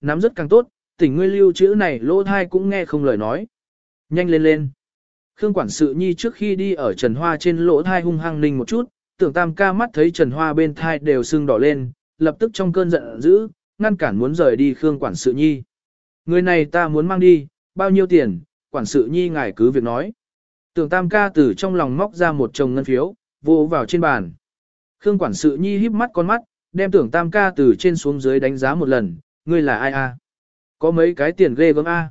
nắm rất càng tốt, tỉnh ngươi lưu chữ này lỗ thai cũng nghe không lời nói. Nhanh lên lên. Khương quản sự nhi trước khi đi ở Trần Hoa trên lỗ thai hung hăng ninh một chút, tưởng tam ca mắt thấy Trần Hoa bên thai đều sưng đỏ lên, lập tức trong cơn giận dữ, ngăn cản muốn rời đi Khương quản sự nhi. Người này ta muốn mang đi, bao nhiêu tiền, quản sự nhi ngài cứ việc nói. Tưởng tam ca từ trong lòng móc ra một chồng ngân phiếu, vô vào trên bàn. Khương quản sự nhi híp mắt con mắt, đem tưởng tam ca từ trên xuống dưới đánh giá một lần, ngươi là ai a? Có mấy cái tiền ghê gớm a?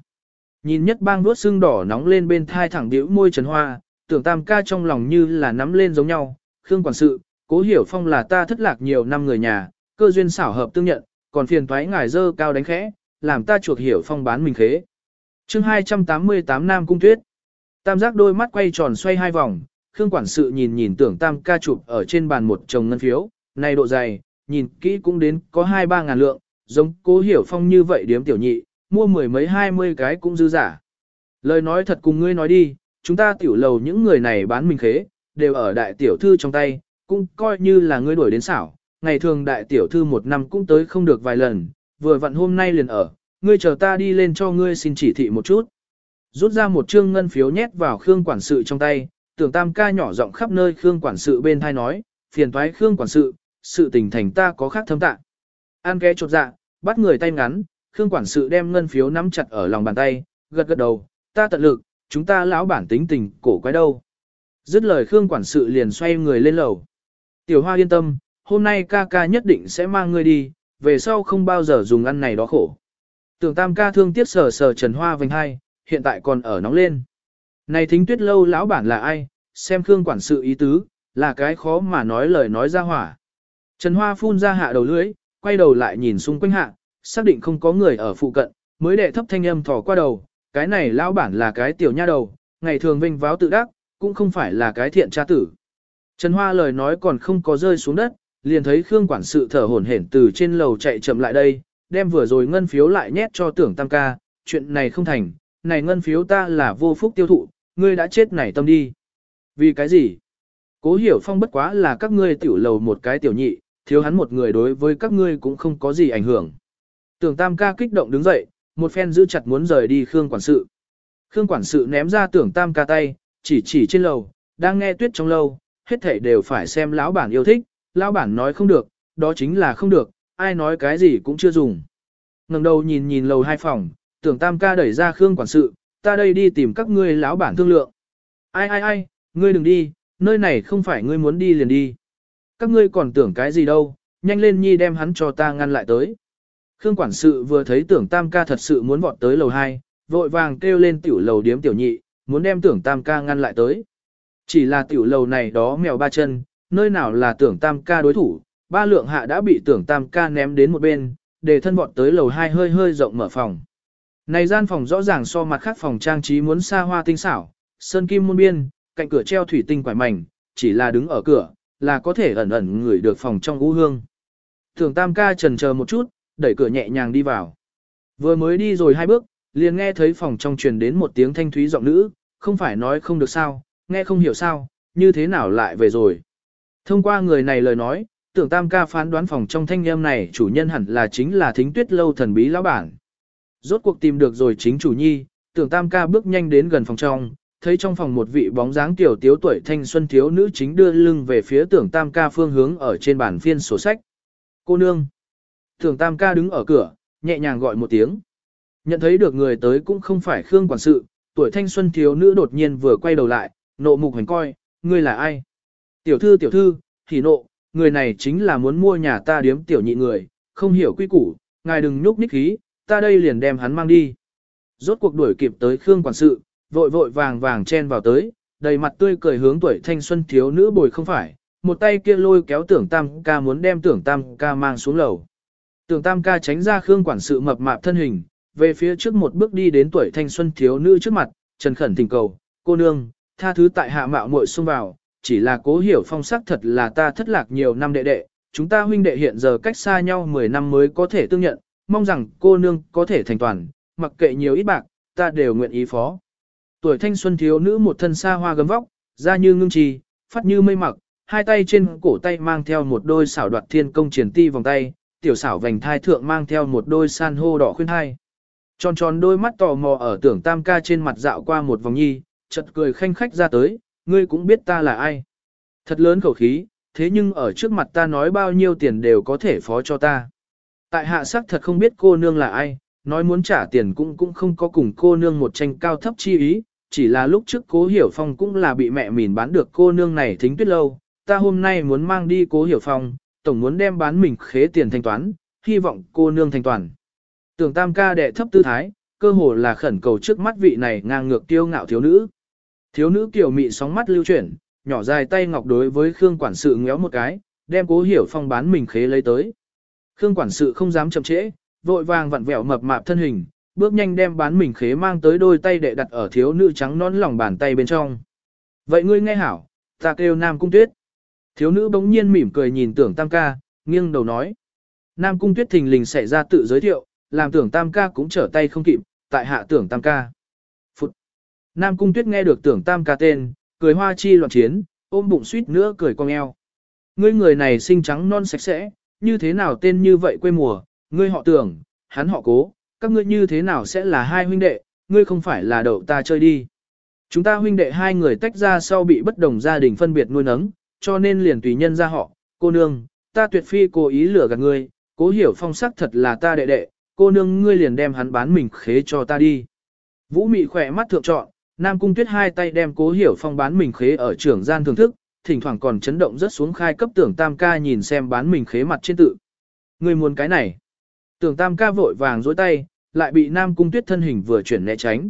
Nhìn nhất bang đuốt sưng đỏ nóng lên bên thai thẳng điệu môi trần hoa, tưởng tam ca trong lòng như là nắm lên giống nhau. Khương quản sự, cố hiểu phong là ta thất lạc nhiều năm người nhà, cơ duyên xảo hợp tương nhận, còn phiền thoái ngài dơ cao đánh khẽ, làm ta chuộc hiểu phong bán mình khế. chương 288 Nam Cung Tuyết Tam giác đôi mắt quay tròn xoay hai vòng, Khương quản sự nhìn nhìn tưởng tam ca chụp ở trên bàn một chồng ngân phiếu, này độ dày, nhìn kỹ cũng đến có hai ba ngàn lượng, giống cố hiểu phong như vậy điếm tiểu nhị, mua mười mấy hai mươi cái cũng dư giả. Lời nói thật cùng ngươi nói đi, chúng ta tiểu lầu những người này bán mình khế, đều ở đại tiểu thư trong tay, cũng coi như là ngươi đuổi đến xảo, ngày thường đại tiểu thư một năm cũng tới không được vài lần, vừa vặn hôm nay liền ở, ngươi chờ ta đi lên cho ngươi xin chỉ thị một chút. Rút ra một trương ngân phiếu nhét vào Khương quản sự trong tay, tưởng tam ca nhỏ giọng khắp nơi Khương quản sự bên thai nói, phiền thoái Khương quản sự, sự tình thành ta có khác thâm tạ. An ké chột dạ, bắt người tay ngắn, Khương quản sự đem ngân phiếu nắm chặt ở lòng bàn tay, gật gật đầu, ta tận lực, chúng ta lão bản tính tình, cổ quái đâu. Dứt lời Khương quản sự liền xoay người lên lầu. Tiểu hoa yên tâm, hôm nay ca ca nhất định sẽ mang ngươi đi, về sau không bao giờ dùng ăn này đó khổ. Tưởng tam ca thương tiếc sờ sờ trần hoa vành hai, hiện tại còn ở nóng lên. Này thính tuyết lâu lão bản là ai, xem Khương quản sự ý tứ, là cái khó mà nói lời nói ra hỏa. Trần Hoa phun ra hạ đầu lưỡi, quay đầu lại nhìn xung quanh hạ, xác định không có người ở phụ cận, mới đệ thấp thanh âm thò qua đầu, cái này lão bản là cái tiểu nha đầu, ngày thường vinh váo tự đắc, cũng không phải là cái thiện tra tử. Trần Hoa lời nói còn không có rơi xuống đất, liền thấy Khương quản sự thở hổn hển từ trên lầu chạy chậm lại đây, đem vừa rồi ngân phiếu lại nhét cho tưởng tam ca, chuyện này không thành, này ngân phiếu ta là vô phúc tiêu thụ, ngươi đã chết này tâm đi. Vì cái gì? Cố hiểu phong bất quá là các ngươi tiểu lầu một cái tiểu nhị, thiếu hắn một người đối với các ngươi cũng không có gì ảnh hưởng. Tưởng tam ca kích động đứng dậy, một phen giữ chặt muốn rời đi Khương quản sự. Khương quản sự ném ra tưởng tam ca tay, chỉ chỉ trên lầu, đang nghe tuyết trong lâu, hết thảy đều phải xem lão bản yêu thích, lão bản nói không được, đó chính là không được, ai nói cái gì cũng chưa dùng. ngẩng đầu nhìn nhìn lầu hai phòng, tưởng tam ca đẩy ra Khương quản sự, ta đây đi tìm các ngươi lão bản thương lượng. Ai ai ai, ngươi đừng đi, nơi này không phải ngươi muốn đi liền đi. Các ngươi còn tưởng cái gì đâu, nhanh lên nhi đem hắn cho ta ngăn lại tới. Khương quản sự vừa thấy tưởng tam ca thật sự muốn vọt tới lầu 2, vội vàng kêu lên tiểu lầu điếm tiểu nhị, muốn đem tưởng tam ca ngăn lại tới. Chỉ là tiểu lầu này đó mèo ba chân, nơi nào là tưởng tam ca đối thủ, ba lượng hạ đã bị tưởng tam ca ném đến một bên, để thân vọt tới lầu 2 hơi hơi rộng mở phòng. Này gian phòng rõ ràng so mặt khác phòng trang trí muốn xa hoa tinh xảo, sơn kim môn biên, cạnh cửa treo thủy tinh quải mảnh, chỉ là đứng ở cửa, là có thể ẩn ẩn ngửi được phòng trong u hương. Thường tam ca trần chờ một chút, đẩy cửa nhẹ nhàng đi vào. Vừa mới đi rồi hai bước, liền nghe thấy phòng trong truyền đến một tiếng thanh thúy giọng nữ, không phải nói không được sao, nghe không hiểu sao, như thế nào lại về rồi. Thông qua người này lời nói, tưởng tam ca phán đoán phòng trong thanh em này chủ nhân hẳn là chính là thính tuyết lâu thần bí lão bản. Rốt cuộc tìm được rồi chính chủ nhi, tưởng tam ca bước nhanh đến gần phòng trong, thấy trong phòng một vị bóng dáng tiểu tiếu tuổi thanh xuân thiếu nữ chính đưa lưng về phía tưởng tam ca phương hướng ở trên bàn phiên sổ sách. Cô nương. Tưởng tam ca đứng ở cửa, nhẹ nhàng gọi một tiếng. Nhận thấy được người tới cũng không phải Khương quản sự, tuổi thanh xuân thiếu nữ đột nhiên vừa quay đầu lại, nộ mục hành coi, ngươi là ai? Tiểu thư tiểu thư, thì nộ, người này chính là muốn mua nhà ta điếm tiểu nhị người, không hiểu quy củ, ngài đừng nhúc nhích khí, ta đây liền đem hắn mang đi. Rốt cuộc đuổi kịp tới Khương quản sự, vội vội vàng vàng chen vào tới, đầy mặt tươi cười hướng tuổi thanh xuân thiếu nữ bồi không phải, một tay kia lôi kéo tưởng tam ca muốn đem tưởng tam ca mang xuống lầu. Tưởng tam ca tránh ra Khương quản sự mập mạp thân hình, về phía trước một bước đi đến tuổi thanh xuân thiếu nữ trước mặt, trần khẩn thỉnh cầu, cô nương, tha thứ tại hạ mạo muội xông vào, chỉ là cố hiểu phong sắc thật là ta thất lạc nhiều năm đệ đệ, chúng ta huynh đệ hiện giờ cách xa nhau 10 năm mới có thể tương nhận, mong rằng cô nương có thể thành toàn, mặc kệ nhiều ít bạc, ta đều nguyện ý phó. Tuổi thanh xuân thiếu nữ một thân xa hoa gấm vóc, da như ngưng trì, phát như mây mặc, hai tay trên cổ tay mang theo một đôi xảo đoạt thiên công triển ti vòng tay, tiểu xảo vành thai thượng mang theo một đôi san hô đỏ khuyên hai. Tròn tròn đôi mắt tò mò ở tưởng tam ca trên mặt dạo qua một vòng nhi, chật cười khanh khách ra tới, ngươi cũng biết ta là ai. Thật lớn khẩu khí, thế nhưng ở trước mặt ta nói bao nhiêu tiền đều có thể phó cho ta. Tại hạ sắc thật không biết cô nương là ai, nói muốn trả tiền cũng cũng không có cùng cô nương một tranh cao thấp chi ý, chỉ là lúc trước cố hiểu phong cũng là bị mẹ mìn bán được cô nương này thính tuyết lâu, ta hôm nay muốn mang đi cố hiểu phong, tổng muốn đem bán mình khế tiền thanh toán, hy vọng cô nương thanh toàn. Tưởng tam ca đệ thấp tư thái, cơ hồ là khẩn cầu trước mắt vị này ngang ngược tiêu ngạo thiếu nữ. Thiếu nữ kiểu mị sóng mắt lưu chuyển, nhỏ dài tay ngọc đối với Khương quản sự ngéo một cái, đem cố hiểu phong bán mình khế lấy tới. Khương quản sự không dám chậm trễ, vội vàng vặn vẹo mập mạp thân hình, bước nhanh đem bán mình khế mang tới đôi tay đệ đặt ở thiếu nữ trắng nón lòng bàn tay bên trong. Vậy ngươi nghe hảo, ta kêu Nam Cung Tuyết. Thiếu nữ bỗng nhiên mỉm cười nhìn tưởng tam ca, nghiêng đầu nói. Nam Cung Tuyết thình lình xảy ra tự giới thiệu, làm tưởng tam ca cũng trở tay không kịp, tại hạ tưởng tam ca. Phụt. Nam Cung Tuyết nghe được tưởng tam ca tên, cười hoa chi loạn chiến, ôm bụng suýt nữa cười cong eo. Ngươi người này xinh trắng non sạch sẽ, như thế nào tên như vậy quê mùa, ngươi họ tưởng, hắn họ cố, các ngươi như thế nào sẽ là hai huynh đệ, ngươi không phải là đậu ta chơi đi. Chúng ta huynh đệ hai người tách ra sau bị bất đồng gia đình phân biệt nuôi nấng, cho nên liền tùy nhân ra họ, cô nương, ta tuyệt phi cố ý lừa gạt ngươi, cố hiểu phong sắc thật là ta đệ đệ, cô nương ngươi liền đem hắn bán mình khế cho ta đi. Vũ mị khỏe mắt thượng trọn, Nam Cung Tuyết hai tay đem cố hiểu phong bán mình khế ở trưởng gian thưởng thức, thỉnh thoảng còn chấn động rất xuống khai cấp tưởng tam ca nhìn xem bán mình khế mặt trên tự. Ngươi muốn cái này. Tưởng tam ca vội vàng dối tay, lại bị Nam Cung Tuyết thân hình vừa chuyển né tránh.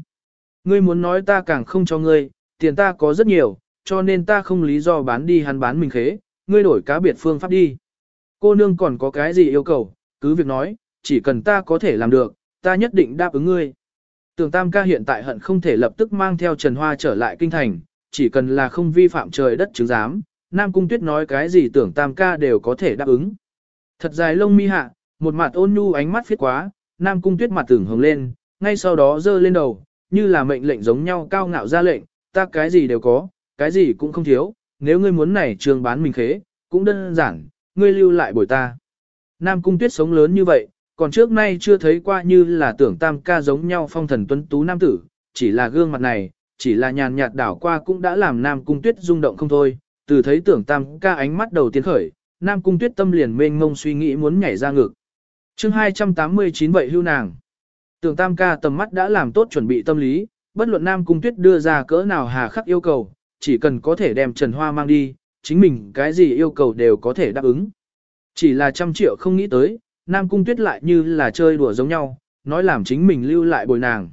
Ngươi muốn nói ta càng không cho ngươi, tiền ta có rất nhiều, cho nên ta không lý do bán đi hắn bán mình khế, ngươi đổi cá biệt phương pháp đi. Cô nương còn có cái gì yêu cầu, cứ việc nói, chỉ cần ta có thể làm được, ta nhất định đáp ứng ngươi. Tưởng Tam ca hiện tại hận không thể lập tức mang theo Trần Hoa trở lại kinh thành, chỉ cần là không vi phạm trời đất chứng giám, Nam Cung Tuyết nói cái gì tưởng Tam ca đều có thể đáp ứng. Thật dài lông mi hạ, một mặt ôn nhu ánh mắt phiết quá, Nam Cung Tuyết mặt tưởng hồng lên, ngay sau đó giơ lên đầu, như là mệnh lệnh giống nhau cao ngạo ra lệnh, ta cái gì đều có, cái gì cũng không thiếu, nếu ngươi muốn này trường bán mình khế, cũng đơn giản, ngươi lưu lại bồi ta. Nam Cung Tuyết sống lớn như vậy, còn trước nay chưa thấy qua như là tưởng tam ca giống nhau phong thần tuấn tú nam tử, chỉ là gương mặt này, chỉ là nhàn nhạt đảo qua cũng đã làm Nam Cung Tuyết rung động không thôi, từ thấy tưởng tam ca ánh mắt đầu tiên khởi, Nam Cung Tuyết tâm liền mênh ngông suy nghĩ muốn nhảy ra ngực chương 289 vậy hưu nàng. Tưởng tam ca tầm mắt đã làm tốt chuẩn bị tâm lý, bất luận Nam Cung Tuyết đưa ra cỡ nào hà khắc yêu cầu, chỉ cần có thể đem Trần Hoa mang đi, chính mình cái gì yêu cầu đều có thể đáp ứng. Chỉ là trăm triệu không nghĩ tới, Nam Cung Tuyết lại như là chơi đùa giống nhau, nói làm chính mình lưu lại bồi nàng.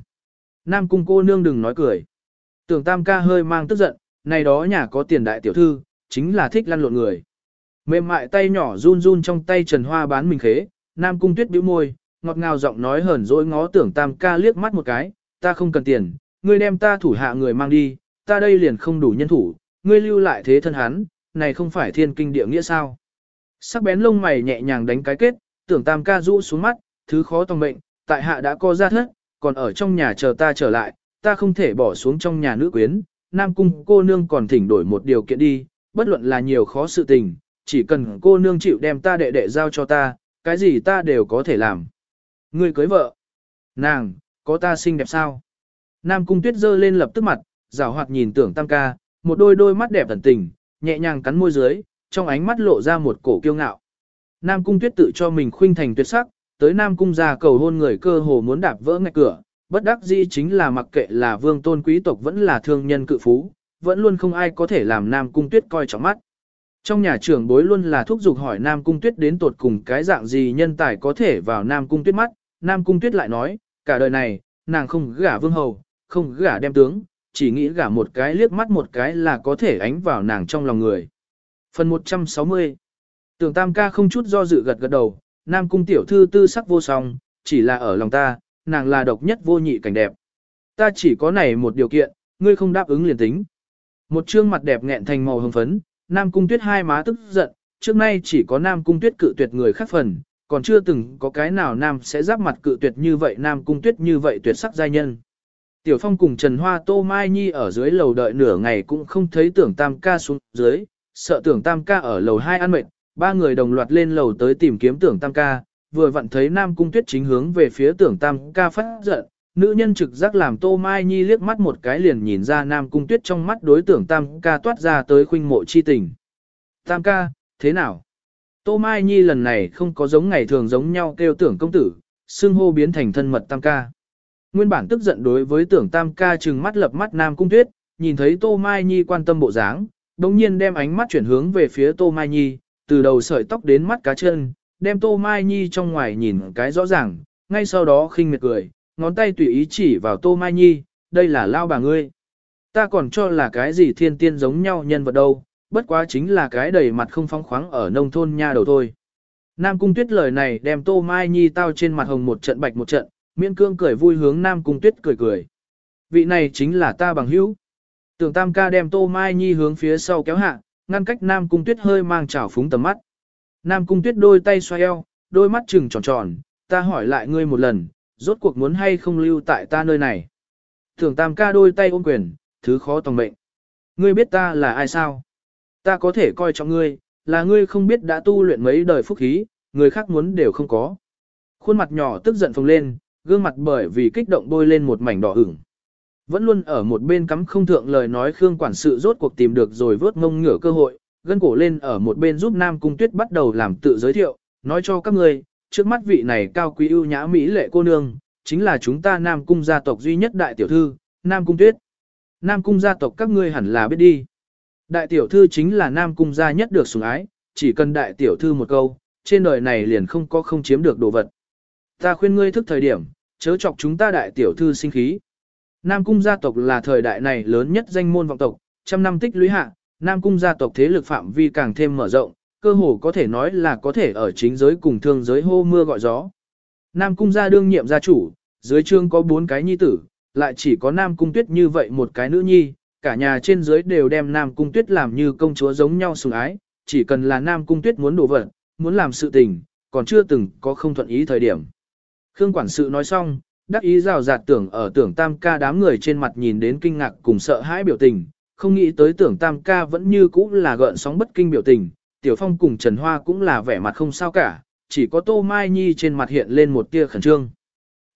Nam Cung cô nương đừng nói cười. Tưởng Tam ca hơi mang tức giận, này đó nhà có tiền đại tiểu thư, chính là thích lăn lộn người. Mềm mại tay nhỏ run run trong tay Trần Hoa bán mình khế, Nam Cung Tuyết bĩu môi, ngọt ngào giọng nói hờn dỗi ngó tưởng Tam ca liếc mắt một cái, ta không cần tiền, ngươi đem ta thủ hạ người mang đi, ta đây liền không đủ nhân thủ, ngươi lưu lại thế thân hắn, này không phải thiên kinh địa nghĩa sao. Sắc bén lông mày nhẹ nhàng đánh cái kết, tưởng tam ca rũ xuống mắt, thứ khó tòng mệnh, tại hạ đã co ra thất, còn ở trong nhà chờ ta trở lại, ta không thể bỏ xuống trong nhà nữ quyến, nam cung cô nương còn thỉnh đổi một điều kiện đi, bất luận là nhiều khó sự tình, chỉ cần cô nương chịu đem ta đệ đệ giao cho ta, cái gì ta đều có thể làm. Ngươi cưới vợ, nàng, có ta xinh đẹp sao? Nam cung tuyết dơ lên lập tức mặt, rào hoạt nhìn tưởng tam ca, một đôi đôi mắt đẹp thần tình, nhẹ nhàng cắn môi dưới, trong ánh mắt lộ ra một cổ kiêu ngạo. Nam Cung Tuyết tự cho mình khuynh thành tuyệt sắc, tới Nam Cung ra cầu hôn người cơ hồ muốn đạp vỡ ngạch cửa, bất đắc dĩ chính là mặc kệ là vương tôn quý tộc vẫn là thương nhân cự phú, vẫn luôn không ai có thể làm Nam Cung Tuyết coi trọng mắt. Trong nhà trưởng bối luôn là thúc giục hỏi Nam Cung Tuyết đến tột cùng cái dạng gì nhân tài có thể vào Nam Cung Tuyết mắt, Nam Cung Tuyết lại nói, cả đời này, nàng không gả vương hầu, không gả đem tướng, chỉ nghĩ gả một cái liếc mắt một cái là có thể ánh vào nàng trong lòng người. Phần 160 Tưởng tam ca không chút do dự gật gật đầu, nam cung tiểu thư tư sắc vô song, chỉ là ở lòng ta, nàng là độc nhất vô nhị cảnh đẹp. Ta chỉ có này một điều kiện, ngươi không đáp ứng liền tính. Một trương mặt đẹp nghẹn thành màu hồng phấn, nam cung tuyết hai má tức giận, trước nay chỉ có nam cung tuyết cự tuyệt người khác phần, còn chưa từng có cái nào nam sẽ giáp mặt cự tuyệt như vậy nam cung tuyết như vậy tuyệt sắc giai nhân. Tiểu Phong cùng Trần Hoa Tô Mai Nhi ở dưới lầu đợi nửa ngày cũng không thấy tưởng tam ca xuống dưới, sợ tưởng tam ca ở lầu 2 ăn mệt, ba người đồng loạt lên lầu tới tìm kiếm tưởng tam ca, vừa vặn thấy Nam Cung Tuyết chính hướng về phía tưởng tam ca phát giận, nữ nhân trực giác làm Tô Mai Nhi liếc mắt một cái liền nhìn ra Nam Cung Tuyết trong mắt đối tượng tam ca toát ra tới khuynh mộ chi tình. Tam ca, thế nào? Tô Mai Nhi lần này không có giống ngày thường giống nhau kêu tưởng công tử, xưng hô biến thành thân mật tam ca. Nguyên bản tức giận đối với tưởng tam ca trừng mắt lập mắt Nam Cung Tuyết, nhìn thấy Tô Mai Nhi quan tâm bộ dáng, đồng nhiên đem ánh mắt chuyển hướng về phía Tô Mai Nhi, từ đầu sợi tóc đến mắt cá chân, đem Tô Mai Nhi trong ngoài nhìn cái rõ ràng, ngay sau đó khinh miệt cười, ngón tay tùy ý chỉ vào Tô Mai Nhi, đây là lao bà ngươi. Ta còn cho là cái gì thiên tiên giống nhau nhân vật đâu, bất quá chính là cái đầy mặt không phóng khoáng ở nông thôn nha đầu thôi. Nam Cung Tuyết lời này đem Tô Mai Nhi tao trên mặt hồng một trận bạch một trận, miễn cương cười vui hướng Nam Cung Tuyết cười cười. Vị này chính là ta bằng hữu. Tưởng Tam ca đem Tô Mai Nhi hướng phía sau kéo hạ, ngăn cách Nam Cung Tuyết hơi mang trào phúng tầm mắt. Nam Cung Tuyết đôi tay xoay eo, đôi mắt trừng tròn tròn, ta hỏi lại ngươi một lần, rốt cuộc muốn hay không lưu tại ta nơi này. Thường Tam ca đôi tay ôm quyền, thứ khó tòng mệnh. Ngươi biết ta là ai sao? Ta có thể coi trọng ngươi, là ngươi không biết đã tu luyện mấy đời phúc khí, người khác muốn đều không có. Khuôn mặt nhỏ tức giận phồng lên, gương mặt bởi vì kích động bôi lên một mảnh đỏ ửng. Vẫn luôn ở một bên cắm không thượng lời nói Khương quản sự rốt cuộc tìm được rồi vớt ngông ngửa cơ hội, gân cổ lên ở một bên giúp Nam Cung Tuyết bắt đầu làm tự giới thiệu, nói cho các người, trước mắt vị này cao quý ưu nhã mỹ lệ cô nương, chính là chúng ta Nam Cung gia tộc duy nhất đại tiểu thư, Nam Cung Tuyết. Nam Cung gia tộc các ngươi hẳn là biết đi. Đại tiểu thư chính là Nam Cung gia nhất được sủng ái, chỉ cần đại tiểu thư một câu, trên đời này liền không có không chiếm được đồ vật. Ta khuyên ngươi thức thời điểm, chớ chọc chúng ta đại tiểu thư sinh khí. Nam Cung gia tộc là thời đại này lớn nhất danh môn vọng tộc, trăm năm tích lũy hạ, Nam Cung gia tộc thế lực phạm vi càng thêm mở rộng, cơ hồ có thể nói là có thể ở chính giới cùng thương giới hô mưa gọi gió. Nam Cung gia đương nhiệm gia chủ, dưới trương có bốn cái nhi tử, lại chỉ có Nam Cung tuyết như vậy một cái nữ nhi, cả nhà trên dưới đều đem Nam Cung tuyết làm như công chúa giống nhau sủng ái, chỉ cần là Nam Cung tuyết muốn đổ vật, muốn làm sự tình, còn chưa từng có không thuận ý thời điểm. Khương quản sự nói xong, đắc ý rào rạt tưởng ở tưởng tam ca đám người trên mặt nhìn đến kinh ngạc cùng sợ hãi biểu tình, không nghĩ tới tưởng tam ca vẫn như cũ là gợn sóng bất kinh biểu tình, tiểu phong cùng Trần Hoa cũng là vẻ mặt không sao cả, chỉ có Tô Mai Nhi trên mặt hiện lên một tia khẩn trương.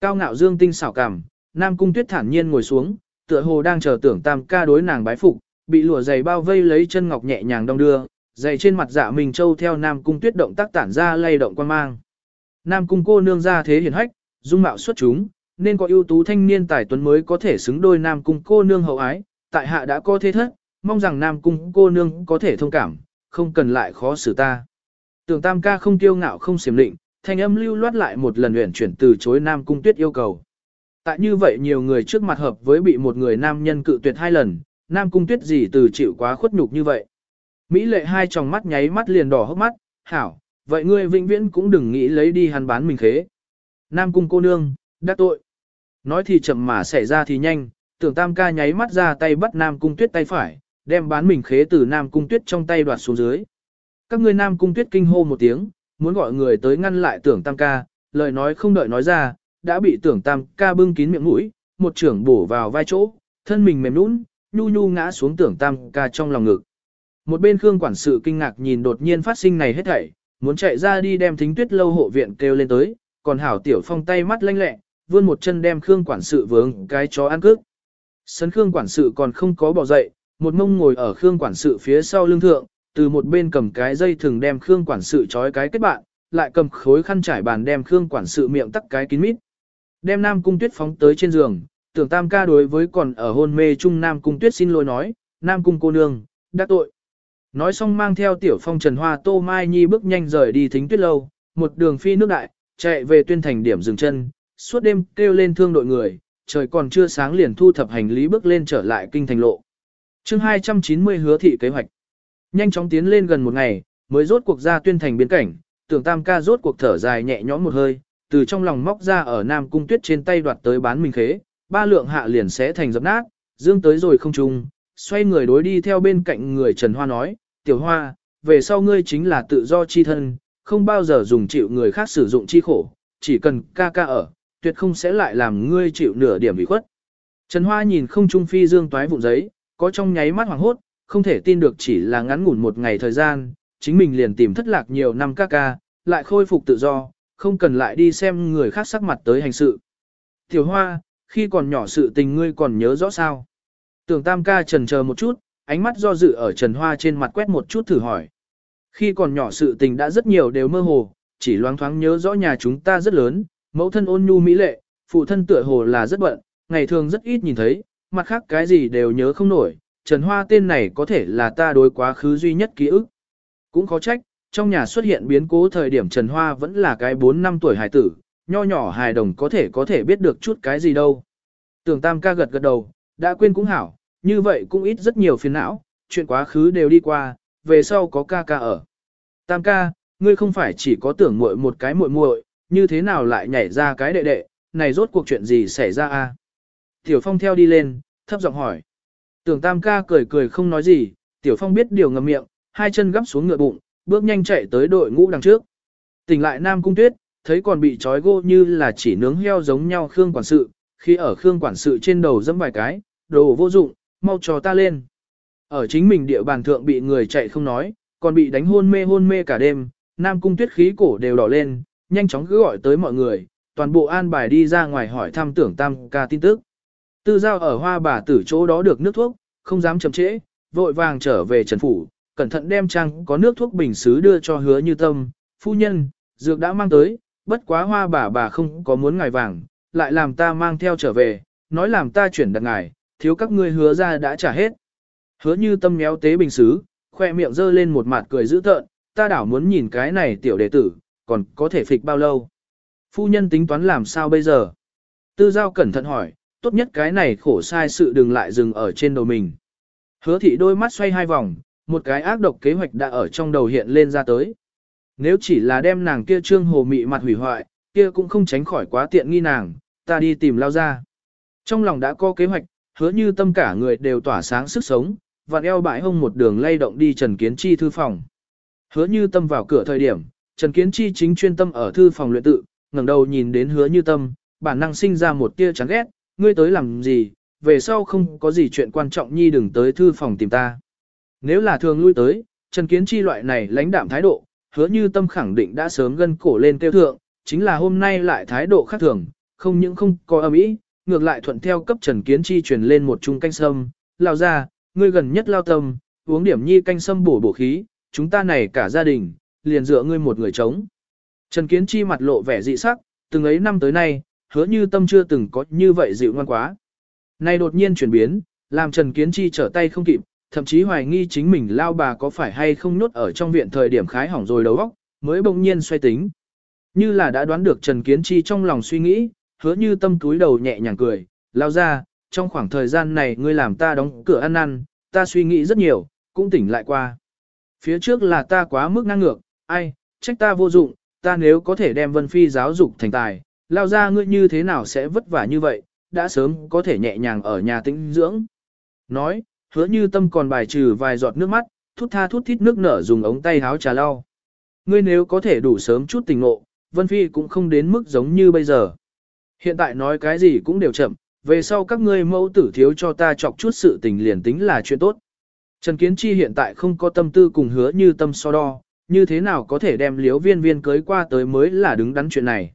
Cao ngạo dương tinh xảo cảm, Nam Cung Tuyết thản nhiên ngồi xuống, tựa hồ đang chờ tưởng tam ca đối nàng bái phục, bị lụa giày bao vây lấy chân ngọc nhẹ nhàng đong đưa, giày trên mặt dạ mình châu theo Nam Cung Tuyết động tác tản ra lay động quan mang. Nam Cung cô nương ra thế hiển hách, dung mạo xuất chúng, nên có ưu tú thanh niên tài tuấn mới có thể xứng đôi Nam Cung cô nương hậu ái, tại hạ đã có thế thất, mong rằng Nam Cung cô nương có thể thông cảm, không cần lại khó xử ta. Tưởng Tam ca không kiêu ngạo không xiểm định, thanh âm lưu loát lại một lần luyện chuyển từ chối Nam Cung Tuyết yêu cầu. Tại như vậy nhiều người trước mặt hợp với bị một người nam nhân cự tuyệt hai lần, Nam Cung Tuyết gì từ chịu quá khuất nhục như vậy. Mỹ lệ hai tròng mắt nháy mắt liền đỏ hốc mắt, hảo, vậy ngươi vĩnh viễn cũng đừng nghĩ lấy đi hắn bán mình khế. Nam Cung cô nương, đắc tội. Nói thì chậm mà xảy ra thì nhanh, tưởng tam ca nháy mắt ra tay bắt Nam Cung Tuyết tay phải, đem bán mình khế từ Nam Cung Tuyết trong tay đoạt xuống dưới. Các người Nam Cung Tuyết kinh hô một tiếng, muốn gọi người tới ngăn lại tưởng tam ca, lời nói không đợi nói ra, đã bị tưởng tam ca bưng kín miệng mũi, một trưởng bổ vào vai chỗ, thân mình mềm nũng, nhu nhu ngã xuống tưởng tam ca trong lòng ngực. Một bên Khương quản sự kinh ngạc nhìn đột nhiên phát sinh này hết thảy, muốn chạy ra đi đem thính tuyết lâu hộ viện kêu lên tới, còn hảo tiểu phong tay mắt lanh lẹ, vươn một chân đem Khương quản sự vướng cái chó ăn cước. Sấn Khương quản sự còn không có bỏ dậy, một mông ngồi ở Khương quản sự phía sau lưng thượng, từ một bên cầm cái dây thường đem Khương quản sự trói cái kết bạn, lại cầm khối khăn trải bàn đem Khương quản sự miệng tắc cái kín mít. Đem Nam Cung Tuyết phóng tới trên giường, tưởng Tam ca đối với còn ở hôn mê chung Nam Cung Tuyết xin lỗi nói, Nam Cung cô nương, đã tội. Nói xong mang theo tiểu phong trần hoa tô mai nhi bước nhanh rời đi thính tuyết lâu, một đường phi nước đại, chạy về tuyên thành điểm dừng chân, suốt đêm kêu lên thương đội người, trời còn chưa sáng liền thu thập hành lý bước lên trở lại kinh thành lộ chương 290 hứa thị kế hoạch. Nhanh chóng tiến lên gần một ngày, mới rốt cuộc ra tuyên thành biên cảnh, tưởng tam ca rốt cuộc thở dài nhẹ nhõm một hơi, từ trong lòng móc ra ở nam cung tuyết trên tay đoạt tới bán mình khế, ba lượng hạ liền sẽ thành dập nát, dương tới rồi không trung xoay người đối đi theo bên cạnh người Trần Hoa nói, tiểu hoa, về sau ngươi chính là tự do chi thân, không bao giờ dùng chịu người khác sử dụng chi khổ, chỉ cần ca ca ở, tuyệt không sẽ lại làm ngươi chịu nửa điểm bị khuất. Trần Hoa nhìn không trung phi dương toái vụn giấy, có trong nháy mắt hoảng hốt, không thể tin được chỉ là ngắn ngủn một ngày thời gian, chính mình liền tìm thất lạc nhiều năm ca ca, lại khôi phục tự do, không cần lại đi xem người khác sắc mặt tới hành sự. Tiểu hoa, khi còn nhỏ sự tình ngươi còn nhớ rõ sao? Tưởng tam ca trần chờ một chút, ánh mắt do dự ở trần hoa trên mặt quét một chút thử hỏi. Khi còn nhỏ sự tình đã rất nhiều đều mơ hồ, chỉ loáng thoáng nhớ rõ nhà chúng ta rất lớn, mẫu thân ôn nhu mỹ lệ, phụ thân tựa hồ là rất bận, ngày thường rất ít nhìn thấy, mặt khác cái gì đều nhớ không nổi, Trần Hoa tên này có thể là ta đối quá khứ duy nhất ký ức. Cũng có trách, trong nhà xuất hiện biến cố thời điểm Trần Hoa vẫn là cái 4 năm tuổi hài tử, nho nhỏ hài đồng có thể có thể biết được chút cái gì đâu. Tưởng Tam ca gật gật đầu, đã quên cũng hảo, như vậy cũng ít rất nhiều phiền não, chuyện quá khứ đều đi qua, về sau có ca ca ở. Tam ca, ngươi không phải chỉ có tưởng muội một cái muội muội, như thế nào lại nhảy ra cái đệ đệ, này rốt cuộc chuyện gì xảy ra a? Tiểu Phong theo đi lên, thấp giọng hỏi. Tưởng Tam ca cười cười không nói gì, Tiểu Phong biết điều ngầm miệng, hai chân gấp xuống ngựa bụng, bước nhanh chạy tới đội ngũ đằng trước. Tỉnh lại Nam Cung Tuyết, thấy còn bị trói gô như là chỉ nướng heo giống nhau Khương Quản sự, khi ở Khương Quản sự trên đầu dẫm vài cái, đồ vô dụng, mau cho ta lên. Ở chính mình địa bàn thượng bị người chạy không nói, còn bị đánh hôn mê hôn mê cả đêm, Nam Cung Tuyết khí cổ đều đỏ lên, nhanh chóng cứ gọi tới mọi người, toàn bộ an bài đi ra ngoài hỏi thăm tưởng tam ca tin tức. Tư giao ở hoa bà tử chỗ đó được nước thuốc, không dám chậm trễ, vội vàng trở về trần phủ, cẩn thận đem trang có nước thuốc bình xứ đưa cho hứa như tâm, phu nhân, dược đã mang tới, bất quá hoa bà bà không có muốn ngài vàng, lại làm ta mang theo trở về, nói làm ta chuyển đặt ngài, thiếu các ngươi hứa ra đã trả hết. Hứa như tâm méo tế bình xứ, khoe miệng dơ lên một mặt cười dữ tợn, ta đảo muốn nhìn cái này tiểu đệ tử, còn có thể phịch bao lâu. Phu nhân tính toán làm sao bây giờ? Tư giao cẩn thận hỏi, tốt nhất cái này khổ sai sự đừng lại dừng ở trên đầu mình. Hứa thị đôi mắt xoay hai vòng, một cái ác độc kế hoạch đã ở trong đầu hiện lên ra tới. Nếu chỉ là đem nàng kia trương hồ mị mặt hủy hoại, kia cũng không tránh khỏi quá tiện nghi nàng, ta đi tìm lao ra. Trong lòng đã có kế hoạch, hứa như tâm cả người đều tỏa sáng sức sống, và eo bãi hông một đường lay động đi Trần Kiến Chi thư phòng. Hứa như tâm vào cửa thời điểm, Trần Kiến Chi chính chuyên tâm ở thư phòng luyện tự, ngẩng đầu nhìn đến hứa như tâm, bản năng sinh ra một tia chán ghét, ngươi tới làm gì, về sau không có gì chuyện quan trọng nhi đừng tới thư phòng tìm ta. Nếu là thường lui tới, Trần Kiến Chi loại này lãnh đạm thái độ, hứa như tâm khẳng định đã sớm gân cổ lên tiêu thượng, chính là hôm nay lại thái độ khác thường, không những không có âm ý, ngược lại thuận theo cấp Trần Kiến Chi truyền lên một chung canh sâm, lao ra, ngươi gần nhất lao tâm, uống điểm nhi canh sâm bổ bổ khí, chúng ta này cả gia đình, liền dựa ngươi một người chống. Trần Kiến Chi mặt lộ vẻ dị sắc, từng ấy năm tới nay, hứa như tâm chưa từng có như vậy dịu ngoan quá. Nay đột nhiên chuyển biến, làm Trần Kiến Chi trở tay không kịp, thậm chí hoài nghi chính mình lao bà có phải hay không nhốt ở trong viện thời điểm khái hỏng rồi đầu óc, mới bỗng nhiên xoay tính. Như là đã đoán được Trần Kiến Chi trong lòng suy nghĩ, hứa như tâm túi đầu nhẹ nhàng cười, lao ra, trong khoảng thời gian này ngươi làm ta đóng cửa ăn ăn, ta suy nghĩ rất nhiều, cũng tỉnh lại qua. Phía trước là ta quá mức năng ngược, ai, trách ta vô dụng, ta nếu có thể đem Vân Phi giáo dục thành tài, lao ra ngươi như thế nào sẽ vất vả như vậy, đã sớm có thể nhẹ nhàng ở nhà tĩnh dưỡng. Nói, hứa như tâm còn bài trừ vài giọt nước mắt, thút tha thút thít nước nở dùng ống tay háo trà lau. Ngươi nếu có thể đủ sớm chút tình ngộ, Vân Phi cũng không đến mức giống như bây giờ. Hiện tại nói cái gì cũng đều chậm, về sau các ngươi mẫu tử thiếu cho ta chọc chút sự tình liền tính là chuyện tốt. Trần Kiến Chi hiện tại không có tâm tư cùng hứa như tâm so đo, như thế nào có thể đem liếu viên viên cưới qua tới mới là đứng đắn chuyện này.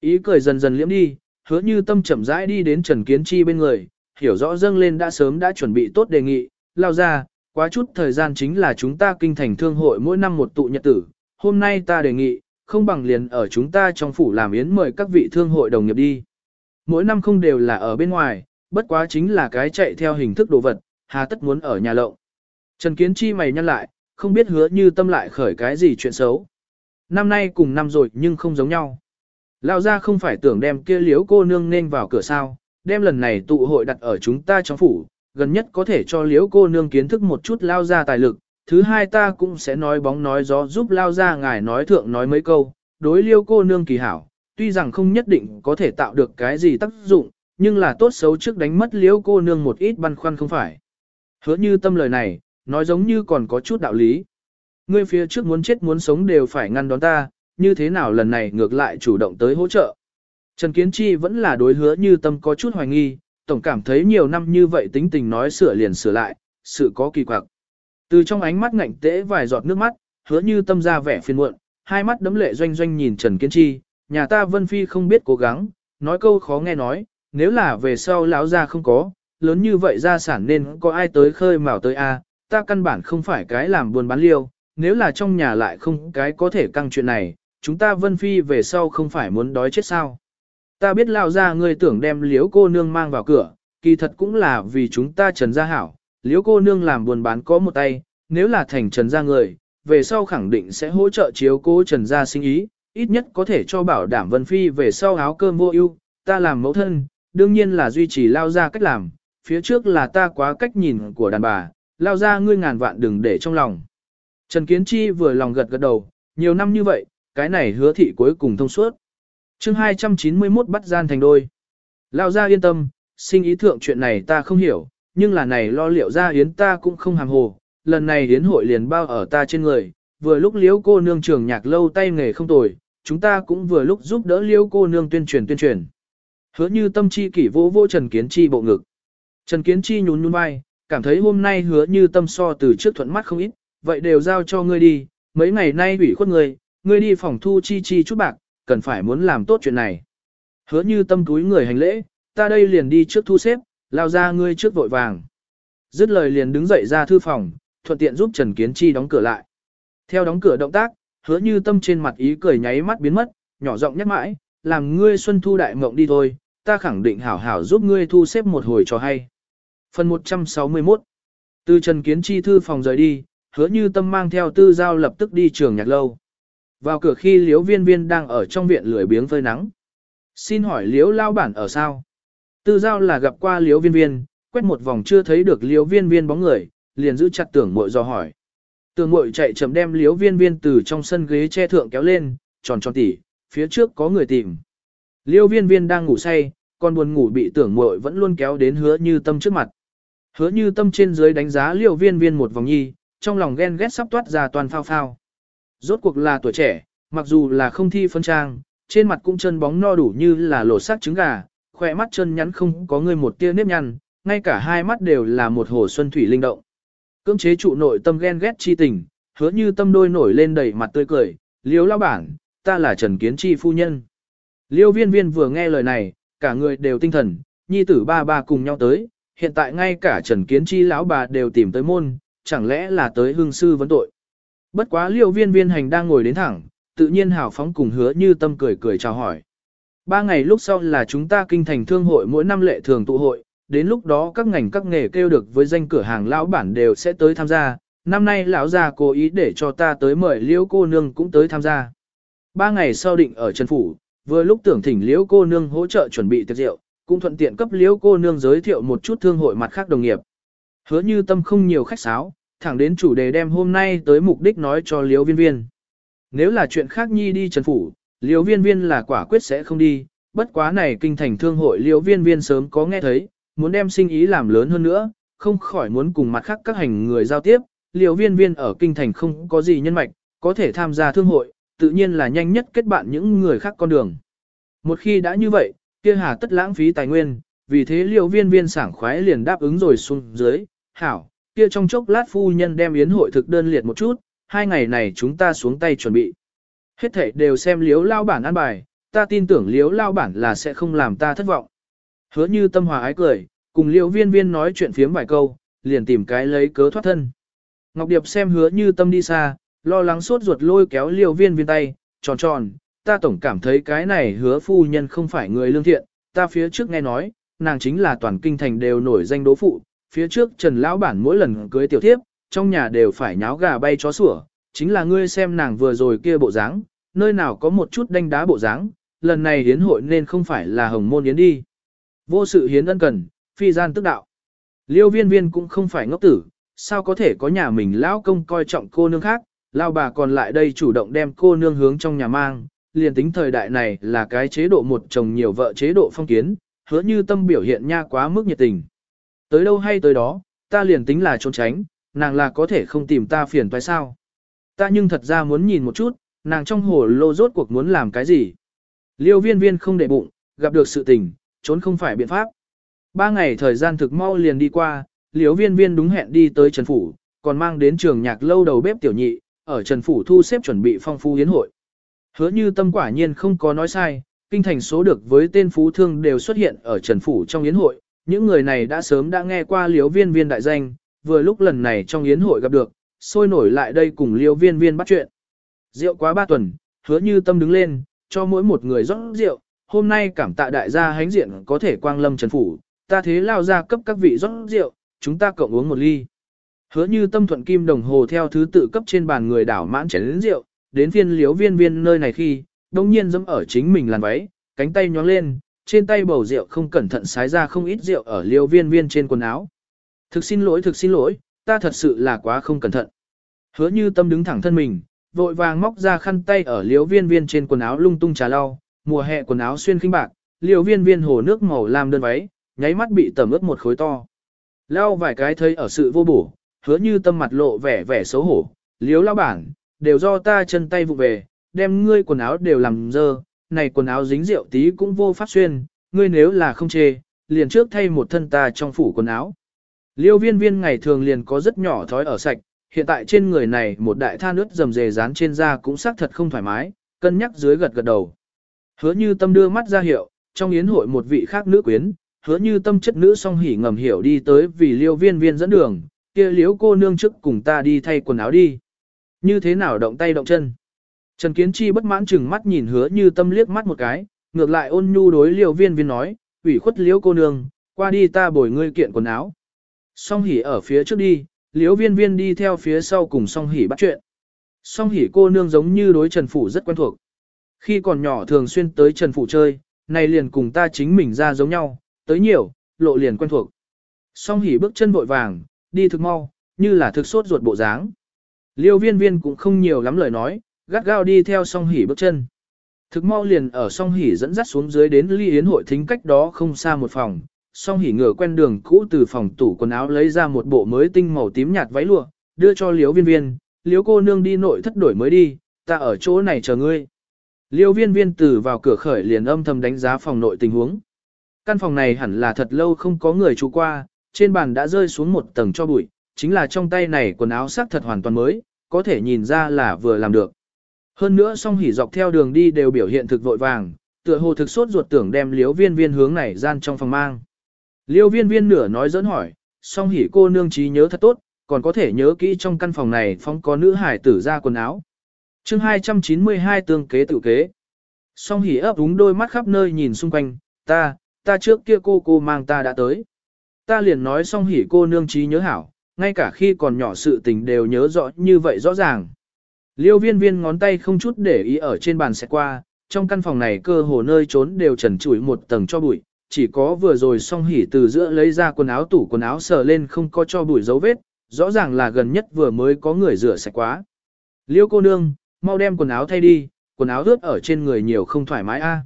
Ý cười dần dần liễm đi, hứa như tâm chậm rãi đi đến Trần Kiến Chi bên người, hiểu rõ dâng lên đã sớm đã chuẩn bị tốt đề nghị, lao ra, quá chút thời gian chính là chúng ta kinh thành thương hội mỗi năm một tụ nhật tử, hôm nay ta đề nghị, không bằng liền ở chúng ta trong phủ làm yến mời các vị thương hội đồng nghiệp đi. Mỗi năm không đều là ở bên ngoài, bất quá chính là cái chạy theo hình thức đồ vật, hà tất muốn ở nhà lộng. Trần Kiến Chi mày nhăn lại, không biết hứa như tâm lại khởi cái gì chuyện xấu. Năm nay cùng năm rồi nhưng không giống nhau. Lao ra không phải tưởng đem kia liếu cô nương nên vào cửa sao, đem lần này tụ hội đặt ở chúng ta trong phủ, gần nhất có thể cho liếu cô nương kiến thức một chút lao ra tài lực, thứ hai ta cũng sẽ nói bóng nói gió giúp lao ra ngài nói thượng nói mấy câu, đối liêu cô nương kỳ hảo, tuy rằng không nhất định có thể tạo được cái gì tác dụng, nhưng là tốt xấu trước đánh mất liếu cô nương một ít băn khoăn không phải. Hứa như tâm lời này, nói giống như còn có chút đạo lý. Ngươi phía trước muốn chết muốn sống đều phải ngăn đón ta, như thế nào lần này ngược lại chủ động tới hỗ trợ. Trần Kiến Chi vẫn là đối hứa như tâm có chút hoài nghi, tổng cảm thấy nhiều năm như vậy tính tình nói sửa liền sửa lại, sự có kỳ quặc. Từ trong ánh mắt ngạnh tễ vài giọt nước mắt, hứa như tâm ra vẻ phiền muộn, hai mắt đấm lệ doanh doanh nhìn Trần Kiến Chi, nhà ta Vân Phi không biết cố gắng, nói câu khó nghe nói, nếu là về sau lão gia không có, lớn như vậy gia sản nên có ai tới khơi mào tới a, à? ta căn bản không phải cái làm buôn bán liêu, nếu là trong nhà lại không cái có thể căng chuyện này, chúng ta Vân Phi về sau không phải muốn đói chết sao. Ta biết lao gia ngươi tưởng đem liếu cô nương mang vào cửa, kỳ thật cũng là vì chúng ta trần gia hảo, liếu cô nương làm buồn bán có một tay, nếu là thành trần gia người, về sau khẳng định sẽ hỗ trợ chiếu cố trần gia sinh ý, ít nhất có thể cho bảo đảm Vân Phi về sau áo cơm vô ưu, ta làm mẫu thân, đương nhiên là duy trì lao ra cách làm, phía trước là ta quá cách nhìn của đàn bà, lao ra ngươi ngàn vạn đừng để trong lòng. Trần Kiến Chi vừa lòng gật gật đầu, nhiều năm như vậy, cái này hứa thị cuối cùng thông suốt. chương 291 bắt gian thành đôi. Lao ra yên tâm, sinh ý thượng chuyện này ta không hiểu, nhưng là này lo liệu ra yến ta cũng không hàm hồ, lần này yến hội liền bao ở ta trên người, vừa lúc liếu cô nương trường nhạc lâu tay nghề không tồi, chúng ta cũng vừa lúc giúp đỡ liễu cô nương tuyên truyền tuyên truyền. Hứa như tâm chi kỷ vô vô Trần Kiến Chi bộ ngực. Trần Kiến Chi nhún nhún vai, cảm thấy hôm nay hứa như tâm so từ trước thuận mắt không ít, vậy đều giao cho ngươi đi, mấy ngày nay ủy khuất ngươi, ngươi đi phòng thu chi chi chút bạc, cần phải muốn làm tốt chuyện này. Hứa như tâm túi người hành lễ, ta đây liền đi trước thu xếp, lao ra ngươi trước vội vàng. Dứt lời liền đứng dậy ra thư phòng, thuận tiện giúp Trần Kiến Chi đóng cửa lại. Theo đóng cửa động tác, hứa như tâm trên mặt ý cười nháy mắt biến mất, nhỏ giọng nhắc mãi, làm ngươi xuân thu đại mộng đi thôi, ta khẳng định hảo hảo giúp ngươi thu xếp một hồi cho hay. Phần 161 Từ Trần Kiến Chi thư phòng rời đi, hứa như tâm mang theo tư giao lập tức đi trường nhạc lâu. Vào cửa khi liếu viên viên đang ở trong viện lười biếng phơi nắng. Xin hỏi liếu lao bản ở sao? Tư giao là gặp qua liếu viên viên, quét một vòng chưa thấy được liếu viên viên bóng người, liền giữ chặt tưởng mội do hỏi. Tưởng mội chạy chậm đem liếu viên viên từ trong sân ghế che thượng kéo lên, tròn tròn tỉ, phía trước có người tìm. Liêu viên viên đang ngủ say, còn buồn ngủ bị tưởng Mội vẫn luôn kéo đến hứa như tâm trước mặt. Hứa như tâm trên dưới đánh giá liêu viên viên một vòng nhi, trong lòng ghen ghét sắp toát ra toàn phao phao. Rốt cuộc là tuổi trẻ, mặc dù là không thi phân trang, trên mặt cũng chân bóng no đủ như là lột xác trứng gà, khỏe mắt chân nhắn không có người một tia nếp nhăn, ngay cả hai mắt đều là một hồ xuân thủy linh động. Cưỡng chế trụ nội tâm ghen ghét chi tình, hứa như tâm đôi nổi lên đầy mặt tươi cười, liếu lao bản, ta là Trần Kiến Chi phu nhân. Liêu viên viên vừa nghe lời này, cả người đều tinh thần, nhi tử ba ba cùng nhau tới, hiện tại ngay cả Trần Kiến Chi lão bà đều tìm tới môn, chẳng lẽ là tới hương sư vấn tội. Bất quá liêu viên viên hành đang ngồi đến thẳng, tự nhiên hào phóng cùng hứa như tâm cười cười chào hỏi. Ba ngày lúc sau là chúng ta kinh thành thương hội mỗi năm lệ thường tụ hội, đến lúc đó các ngành các nghề kêu được với danh cửa hàng lão bản đều sẽ tới tham gia. Năm nay lão già cố ý để cho ta tới mời liễu cô nương cũng tới tham gia. Ba ngày sau định ở Trần Phủ, vừa lúc tưởng thỉnh liễu cô nương hỗ trợ chuẩn bị tiệc rượu, cũng thuận tiện cấp liễu cô nương giới thiệu một chút thương hội mặt khác đồng nghiệp. Hứa như tâm không nhiều khách sáo, thẳng đến chủ đề đem hôm nay tới mục đích nói cho liễu viên viên. Nếu là chuyện khác nhi đi Trần Phủ, liễu viên viên là quả quyết sẽ không đi, bất quá này kinh thành thương hội liễu viên viên sớm có nghe thấy, muốn đem sinh ý làm lớn hơn nữa, không khỏi muốn cùng mặt khác các hành người giao tiếp, liễu viên viên ở kinh thành không có gì nhân mạch, có thể tham gia thương hội, tự nhiên là nhanh nhất kết bạn những người khác con đường. Một khi đã như vậy, kia hà tất lãng phí tài nguyên, vì thế Liễu viên viên sảng khoái liền đáp ứng rồi xuống dưới, hảo, kia trong chốc lát phu nhân đem yến hội thực đơn liệt một chút, hai ngày này chúng ta xuống tay chuẩn bị. Hết thảy đều xem liếu lao bản ăn bài, ta tin tưởng liếu lao bản là sẽ không làm ta thất vọng. Hứa như tâm hòa ái cười, cùng Liễu viên viên nói chuyện phiếm vài câu, liền tìm cái lấy cớ thoát thân. Ngọc Điệp xem hứa như tâm đi xa, lo lắng sốt ruột lôi kéo liều viên viên tay, tròn tròn, ta tổng cảm thấy cái này hứa phu nhân không phải người lương thiện, ta phía trước nghe nói, nàng chính là toàn kinh thành đều nổi danh đố phụ, phía trước Trần Lão Bản mỗi lần cưới tiểu thiếp, trong nhà đều phải nháo gà bay chó sủa, chính là ngươi xem nàng vừa rồi kia bộ dáng, nơi nào có một chút đanh đá bộ dáng, lần này hiến hội nên không phải là hồng môn yến đi. Vô sự hiến ân cần, phi gian tức đạo. Liêu viên viên cũng không phải ngốc tử, sao có thể có nhà mình lão công coi trọng cô nương khác, lao bà còn lại đây chủ động đem cô nương hướng trong nhà mang, liền tính thời đại này là cái chế độ một chồng nhiều vợ chế độ phong kiến, hứa như tâm biểu hiện nha quá mức nhiệt tình. Tới đâu hay tới đó, ta liền tính là trốn tránh, nàng là có thể không tìm ta phiền phải sao. Ta nhưng thật ra muốn nhìn một chút, nàng trong hồ lô rốt cuộc muốn làm cái gì. Liêu viên viên không để bụng, gặp được sự tình, trốn không phải biện pháp. Ba ngày thời gian thực mau liền đi qua, liêu viên viên đúng hẹn đi tới Trần Phủ, còn mang đến trường nhạc lâu đầu bếp tiểu nhị, ở Trần Phủ thu xếp chuẩn bị phong phú yến hội. Hứa như tâm quả nhiên không có nói sai, kinh thành số được với tên phú thương đều xuất hiện ở Trần Phủ trong yến hội, những người này đã sớm đã nghe qua liếu viên viên đại danh, vừa lúc lần này trong yến hội gặp được, sôi nổi lại đây cùng liếu viên viên bắt chuyện. Rượu quá ba tuần, hứa như tâm đứng lên, cho mỗi một người rót rượu, hôm nay cảm tạ đại gia hánh diện có thể quang lâm Trần Phủ, ta thế lao ra cấp các vị rót rượu, chúng ta cộng uống một ly. Hứa như tâm thuận kim đồng hồ theo thứ tự cấp trên bàn người đảo mãn chén đến rượu, đến phiên liếu viên viên nơi này khi, đông nhiên dẫm ở chính mình làn váy, cánh tay nhóng lên, trên tay bầu rượu không cẩn thận xái ra không ít rượu ở liêu viên viên trên quần áo. Thực xin lỗi thực xin lỗi, ta thật sự là quá không cẩn thận. Hứa như tâm đứng thẳng thân mình, vội vàng móc ra khăn tay ở liêu viên viên trên quần áo lung tung trà lau, mùa hè quần áo xuyên khinh bạc, liêu viên viên hồ nước màu lam đơn váy, nháy mắt bị tẩm ướt một khối to. Lau vài cái thấy ở sự vô bổ, hứa như tâm mặt lộ vẻ vẻ xấu hổ, liếu lao bản, đều do ta chân tay vụ về, đem ngươi quần áo đều làm dơ, này quần áo dính rượu tí cũng vô pháp xuyên, ngươi nếu là không chê, liền trước thay một thân ta trong phủ quần áo. Liêu viên viên ngày thường liền có rất nhỏ thói ở sạch, hiện tại trên người này một đại than nước dầm dề dán trên da cũng xác thật không thoải mái, cân nhắc dưới gật gật đầu. Hứa như tâm đưa mắt ra hiệu, trong yến hội một vị khác nữ quyến, hứa như tâm chất nữ song hỉ ngầm hiểu đi tới vì liêu viên viên dẫn đường, kia liếu cô nương trước cùng ta đi thay quần áo đi. Như thế nào động tay động chân. Trần Kiến Chi bất mãn chừng mắt nhìn hứa như tâm liếc mắt một cái, ngược lại ôn nhu đối liêu viên viên nói, ủy khuất liễu cô nương, qua đi ta bồi ngươi kiện quần áo. Song hỉ ở phía trước đi, liễu viên viên đi theo phía sau cùng song hỉ bắt chuyện. Song hỉ cô nương giống như đối Trần Phủ rất quen thuộc. Khi còn nhỏ thường xuyên tới Trần Phủ chơi, này liền cùng ta chính mình ra giống nhau, tới nhiều, lộ liền quen thuộc. Song hỉ bước chân vội vàng, đi thực mau, như là thực sốt ruột bộ dáng. Liêu viên viên cũng không nhiều lắm lời nói, gắt gao đi theo song hỉ bước chân. Thực mau liền ở song hỉ dẫn dắt xuống dưới đến ly yến hội thính cách đó không xa một phòng. Song hỉ ngửa quen đường cũ từ phòng tủ quần áo lấy ra một bộ mới tinh màu tím nhạt váy lụa, đưa cho liếu viên viên, liếu cô nương đi nội thất đổi mới đi, ta ở chỗ này chờ ngươi. Liêu viên viên từ vào cửa khởi liền âm thầm đánh giá phòng nội tình huống. Căn phòng này hẳn là thật lâu không có người trú qua, trên bàn đã rơi xuống một tầng cho bụi, chính là trong tay này quần áo sắc thật hoàn toàn mới, có thể nhìn ra là vừa làm được. Hơn nữa song hỉ dọc theo đường đi đều biểu hiện thực vội vàng, tựa hồ thực sốt ruột tưởng đem liếu viên viên hướng này gian trong phòng mang. Liêu viên viên nửa nói dẫn hỏi, song hỉ cô nương trí nhớ thật tốt, còn có thể nhớ kỹ trong căn phòng này phong có nữ hải tử ra quần áo. chương 292 tương kế tự kế. Song hỉ ấp úng đôi mắt khắp nơi nhìn xung quanh, ta, ta trước kia cô cô mang ta đã tới. Ta liền nói song hỉ cô nương trí nhớ hảo, ngay cả khi còn nhỏ sự tình đều nhớ rõ như vậy rõ ràng. Liêu viên viên ngón tay không chút để ý ở trên bàn sẽ qua, trong căn phòng này cơ hồ nơi trốn đều trần trụi một tầng cho bụi, chỉ có vừa rồi song hỉ từ giữa lấy ra quần áo tủ quần áo sờ lên không có cho bụi dấu vết, rõ ràng là gần nhất vừa mới có người rửa sạch quá. Liêu cô nương, mau đem quần áo thay đi, quần áo ướt ở trên người nhiều không thoải mái a.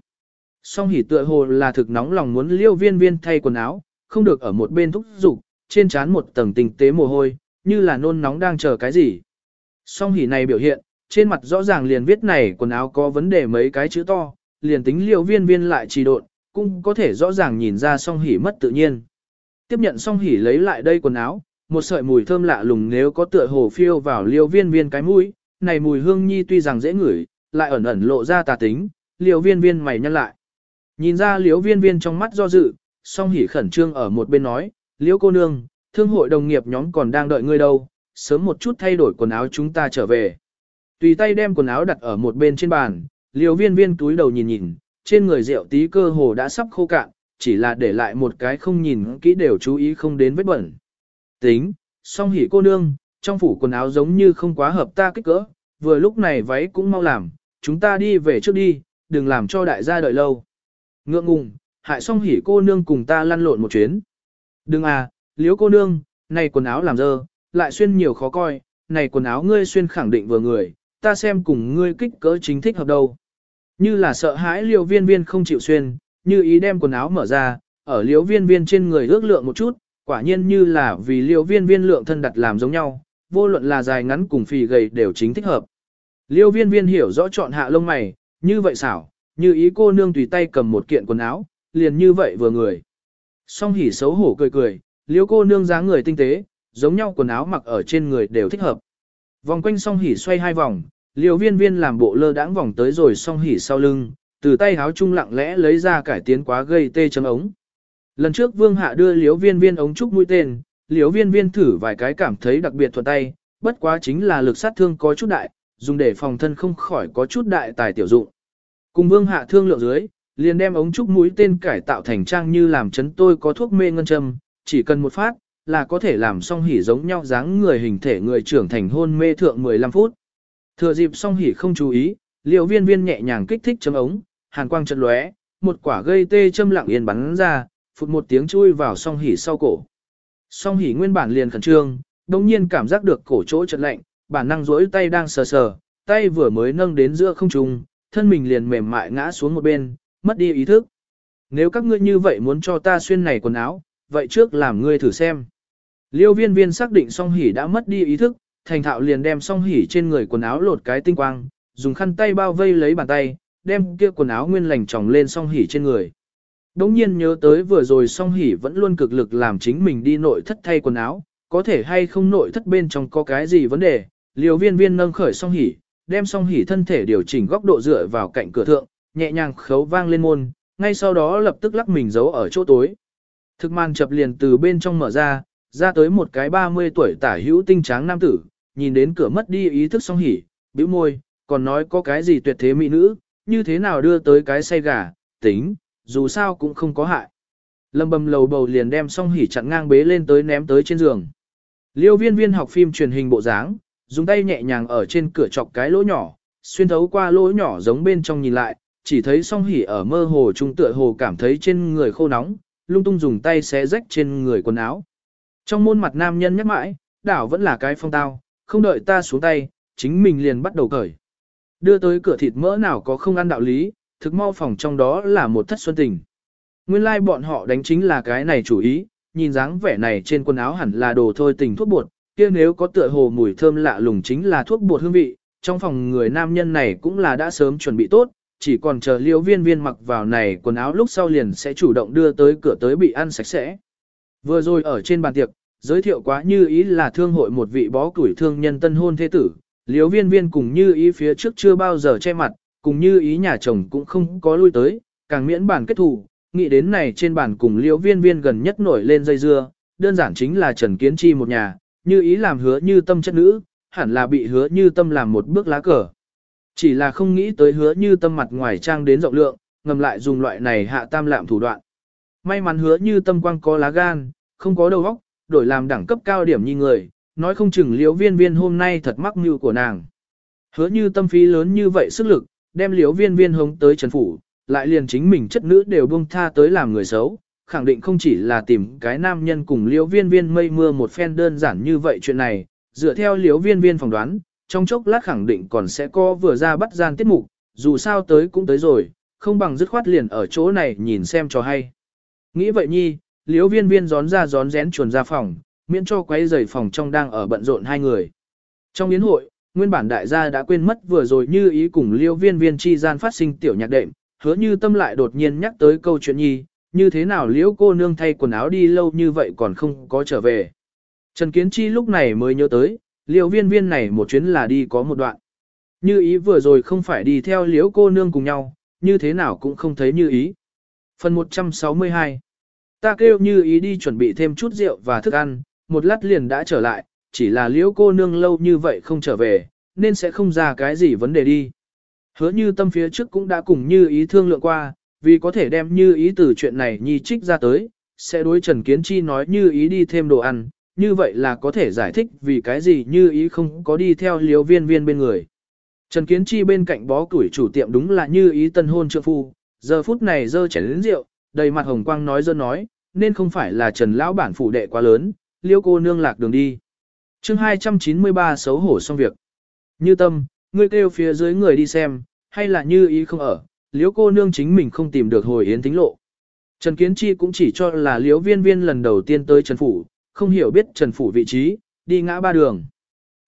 Song hỉ tựa hồ là thực nóng lòng muốn liêu viên viên thay quần áo, không được ở một bên thúc giục, trên trán một tầng tinh tế mồ hôi, như là nôn nóng đang chờ cái gì. Song hỉ này biểu hiện, trên mặt rõ ràng liền viết này quần áo có vấn đề mấy cái chữ to, liền tính liều viên viên lại trì độn, cũng có thể rõ ràng nhìn ra song hỉ mất tự nhiên. Tiếp nhận song hỉ lấy lại đây quần áo, một sợi mùi thơm lạ lùng nếu có tựa hồ phiêu vào liều viên viên cái mũi, này mùi hương nhi tuy rằng dễ ngửi, lại ẩn ẩn lộ ra tà tính, liều viên viên mày nhăn lại. Nhìn ra liều viên viên trong mắt do dự, song hỉ khẩn trương ở một bên nói, liễu cô nương, thương hội đồng nghiệp nhóm còn đang đợi ngươi đâu, sớm một chút thay đổi quần áo chúng ta trở về. Tùy tay đem quần áo đặt ở một bên trên bàn, liều viên viên túi đầu nhìn nhìn, trên người rượu tí cơ hồ đã sắp khô cạn, chỉ là để lại một cái không nhìn kỹ đều chú ý không đến vết bẩn. Tính, song hỉ cô nương, trong phủ quần áo giống như không quá hợp ta kích cỡ, vừa lúc này váy cũng mau làm, chúng ta đi về trước đi, đừng làm cho đại gia đợi lâu. Ngượng ngùng, hại song hỉ cô nương cùng ta lăn lộn một chuyến. Đừng à, liếu cô nương, này quần áo làm dơ, lại xuyên nhiều khó coi, này quần áo ngươi xuyên khẳng định vừa người, ta xem cùng ngươi kích cỡ chính thích hợp đâu. Như là sợ hãi liều viên viên không chịu xuyên, như ý đem quần áo mở ra, ở liều viên viên trên người ước lượng một chút, quả nhiên như là vì liều viên viên lượng thân đặt làm giống nhau, vô luận là dài ngắn cùng phì gầy đều chính thích hợp. Liêu viên viên hiểu rõ chọn hạ lông mày, như vậy xảo, như ý cô nương tùy tay cầm một kiện quần áo, liền như vậy vừa người. Song hỉ xấu hổ cười cười, liêu cô nương dáng người tinh tế, giống nhau quần áo mặc ở trên người đều thích hợp. Vòng quanh song hỉ xoay hai vòng, liều viên viên làm bộ lơ đãng vòng tới rồi song hỉ sau lưng, từ tay háo trung lặng lẽ lấy ra cải tiến quá gây tê chấm ống. Lần trước vương hạ đưa liều viên viên ống trúc mũi tên, liều viên viên thử vài cái cảm thấy đặc biệt thuận tay, bất quá chính là lực sát thương có chút đại, dùng để phòng thân không khỏi có chút đại tài tiểu dụng. Cùng vương hạ thương lượng dưới, liền đem ống trúc mũi tên cải tạo thành trang như làm chấn tôi có thuốc mê ngân châm, chỉ cần một phát, là có thể làm song hỉ giống nhau dáng người hình thể người trưởng thành hôn mê thượng 15 phút. Thừa dịp song hỉ không chú ý, liều viên viên nhẹ nhàng kích thích chấm ống, hàn quang chật lóe, một quả gây tê châm lặng yên bắn ra, phụt một tiếng chui vào song hỉ sau cổ. Song hỉ nguyên bản liền khẩn trương, đồng nhiên cảm giác được cổ chỗ chật lạnh, bản năng duỗi tay đang sờ sờ, tay vừa mới nâng đến giữa không trung, thân mình liền mềm mại ngã xuống một bên, mất đi ý thức. Nếu các ngươi như vậy muốn cho ta xuyên này quần áo, vậy trước làm ngươi thử xem. Liêu viên viên xác định song hỉ đã mất đi ý thức, thành thạo liền đem song hỉ trên người quần áo lột cái tinh quang, dùng khăn tay bao vây lấy bàn tay, đem kia quần áo nguyên lành tròng lên song hỉ trên người. Đống nhiên nhớ tới vừa rồi song hỉ vẫn luôn cực lực làm chính mình đi nội thất thay quần áo, có thể hay không nội thất bên trong có cái gì vấn đề, liều viên viên nâng khởi song hỉ, đem song hỉ thân thể điều chỉnh góc độ dựa vào cạnh cửa thượng, nhẹ nhàng khấu vang lên môn, ngay sau đó lập tức lắc mình giấu ở chỗ tối. Thực màn chập liền từ bên trong mở ra, ra tới một cái 30 tuổi tả hữu tinh tráng nam tử, nhìn đến cửa mất đi ý thức song hỉ, bĩu môi, còn nói có cái gì tuyệt thế mỹ nữ, như thế nào đưa tới cái say gà, tính, dù sao cũng không có hại. Lâm bầm lầu bầu liền đem song hỉ chặn ngang bế lên tới ném tới trên giường. Liêu viên viên học phim truyền hình bộ dáng, dùng tay nhẹ nhàng ở trên cửa chọc cái lỗ nhỏ, xuyên thấu qua lỗ nhỏ giống bên trong nhìn lại, chỉ thấy song hỉ ở mơ hồ trung tựa hồ cảm thấy trên người khô nóng, lung tung dùng tay xé rách trên người quần áo. Trong môn mặt nam nhân nhắc mãi, đảo vẫn là cái phong tao, không đợi ta xuống tay, chính mình liền bắt đầu cởi. Đưa tới cửa thịt mỡ nào có không ăn đạo lý, thực mau phòng trong đó là một thất xuân tình. Nguyên lai like bọn họ đánh chính là cái này chủ ý, nhìn dáng vẻ này trên quần áo hẳn là đồ thôi tình thuốc bột, kia nếu có tựa hồ mùi thơm lạ lùng chính là thuốc bột hương vị, trong phòng người nam nhân này cũng là đã sớm chuẩn bị tốt, chỉ còn chờ liêu viên viên mặc vào này quần áo lúc sau liền sẽ chủ động đưa tới cửa tới bị ăn sạch sẽ. Vừa rồi ở trên bàn tiệc, giới thiệu quá như ý là thương hội một vị bó củi thương nhân tân hôn thế tử, liếu viên viên cùng như ý phía trước chưa bao giờ che mặt, cùng như ý nhà chồng cũng không có lui tới, càng miễn bản kết thù, nghĩ đến này trên bàn cùng liếu viên viên gần nhất nổi lên dây dưa, đơn giản chính là Trần Kiến Chi một nhà, như ý làm hứa như tâm chất nữ, hẳn là bị hứa như tâm làm một bước lá cờ. Chỉ là không nghĩ tới hứa như tâm mặt ngoài trang đến rộng lượng, ngầm lại dùng loại này hạ tam lạm thủ đoạn. May mắn hứa như tâm quang có lá gan, không có đầu óc, đổi làm đẳng cấp cao điểm như người, nói không chừng liễu viên viên hôm nay thật mắc mưu của nàng. Hứa như tâm phí lớn như vậy sức lực, đem liễu viên viên hống tới trần phủ, lại liền chính mình chất nữ đều buông tha tới làm người xấu, khẳng định không chỉ là tìm cái nam nhân cùng liễu viên viên mây mưa một phen đơn giản như vậy chuyện này, dựa theo liễu viên viên phỏng đoán, trong chốc lát khẳng định còn sẽ có vừa ra bắt gian tiết mục, dù sao tới cũng tới rồi, không bằng dứt khoát liền ở chỗ này nhìn xem cho hay. Nghĩ vậy nhi, liễu viên viên gión ra gión rén chuồn ra phòng, miễn cho quấy rầy phòng trong đang ở bận rộn hai người. Trong yến hội, nguyên bản đại gia đã quên mất vừa rồi như ý cùng liễu viên viên chi gian phát sinh tiểu nhạc đệm, hứa như tâm lại đột nhiên nhắc tới câu chuyện nhi, như thế nào liễu cô nương thay quần áo đi lâu như vậy còn không có trở về. Trần Kiến Chi lúc này mới nhớ tới, liễu viên viên này một chuyến là đi có một đoạn. Như ý vừa rồi không phải đi theo liễu cô nương cùng nhau, như thế nào cũng không thấy như ý. Phần 162 Ta kêu như ý đi chuẩn bị thêm chút rượu và thức ăn, một lát liền đã trở lại, chỉ là liễu cô nương lâu như vậy không trở về, nên sẽ không ra cái gì vấn đề đi. Hứa như tâm phía trước cũng đã cùng như ý thương lượng qua, vì có thể đem như ý từ chuyện này nhi trích ra tới, sẽ đối Trần Kiến Chi nói như ý đi thêm đồ ăn, như vậy là có thể giải thích vì cái gì như ý không có đi theo liếu viên viên bên người. Trần Kiến Chi bên cạnh bó củi chủ tiệm đúng là như ý tân hôn trượng phu, giờ phút này dơ chảy đến rượu, đầy mặt hồng quang nói dơ nói, nên không phải là Trần Lão bản phủ đệ quá lớn, liêu cô nương lạc đường đi. chương 293 xấu hổ xong việc. Như tâm, ngươi kêu phía dưới người đi xem, hay là như ý không ở, liêu cô nương chính mình không tìm được hồi yến tính lộ. Trần Kiến Chi cũng chỉ cho là liếu viên viên lần đầu tiên tới Trần Phủ, không hiểu biết Trần Phủ vị trí, đi ngã ba đường.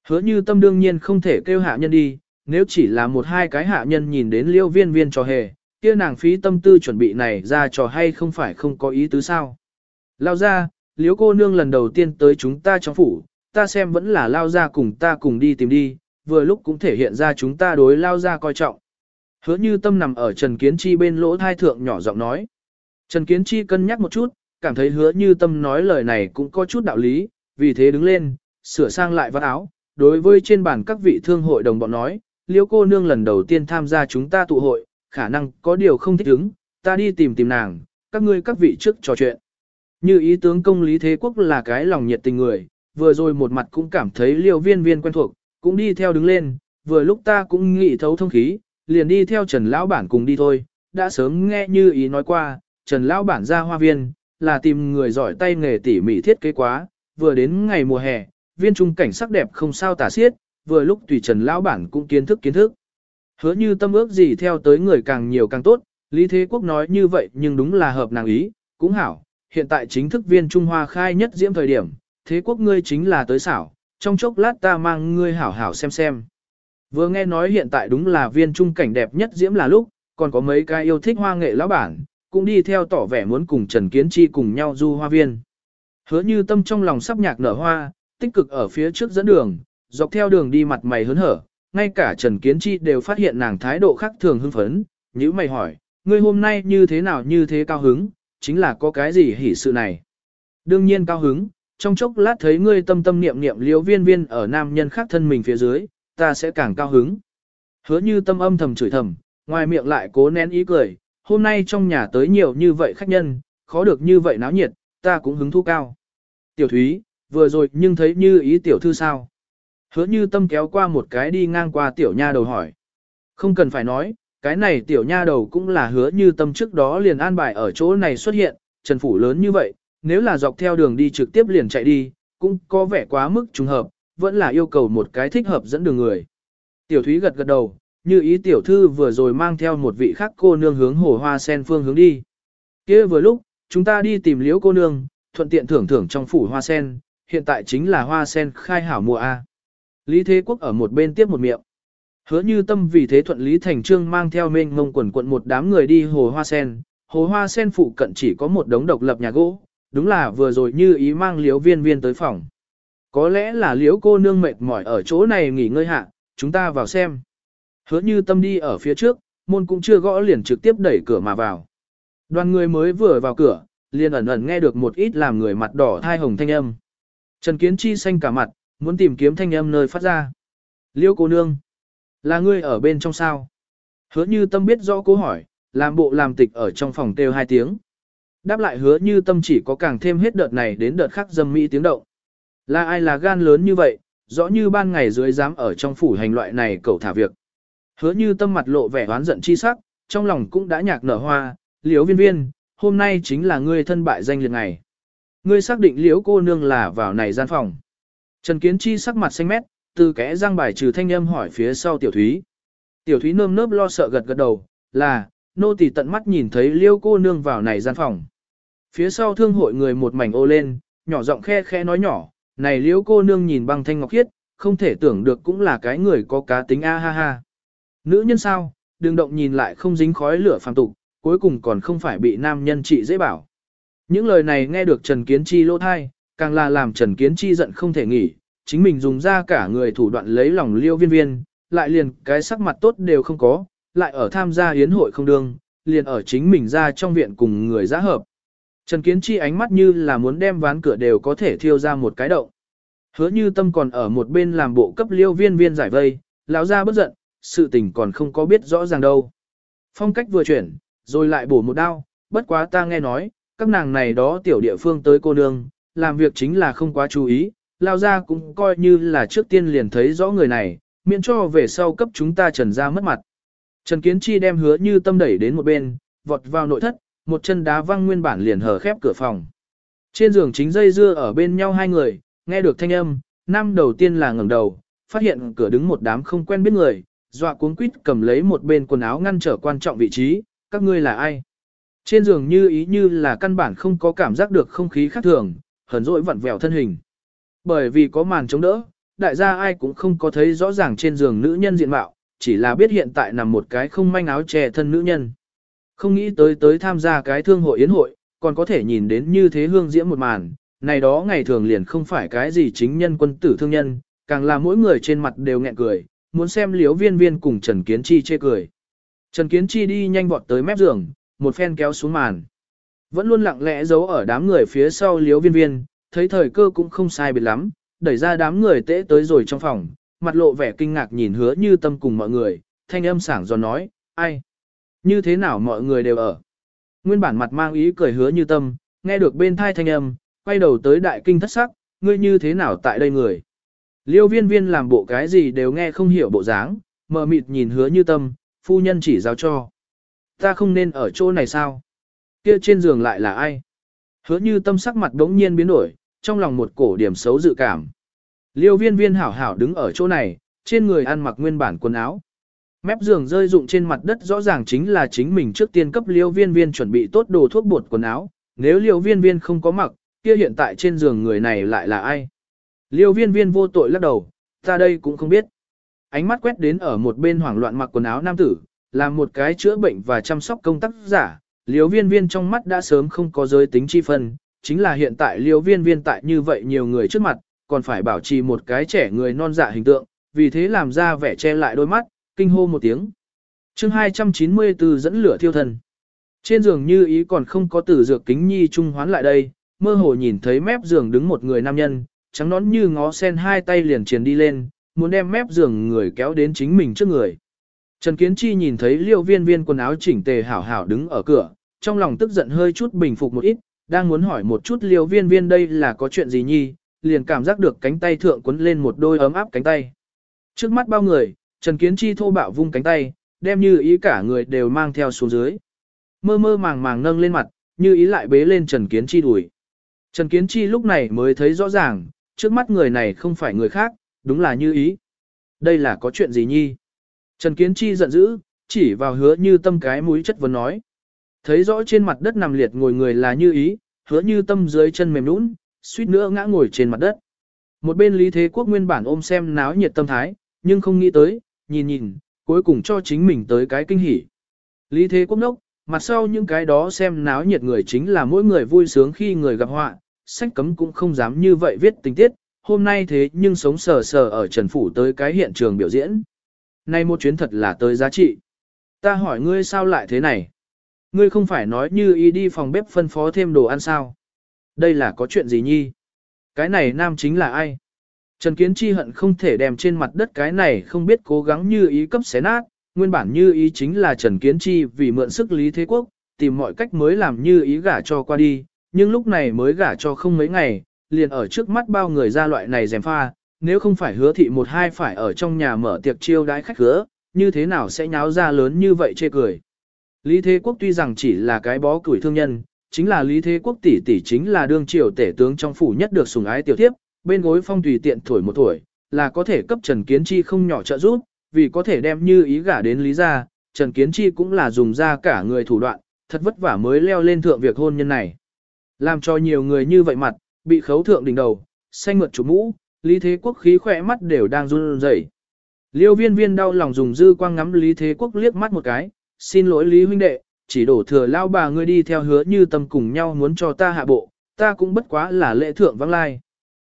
Hứa như tâm đương nhiên không thể kêu hạ nhân đi, nếu chỉ là một hai cái hạ nhân nhìn đến liêu viên viên trò hề, kia nàng phí tâm tư chuẩn bị này ra trò hay không phải không có ý tứ sao. Lao ra, liếu cô nương lần đầu tiên tới chúng ta trong phủ, ta xem vẫn là lao ra cùng ta cùng đi tìm đi, vừa lúc cũng thể hiện ra chúng ta đối lao ra coi trọng. Hứa như tâm nằm ở Trần Kiến Chi bên lỗ thai thượng nhỏ giọng nói. Trần Kiến Chi cân nhắc một chút, cảm thấy hứa như tâm nói lời này cũng có chút đạo lý, vì thế đứng lên, sửa sang lại vắt áo. Đối với trên bàn các vị thương hội đồng bọn nói, liễu cô nương lần đầu tiên tham gia chúng ta tụ hội, khả năng có điều không thích ứng, ta đi tìm tìm nàng, các ngươi các vị trước trò chuyện. Như ý tướng công Lý Thế Quốc là cái lòng nhiệt tình người, vừa rồi một mặt cũng cảm thấy liêu viên viên quen thuộc, cũng đi theo đứng lên, vừa lúc ta cũng nghĩ thấu thông khí, liền đi theo Trần Lão Bản cùng đi thôi, đã sớm nghe như ý nói qua, Trần Lão Bản ra hoa viên, là tìm người giỏi tay nghề tỉ mỉ thiết kế quá, vừa đến ngày mùa hè, viên trung cảnh sắc đẹp không sao tả xiết, vừa lúc tùy Trần Lão Bản cũng kiến thức kiến thức. Hứa như tâm ước gì theo tới người càng nhiều càng tốt, Lý Thế Quốc nói như vậy nhưng đúng là hợp nàng ý, cũng hảo, hiện tại chính thức viên Trung Hoa khai nhất diễm thời điểm, Thế Quốc ngươi chính là tới xảo, trong chốc lát ta mang ngươi hảo hảo xem xem. Vừa nghe nói hiện tại đúng là viên trung cảnh đẹp nhất diễm là lúc, còn có mấy cái yêu thích hoa nghệ lão bản, cũng đi theo tỏ vẻ muốn cùng Trần Kiến Chi cùng nhau du hoa viên. Hứa như tâm trong lòng sắp nhạc nở hoa, tích cực ở phía trước dẫn đường, dọc theo đường đi mặt mày hớn hở, ngay cả Trần Kiến Chi đều phát hiện nàng thái độ khác thường hưng phấn, nhữ mày hỏi, ngươi hôm nay như thế nào như thế cao hứng, chính là có cái gì hỉ sự này. Đương nhiên cao hứng, trong chốc lát thấy ngươi tâm tâm niệm niệm liếu viên viên ở nam nhân khác thân mình phía dưới, ta sẽ càng cao hứng. Hứa như tâm âm thầm chửi thầm, ngoài miệng lại cố nén ý cười, hôm nay trong nhà tới nhiều như vậy khách nhân, khó được như vậy náo nhiệt, ta cũng hứng thú cao. Tiểu Thúy, vừa rồi nhưng thấy như ý tiểu thư sao? Hứa như tâm kéo qua một cái đi ngang qua tiểu nha đầu hỏi. Không cần phải nói, cái này tiểu nha đầu cũng là hứa như tâm trước đó liền an bài ở chỗ này xuất hiện, trần phủ lớn như vậy, nếu là dọc theo đường đi trực tiếp liền chạy đi, cũng có vẻ quá mức trùng hợp, vẫn là yêu cầu một cái thích hợp dẫn đường người. Tiểu Thúy gật gật đầu, như ý tiểu thư vừa rồi mang theo một vị khác cô nương hướng hồ hoa sen phương hướng đi. kia vừa lúc, chúng ta đi tìm liễu cô nương, thuận tiện thưởng thưởng trong phủ hoa sen, hiện tại chính là hoa sen khai hảo mùa A. Lý Thế Quốc ở một bên tiếp một miệng. Hứa như tâm vì thế thuận Lý Thành Trương mang theo mênh ngông quần quận một đám người đi hồ hoa sen. Hồ hoa sen phụ cận chỉ có một đống độc lập nhà gỗ, đúng là vừa rồi như ý mang liếu viên viên tới phòng. Có lẽ là liếu cô nương mệt mỏi ở chỗ này nghỉ ngơi hạ, chúng ta vào xem. Hứa như tâm đi ở phía trước, môn cũng chưa gõ liền trực tiếp đẩy cửa mà vào. Đoàn người mới vừa vào cửa, liền ẩn ẩn nghe được một ít làm người mặt đỏ thai hồng thanh âm. Trần Kiến Chi xanh cả mặt, muốn tìm kiếm thanh âm nơi phát ra. Liêu cô nương, là ngươi ở bên trong sao? Hứa như tâm biết rõ câu hỏi, làm bộ làm tịch ở trong phòng kêu hai tiếng. Đáp lại hứa như tâm chỉ có càng thêm hết đợt này đến đợt khác dâm mỹ tiếng động. Là ai là gan lớn như vậy, rõ như ban ngày dưới dám ở trong phủ hành loại này cậu thả việc. Hứa như tâm mặt lộ vẻ oán giận chi sắc, trong lòng cũng đã nhạc nở hoa, liếu viên viên, hôm nay chính là ngươi thân bại danh liệt ngày. Ngươi xác định liễu cô nương là vào này gian phòng. Trần Kiến Chi sắc mặt xanh mét, từ kẽ răng bài trừ thanh âm hỏi phía sau tiểu thúy. Tiểu thúy nơm nớp lo sợ gật gật đầu, là, nô tỳ tận mắt nhìn thấy liêu cô nương vào này gian phòng. Phía sau thương hội người một mảnh ô lên, nhỏ giọng khe khe nói nhỏ, này liêu cô nương nhìn băng thanh ngọc khiết, không thể tưởng được cũng là cái người có cá tính a ha ha. Nữ nhân sao, đừng động nhìn lại không dính khói lửa phàm tục, cuối cùng còn không phải bị nam nhân trị dễ bảo. Những lời này nghe được Trần Kiến Chi lỗ thai, càng là làm Trần Kiến Chi giận không thể nghỉ, chính mình dùng ra cả người thủ đoạn lấy lòng liêu viên viên, lại liền cái sắc mặt tốt đều không có, lại ở tham gia hiến hội không đương, liền ở chính mình ra trong viện cùng người giã hợp. Trần Kiến Chi ánh mắt như là muốn đem ván cửa đều có thể thiêu ra một cái động. Hứa như tâm còn ở một bên làm bộ cấp liêu viên viên giải vây, lão ra bất giận, sự tình còn không có biết rõ ràng đâu. Phong cách vừa chuyển, rồi lại bổ một đao, bất quá ta nghe nói, các nàng này đó tiểu địa phương tới cô nương, làm việc chính là không quá chú ý, lao ra cũng coi như là trước tiên liền thấy rõ người này, miễn cho về sau cấp chúng ta trần ra mất mặt. Trần Kiến Chi đem hứa như tâm đẩy đến một bên, vọt vào nội thất, một chân đá văng nguyên bản liền hở khép cửa phòng. Trên giường chính dây dưa ở bên nhau hai người, nghe được thanh âm, nam đầu tiên là ngẩng đầu, phát hiện cửa đứng một đám không quen biết người, dọa cuốn quýt cầm lấy một bên quần áo ngăn trở quan trọng vị trí, các ngươi là ai? Trên giường như ý như là căn bản không có cảm giác được không khí khác thường, hờn dỗi vặn vẹo thân hình. Bởi vì có màn chống đỡ, đại gia ai cũng không có thấy rõ ràng trên giường nữ nhân diện mạo, chỉ là biết hiện tại nằm một cái không manh áo che thân nữ nhân. Không nghĩ tới tới tham gia cái thương hội yến hội, còn có thể nhìn đến như thế hương diễm một màn, này đó ngày thường liền không phải cái gì chính nhân quân tử thương nhân, càng là mỗi người trên mặt đều nghẹn cười, muốn xem liếu viên viên cùng Trần Kiến Chi chê cười. Trần Kiến Chi đi nhanh vọt tới mép giường, một phen kéo xuống màn. Vẫn luôn lặng lẽ giấu ở đám người phía sau liếu viên viên, thấy thời cơ cũng không sai biệt lắm, đẩy ra đám người tễ tới rồi trong phòng, mặt lộ vẻ kinh ngạc nhìn hứa như tâm cùng mọi người, thanh âm sảng giòn nói, ai? Như thế nào mọi người đều ở? Nguyên bản mặt mang ý cười hứa như tâm, nghe được bên thai thanh âm, quay đầu tới đại kinh thất sắc, ngươi như thế nào tại đây người? Liêu viên viên làm bộ cái gì đều nghe không hiểu bộ dáng, mờ mịt nhìn hứa như tâm, phu nhân chỉ giáo cho. Ta không nên ở chỗ này sao? Kia trên giường lại là ai? Hứa như tâm sắc mặt đống nhiên biến đổi, trong lòng một cổ điểm xấu dự cảm. Liêu viên viên hảo hảo đứng ở chỗ này, trên người ăn mặc nguyên bản quần áo. Mép giường rơi dụng trên mặt đất rõ ràng chính là chính mình trước tiên cấp liêu viên viên chuẩn bị tốt đồ thuốc bột quần áo. Nếu liêu viên viên không có mặc, kia hiện tại trên giường người này lại là ai? Liêu viên viên vô tội lắc đầu, ta đây cũng không biết. Ánh mắt quét đến ở một bên hoảng loạn mặc quần áo nam tử, là một cái chữa bệnh và chăm sóc công tác giả. Liêu viên viên trong mắt đã sớm không có giới tính chi phân, chính là hiện tại liêu viên viên tại như vậy nhiều người trước mặt, còn phải bảo trì một cái trẻ người non dạ hình tượng, vì thế làm ra vẻ che lại đôi mắt, kinh hô một tiếng. chương 294 dẫn lửa thiêu thần. Trên giường như ý còn không có tử dược kính nhi trung hoán lại đây, mơ hồ nhìn thấy mép giường đứng một người nam nhân, trắng nón như ngó sen hai tay liền truyền đi lên, muốn đem mép giường người kéo đến chính mình trước người. Trần Kiến Chi nhìn thấy liêu viên viên quần áo chỉnh tề hảo hảo đứng ở cửa, trong lòng tức giận hơi chút bình phục một ít, đang muốn hỏi một chút liêu viên viên đây là có chuyện gì nhi, liền cảm giác được cánh tay thượng quấn lên một đôi ấm áp cánh tay. Trước mắt bao người, Trần Kiến Chi thô bạo vung cánh tay, đem như ý cả người đều mang theo xuống dưới. Mơ mơ màng màng nâng lên mặt, như ý lại bế lên Trần Kiến Chi đuổi. Trần Kiến Chi lúc này mới thấy rõ ràng, trước mắt người này không phải người khác, đúng là như ý. Đây là có chuyện gì nhi? Trần Kiến Chi giận dữ, chỉ vào hứa như tâm cái mũi chất vấn nói. Thấy rõ trên mặt đất nằm liệt ngồi người là như ý, hứa như tâm dưới chân mềm nũng, suýt nữa ngã ngồi trên mặt đất. Một bên Lý Thế Quốc nguyên bản ôm xem náo nhiệt tâm thái, nhưng không nghĩ tới, nhìn nhìn, cuối cùng cho chính mình tới cái kinh hỉ. Lý Thế Quốc nốc, mặt sau những cái đó xem náo nhiệt người chính là mỗi người vui sướng khi người gặp họa, sách cấm cũng không dám như vậy viết tình tiết, hôm nay thế nhưng sống sờ sờ ở Trần Phủ tới cái hiện trường biểu diễn. Này một chuyến thật là tới giá trị. Ta hỏi ngươi sao lại thế này? Ngươi không phải nói như ý đi phòng bếp phân phó thêm đồ ăn sao? Đây là có chuyện gì nhi? Cái này nam chính là ai? Trần Kiến Chi hận không thể đem trên mặt đất cái này không biết cố gắng như ý cấp xé nát, nguyên bản như ý chính là Trần Kiến Chi vì mượn sức Lý Thế Quốc, tìm mọi cách mới làm như ý gả cho qua đi, nhưng lúc này mới gả cho không mấy ngày, liền ở trước mắt bao người ra loại này dèm pha, nếu không phải hứa thị một hai phải ở trong nhà mở tiệc chiêu đãi khách hứa, như thế nào sẽ nháo ra lớn như vậy chê cười. Lý Thế Quốc tuy rằng chỉ là cái bó củi thương nhân, chính là Lý Thế Quốc tỷ tỷ chính là đương triều tể tướng trong phủ nhất được sủng ái tiểu thiếp, bên gối phong tùy tiện thổi một tuổi, là có thể cấp Trần Kiến Chi không nhỏ trợ giúp, vì có thể đem như ý gả đến Lý gia, Trần Kiến Chi cũng là dùng ra cả người thủ đoạn, thật vất vả mới leo lên thượng việc hôn nhân này. Làm cho nhiều người như vậy mặt, bị khấu thượng đỉnh đầu, xanh mượt chủ mũ, Lý Thế Quốc khí khỏe mắt đều đang run rẩy. Liêu viên viên đau lòng dùng dư quang ngắm Lý Thế Quốc liếc mắt một cái, xin lỗi Lý huynh đệ, chỉ đổ thừa lao bà ngươi đi theo hứa như tâm cùng nhau muốn cho ta hạ bộ, ta cũng bất quá là lễ thượng vắng lai.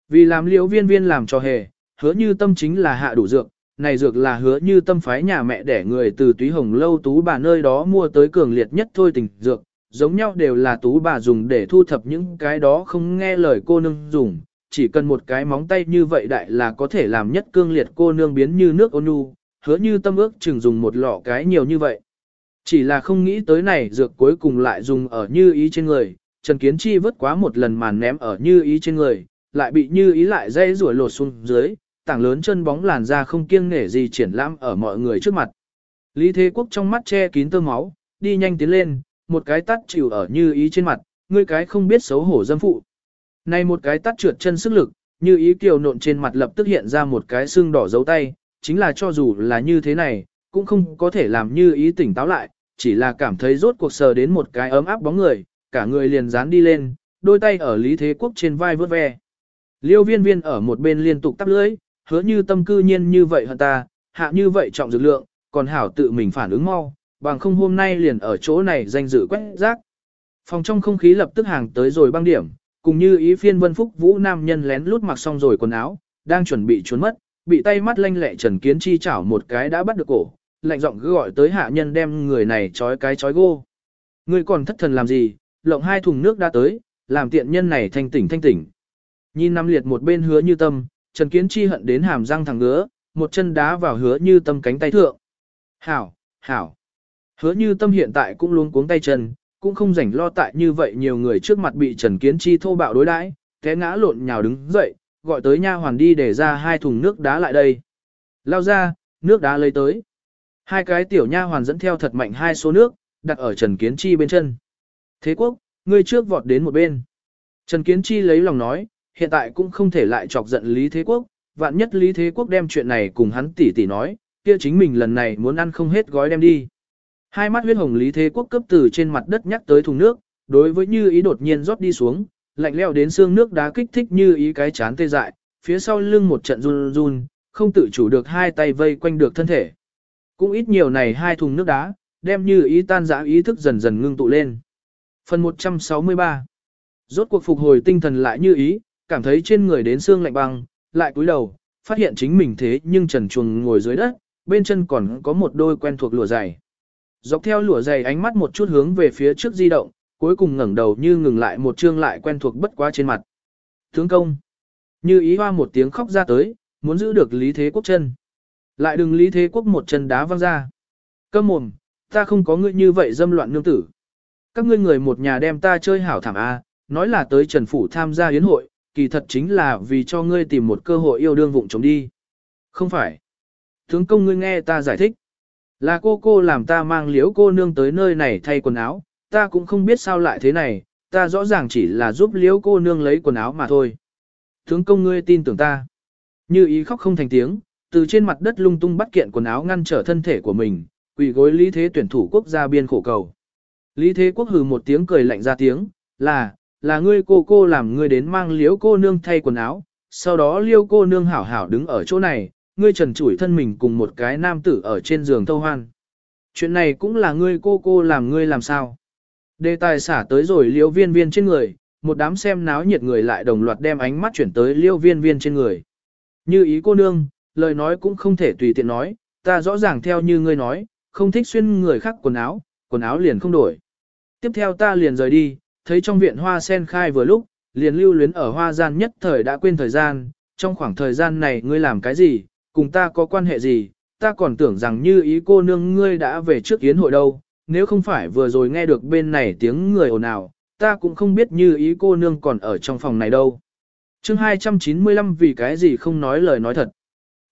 Vì làm Liêu viên viên làm cho hề, hứa như tâm chính là hạ đủ dược, này dược là hứa như tâm phái nhà mẹ để người từ túy hồng lâu tú bà nơi đó mua tới cường liệt nhất thôi tình dược, giống nhau đều là tú bà dùng để thu thập những cái đó không nghe lời cô nương dùng, chỉ cần một cái móng tay như vậy đại là có thể làm nhất cương liệt cô nương biến như nước ôn nhu, hứa như tâm ước chừng dùng một lọ cái nhiều như vậy. Chỉ là không nghĩ tới này dược cuối cùng lại dùng ở như ý trên người, Trần Kiến Chi vứt quá một lần màn ném ở như ý trên người, lại bị như ý lại dây rủi lột xuống dưới, tảng lớn chân bóng làn da không kiêng nể gì triển lãm ở mọi người trước mặt. Lý Thế Quốc trong mắt che kín tơ máu, đi nhanh tiến lên, một cái tắt chịu ở như ý trên mặt, ngươi cái không biết xấu hổ dâm phụ. Này một cái tắt trượt chân sức lực, như ý kiều nộn trên mặt lập tức hiện ra một cái xương đỏ dấu tay, chính là cho dù là như thế này, cũng không có thể làm như ý tỉnh táo lại, chỉ là cảm thấy rốt cuộc sờ đến một cái ấm áp bóng người, cả người liền dán đi lên, đôi tay ở Lý Thế Quốc trên vai vớt ve. Liêu viên viên ở một bên liên tục tắp lưỡi, hứa như tâm cư nhiên như vậy hơn ta, hạ như vậy trọng dược lượng, còn hảo tự mình phản ứng mau, bằng không hôm nay liền ở chỗ này danh dự quét rác. Phòng trong không khí lập tức hàng tới rồi băng điểm, cùng như ý phiên vân phúc vũ nam nhân lén lút mặc xong rồi quần áo, đang chuẩn bị trốn mất, bị tay mắt lanh lẹ Trần Kiến Chi chảo một cái đã bắt được cổ, lạnh giọng gọi tới hạ nhân đem người này trói cái trói gô. Ngươi còn thất thần làm gì, lộng hai thùng nước đã tới, làm tiện nhân này thanh tỉnh thanh tỉnh. Nhìn năm liệt một bên hứa như tâm, Trần Kiến Chi hận đến hàm răng thẳng ngứa, một chân đá vào hứa như tâm cánh tay thượng. Hảo, hảo. Hứa như tâm hiện tại cũng luôn cuống tay chân, cũng không rảnh lo tại như vậy nhiều người trước mặt bị Trần Kiến Chi thô bạo đối đãi, té ngã lộn nhào đứng dậy, gọi tới nha hoàn đi để ra hai thùng nước đá lại đây. Lao ra, nước đá lấy tới. Hai cái tiểu nha hoàn dẫn theo thật mạnh hai số nước, đặt ở Trần Kiến Chi bên chân. Thế quốc, ngươi trước vọt đến một bên. Trần Kiến Chi lấy lòng nói, hiện tại cũng không thể lại chọc giận Lý Thế Quốc, vạn nhất Lý Thế Quốc đem chuyện này cùng hắn tỉ tỉ nói, kia chính mình lần này muốn ăn không hết gói đem đi. Hai mắt huyết hồng Lý Thế Quốc cấp từ trên mặt đất nhắc tới thùng nước, đối với như ý đột nhiên rót đi xuống, lạnh leo đến xương nước đá kích thích như ý cái chán tê dại, phía sau lưng một trận run run, không tự chủ được hai tay vây quanh được thân thể. Cũng ít nhiều này hai thùng nước đá, đem như ý tan dã ý thức dần dần ngưng tụ lên. Phần 163 Rốt cuộc phục hồi tinh thần lại như ý, cảm thấy trên người đến xương lạnh băng, lại cúi đầu, phát hiện chính mình thế nhưng trần chuồng ngồi dưới đất, bên chân còn có một đôi quen thuộc lụa dày. Dọc theo lụa dày ánh mắt một chút hướng về phía trước di động, cuối cùng ngẩng đầu như ngừng lại một chương lại quen thuộc bất quá trên mặt. Tướng công. Như ý hoa một tiếng khóc ra tới, muốn giữ được Lý Thế Quốc chân. Lại đừng Lý Thế Quốc một chân đá văng ra. Câm mồm, ta không có ngươi như vậy dâm loạn nương tử. Các ngươi người một nhà đem ta chơi hảo thảm A, nói là tới Trần Phủ tham gia yến hội, kỳ thật chính là vì cho ngươi tìm một cơ hội yêu đương vụng chống đi. Không phải. Tướng công ngươi nghe ta giải thích. Là cô cô làm ta mang liếu cô nương tới nơi này thay quần áo, ta cũng không biết sao lại thế này, ta rõ ràng chỉ là giúp liếu cô nương lấy quần áo mà thôi. Tướng công ngươi tin tưởng ta. Như ý khóc không thành tiếng, từ trên mặt đất lung tung bắt kiện quần áo ngăn trở thân thể của mình, quỳ gối lý thế tuyển thủ quốc gia biên khổ cầu. Lý thế quốc hừ một tiếng cười lạnh ra tiếng, là, là ngươi cô cô làm ngươi đến mang liếu cô nương thay quần áo, sau đó liêu cô nương hảo hảo đứng ở chỗ này, ngươi trần chủi thân mình cùng một cái nam tử ở trên giường thâu hoan. Chuyện này cũng là ngươi cô cô làm ngươi làm sao. Đề tài xả tới rồi liêu viên viên trên người, một đám xem náo nhiệt người lại đồng loạt đem ánh mắt chuyển tới liêu viên viên trên người. Như ý cô nương, lời nói cũng không thể tùy tiện nói, ta rõ ràng theo như ngươi nói, không thích xuyên người khác quần áo, quần áo liền không đổi. Tiếp theo ta liền rời đi, thấy trong viện hoa sen khai vừa lúc, liền lưu luyến ở hoa gian nhất thời đã quên thời gian, trong khoảng thời gian này ngươi làm cái gì, cùng ta có quan hệ gì, ta còn tưởng rằng như ý cô nương ngươi đã về trước yến hội đâu, nếu không phải vừa rồi nghe được bên này tiếng người ồn ào, ta cũng không biết như ý cô nương còn ở trong phòng này đâu. chương 295 vì cái gì không nói lời nói thật.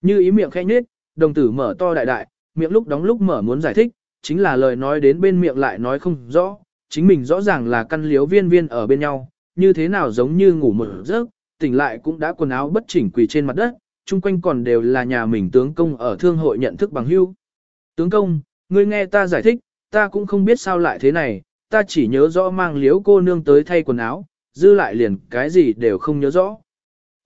Như ý miệng khẽ nhết, đồng tử mở to đại đại, miệng lúc đóng lúc mở muốn giải thích, chính là lời nói đến bên miệng lại nói không rõ, chính mình rõ ràng là căn liếu viên viên ở bên nhau, như thế nào giống như ngủ mở giấc, tỉnh lại cũng đã quần áo bất chỉnh quỳ trên mặt đất, chung quanh còn đều là nhà mình tướng công ở thương hội nhận thức bằng hưu. Tướng công, ngươi nghe ta giải thích, ta cũng không biết sao lại thế này, ta chỉ nhớ rõ mang liếu cô nương tới thay quần áo, dư lại liền cái gì đều không nhớ rõ.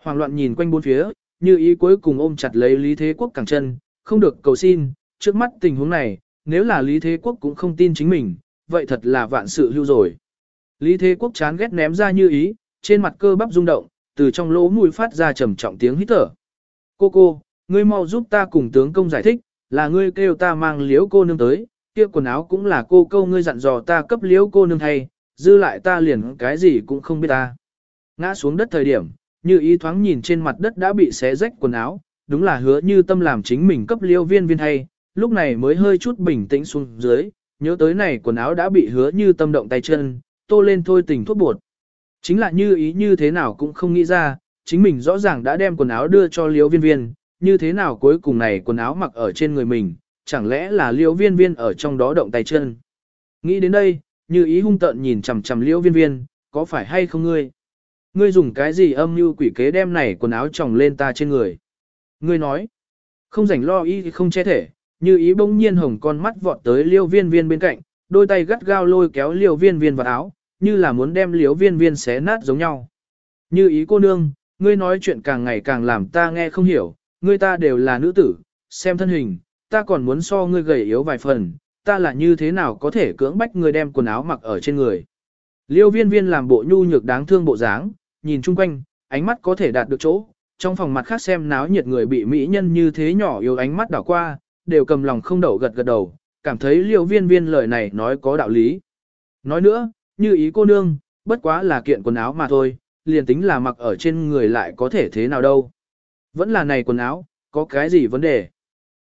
Hoàng loạn nhìn quanh bốn phía, như ý cuối cùng ôm chặt lấy Lý Thế Quốc cẳng chân, không được cầu xin, trước mắt tình huống này, nếu là Lý Thế Quốc cũng không tin chính mình, vậy thật là vạn sự hưu rồi. Lý Thế Quốc chán ghét ném ra như ý, trên mặt cơ bắp rung động, từ trong lỗ mũi phát ra trầm trọng tiếng hít thở. Cô cô, ngươi mau giúp ta cùng tướng công giải thích, là ngươi kêu ta mang liếu cô nương tới, kia quần áo cũng là cô câu ngươi dặn dò ta cấp liếu cô nương thay, dư lại ta liền cái gì cũng không biết ta. Ngã xuống đất thời điểm, như ý thoáng nhìn trên mặt đất đã bị xé rách quần áo, đúng là hứa như tâm làm chính mình cấp liêu viên viên thay, lúc này mới hơi chút bình tĩnh xuống dưới, nhớ tới này quần áo đã bị hứa như tâm động tay chân, tô lên thôi tình thuốc bột. Chính là như ý như thế nào cũng không nghĩ ra, chính mình rõ ràng đã đem quần áo đưa cho liễu viên viên, như thế nào cuối cùng này quần áo mặc ở trên người mình, chẳng lẽ là liễu viên viên ở trong đó động tay chân. Nghĩ đến đây, như ý hung tợn nhìn chằm chằm liễu viên viên, có phải hay không ngươi? Ngươi dùng cái gì âm mưu quỷ kế đem này quần áo tròng lên ta trên người? Ngươi nói, không rảnh lo ý không che thể, như ý bỗng nhiên hồng con mắt vọt tới liễu viên viên bên cạnh, đôi tay gắt gao lôi kéo liễu viên viên vào áo, như là muốn đem liễu viên viên xé nát giống nhau. Như ý cô nương, ngươi nói chuyện càng ngày càng làm ta nghe không hiểu, ngươi ta đều là nữ tử, xem thân hình, ta còn muốn so ngươi gầy yếu vài phần, ta là như thế nào có thể cưỡng bách ngươi đem quần áo mặc ở trên người. Liêu viên viên làm bộ nhu nhược đáng thương bộ dáng, nhìn chung quanh, ánh mắt có thể đạt được chỗ, trong phòng mặt khác xem náo nhiệt người bị mỹ nhân như thế nhỏ yếu ánh mắt đảo qua, đều cầm lòng không đậu gật gật đầu, cảm thấy liêu viên viên lời này nói có đạo lý. Nói nữa, như ý cô nương, bất quá là kiện quần áo mà thôi, liền tính là mặc ở trên người lại có thể thế nào đâu. Vẫn là này quần áo, có cái gì vấn đề.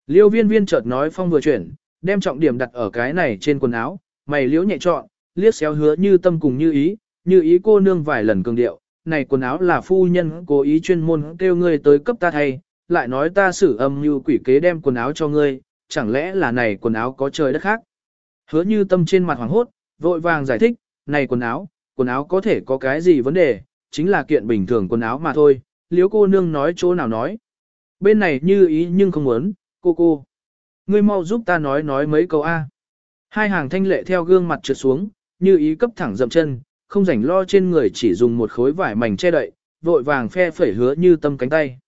Liêu viên viên chợt nói phong vừa chuyển, đem trọng điểm đặt ở cái này trên quần áo, mày liễu nhẹ trọn, liếc xéo hứa như tâm cùng như ý, như ý cô nương vài lần cường điệu, này quần áo là phu nhân cố ý chuyên môn kêu ngươi tới cấp ta thay, lại nói ta xử âm như quỷ kế đem quần áo cho ngươi, chẳng lẽ là này quần áo có trời đất khác. Hứa như tâm trên mặt hoàng hốt, vội vàng giải thích, này quần áo, quần áo có thể có cái gì vấn đề, chính là kiện bình thường quần áo mà thôi, liếu cô nương nói chỗ nào nói. Bên này như ý nhưng không muốn, cô cô. Ngươi mau giúp ta nói nói mấy câu A. Hai hàng thanh lệ theo gương mặt trượt xuống, như ý cấp thẳng dậm chân, không rảnh lo trên người chỉ dùng một khối vải mảnh che đậy, vội vàng phe phẩy hứa như tâm cánh tay.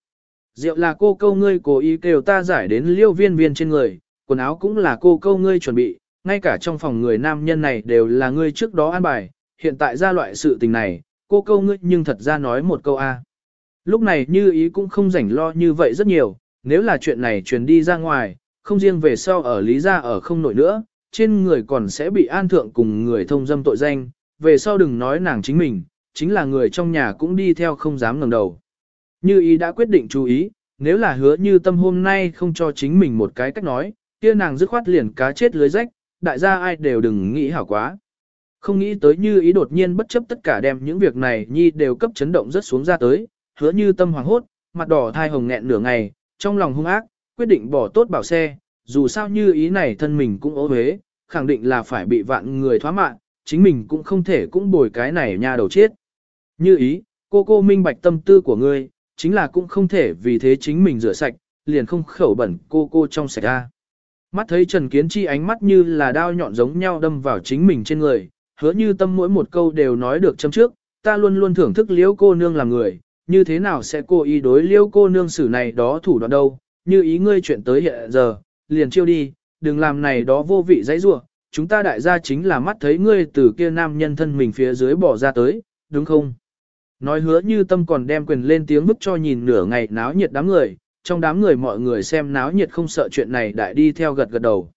Rượu là cô câu ngươi cố ý kêu ta giải đến liêu viên viên trên người, quần áo cũng là cô câu ngươi chuẩn bị, ngay cả trong phòng người nam nhân này đều là ngươi trước đó an bài, hiện tại ra loại sự tình này, cô câu ngươi nhưng thật ra nói một câu A. Lúc này như ý cũng không rảnh lo như vậy rất nhiều, nếu là chuyện này truyền đi ra ngoài, không riêng về sau ở lý gia ở không nổi nữa, trên người còn sẽ bị an thượng cùng người thông dâm tội danh, về sau đừng nói nàng chính mình, chính là người trong nhà cũng đi theo không dám ngẩng đầu. Như ý đã quyết định chú ý, nếu là hứa như tâm hôm nay không cho chính mình một cái cách nói, kia nàng dứt khoát liền cá chết lưới rách, đại gia ai đều đừng nghĩ hảo quá. Không nghĩ tới như ý đột nhiên bất chấp tất cả đem những việc này nhi đều cấp chấn động rất xuống ra tới, hứa như tâm hoàng hốt, mặt đỏ thai hồng nghẹn nửa ngày, trong lòng hung ác, quyết định bỏ tốt bảo xe, dù sao như ý này thân mình cũng ố huế, khẳng định là phải bị vạn người thoá mạng, chính mình cũng không thể cũng bồi cái này nha đầu chết. Như ý, cô cô minh bạch tâm tư của ngươi, chính là cũng không thể vì thế chính mình rửa sạch, liền không khẩu bẩn cô cô trong sạch ra. Mắt thấy Trần Kiến Chi ánh mắt như là đao nhọn giống nhau đâm vào chính mình trên người, hứa như tâm mỗi một câu đều nói được châm trước, ta luôn luôn thưởng thức liễu cô nương làm người, như thế nào sẽ cô ý đối liễu cô nương xử này đó thủ đoạn đâu, như ý ngươi chuyện tới hiện giờ, liền chiêu đi, đừng làm này đó vô vị dãy rủa chúng ta đại gia chính là mắt thấy ngươi từ kia nam nhân thân mình phía dưới bỏ ra tới, đúng không? Nói hứa như tâm còn đem quyền lên tiếng bức cho nhìn nửa ngày náo nhiệt đám người, trong đám người mọi người xem náo nhiệt không sợ chuyện này đại đi theo gật gật đầu.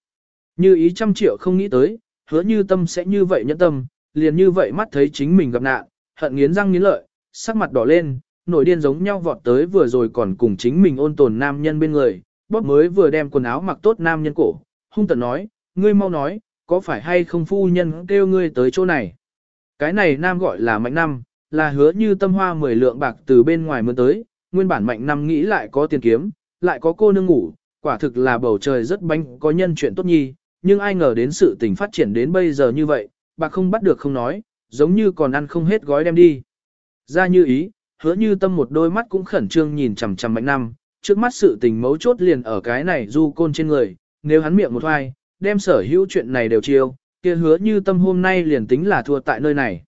Như ý trăm triệu không nghĩ tới, hứa như tâm sẽ như vậy nhẫn tâm, liền như vậy mắt thấy chính mình gặp nạn, hận nghiến răng nghiến lợi, sắc mặt đỏ lên, nổi điên giống nhau vọt tới vừa rồi còn cùng chính mình ôn tồn nam nhân bên người, bóp mới vừa đem quần áo mặc tốt nam nhân cổ, hung tận nói, ngươi mau nói, có phải hay không phu nhân kêu ngươi tới chỗ này. Cái này nam gọi là mạnh năm, là hứa như tâm hoa 10 lượng bạc từ bên ngoài mưa tới, nguyên bản mạnh năm nghĩ lại có tiền kiếm, lại có cô nương ngủ, quả thực là bầu trời rất bánh có nhân chuyện tốt nhi, nhưng ai ngờ đến sự tình phát triển đến bây giờ như vậy, bạc không bắt được không nói, giống như còn ăn không hết gói đem đi. Ra như ý, hứa như tâm một đôi mắt cũng khẩn trương nhìn chằm chằm mạnh năm, trước mắt sự tình mấu chốt liền ở cái này du côn trên người, nếu hắn miệng một hoài, đem sở hữu chuyện này đều chiêu, kia hứa như tâm hôm nay liền tính là thua tại nơi này.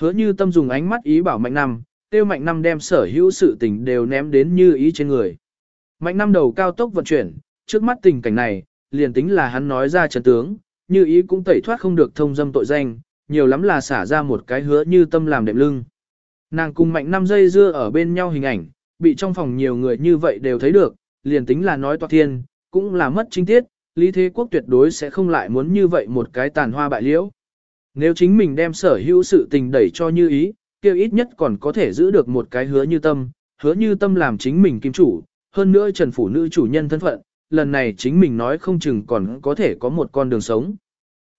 Hứa như tâm dùng ánh mắt ý bảo mạnh năm, tiêu mạnh năm đem sở hữu sự tình đều ném đến như ý trên người. Mạnh năm đầu cao tốc vận chuyển, trước mắt tình cảnh này, liền tính là hắn nói ra trần tướng, như ý cũng tẩy thoát không được thông dâm tội danh, nhiều lắm là xả ra một cái hứa như tâm làm đệm lưng. Nàng cùng mạnh năm giây dưa ở bên nhau hình ảnh, bị trong phòng nhiều người như vậy đều thấy được, liền tính là nói toạc thiên, cũng là mất chính tiết, Lý Thế Quốc tuyệt đối sẽ không lại muốn như vậy một cái tàn hoa bại liễu. Nếu chính mình đem sở hữu sự tình đẩy cho như ý, kia ít nhất còn có thể giữ được một cái hứa như tâm, hứa như tâm làm chính mình kim chủ, hơn nữa trần phủ nữ chủ nhân thân phận, lần này chính mình nói không chừng còn có thể có một con đường sống.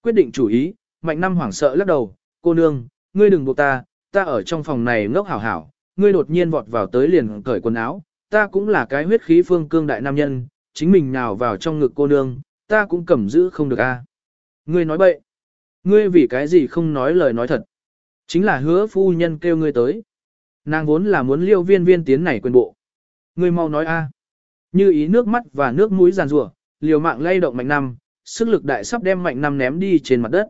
Quyết định chủ ý, mạnh năm hoảng sợ lắc đầu, cô nương, ngươi đừng buộc ta, ta ở trong phòng này ngốc hảo hảo, ngươi đột nhiên vọt vào tới liền cởi quần áo, ta cũng là cái huyết khí phương cương đại nam nhân, chính mình nào vào trong ngực cô nương, ta cũng cầm giữ không được a. À. Ngươi nói bậy. Ngươi vì cái gì không nói lời nói thật. Chính là hứa phu nhân kêu ngươi tới. Nàng vốn là muốn liêu viên viên tiến này quyền bộ. Ngươi mau nói a. Như ý nước mắt và nước mũi giàn rủa, liều mạng lay động mạnh năm, sức lực đại sắp đem mạnh năm ném đi trên mặt đất.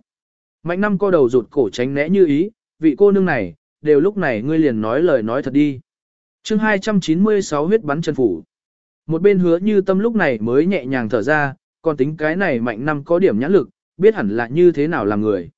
Mạnh năm co đầu rụt cổ tránh né như ý, vị cô nương này, đều lúc này ngươi liền nói lời nói thật đi. chương 296 huyết bắn chân phủ. Một bên hứa như tâm lúc này mới nhẹ nhàng thở ra, còn tính cái này mạnh năm có điểm nhãn lực, biết hẳn là như thế nào là người.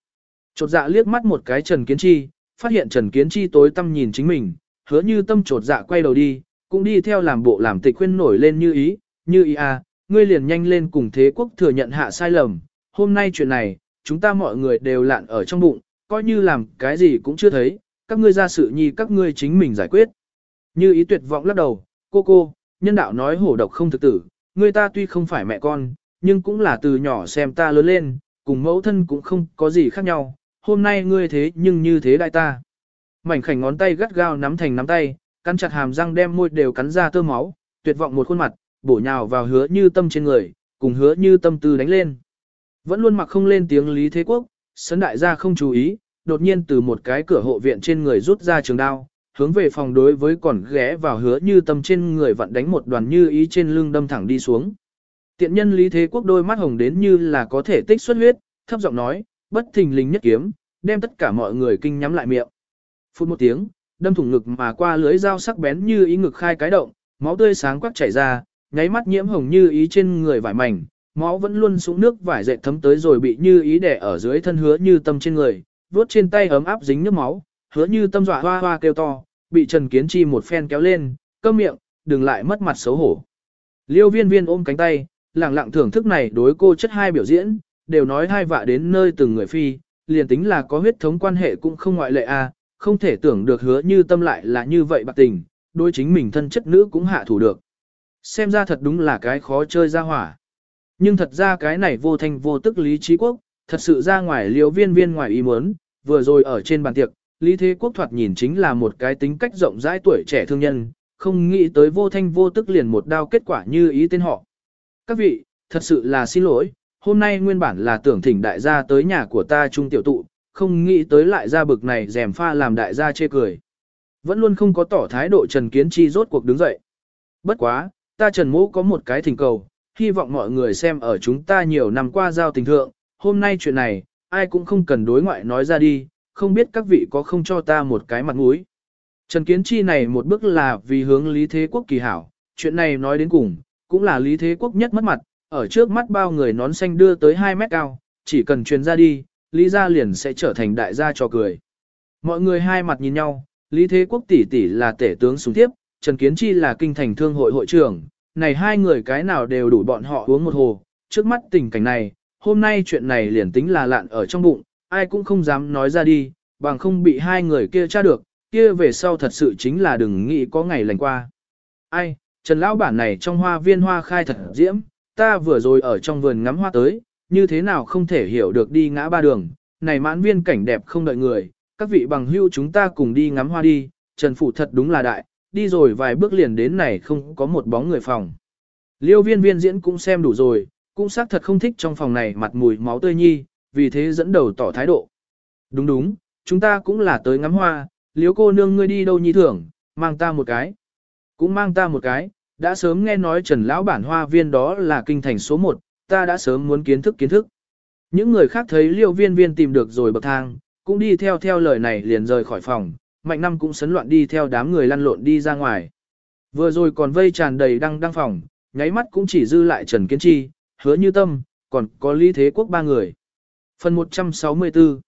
Chột dạ liếc mắt một cái Trần Kiến Chi, phát hiện Trần Kiến Chi tối tâm nhìn chính mình, hứa như tâm chột dạ quay đầu đi, cũng đi theo làm bộ làm tịch khuyên nổi lên như ý, như ý à, ngươi liền nhanh lên cùng thế quốc thừa nhận hạ sai lầm, hôm nay chuyện này, chúng ta mọi người đều lạn ở trong bụng, coi như làm cái gì cũng chưa thấy, các ngươi ra sự nhi các ngươi chính mình giải quyết. Như ý tuyệt vọng lắc đầu, cô cô, nhân đạo nói hổ độc không thực tử, ngươi ta tuy không phải mẹ con, nhưng cũng là từ nhỏ xem ta lớn lên, cùng mẫu thân cũng không có gì khác nhau, hôm nay ngươi thế nhưng như thế đại ta. Mảnh khảnh ngón tay gắt gao nắm thành nắm tay, cắn chặt hàm răng đem môi đều cắn ra tơ máu, tuyệt vọng một khuôn mặt, bổ nhào vào hứa như tâm trên người, cùng hứa như tâm tư đánh lên. Vẫn luôn mặc không lên tiếng Lý Thế Quốc, sấn đại gia không chú ý, đột nhiên từ một cái cửa hộ viện trên người rút ra trường đao, hướng về phòng đối với còn ghé vào hứa như tâm trên người vặn đánh một đoàn như ý trên lưng đâm thẳng đi xuống. Tiện nhân Lý Thế Quốc đôi mắt hồng đến như là có thể tích xuất huyết, thấp giọng nói, bất thình lình nhất kiếm, đem tất cả mọi người kinh nhắm lại miệng. Phút một tiếng, đâm thủng ngực mà qua lưới dao sắc bén như ý ngực khai cái động, máu tươi sáng quắc chảy ra, nháy mắt nhiễm hồng như ý trên người vải mảnh, máu vẫn luôn xuống nước vải dệt thấm tới rồi bị như ý đẻ ở dưới thân hứa như tâm trên người, vuốt trên tay ấm áp dính nước máu, hứa như tâm dọa hoa hoa kêu to, bị Trần Kiến Chi một phen kéo lên, câm miệng, đừng lại mất mặt xấu hổ. Liêu viên viên ôm cánh tay, lặng lặng thưởng thức này đối cô chất hai biểu diễn, đều nói hai vạ đến nơi từng người phi, liền tính là có huyết thống quan hệ cũng không ngoại lệ a, à, không thể tưởng được hứa như tâm lại là như vậy bạc tình, đối chính mình thân chất nữ cũng hạ thủ được. Xem ra thật đúng là cái khó chơi ra hỏa. Nhưng thật ra cái này vô thanh vô tức lý trí quốc, thật sự ra ngoài liều viên viên ngoài ý muốn, vừa rồi ở trên bàn tiệc, lý thế quốc thoạt nhìn chính là một cái tính cách rộng rãi tuổi trẻ thương nhân, không nghĩ tới vô thanh vô tức liền một đao kết quả như ý tên họ. Các vị, thật sự là xin lỗi, hôm nay nguyên bản là tưởng thỉnh đại gia tới nhà của ta trung tiểu tụ, không nghĩ tới lại ra bực này rèm pha làm đại gia chê cười. Vẫn luôn không có tỏ thái độ Trần Kiến Chi rốt cuộc đứng dậy. Bất quá, ta Trần Mũ có một cái thỉnh cầu, hy vọng mọi người xem ở chúng ta nhiều năm qua giao tình thượng, hôm nay chuyện này, ai cũng không cần đối ngoại nói ra đi, không biết các vị có không cho ta một cái mặt mũi. Trần Kiến Chi này một bước là vì hướng Lý Thế Quốc kỳ hảo, chuyện này nói đến cùng, cũng là Lý Thế Quốc nhất mất mặt, ở trước mắt bao người nón xanh đưa tới 2 mét cao, chỉ cần truyền ra đi, Lý gia liền sẽ trở thành đại gia cho cười. Mọi người hai mặt nhìn nhau, Lý Thế Quốc tỷ tỷ là tể tướng xuống tiếp, Trần Kiến Chi là kinh thành thương hội hội trưởng, này hai người cái nào đều đủ bọn họ uống một hồ, trước mắt tình cảnh này, hôm nay chuyện này liền tính là lạn ở trong bụng, ai cũng không dám nói ra đi, bằng không bị hai người kia tra được, kia về sau thật sự chính là đừng nghĩ có ngày lành qua. Ai, Trần Lão Bản này trong hoa viên hoa khai thật diễm, ta vừa rồi ở trong vườn ngắm hoa tới, như thế nào không thể hiểu được đi ngã ba đường, này mãn viên cảnh đẹp không đợi người, các vị bằng hưu chúng ta cùng đi ngắm hoa đi, Trần Phủ thật đúng là đại, đi rồi vài bước liền đến này không có một bóng người phòng. Liêu viên viên diễn cũng xem đủ rồi, cũng xác thật không thích trong phòng này mặt mùi máu tươi nhi, vì thế dẫn đầu tỏ thái độ. Đúng đúng, chúng ta cũng là tới ngắm hoa, liếu cô nương ngươi đi đâu nhi thưởng, mang ta một cái. Cũng mang ta một cái, đã sớm nghe nói Trần Lão Bản Hoa Viên đó là kinh thành số 1, ta đã sớm muốn kiến thức kiến thức. Những người khác thấy liêu viên viên tìm được rồi bậc thang, cũng đi theo theo lời này liền rời khỏi phòng, mạnh năm cũng sấn loạn đi theo đám người lăn lộn đi ra ngoài. Vừa rồi còn vây tràn đầy đăng đăng phòng, nháy mắt cũng chỉ dư lại Trần Kiến Chi, hứa như tâm, còn có Lý Thế Quốc ba người. Phần 164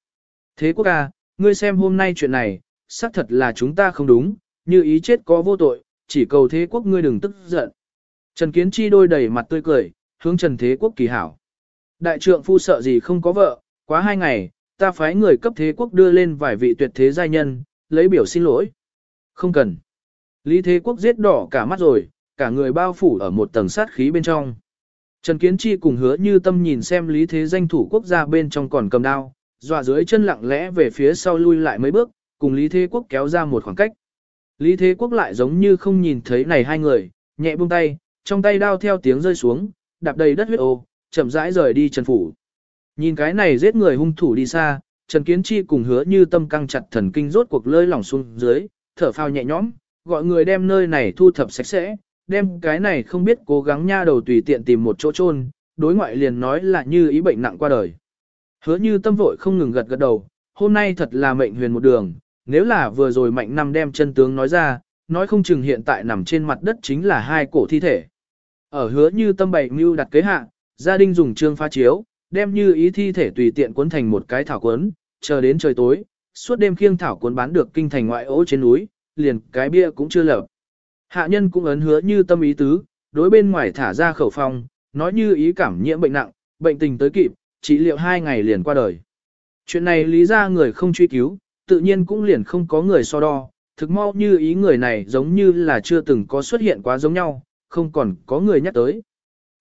Thế Quốc à, ngươi xem hôm nay chuyện này, xác thật là chúng ta không đúng, như ý chết có vô tội, chỉ cầu Thế Quốc ngươi đừng tức giận. Trần Kiến Chi đôi đầy mặt tươi cười, hướng Trần Thế Quốc kỳ hảo. Đại trượng phu sợ gì không có vợ, quá hai ngày, ta phái người cấp Thế Quốc đưa lên vài vị tuyệt thế giai nhân, lấy biểu xin lỗi. Không cần. Lý Thế Quốc giết đỏ cả mắt rồi, cả người bao phủ ở một tầng sát khí bên trong. Trần Kiến Chi cùng hứa như tâm nhìn xem Lý Thế danh thủ quốc gia bên trong còn cầm đao, dọa dưới chân lặng lẽ về phía sau lui lại mấy bước, cùng Lý Thế Quốc kéo ra một khoảng cách. Lý Thế Quốc lại giống như không nhìn thấy này hai người, nhẹ buông tay, trong tay đao theo tiếng rơi xuống, đạp đầy đất huyết ô, chậm rãi rời đi Trần Phủ. Nhìn cái này giết người hung thủ đi xa, Trần Kiến Chi cùng hứa như tâm căng chặt thần kinh rốt cuộc lơi lỏng xuống dưới, thở phào nhẹ nhõm, gọi người đem nơi này thu thập sạch sẽ, đem cái này không biết cố gắng nha đầu tùy tiện tìm một chỗ chôn, đối ngoại liền nói là như ý bệnh nặng qua đời. Hứa như tâm vội không ngừng gật gật đầu, hôm nay thật là mệnh huyền một đường, nếu là vừa rồi mạnh năm đem chân tướng nói ra, nói không chừng hiện tại nằm trên mặt đất chính là hai cổ thi thể. Ở hứa như tâm bày mưu đặt kế hạ, gia đình dùng trương pha chiếu, đem như ý thi thể tùy tiện cuốn thành một cái thảo cuốn, chờ đến trời tối, suốt đêm khiêng thảo cuốn bán được kinh thành ngoại ố trên núi, liền cái bia cũng chưa lập. Hạ nhân cũng ấn hứa như tâm ý tứ, đối bên ngoài thả ra khẩu phong, nói như ý cảm nhiễm bệnh nặng, bệnh tình tới kịp, trị liệu hai ngày liền qua đời. Chuyện này lý ra người không truy cứu, tự nhiên cũng liền không có người so đo, thực mau như ý người này giống như là chưa từng có xuất hiện quá giống nhau, không còn có người nhắc tới.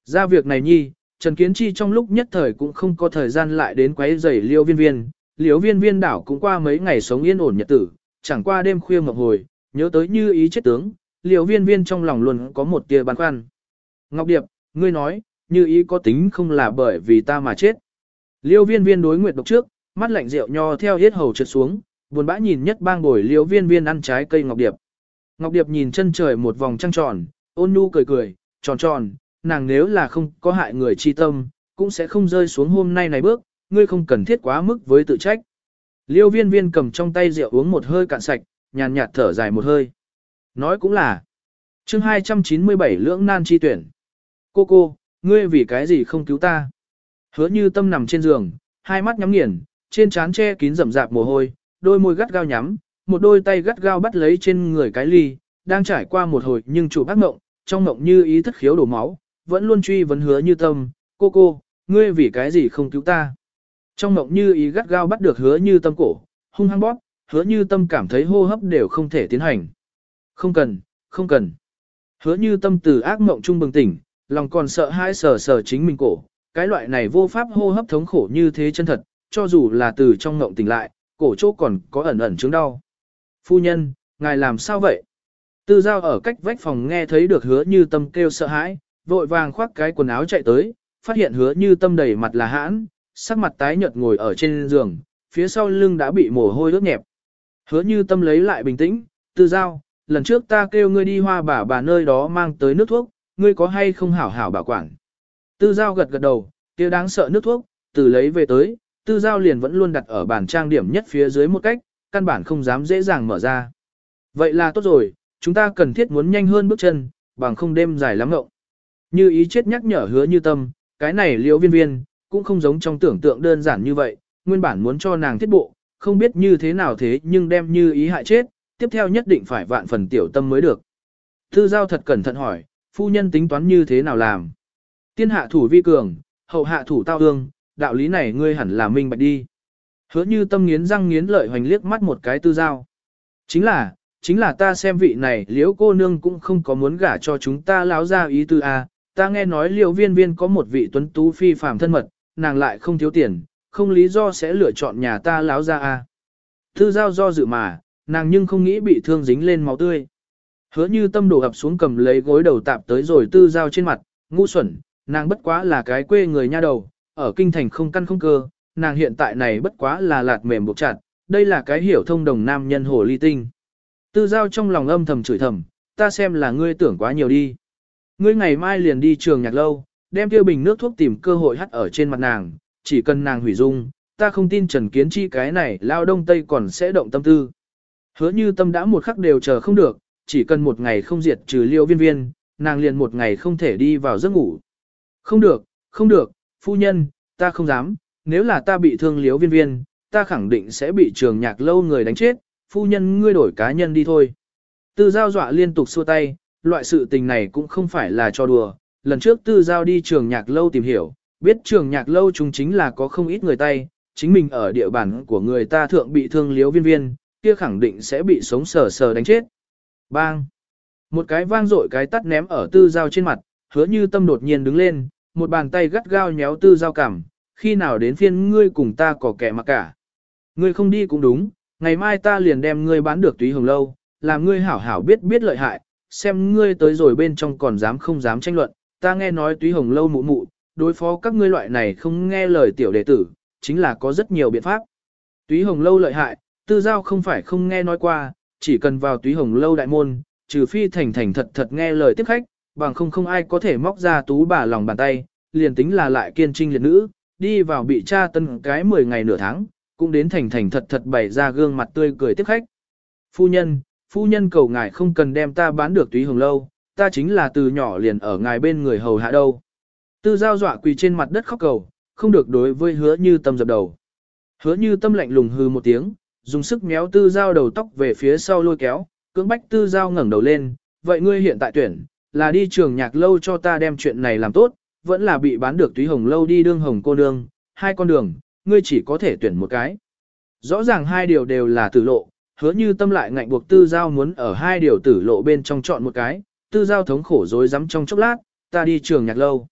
Ra việc này nhi, Trần Kiến Chi trong lúc nhất thời cũng không có thời gian lại đến quấy rầy liêu viên viên, liêu viên viên đảo cũng qua mấy ngày sống yên ổn nhật tử, chẳng qua đêm khuya ngọc hồi, nhớ tới như ý chết tướng, liêu viên viên trong lòng luôn có một tia băn khoăn. Ngọc Điệp, ngươi nói, như ý có tính không là bởi vì ta mà chết. Liêu viên viên đối nguyệt độc trước, mắt lạnh rượu nho theo hết hầu trượt xuống, buồn bã nhìn nhất bang bồi liêu viên viên ăn trái cây Ngọc Điệp. Ngọc Điệp nhìn chân trời một vòng trăng tròn, ôn nhu cười cười, tròn tròn, nàng nếu là không có hại người chi tâm, cũng sẽ không rơi xuống hôm nay này bước, ngươi không cần thiết quá mức với tự trách. Liêu viên viên cầm trong tay rượu uống một hơi cạn sạch, nhàn nhạt thở dài một hơi. Nói cũng là, chương 297 lưỡng nan chi tuyển. Cô cô, ngươi vì cái gì không cứu ta? Hứa như tâm nằm trên giường, hai mắt nhắm nghiền, trên trán che kín rậm rạp mồ hôi, đôi môi gắt gao nhắm, một đôi tay gắt gao bắt lấy trên người cái ly, đang trải qua một hồi nhưng chủ bác ngộng, trong ngộng như ý thất khiếu đổ máu, vẫn luôn truy vấn hứa như tâm, cô cô, ngươi vì cái gì không cứu ta? Trong ngộng như ý gắt gao bắt được hứa như tâm cổ, hung hăng bóp, hứa như tâm cảm thấy hô hấp đều không thể tiến hành. Không cần, không cần. Hứa như tâm từ ác mộng trung bừng tỉnh, lòng còn sợ hãi sờ sờ chính mình cổ, cái loại này vô pháp hô hấp thống khổ như thế chân thật, cho dù là từ trong ngộng tỉnh lại, cổ chỗ còn có ẩn ẩn chứng đau. Phu nhân, ngài làm sao vậy? Tư giao ở cách vách phòng nghe thấy được hứa như tâm kêu sợ hãi, vội vàng khoác cái quần áo chạy tới, phát hiện hứa như tâm đầy mặt là hãn, sắc mặt tái nhợt ngồi ở trên giường, phía sau lưng đã bị mồ hôi ướt nhẹp. Hứa như tâm lấy lại bình tĩnh, tư giao, lần trước ta kêu ngươi đi hoa bà bà nơi đó mang tới nước thuốc, ngươi có hay không hảo hảo bảo quản. Tư giao gật gật đầu, kia đáng sợ nước thuốc, từ lấy về tới, tư giao liền vẫn luôn đặt ở bàn trang điểm nhất phía dưới một cách, căn bản không dám dễ dàng mở ra. Vậy là tốt rồi, chúng ta cần thiết muốn nhanh hơn bước chân, bằng không đêm dài lắm ngậu. Như ý chết nhắc nhở hứa như tâm, cái này liễu viên viên, cũng không giống trong tưởng tượng đơn giản như vậy, nguyên bản muốn cho nàng thiết bộ, không biết như thế nào thế nhưng đem như ý hại chết, tiếp theo nhất định phải vạn phần tiểu tâm mới được. Thư giao thật cẩn thận hỏi, phu nhân tính toán như thế nào làm? Tiên hạ thủ vi cường, hậu hạ thủ tao ương, đạo lý này ngươi hẳn là minh bạch đi. Hứa như tâm nghiến răng nghiến lợi hoành liếc mắt một cái tư giao. Chính là, chính là ta xem vị này liễu cô nương cũng không có muốn gả cho chúng ta láo ra ý tư a ta nghe nói liễu viên viên có một vị tuấn tú phi phàm thân mật, nàng lại không thiếu tiền, không lý do sẽ lựa chọn nhà ta láo ra a à. thư giao do dự mà, nàng nhưng không nghĩ bị thương dính lên máu tươi. Hứa như tâm đổ ập xuống cầm lấy gối đầu tạp tới rồi tư giao trên mặt, ngu xuẩn, nàng bất quá là cái quê người nha đầu, ở kinh thành không căn không cơ, nàng hiện tại này bất quá là lạt mềm buộc chặt, đây là cái hiểu thông đồng nam nhân hồ ly tinh. Tư giao trong lòng âm thầm chửi thầm, ta xem là ngươi tưởng quá nhiều đi. Ngươi ngày mai liền đi trường nhạc lâu, đem tiêu bình nước thuốc tìm cơ hội hắt ở trên mặt nàng, chỉ cần nàng hủy dung, ta không tin Trần Kiến Chi cái này lao đông tây còn sẽ động tâm tư. Hứa như tâm đã một khắc đều chờ không được, chỉ cần một ngày không diệt trừ liêu viên viên, nàng liền một ngày không thể đi vào giấc ngủ. Không được, không được, phu nhân, ta không dám, nếu là ta bị thương liếu viên viên, ta khẳng định sẽ bị trường nhạc lâu người đánh chết, phu nhân ngươi đổi cá nhân đi thôi. Tư giao dọa liên tục xua tay, loại sự tình này cũng không phải là cho đùa, lần trước tư giao đi trường nhạc lâu tìm hiểu, biết trường nhạc lâu chúng chính là có không ít người tay, chính mình ở địa bàn của người ta thượng bị thương liếu viên viên, kia khẳng định sẽ bị sống sờ sờ đánh chết. Bang! Một cái vang dội cái tắt ném ở tư giao trên mặt, hứa như tâm đột nhiên đứng lên, một bàn tay gắt gao nhéo tư giao cảm, khi nào đến phiên ngươi cùng ta có kẻ mà cả. Ngươi không đi cũng đúng, ngày mai ta liền đem ngươi bán được túy hồng lâu, làm ngươi hảo hảo biết biết lợi hại, xem ngươi tới rồi bên trong còn dám không dám tranh luận, ta nghe nói túy hồng lâu mụ mụ, đối phó các ngươi loại này không nghe lời tiểu đệ tử, chính là có rất nhiều biện pháp. Túy hồng lâu lợi hại, tư giao không phải không nghe nói qua, chỉ cần vào túy hồng lâu đại môn, trừ phi thành thành thật thật nghe lời tiếp khách, bằng không không ai có thể móc ra tú bà lòng bàn tay, liền tính là lại kiên trinh liệt nữ, đi vào bị tra tân cái 10 ngày nửa tháng, cũng đến thành thành thật thật bày ra gương mặt tươi cười tiếp khách. Phu nhân, phu nhân cầu ngài không cần đem ta bán được túy hồng lâu, ta chính là từ nhỏ liền ở ngài bên người hầu hạ đâu. Tư giao dọa quỳ trên mặt đất khóc cầu, không được đối với hứa như tâm dập đầu. Hứa như tâm lạnh lùng hư một tiếng, dùng sức méo tư giao đầu tóc về phía sau lôi kéo, cưỡng bách tư giao ngẩng đầu lên, vậy ngươi hiện tại tuyển, là đi trường nhạc lâu cho ta đem chuyện này làm tốt, vẫn là bị bán được túy hồng lâu đi đương hồng cô nương, hai con đường, ngươi chỉ có thể tuyển một cái. Rõ ràng hai điều đều là tử lộ, hứa như tâm lại ngạnh buộc tư giao muốn ở hai điều tử lộ bên trong chọn một cái, tư giao thống khổ dối rắm trong chốc lát, ta đi trường nhạc lâu.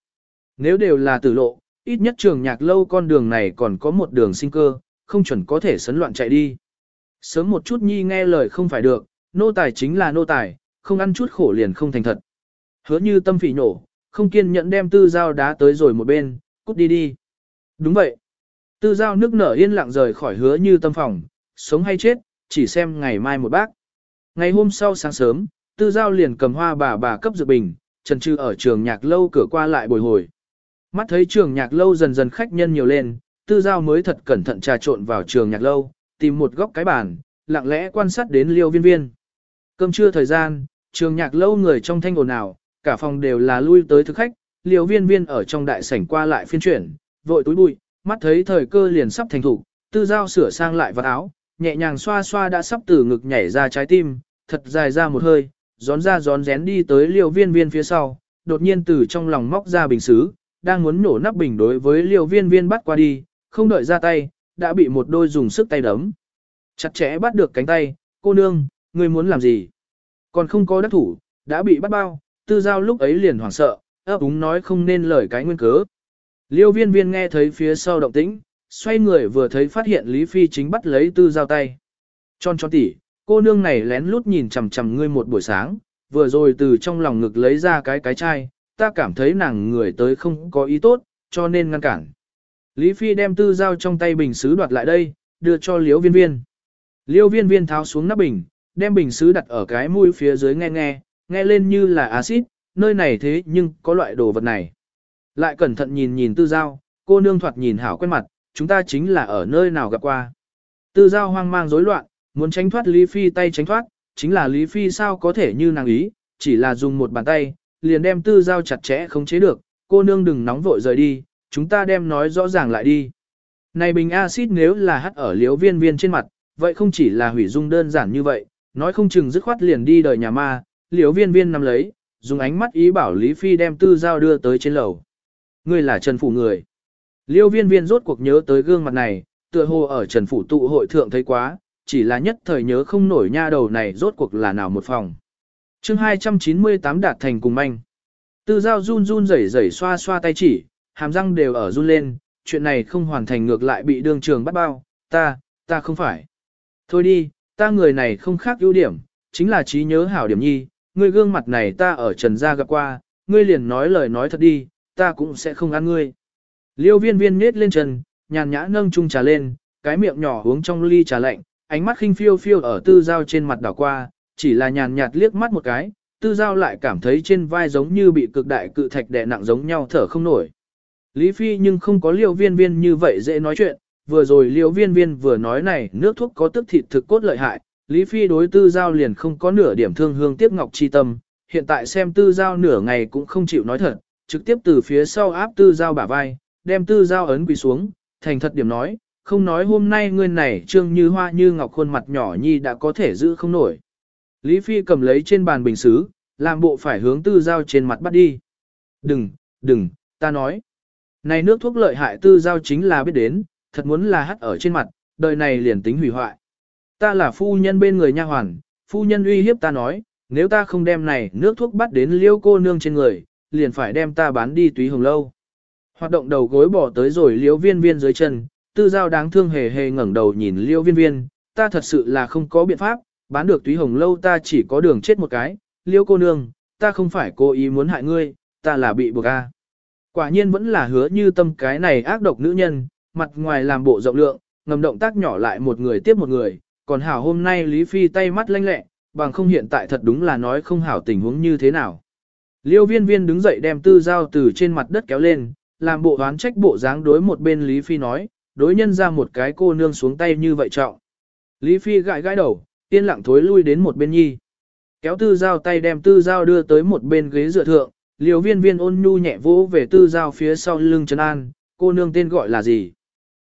Nếu đều là tử lộ, ít nhất trường nhạc lâu con đường này còn có một đường sinh cơ, không chuẩn có thể sấn loạn chạy đi. Sớm một chút nhi nghe lời không phải được, nô tài chính là nô tài, không ăn chút khổ liền không thành thật. Hứa như tâm phỉ nổ, không kiên nhẫn đem tư giao đá tới rồi một bên, cút đi đi. Đúng vậy. Tư giao nước nở yên lặng rời khỏi hứa như tâm phòng, sống hay chết, chỉ xem ngày mai một bác. Ngày hôm sau sáng sớm, tư giao liền cầm hoa bà bà cấp dự bình, trần trừ ở trường nhạc lâu cửa qua lại bồi hồi. Mắt thấy trường nhạc lâu dần dần khách nhân nhiều lên, tư giao mới thật cẩn thận trà trộn vào trường nhạc lâu, tìm một góc cái bàn, lặng lẽ quan sát đến liêu viên viên. Cơm trưa thời gian, trường nhạc lâu người trong thanh ồn ào, cả phòng đều là lui tới thực khách, liêu viên viên ở trong đại sảnh qua lại phiên chuyển, vội túi bụi, mắt thấy thời cơ liền sắp thành thủ, tư giao sửa sang lại vật áo, nhẹ nhàng xoa xoa đã sắp từ ngực nhảy ra trái tim, thật dài ra một hơi, gión ra gión rén đi tới liêu viên viên phía sau, đột nhiên từ trong lòng móc ra bình xứ, đang muốn nổ nắp bình đối với liêu viên viên bắt qua đi, không đợi ra tay, đã bị một đôi dùng sức tay đấm. Chặt chẽ bắt được cánh tay, cô nương, ngươi muốn làm gì? Còn không có đắc thủ, đã bị bắt bao, tư giao lúc ấy liền hoảng sợ, ấp úng nói không nên lời cái nguyên cớ. Liêu viên viên nghe thấy phía sau động tĩnh, xoay người vừa thấy phát hiện Lý Phi chính bắt lấy tư giao tay. Tròn tròn tỉ, cô nương này lén lút nhìn chằm chằm ngươi một buổi sáng, vừa rồi từ trong lòng ngực lấy ra cái cái chai, ta cảm thấy nàng người tới không có ý tốt, cho nên ngăn cản. Lý Phi đem tư giao trong tay bình sứ đoạt lại đây, đưa cho Liêu viên viên. Liêu viên viên tháo xuống nắp bình, đem bình sứ đặt ở cái mũi phía dưới nghe nghe, nghe lên như là axit, nơi này thế nhưng có loại đồ vật này. Lại cẩn thận nhìn nhìn tư giao, cô nương thoạt nhìn hảo quen mặt, chúng ta chính là ở nơi nào gặp qua. Tư giao hoang mang rối loạn, muốn tránh thoát Lý Phi tay tránh thoát, chính là Lý Phi sao có thể như nàng ý, chỉ là dùng một bàn tay, liền đem tư giao chặt chẽ không chế được, cô nương đừng nóng vội rời đi, chúng ta đem nói rõ ràng lại đi. Này bình axit nếu là hắt ở liếu viên viên trên mặt, vậy không chỉ là hủy dung đơn giản như vậy, nói không chừng dứt khoát liền đi đời nhà ma, liếu viên viên nắm lấy, dùng ánh mắt ý bảo Lý Phi đem tư giao đưa tới trên lầu. Ngươi là Trần Phủ người. Liêu viên viên rốt cuộc nhớ tới gương mặt này, tựa hồ ở Trần Phủ tụ hội thượng thấy quá, chỉ là nhất thời nhớ không nổi nha đầu này rốt cuộc là nào một phòng. chương 298 đạt thành cùng anh. Tư giao run run rẩy rẩy xoa xoa tay chỉ, hàm răng đều ở run lên, chuyện này không hoàn thành ngược lại bị đương trường bắt bao, ta, ta không phải. Thôi đi, ta người này không khác ưu điểm, chính là trí nhớ hảo điểm nhi, ngươi gương mặt này ta ở trần gia gặp qua, ngươi liền nói lời nói thật đi, ta cũng sẽ không ăn ngươi. Liêu viên viên nết lên trần, nhàn nhã nâng chung trà lên, cái miệng nhỏ uống trong ly trà lạnh, ánh mắt khinh phiêu phiêu ở tư giao trên mặt đảo qua, chỉ là nhàn nhạt liếc mắt một cái, tư giao lại cảm thấy trên vai giống như bị cực đại cự thạch đè nặng giống nhau thở không nổi. Lý Phi nhưng không có liêu viên viên như vậy dễ nói chuyện, vừa rồi liêu viên viên vừa nói này nước thuốc có tức thịt thực cốt lợi hại, Lý Phi đối tư giao liền không có nửa điểm thương hương tiếc ngọc chi tâm, hiện tại xem tư giao nửa ngày cũng không chịu nói thật, trực tiếp từ phía sau áp tư giao bả vai, đem tư giao ấn quỳ xuống, thành thật điểm nói, không nói hôm nay ngươi này trương như hoa như ngọc khuôn mặt nhỏ nhi đã có thể giữ không nổi. Lý Phi cầm lấy trên bàn bình xứ, làm bộ phải hướng tư giao trên mặt bắt đi. Đừng, đừng, ta nói. Này nước thuốc lợi hại tư giao chính là biết đến, thật muốn là hắt ở trên mặt, đời này liền tính hủy hoại. Ta là phu nhân bên người nha hoàn, phu nhân uy hiếp ta nói, nếu ta không đem này nước thuốc bắt đến liêu cô nương trên người, liền phải đem ta bán đi túy hồng lâu. Hoạt động đầu gối bỏ tới rồi liễu viên viên dưới chân, tư giao đáng thương hề hề ngẩng đầu nhìn liễu viên viên, ta thật sự là không có biện pháp, bán được túy hồng lâu ta chỉ có đường chết một cái, liễu cô nương, ta không phải cố ý muốn hại ngươi, ta là bị buộc a. Quả nhiên vẫn là hứa như tâm cái này ác độc nữ nhân, mặt ngoài làm bộ rộng lượng, ngầm động tác nhỏ lại một người tiếp một người, còn hảo hôm nay Lý Phi tay mắt lanh lẹ, bằng không hiện tại thật đúng là nói không hảo tình huống như thế nào. Liêu viên viên đứng dậy đem tư Giao từ trên mặt đất kéo lên, làm bộ đoán trách bộ dáng đối một bên Lý Phi nói, đối nhân ra một cái cô nương xuống tay như vậy trọng. Lý Phi gãi gãi đầu, yên lặng thối lui đến một bên nhi. Kéo tư Giao tay đem tư Giao đưa tới một bên ghế dựa thượng, liều viên viên ôn nhu nhẹ vỗ về tư Giao phía sau lưng Trấn An, cô nương tên gọi là gì?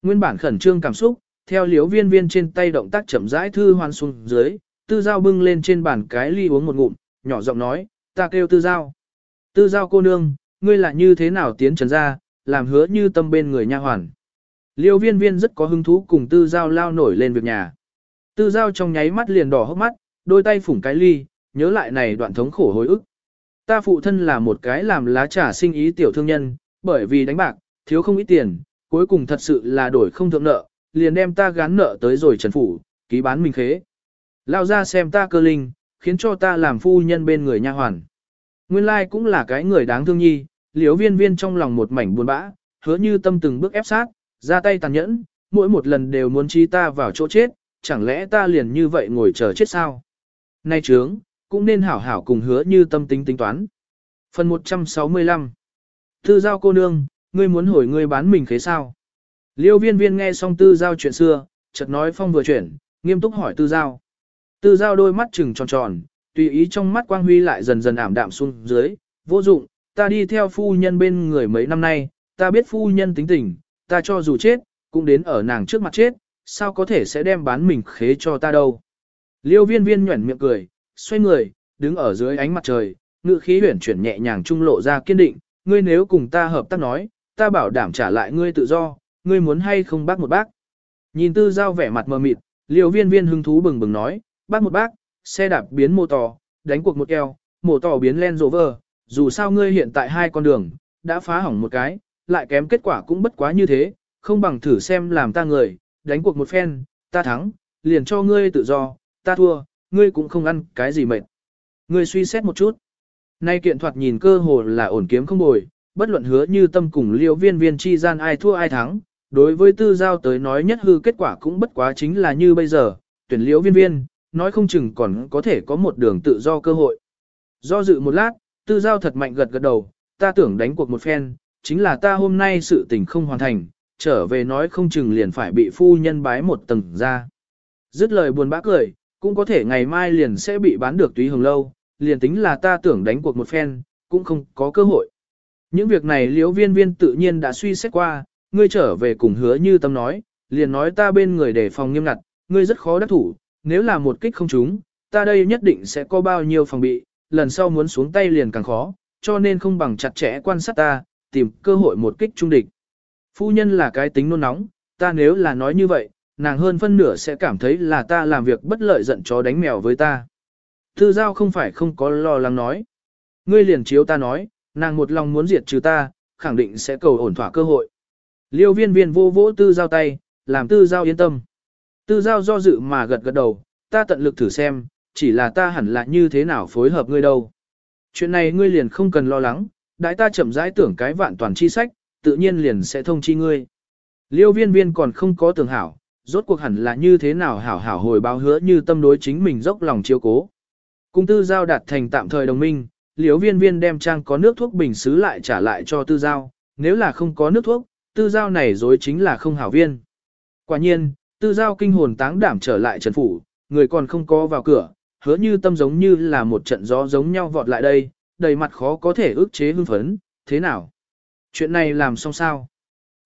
Nguyên bản khẩn trương cảm xúc, theo liều viên viên trên tay động tác chậm rãi thư hoan xuống dưới, tư Giao bưng lên trên bàn cái ly uống một ngụm, nhỏ giọng nói, ta kêu tư giao. Tư giao cô nương, ngươi là như thế nào tiến trần ra, làm hứa như tâm bên người nha hoàn. Liêu viên viên rất có hứng thú cùng tư giao lao nổi lên việc nhà. Tư giao trong nháy mắt liền đỏ hốc mắt, đôi tay phủng cái ly, nhớ lại này đoạn thống khổ hối ức. Ta phụ thân là một cái làm lá trà sinh ý tiểu thương nhân, bởi vì đánh bạc, thiếu không ít tiền, cuối cùng thật sự là đổi không thượng nợ, liền đem ta gán nợ tới rồi trần phủ, ký bán mình khế. Lao ra xem ta cơ linh, khiến cho ta làm phu nhân bên người nha hoàn. Nguyên lai like cũng là cái người đáng thương nhi, liếu viên viên trong lòng một mảnh buồn bã, hứa như tâm từng bước ép sát, ra tay tàn nhẫn, mỗi một lần đều muốn chi ta vào chỗ chết, chẳng lẽ ta liền như vậy ngồi chờ chết sao? Nay trướng, cũng nên hảo hảo cùng hứa như tâm tính tính toán. Phần 165 Tư giao cô nương, ngươi muốn hỏi ngươi bán mình khế sao? Liêu viên viên nghe xong tư giao chuyện xưa, chợt nói phong vừa chuyển, nghiêm túc hỏi tư giao. Tư giao đôi mắt trừng tròn tròn, tùy ý trong mắt quang huy lại dần dần ảm đạm xuống dưới, vô dụng, ta đi theo phu nhân bên người mấy năm nay, ta biết phu nhân tính tình, ta cho dù chết, cũng đến ở nàng trước mặt chết, sao có thể sẽ đem bán mình khế cho ta đâu. Liêu viên viên nhuẩn miệng cười, xoay người, đứng ở dưới ánh mặt trời, ngự khí huyển chuyển nhẹ nhàng trung lộ ra kiên định, ngươi nếu cùng ta hợp tác nói, ta bảo đảm trả lại ngươi tự do, ngươi muốn hay không bác một bác. Nhìn tư giao vẻ mặt mờ mịt, liêu viên viên hứng thú bừng bừng nói, bác một bác, xe đạp biến mô tỏ, đánh cuộc một keo, mô tỏ biến len rộ vờ, dù sao ngươi hiện tại hai con đường, đã phá hỏng một cái, lại kém kết quả cũng bất quá như thế, không bằng thử xem làm ta người, đánh cuộc một phen, ta thắng, liền cho ngươi tự do, ta thua, ngươi cũng không ăn cái gì mệt. Ngươi suy xét một chút. Nay kiện thoạt nhìn cơ hồ là ổn kiếm không bồi, bất luận hứa như tâm cùng liêu viên viên chi gian ai thua ai thắng. Đối với tư giao tới nói nhất hư kết quả cũng bất quá chính là như bây giờ, tuyển liễu viên viên, nói không chừng còn có thể có một đường tự do cơ hội. Do dự một lát, tư giao thật mạnh gật gật đầu, ta tưởng đánh cuộc một phen, chính là ta hôm nay sự tình không hoàn thành, trở về nói không chừng liền phải bị phu nhân bái một tầng ra. Dứt lời buồn bã cười, cũng có thể ngày mai liền sẽ bị bán được túy hồng lâu, liền tính là ta tưởng đánh cuộc một phen, cũng không có cơ hội. Những việc này liễu viên viên tự nhiên đã suy xét qua, ngươi trở về cùng hứa như tâm nói, liền nói ta bên người để phòng nghiêm ngặt, ngươi rất khó đắc thủ, nếu là một kích không trúng, ta đây nhất định sẽ có bao nhiêu phòng bị, lần sau muốn xuống tay liền càng khó, cho nên không bằng chặt chẽ quan sát ta, tìm cơ hội một kích trung địch. Phu nhân là cái tính nôn nóng, ta nếu là nói như vậy, nàng hơn phân nửa sẽ cảm thấy là ta làm việc bất lợi giận chó đánh mèo với ta. Thư giao không phải không có lo lắng nói. Ngươi liền chiếu ta nói, nàng một lòng muốn diệt trừ ta, khẳng định sẽ cầu ổn thỏa cơ hội. Liêu viên viên vô vỗ tư giao tay, làm tư giao yên tâm. Tư giao do dự mà gật gật đầu, ta tận lực thử xem, chỉ là ta hẳn là như thế nào phối hợp ngươi đâu. Chuyện này ngươi liền không cần lo lắng, đại ta chậm rãi tưởng cái vạn toàn chi sách, tự nhiên liền sẽ thông chi ngươi. Liêu viên viên còn không có tưởng hảo, rốt cuộc hẳn là như thế nào hảo hảo hồi báo hứa như tâm đối chính mình dốc lòng chiếu cố. Cung tư giao đạt thành tạm thời đồng minh, liêu viên viên đem trang có nước thuốc bình xứ lại trả lại cho tư giao, nếu là không có nước thuốc, tư giao này dối chính là không hảo viên. Quả nhiên, tư giao kinh hồn táng đảm trở lại trần phủ, người còn không có vào cửa, hứa như tâm giống như là một trận gió giống nhau vọt lại đây, đầy mặt khó có thể ức chế hưng phấn, thế nào? Chuyện này làm xong sao?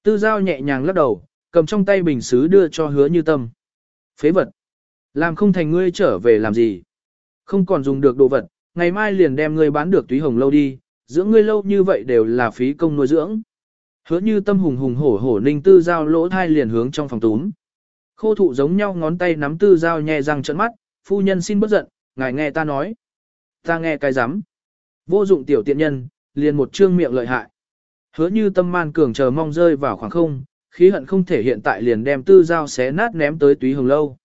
Tư giao nhẹ nhàng lắc đầu, cầm trong tay bình xứ đưa cho hứa như tâm. Phế vật. Làm không thành ngươi trở về làm gì? Không còn dùng được đồ vật, ngày mai liền đem ngươi bán được túy hồng lâu đi, dưỡng ngươi lâu như vậy đều là phí công nuôi dưỡng. Hứa như tâm hùng hùng hổ hổ ninh tư giao lỗ thai liền hướng trong phòng túm. Khô thụ giống nhau ngón tay nắm tư giao nhẹ răng trợn mắt, phu nhân xin bất giận, ngài nghe ta nói. Ta nghe cái rắm Vô dụng tiểu tiện nhân, liền một trương miệng lợi hại. Hứa như tâm man cường chờ mong rơi vào khoảng không, khí hận không thể hiện tại liền đem tư dao xé nát ném tới túy hồng lâu.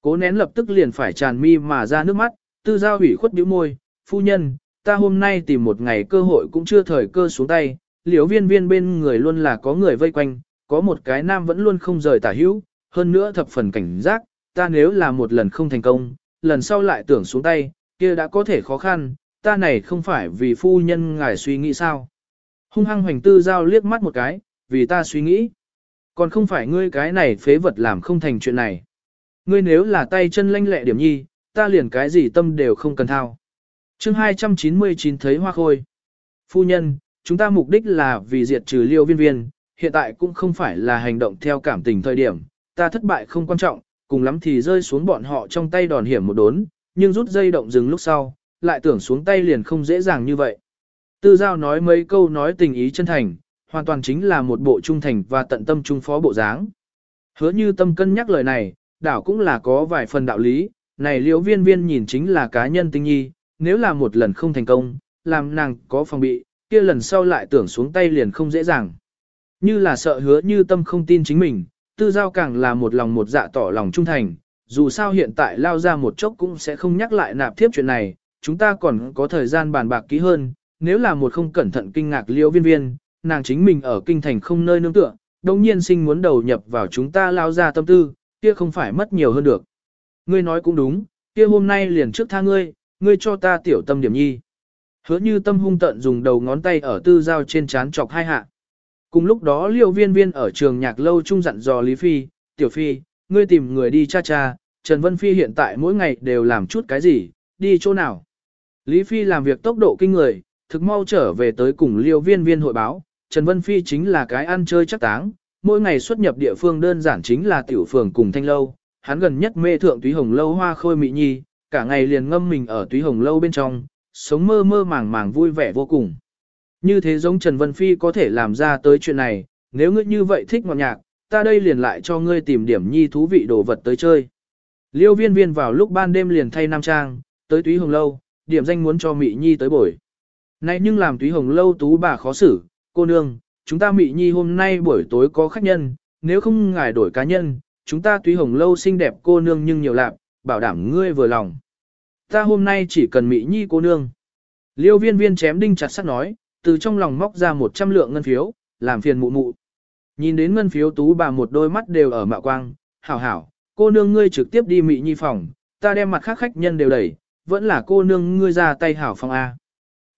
Cố nén lập tức liền phải tràn mi mà ra nước mắt, tư dao hủy khuất bĩu môi, phu nhân, ta hôm nay tìm một ngày cơ hội cũng chưa thời cơ xuống tay, liễu viên viên bên người luôn là có người vây quanh, có một cái nam vẫn luôn không rời tả hữu, hơn nữa thập phần cảnh giác, ta nếu là một lần không thành công, lần sau lại tưởng xuống tay, kia đã có thể khó khăn, ta này không phải vì phu nhân ngài suy nghĩ sao. Hung hăng hoành tư giao liếc mắt một cái, vì ta suy nghĩ. Còn không phải ngươi cái này phế vật làm không thành chuyện này. Ngươi nếu là tay chân lanh lẹ điểm nhi, ta liền cái gì tâm đều không cần thao. chương 299 thấy hoa khôi. Phu nhân, chúng ta mục đích là vì diệt trừ liêu viên viên, hiện tại cũng không phải là hành động theo cảm tình thời điểm, ta thất bại không quan trọng, cùng lắm thì rơi xuống bọn họ trong tay đòn hiểm một đốn, nhưng rút dây động dừng lúc sau, lại tưởng xuống tay liền không dễ dàng như vậy. Tư giao nói mấy câu nói tình ý chân thành, hoàn toàn chính là một bộ trung thành và tận tâm trung phó bộ dáng. Hứa như tâm cân nhắc lời này, đảo cũng là có vài phần đạo lý, này liễu viên viên nhìn chính là cá nhân tinh nhi, nếu là một lần không thành công, làm nàng có phòng bị, kia lần sau lại tưởng xuống tay liền không dễ dàng. Như là sợ hứa như tâm không tin chính mình, tư giao càng là một lòng một dạ tỏ lòng trung thành, dù sao hiện tại lao ra một chốc cũng sẽ không nhắc lại nạp thiếp chuyện này, chúng ta còn có thời gian bàn bạc kỹ hơn, nếu là một không cẩn thận kinh ngạc liễu viên viên, nàng chính mình ở kinh thành không nơi nương tựa, đồng nhiên sinh muốn đầu nhập vào chúng ta lao ra tâm tư, kia không phải mất nhiều hơn được. Ngươi nói cũng đúng, kia hôm nay liền trước tha ngươi, ngươi cho ta tiểu tâm điểm nhi. Hứa như tâm hung tận dùng đầu ngón tay ở tư giao trên chán chọc hai hạ. Cùng lúc đó liêu viên viên ở trường nhạc lâu trung dặn dò Lý Phi, tiểu Phi, ngươi tìm người đi cha cha, Trần Vân Phi hiện tại mỗi ngày đều làm chút cái gì, đi chỗ nào. Lý Phi làm việc tốc độ kinh người, thực mau trở về tới cùng liêu viên viên hội báo, Trần Vân Phi chính là cái ăn chơi chắc táng, mỗi ngày xuất nhập địa phương đơn giản chính là tiểu phường cùng thanh lâu, hắn gần nhất mê thượng túy hồng lâu hoa khôi mỹ nhi, cả ngày liền ngâm mình ở túy hồng lâu bên trong, sống mơ mơ màng màng vui vẻ vô cùng. Như thế giống Trần Vân Phi có thể làm ra tới chuyện này, nếu ngươi như vậy thích ngọt nhạc, ta đây liền lại cho ngươi tìm điểm nhi thú vị đồ vật tới chơi. Liêu viên viên vào lúc ban đêm liền thay nam trang, tới túy hồng lâu, điểm danh muốn cho Mỹ Nhi tới buổi. Này nhưng làm túy hồng lâu tú bà khó xử, cô nương, chúng ta Mỹ Nhi hôm nay buổi tối có khách nhân, nếu không ngài đổi cá nhân, chúng ta túy hồng lâu xinh đẹp cô nương nhưng nhiều lạp, bảo đảm ngươi vừa lòng. Ta hôm nay chỉ cần Mỹ Nhi cô nương. Liêu viên viên chém đinh chặt sắt nói, từ trong lòng móc ra 100 lượng ngân phiếu, làm phiền mụ mụ. Nhìn đến ngân phiếu tú bà một đôi mắt đều ở mạo quang, hảo hảo, cô nương ngươi trực tiếp đi Mỹ Nhi phòng, ta đem mặt khác khách nhân đều đẩy, vẫn là cô nương ngươi ra tay hảo phòng A.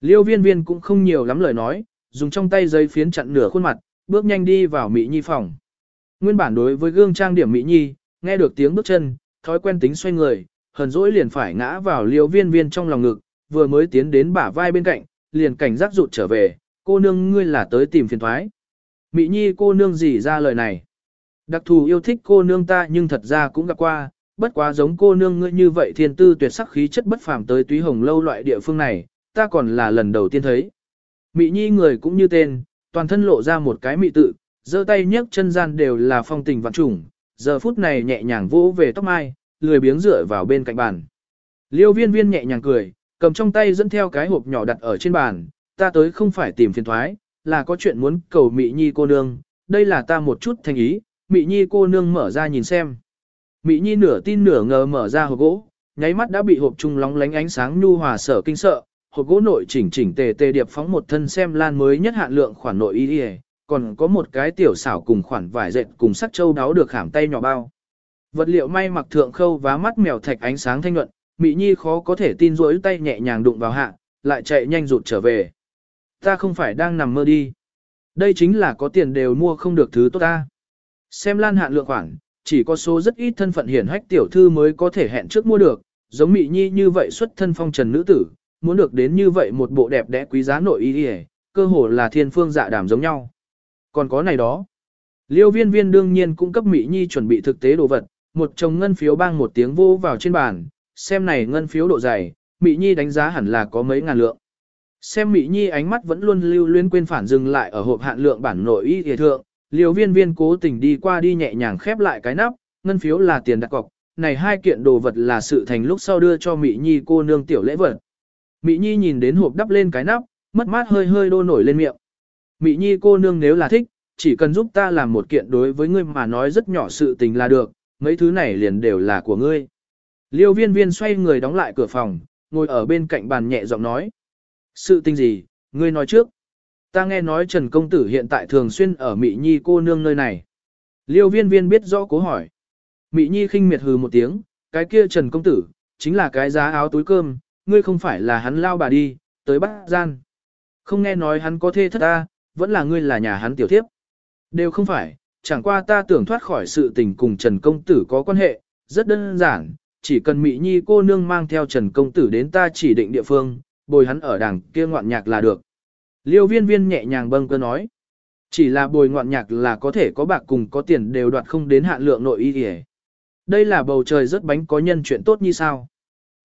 Liêu viên viên cũng không nhiều lắm lời nói, dùng trong tay giấy phiến chặn nửa khuôn mặt, bước nhanh đi vào Mỹ Nhi phòng. Nguyên bản đối với gương trang điểm Mỹ Nhi, nghe được tiếng bước chân, thói quen tính xoay người, hờn dỗi liền phải ngã vào liêu viên viên trong lòng ngực, vừa mới tiến đến bả vai bên cạnh, liền cảnh giác rụt trở về, cô nương ngươi là tới tìm phiền thoái. Mỹ Nhi cô nương gì ra lời này. Đặc thù yêu thích cô nương ta nhưng thật ra cũng gặp qua, bất quá giống cô nương ngươi như vậy thiên tư tuyệt sắc khí chất bất phàm tới túy hồng lâu loại địa phương này, ta còn là lần đầu tiên thấy. Mỹ Nhi người cũng như tên, toàn thân lộ ra một cái mị tự, giơ tay nhấc chân gian đều là phong tình vạn trùng, giờ phút này nhẹ nhàng vỗ về tóc mai, lười biếng dựa vào bên cạnh bàn. Liêu viên viên nhẹ nhàng cười, cầm trong tay dẫn theo cái hộp nhỏ đặt ở trên bàn, ta tới không phải tìm phiền thoái, là có chuyện muốn cầu Mỹ Nhi cô nương, đây là ta một chút thành ý, Mỹ Nhi cô nương mở ra nhìn xem. Mỹ Nhi nửa tin nửa ngờ mở ra hộp gỗ, nháy mắt đã bị hộp trung lóng lánh ánh sáng nhu hòa sở kinh sợ, hộp gỗ nội chỉnh chỉnh tề tề điệp phóng một thân xem lan mới nhất hạn lượng khoản nội y y, còn có một cái tiểu xảo cùng khoản vải dệt cùng sắc châu đáo được khảm tay nhỏ bao. Vật liệu may mặc thượng khâu vá mắt mèo thạch ánh sáng thanh nhuận, Mị Nhi khó có thể tin rỗi tay nhẹ nhàng đụng vào hạ, lại chạy nhanh rụt trở về. Ta không phải đang nằm mơ đi. Đây chính là có tiền đều mua không được thứ tốt ta. Xem lan hạn lượng khoảng, chỉ có số rất ít thân phận hiển hách tiểu thư mới có thể hẹn trước mua được, giống Mị Nhi như vậy xuất thân phong trần nữ tử, muốn được đến như vậy một bộ đẹp đẽ quý giá nội y cơ hồ là thiên phương dạ đàm giống nhau. Còn có này đó. Liêu viên viên đương nhiên cũng cấp Mỹ Nhi chuẩn bị thực tế đồ vật, một chồng ngân phiếu bang một tiếng vô vào trên bàn, xem này ngân phiếu độ dày, Mỹ Nhi đánh giá hẳn là có mấy ngàn lượng. Xem Mỹ Nhi ánh mắt vẫn luôn lưu luyến quên phản dừng lại ở hộp hạn lượng bản nội y hề thượng, liều viên viên cố tình đi qua đi nhẹ nhàng khép lại cái nắp, ngân phiếu là tiền đặt cọc, này hai kiện đồ vật là sự thành lúc sau đưa cho Mỹ Nhi cô nương tiểu lễ vật. Mỹ Nhi nhìn đến hộp đắp lên cái nắp, mất mát hơi hơi đô nổi lên miệng. Mỹ Nhi cô nương nếu là thích, chỉ cần giúp ta làm một kiện đối với ngươi mà nói rất nhỏ sự tình là được, mấy thứ này liền đều là của ngươi. Liêu viên viên xoay người đóng lại cửa phòng, ngồi ở bên cạnh bàn nhẹ giọng nói. Sự tình gì, ngươi nói trước. Ta nghe nói Trần Công Tử hiện tại thường xuyên ở Mỹ Nhi cô nương nơi này. Liêu viên viên biết rõ cố hỏi. Mỹ Nhi khinh miệt hừ một tiếng, cái kia Trần Công Tử, chính là cái giá áo túi cơm, ngươi không phải là hắn lao bà đi, tới bắt gian. Không nghe nói hắn có thê thất ta, vẫn là ngươi là nhà hắn tiểu thiếp. Đều không phải, chẳng qua ta tưởng thoát khỏi sự tình cùng Trần Công Tử có quan hệ, rất đơn giản, chỉ cần Mỹ Nhi cô nương mang theo Trần Công Tử đến ta chỉ định địa phương, bồi hắn ở đảng kia ngoạn nhạc là được. Liêu viên viên nhẹ nhàng bâng cơ nói, chỉ là bồi ngoạn nhạc là có thể có bạc cùng có tiền đều đoạt không đến hạn lượng nội y hề. Đây là bầu trời rất bánh có nhân chuyện tốt như sao.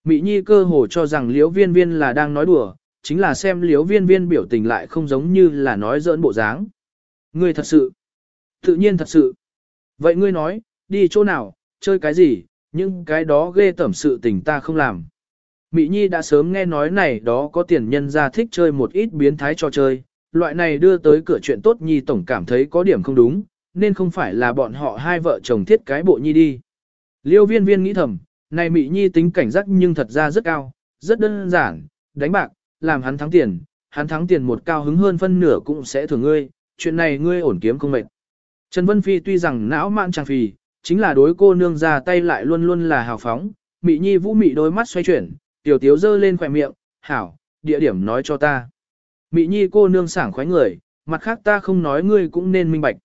mỹ Nhi cơ hồ cho rằng Liễu Viên Viên là đang nói đùa, chính là xem Liễu Viên Viên biểu tình lại không giống như là nói giỡn bộ dáng. Ngươi thật sự, tự nhiên thật sự. Vậy ngươi nói, đi chỗ nào, chơi cái gì, nhưng cái đó ghê tẩm sự tình ta không làm. Mị Nhi đã sớm nghe nói này đó có tiền nhân ra thích chơi một ít biến thái cho chơi, loại này đưa tới cửa chuyện tốt Nhi tổng cảm thấy có điểm không đúng, nên không phải là bọn họ hai vợ chồng thiết cái bộ Nhi đi. Liêu viên viên nghĩ thầm, này Mị Nhi tính cảnh giác nhưng thật ra rất cao, rất đơn giản, đánh bạc, làm hắn thắng tiền, hắn thắng tiền một cao hứng hơn phân nửa cũng sẽ thưởng ngươi, chuyện này ngươi ổn kiếm không mệt. Trần Vân Phi tuy rằng não mạn trang phì, chính là đối cô nương ra tay lại luôn luôn là hào phóng, Mị Nhi vũ mị đôi mắt xoay chuyển, tiểu tiếu dơ lên khỏe miệng, hảo, địa điểm nói cho ta. Mị Nhi cô nương sảng khoái người, mặt khác ta không nói ngươi cũng nên minh bạch.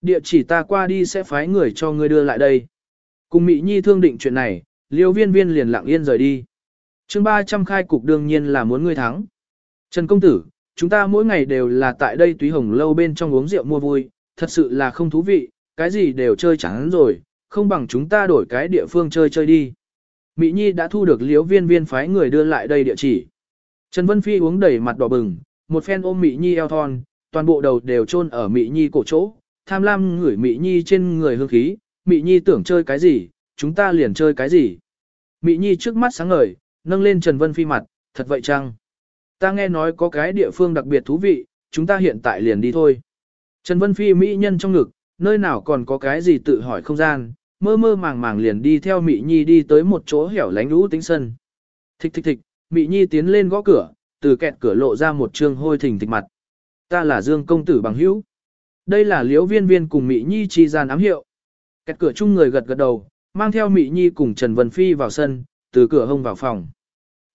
Địa chỉ ta qua đi sẽ phái người cho ngươi đưa lại đây. Cùng Mị Nhi thương định chuyện này, liêu viên viên liền lặng yên rời đi. chương 300 khai cục đương nhiên là muốn ngươi thắng. Trần Công Tử, chúng ta mỗi ngày đều là tại đây túy hồng lâu bên trong uống rượu mua vui, thật sự là không thú vị, cái gì đều chơi chẳng rồi, không bằng chúng ta đổi cái địa phương chơi chơi đi. Mỹ Nhi đã thu được liếu viên viên phái người đưa lại đây địa chỉ. Trần Vân Phi uống đầy mặt đỏ bừng, một phen ôm Mỹ Nhi eo thon, toàn bộ đầu đều chôn ở Mỹ Nhi cổ chỗ, tham lam ngửi Mỹ Nhi trên người hương khí, Mỹ Nhi tưởng chơi cái gì, chúng ta liền chơi cái gì. Mỹ Nhi trước mắt sáng ngời, nâng lên Trần Vân Phi mặt, thật vậy chăng? Ta nghe nói có cái địa phương đặc biệt thú vị, chúng ta hiện tại liền đi thôi. Trần Vân Phi Mỹ nhân trong ngực, nơi nào còn có cái gì tự hỏi không gian, mơ mơ màng màng liền đi theo Mị Nhi đi tới một chỗ hẻo lánh lũ tính sân. thịch thịch thịch Mị Nhi tiến lên gõ cửa, từ kẹt cửa lộ ra một trương hôi thình thịch mặt. Ta là Dương công tử bằng hữu. Đây là liễu viên viên cùng Mị Nhi chi gian ám hiệu. Kẹt cửa chung người gật gật đầu, mang theo Mị Nhi cùng Trần Vân Phi vào sân, từ cửa hông vào phòng.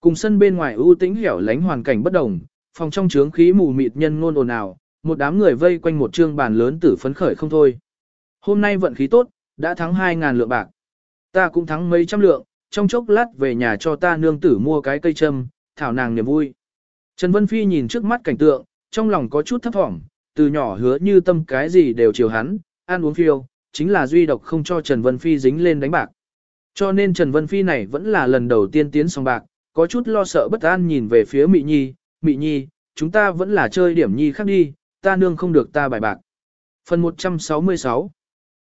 Cùng sân bên ngoài ưu tĩnh hẻo lánh hoàn cảnh bất đồng, phòng trong trướng khí mù mịt nhân ngôn ồn ào, một đám người vây quanh một trương bàn lớn tử phấn khởi không thôi. Hôm nay vận khí tốt, đã thắng 2.000 lượng bạc. Ta cũng thắng mấy trăm lượng, trong chốc lát về nhà cho ta nương tử mua cái cây châm, thảo nàng niềm vui. Trần Vân Phi nhìn trước mắt cảnh tượng, trong lòng có chút thấp thỏm, từ nhỏ hứa như tâm cái gì đều chiều hắn, ăn uống phiêu, chính là duy độc không cho Trần Vân Phi dính lên đánh bạc. Cho nên Trần Vân Phi này vẫn là lần đầu tiên tiến song bạc, có chút lo sợ bất an nhìn về phía Mị Nhi, Mị Nhi, chúng ta vẫn là chơi điểm Nhi khác đi, ta nương không được ta bài bạc. Phần 166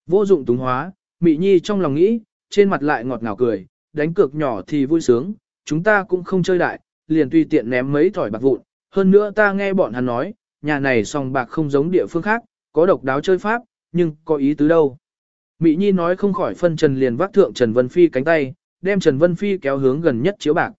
Vô dụng túng hóa, Mị Nhi trong lòng nghĩ, trên mặt lại ngọt ngào cười, đánh cược nhỏ thì vui sướng, chúng ta cũng không chơi đại, liền tùy tiện ném mấy thỏi bạc vụn. Hơn nữa ta nghe bọn hắn nói, nhà này song bạc không giống địa phương khác, có độc đáo chơi pháp, nhưng có ý tứ đâu. Mị Nhi nói không khỏi phân Trần liền vác thượng Trần Vân Phi cánh tay, đem Trần Vân Phi kéo hướng gần nhất chiếu bạc.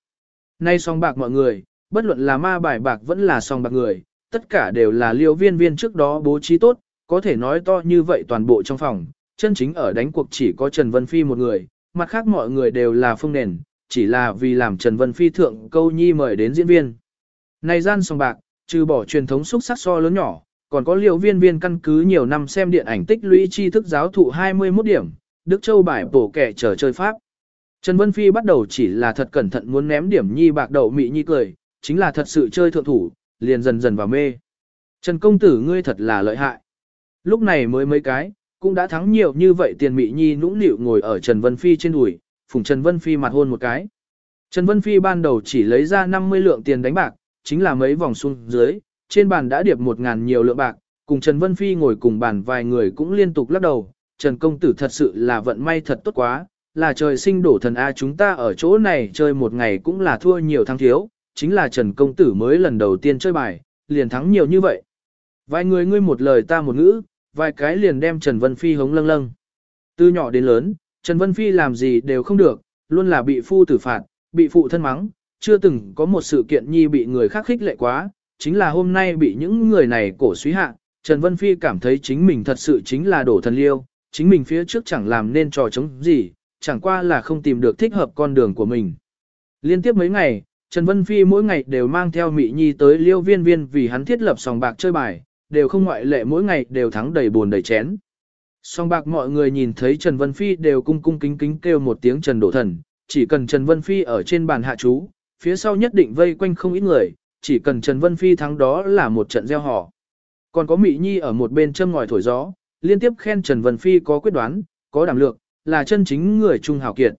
Nay song bạc mọi người, bất luận là ma bài bạc vẫn là song bạc người, tất cả đều là liêu viên viên trước đó bố trí tốt, có thể nói to như vậy toàn bộ trong phòng, chân chính ở đánh cuộc chỉ có Trần Vân Phi một người, mặt khác mọi người đều là phương nền, chỉ là vì làm Trần Vân Phi thượng câu nhi mời đến diễn viên. Này gian song bạc, trừ bỏ truyền thống xúc sắc so lớn nhỏ, còn có liều viên viên căn cứ nhiều năm xem điện ảnh tích lũy tri thức giáo thụ 21 điểm, Đức Châu bài bổ kẻ chờ chơi Pháp. Trần Vân Phi bắt đầu chỉ là thật cẩn thận muốn ném điểm nhi bạc đậu mị nhi cười, chính là thật sự chơi thượng thủ, liền dần dần vào mê. Trần công tử ngươi thật là lợi hại. Lúc này mới mấy cái, cũng đã thắng nhiều như vậy tiền mị nhi nũng nịu ngồi ở Trần Vân Phi trên đùi, phùng Trần Vân Phi mặt hôn một cái. Trần Vân Phi ban đầu chỉ lấy ra 50 lượng tiền đánh bạc, chính là mấy vòng xuống dưới, trên bàn đã điệp một ngàn nhiều lượng bạc, cùng Trần Vân Phi ngồi cùng bàn vài người cũng liên tục lắc đầu, Trần công tử thật sự là vận may thật tốt quá, là trời sinh đổ thần A chúng ta ở chỗ này chơi một ngày cũng là thua nhiều thắng thiếu, chính là Trần công tử mới lần đầu tiên chơi bài, liền thắng nhiều như vậy. Vài người ngươi một lời ta một ngữ, vài cái liền đem Trần Vân Phi hống lâng lâng. Từ nhỏ đến lớn, Trần Vân Phi làm gì đều không được, luôn là bị phu tử phạt, bị phụ thân mắng, chưa từng có một sự kiện nhi bị người khác khích lệ quá, chính là hôm nay bị những người này cổ suý hạ, Trần Vân Phi cảm thấy chính mình thật sự chính là đổ thần liêu, chính mình phía trước chẳng làm nên trò chống gì, chẳng qua là không tìm được thích hợp con đường của mình. Liên tiếp mấy ngày, Trần Vân Phi mỗi ngày đều mang theo Mỹ Nhi tới liêu viên viên vì hắn thiết lập sòng bạc chơi bài, đều không ngoại lệ mỗi ngày đều thắng đầy buồn đầy chén. Song bạc mọi người nhìn thấy Trần Vân Phi đều cung cung kính kính kêu một tiếng Trần Đổ Thần, chỉ cần Trần Vân Phi ở trên bàn hạ chú, phía sau nhất định vây quanh không ít người, chỉ cần Trần Vân Phi thắng đó là một trận gieo họ. Còn có Mỹ Nhi ở một bên châm ngòi thổi gió, liên tiếp khen Trần Vân Phi có quyết đoán, có đảm lược, là chân chính người trung hào kiệt.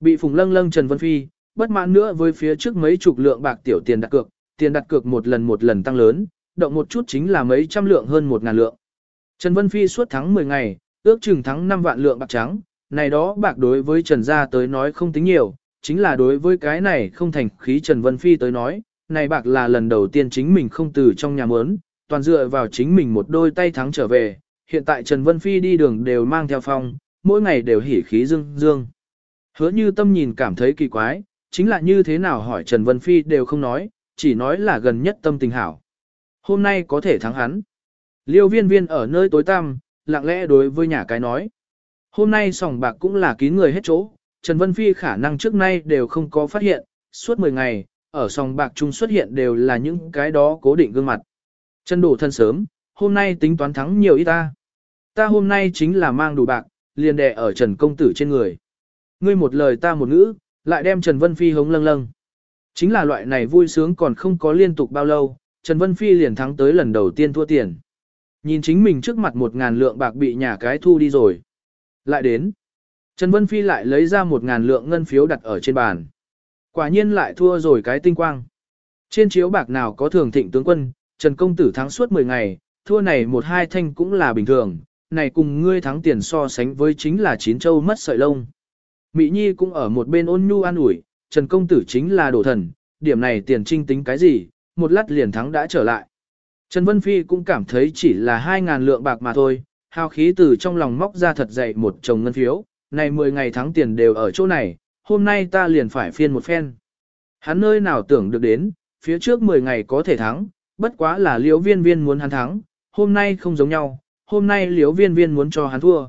Bị phùng lâng lâng Trần Vân Phi, bất mãn nữa với phía trước mấy chục lượng bạc tiểu tiền đặt cược, tiền đặt cược một lần một lần tăng lớn, động một chút chính là mấy trăm lượng hơn một ngàn lượng. Trần Vân Phi suốt tháng 10 ngày, ước chừng thắng 5 vạn lượng bạc trắng, này đó bạc đối với Trần Gia tới nói không tính nhiều, chính là đối với cái này không thành khí Trần Vân Phi tới nói, này bạc là lần đầu tiên chính mình không từ trong nhà mướn, toàn dựa vào chính mình một đôi tay thắng trở về, hiện tại Trần Vân Phi đi đường đều mang theo phong, mỗi ngày đều hỉ khí dương dương. Hứa như tâm nhìn cảm thấy kỳ quái, chính là như thế nào hỏi Trần Vân Phi đều không nói, chỉ nói là gần nhất tâm tình hảo. Hôm nay có thể thắng hắn. Liêu viên viên ở nơi tối tăm, lặng lẽ đối với nhà cái nói. Hôm nay sòng bạc cũng là kín người hết chỗ, Trần Vân Phi khả năng trước nay đều không có phát hiện, suốt 10 ngày, ở sòng bạc chung xuất hiện đều là những cái đó cố định gương mặt. Trần đổ thân sớm, hôm nay tính toán thắng nhiều ít ta. Ta hôm nay chính là mang đủ bạc, liền đè ở Trần Công Tử trên người. Ngươi một lời ta một ngữ, lại đem Trần Vân Phi hống lâng lâng. Chính là loại này vui sướng còn không có liên tục bao lâu, Trần Vân Phi liền thắng tới lần đầu tiên thua tiền. Nhìn chính mình trước mặt một ngàn lượng bạc bị nhà cái thu đi rồi. Lại đến. Trần Vân Phi lại lấy ra một ngàn lượng ngân phiếu đặt ở trên bàn. Quả nhiên lại thua rồi cái tinh quang. Trên chiếu bạc nào có thường thịnh tướng quân, Trần Công Tử thắng suốt 10 ngày, thua này một hai thanh cũng là bình thường, này cùng ngươi thắng tiền so sánh với chính là chín châu mất sợi lông. Mỹ Nhi cũng ở một bên ôn nhu an ủi, Trần Công Tử chính là đồ thần, điểm này tiền trinh tính cái gì, một lát liền thắng đã trở lại. Trần Vân Phi cũng cảm thấy chỉ là 2.000 lượng bạc mà thôi, hào khí từ trong lòng móc ra thật dậy một chồng ngân phiếu, này 10 ngày thắng tiền đều ở chỗ này, hôm nay ta liền phải phiên một phen. Hắn nơi nào tưởng được đến, phía trước 10 ngày có thể thắng, bất quá là liễu viên viên muốn hắn thắng, hôm nay không giống nhau, hôm nay liễu viên viên muốn cho hắn thua.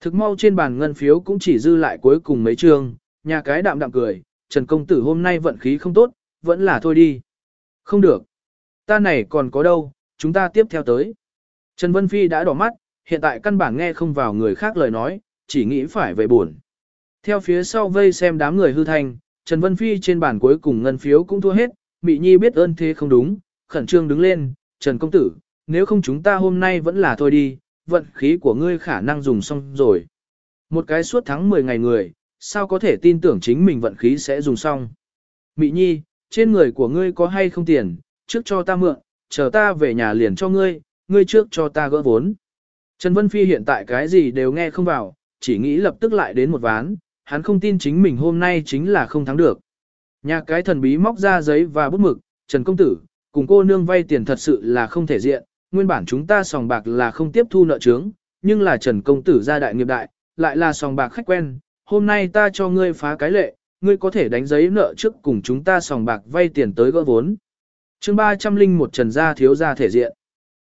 Thực mau trên bàn ngân phiếu cũng chỉ dư lại cuối cùng mấy trường nhà cái đạm đạm cười, Trần Công Tử hôm nay vận khí không tốt, vẫn là thôi đi. Không được. Ta này còn có đâu, chúng ta tiếp theo tới. Trần Vân Phi đã đỏ mắt, hiện tại căn bản nghe không vào người khác lời nói, chỉ nghĩ phải về buồn. Theo phía sau vây xem đám người hư thành, Trần Vân Phi trên bàn cuối cùng ngân phiếu cũng thua hết, Mị Nhi biết ơn thế không đúng, khẩn trương đứng lên, Trần Công Tử, nếu không chúng ta hôm nay vẫn là thôi đi, vận khí của ngươi khả năng dùng xong rồi. Một cái suốt tháng 10 ngày người, sao có thể tin tưởng chính mình vận khí sẽ dùng xong. Mị Nhi, trên người của ngươi có hay không tiền, trước cho ta mượn, chờ ta về nhà liền cho ngươi, ngươi trước cho ta gỡ vốn. Trần Vân Phi hiện tại cái gì đều nghe không vào, chỉ nghĩ lập tức lại đến một ván, hắn không tin chính mình hôm nay chính là không thắng được. Nhà cái thần bí móc ra giấy và bút mực, Trần Công Tử, cùng cô nương vay tiền thật sự là không thể diện, nguyên bản chúng ta sòng bạc là không tiếp thu nợ trướng, nhưng là Trần Công Tử gia đại nghiệp đại, lại là sòng bạc khách quen, hôm nay ta cho ngươi phá cái lệ, ngươi có thể đánh giấy nợ trước cùng chúng ta sòng bạc vay tiền tới gỡ vốn. chương 301 Trần Gia thiếu gia thể diện.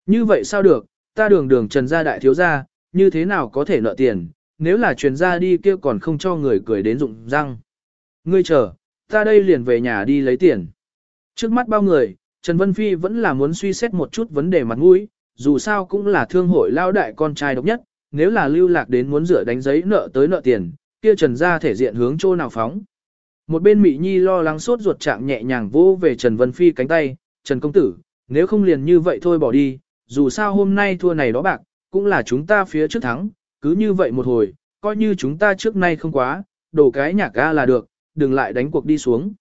Như vậy sao được, ta đường đường Trần Gia đại thiếu gia, như thế nào có thể nợ tiền, nếu là truyền ra đi kia còn không cho người cười đến rụng răng. Ngươi chờ, ta đây liền về nhà đi lấy tiền. Trước mắt bao người, Trần Vân Phi vẫn là muốn suy xét một chút vấn đề mặt mũi, dù sao cũng là thương hội lao đại con trai độc nhất, nếu là lưu lạc đến muốn rửa đánh giấy nợ tới nợ tiền, kia Trần gia thể diện hướng chỗ nào phóng. Một bên Mỹ Nhi lo lắng sốt ruột chạm nhẹ nhàng vô về Trần Vân Phi cánh tay, Trần Công Tử, nếu không liền như vậy thôi bỏ đi, dù sao hôm nay thua này đó bạc, cũng là chúng ta phía trước thắng, cứ như vậy một hồi, coi như chúng ta trước nay không quá, đổ cái nhạc ga là được, đừng lại đánh cuộc đi xuống.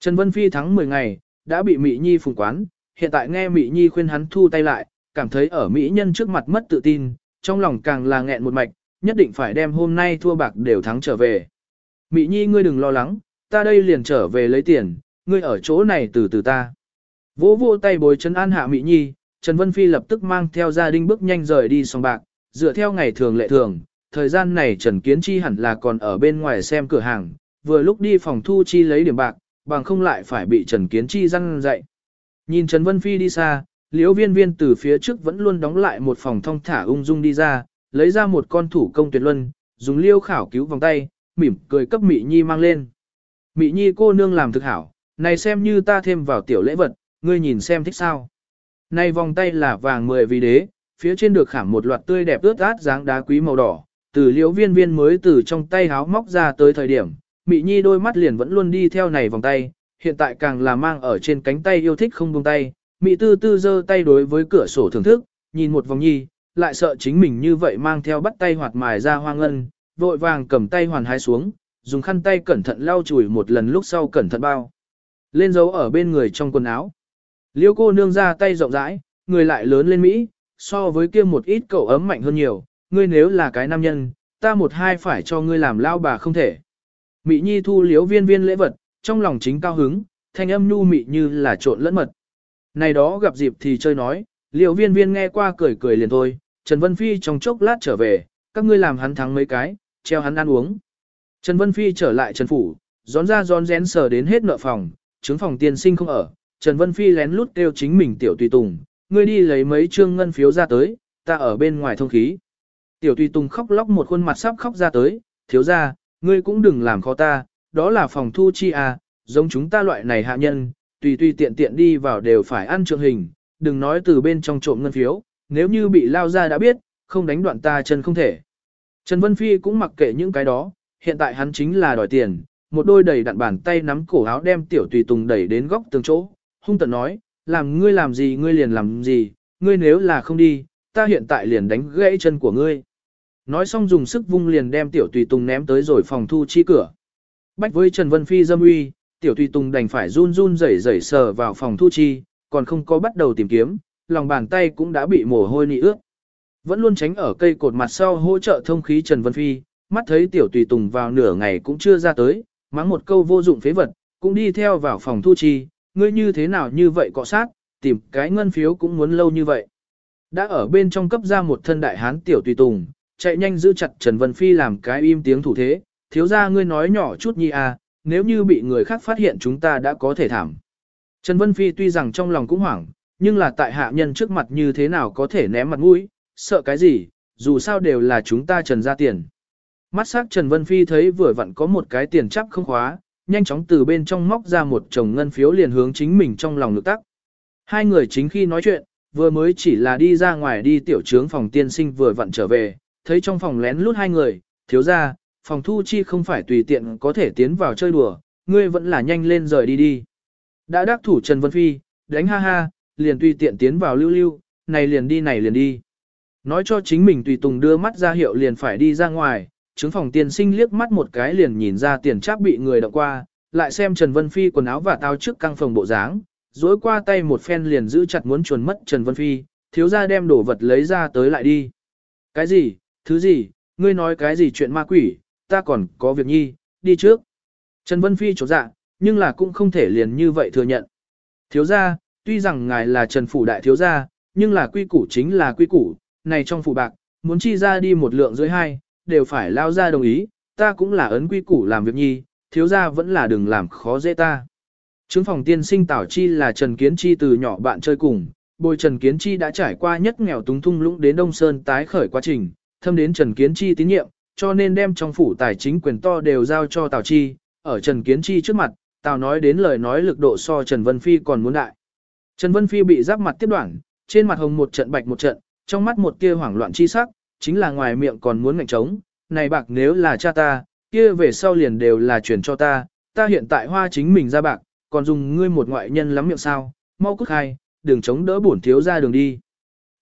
Trần Vân Phi thắng 10 ngày, đã bị Mỹ Nhi phùng quán, hiện tại nghe Mỹ Nhi khuyên hắn thu tay lại, cảm thấy ở Mỹ nhân trước mặt mất tự tin, trong lòng càng là nghẹn một mạch, nhất định phải đem hôm nay thua bạc đều thắng trở về. Mỹ Nhi ngươi đừng lo lắng, ta đây liền trở về lấy tiền, ngươi ở chỗ này từ từ ta. Vỗ vỗ tay bồi chân an hạ Mỹ Nhi, Trần Vân Phi lập tức mang theo gia đình bước nhanh rời đi sòng bạc, dựa theo ngày thường lệ thường, thời gian này Trần Kiến Chi hẳn là còn ở bên ngoài xem cửa hàng, vừa lúc đi phòng thu chi lấy điểm bạc, bằng không lại phải bị Trần Kiến Chi răng dậy. Nhìn Trần Vân Phi đi xa, liễu viên viên từ phía trước vẫn luôn đóng lại một phòng thong thả ung dung đi ra, lấy ra một con thủ công tuyệt luân, dùng liêu khảo cứu vòng tay, mỉm cười cấp Mị Nhi mang lên. Mị Nhi cô nương làm thực hảo, này xem như ta thêm vào tiểu lễ vật, ngươi nhìn xem thích sao. Này vòng tay là vàng mười vì đế, phía trên được khảm một loạt tươi đẹp ướt át dáng đá quý màu đỏ, từ liễu viên viên mới từ trong tay háo móc ra tới thời điểm, Mị Nhi đôi mắt liền vẫn luôn đi theo này vòng tay, hiện tại càng là mang ở trên cánh tay yêu thích không buông tay, Mị Tư Tư giơ tay đối với cửa sổ thưởng thức, nhìn một vòng nhi, lại sợ chính mình như vậy mang theo bắt tay hoạt mài ra hoang ngân, vội vàng cầm tay hoàn hái xuống, dùng khăn tay cẩn thận lau chùi một lần lúc sau cẩn thận bao. Lên dấu ở bên người trong quần áo. Liêu cô nương ra tay rộng rãi, người lại lớn lên Mỹ, so với kia một ít cậu ấm mạnh hơn nhiều, ngươi nếu là cái nam nhân, ta một hai phải cho ngươi làm lao bà không thể. Mị nhi thu liếu viên viên lễ vật, trong lòng chính cao hứng, thanh âm nhu mị như là trộn lẫn mật. Này đó gặp dịp thì chơi nói, liều viên viên nghe qua cười cười liền thôi, Trần Vân Phi trong chốc lát trở về, các ngươi làm hắn thắng mấy cái, treo hắn ăn uống. Trần Vân Phi trở lại Trần Phủ, gión ra gión rén sờ đến hết nợ phòng, chứng phòng tiền sinh không ở, Trần Vân Phi lén lút kêu chính mình tiểu tùy tùng, ngươi đi lấy mấy trương ngân phiếu ra tới, ta ở bên ngoài thông khí. Tiểu tùy tùng khóc lóc một khuôn mặt sắp khóc ra tới, thiếu ra, ngươi cũng đừng làm khó ta, đó là phòng thu chi à, giống chúng ta loại này hạ nhân, tùy tùy tiện tiện đi vào đều phải ăn trượng hình, đừng nói từ bên trong trộm ngân phiếu, nếu như bị lao ra đã biết, không đánh đoạn ta chân không thể. Trần Vân Phi cũng mặc kệ những cái đó, hiện tại hắn chính là đòi tiền, một đôi đầy đặn bàn tay nắm cổ áo đem tiểu tùy tùng đẩy đến góc tường chỗ, hung tận nói, làm ngươi làm gì ngươi liền làm gì, ngươi nếu là không đi, ta hiện tại liền đánh gãy chân của ngươi. Nói xong dùng sức vung liền đem tiểu tùy tùng ném tới rồi phòng thu chi cửa. Bách với Trần Vân Phi dâm uy, tiểu tùy tùng đành phải run run rẩy rẩy sờ vào phòng thu chi, còn không có bắt đầu tìm kiếm, lòng bàn tay cũng đã bị mồ hôi nị ướt. Vẫn luôn tránh ở cây cột mặt sau hỗ trợ thông khí Trần Vân Phi, mắt thấy tiểu tùy tùng vào nửa ngày cũng chưa ra tới, mắng một câu vô dụng phế vật, cũng đi theo vào phòng thu chi, ngươi như thế nào như vậy cọ sát, tìm cái ngân phiếu cũng muốn lâu như vậy. Đã ở bên trong cấp ra một thân đại hán tiểu tùy tùng, chạy nhanh giữ chặt Trần Vân Phi làm cái im tiếng thủ thế, thiếu ra ngươi nói nhỏ chút nhi à, nếu như bị người khác phát hiện chúng ta đã có thể thảm. Trần Vân Phi tuy rằng trong lòng cũng hoảng, nhưng là tại hạ nhân trước mặt như thế nào có thể ném mặt mũi, sợ cái gì, dù sao đều là chúng ta trần ra tiền. Mắt sắc Trần Vân Phi thấy vừa vặn có một cái tiền chắp không khóa, nhanh chóng từ bên trong móc ra một chồng ngân phiếu liền hướng chính mình trong lòng lực tắc. Hai người chính khi nói chuyện, vừa mới chỉ là đi ra ngoài đi tiểu trướng phòng tiên sinh vừa vặn trở về, thấy trong phòng lén lút hai người, thiếu ra, phòng thu chi không phải tùy tiện có thể tiến vào chơi đùa, ngươi vẫn là nhanh lên rời đi đi. Đã đắc thủ Trần Vân Phi, đánh ha ha, liền tùy tiện tiến vào lưu lưu, này liền đi này liền đi. Nói cho chính mình tùy tùng đưa mắt ra hiệu liền phải đi ra ngoài, chứng phòng tiên sinh liếc mắt một cái liền nhìn ra tiền Trác bị người động qua, lại xem Trần Vân Phi quần áo và tao trước căng phòng bộ dáng, dối qua tay một phen liền giữ chặt muốn chuồn mất Trần Vân Phi, thiếu ra đem đồ vật lấy ra tới lại đi. Cái gì, thứ gì, ngươi nói cái gì chuyện ma quỷ, ta còn có việc nhi, đi trước. Trần Vân Phi chỗ dạ, nhưng là cũng không thể liền như vậy thừa nhận. Thiếu gia, tuy rằng ngài là Trần Phủ Đại Thiếu gia, nhưng là quy củ chính là quy củ, này trong phủ bạc, muốn chi ra đi một lượng dưới hai, đều phải lao ra đồng ý, ta cũng là ấn quy củ làm việc nhi, thiếu gia vẫn là đừng làm khó dễ ta. Trướng phòng tiên sinh Tảo Chi là Trần Kiến Chi từ nhỏ bạn chơi cùng, bồi Trần Kiến Chi đã trải qua nhất nghèo túng thung lũng đến Đông Sơn tái khởi quá trình, thâm đến Trần Kiến Chi tín nhiệm, cho nên đem trong phủ tài chính quyền to đều giao cho Tào Chi, ở Trần Kiến Chi trước mặt, Tào nói đến lời nói lực độ so Trần Vân Phi còn muốn đại. Trần Vân Phi bị giáp mặt tiếp đoạn, trên mặt hồng một trận bạch một trận, trong mắt một kia hoảng loạn chi sắc, chính là ngoài miệng còn muốn ngạnh trống, này bạc nếu là cha ta, kia về sau liền đều là chuyển cho ta, ta hiện tại hoa chính mình ra bạc, còn dùng ngươi một ngoại nhân lắm miệng sao, mau cút hai, đừng chống đỡ bổn thiếu ra đường đi.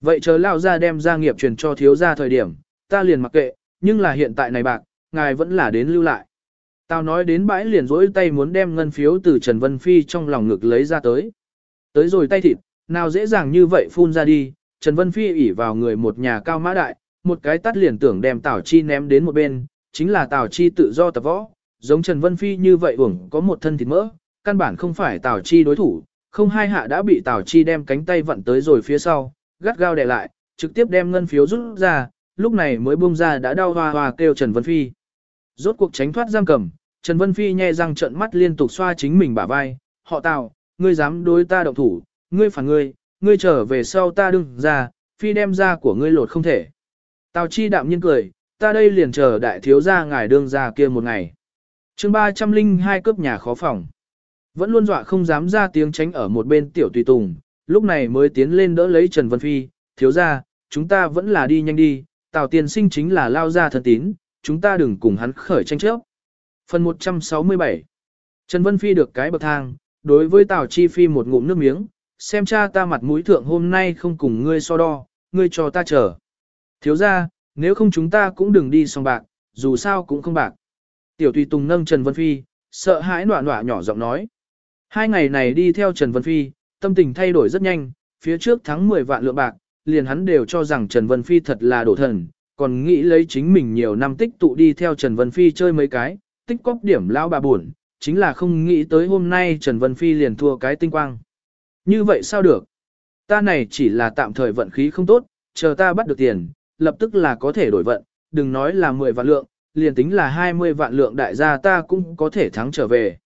Vậy chờ lao ra đem gia nghiệp truyền cho thiếu ra thời điểm, ta liền mặc kệ, nhưng là hiện tại này bạc, ngài vẫn là đến lưu lại. Tao nói đến bãi liền rỗi tay muốn đem ngân phiếu từ Trần Vân Phi trong lòng ngực lấy ra tới. Tới rồi tay thịt, nào dễ dàng như vậy phun ra đi, Trần Vân Phi ỉ vào người một nhà cao mã đại, một cái tắt liền tưởng đem Tào Chi ném đến một bên, chính là Tào Chi tự do tập võ, giống Trần Vân Phi như vậy uổng có một thân thịt mỡ, căn bản không phải Tào Chi đối thủ, không hai hạ đã bị Tào Chi đem cánh tay vặn tới rồi phía sau, gắt gao đè lại, trực tiếp đem ngân phiếu rút ra, lúc này mới bung ra đã đau hoa hoa kêu Trần Vân Phi. Rốt cuộc tránh thoát giam cầm, Trần Vân Phi nhe răng trợn mắt liên tục xoa chính mình bả vai, họ Tào, ngươi dám đối ta động thủ, ngươi phản ngươi, ngươi trở về sau ta đừng ra, Phi đem ra của ngươi lột không thể. Tào Chi đạm nhiên cười, ta đây liền chờ đại thiếu gia ngài đương ra kia một ngày. chương 302 cướp nhà khó phòng. Vẫn luôn dọa không dám ra tiếng tránh ở một bên tiểu tùy tùng, lúc này mới tiến lên đỡ lấy Trần Vân Phi, thiếu gia, chúng ta vẫn là đi nhanh đi, Tào tiên sinh chính là lao ra thân tín, chúng ta đừng cùng hắn khởi tranh chấp. Phần 167 Trần Vân Phi được cái bậc thang, đối với Tào Chi Phi một ngụm nước miếng, xem cha ta mặt mũi thượng hôm nay không cùng ngươi so đo, ngươi cho ta chờ. Thiếu ra, nếu không chúng ta cũng đừng đi song bạc, dù sao cũng không bạc. Tiểu Tùy Tùng nâng Trần Vân Phi, sợ hãi nọa nọa nhỏ giọng nói. Hai ngày này đi theo Trần Vân Phi, tâm tình thay đổi rất nhanh, phía trước thắng 10 vạn lượng bạc, liền hắn đều cho rằng Trần Vân Phi thật là đổ thần, còn nghĩ lấy chính mình nhiều năm tích tụ đi theo Trần Vân Phi chơi mấy cái, tích cóp điểm lão bà buồn, chính là không nghĩ tới hôm nay Trần Vân Phi liền thua cái tinh quang. Như vậy sao được? Ta này chỉ là tạm thời vận khí không tốt, chờ ta bắt được tiền, lập tức là có thể đổi vận, đừng nói là 10 vạn lượng, liền tính là 20 vạn lượng đại gia ta cũng có thể thắng trở về.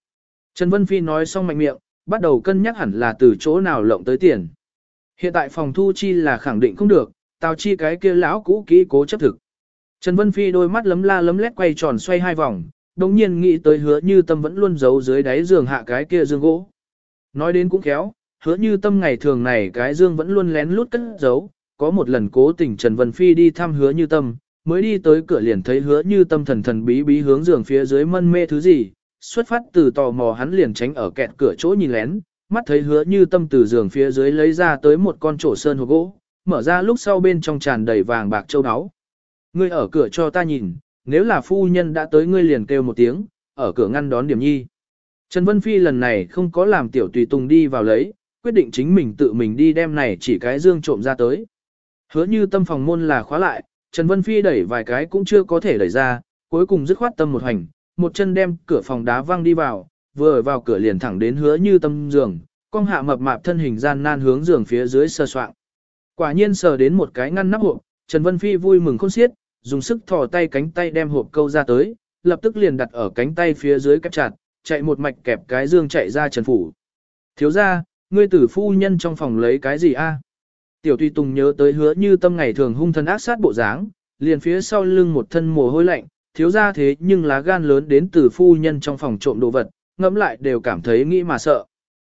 Trần Vân Phi nói xong mạnh miệng, bắt đầu cân nhắc hẳn là từ chỗ nào lộng tới tiền. Hiện tại phòng thu chi là khẳng định không được, tào chi cái kia lão cũ kỹ cố chấp thực. Trần Vân Phi đôi mắt lấm la lấm lét quay tròn xoay hai vòng, đồng nhiên nghĩ tới hứa như tâm vẫn luôn giấu dưới đáy giường hạ cái kia dương gỗ. Nói đến cũng khéo, hứa như tâm ngày thường này cái dương vẫn luôn lén lút cất giấu, có một lần cố tình Trần Vân Phi đi thăm hứa như tâm, mới đi tới cửa liền thấy hứa như tâm thần thần bí bí hướng giường phía dưới mân mê thứ gì, xuất phát từ tò mò hắn liền tránh ở kẹt cửa chỗ nhìn lén, mắt thấy hứa như tâm từ giường phía dưới lấy ra tới một con trổ sơn hộp gỗ, mở ra lúc sau bên trong tràn đầy vàng bạc châu áo. Ngươi ở cửa cho ta nhìn, nếu là phu nhân đã tới ngươi liền kêu một tiếng, ở cửa ngăn đón điểm nhi. Trần Vân Phi lần này không có làm tiểu tùy tùng đi vào lấy, quyết định chính mình tự mình đi đem này chỉ cái dương trộm ra tới. Hứa như tâm phòng môn là khóa lại, Trần Vân Phi đẩy vài cái cũng chưa có thể đẩy ra, cuối cùng dứt khoát tâm một hành, một chân đem cửa phòng đá văng đi vào, vừa vào cửa liền thẳng đến hứa như tâm giường, con hạ mập mạp thân hình gian nan hướng giường phía dưới sơ soạn. Quả nhiên sờ đến một cái ngăn nắp hộp, Trần Vân Phi vui mừng khôn xiết, dùng sức thò tay cánh tay đem hộp câu ra tới, lập tức liền đặt ở cánh tay phía dưới kẹp chặt, chạy một mạch kẹp cái dương chạy ra Trần Phủ. Thiếu ra, ngươi tử phu nhân trong phòng lấy cái gì a? Tiểu Tùy Tùng nhớ tới hứa như tâm ngày thường hung thân ác sát bộ dáng, liền phía sau lưng một thân mồ hôi lạnh, thiếu ra thế nhưng lá gan lớn đến từ phu nhân trong phòng trộm đồ vật, ngẫm lại đều cảm thấy nghĩ mà sợ.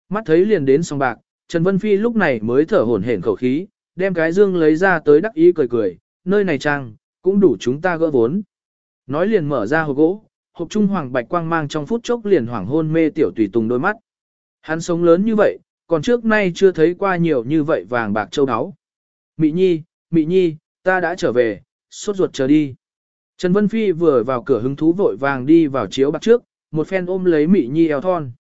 Mắt thấy liền đến song bạc, Trần Vân Phi lúc này mới thở hổn hển khẩu khí, đem cái dương lấy ra tới đắc ý cười cười, nơi này trang, cũng đủ chúng ta gỡ vốn. Nói liền mở ra hộp gỗ, hộp trung hoàng bạch quang mang trong phút chốc liền hoảng hôn mê tiểu tùy tùng đôi mắt. Hắn sống lớn như vậy, còn trước nay chưa thấy qua nhiều như vậy vàng bạc châu áo. Mị nhi, mị nhi, ta đã trở về, sốt ruột chờ đi. Trần Vân Phi vừa vào cửa hứng thú vội vàng đi vào chiếu bạc trước, một phen ôm lấy mỹ Nhi eo thon.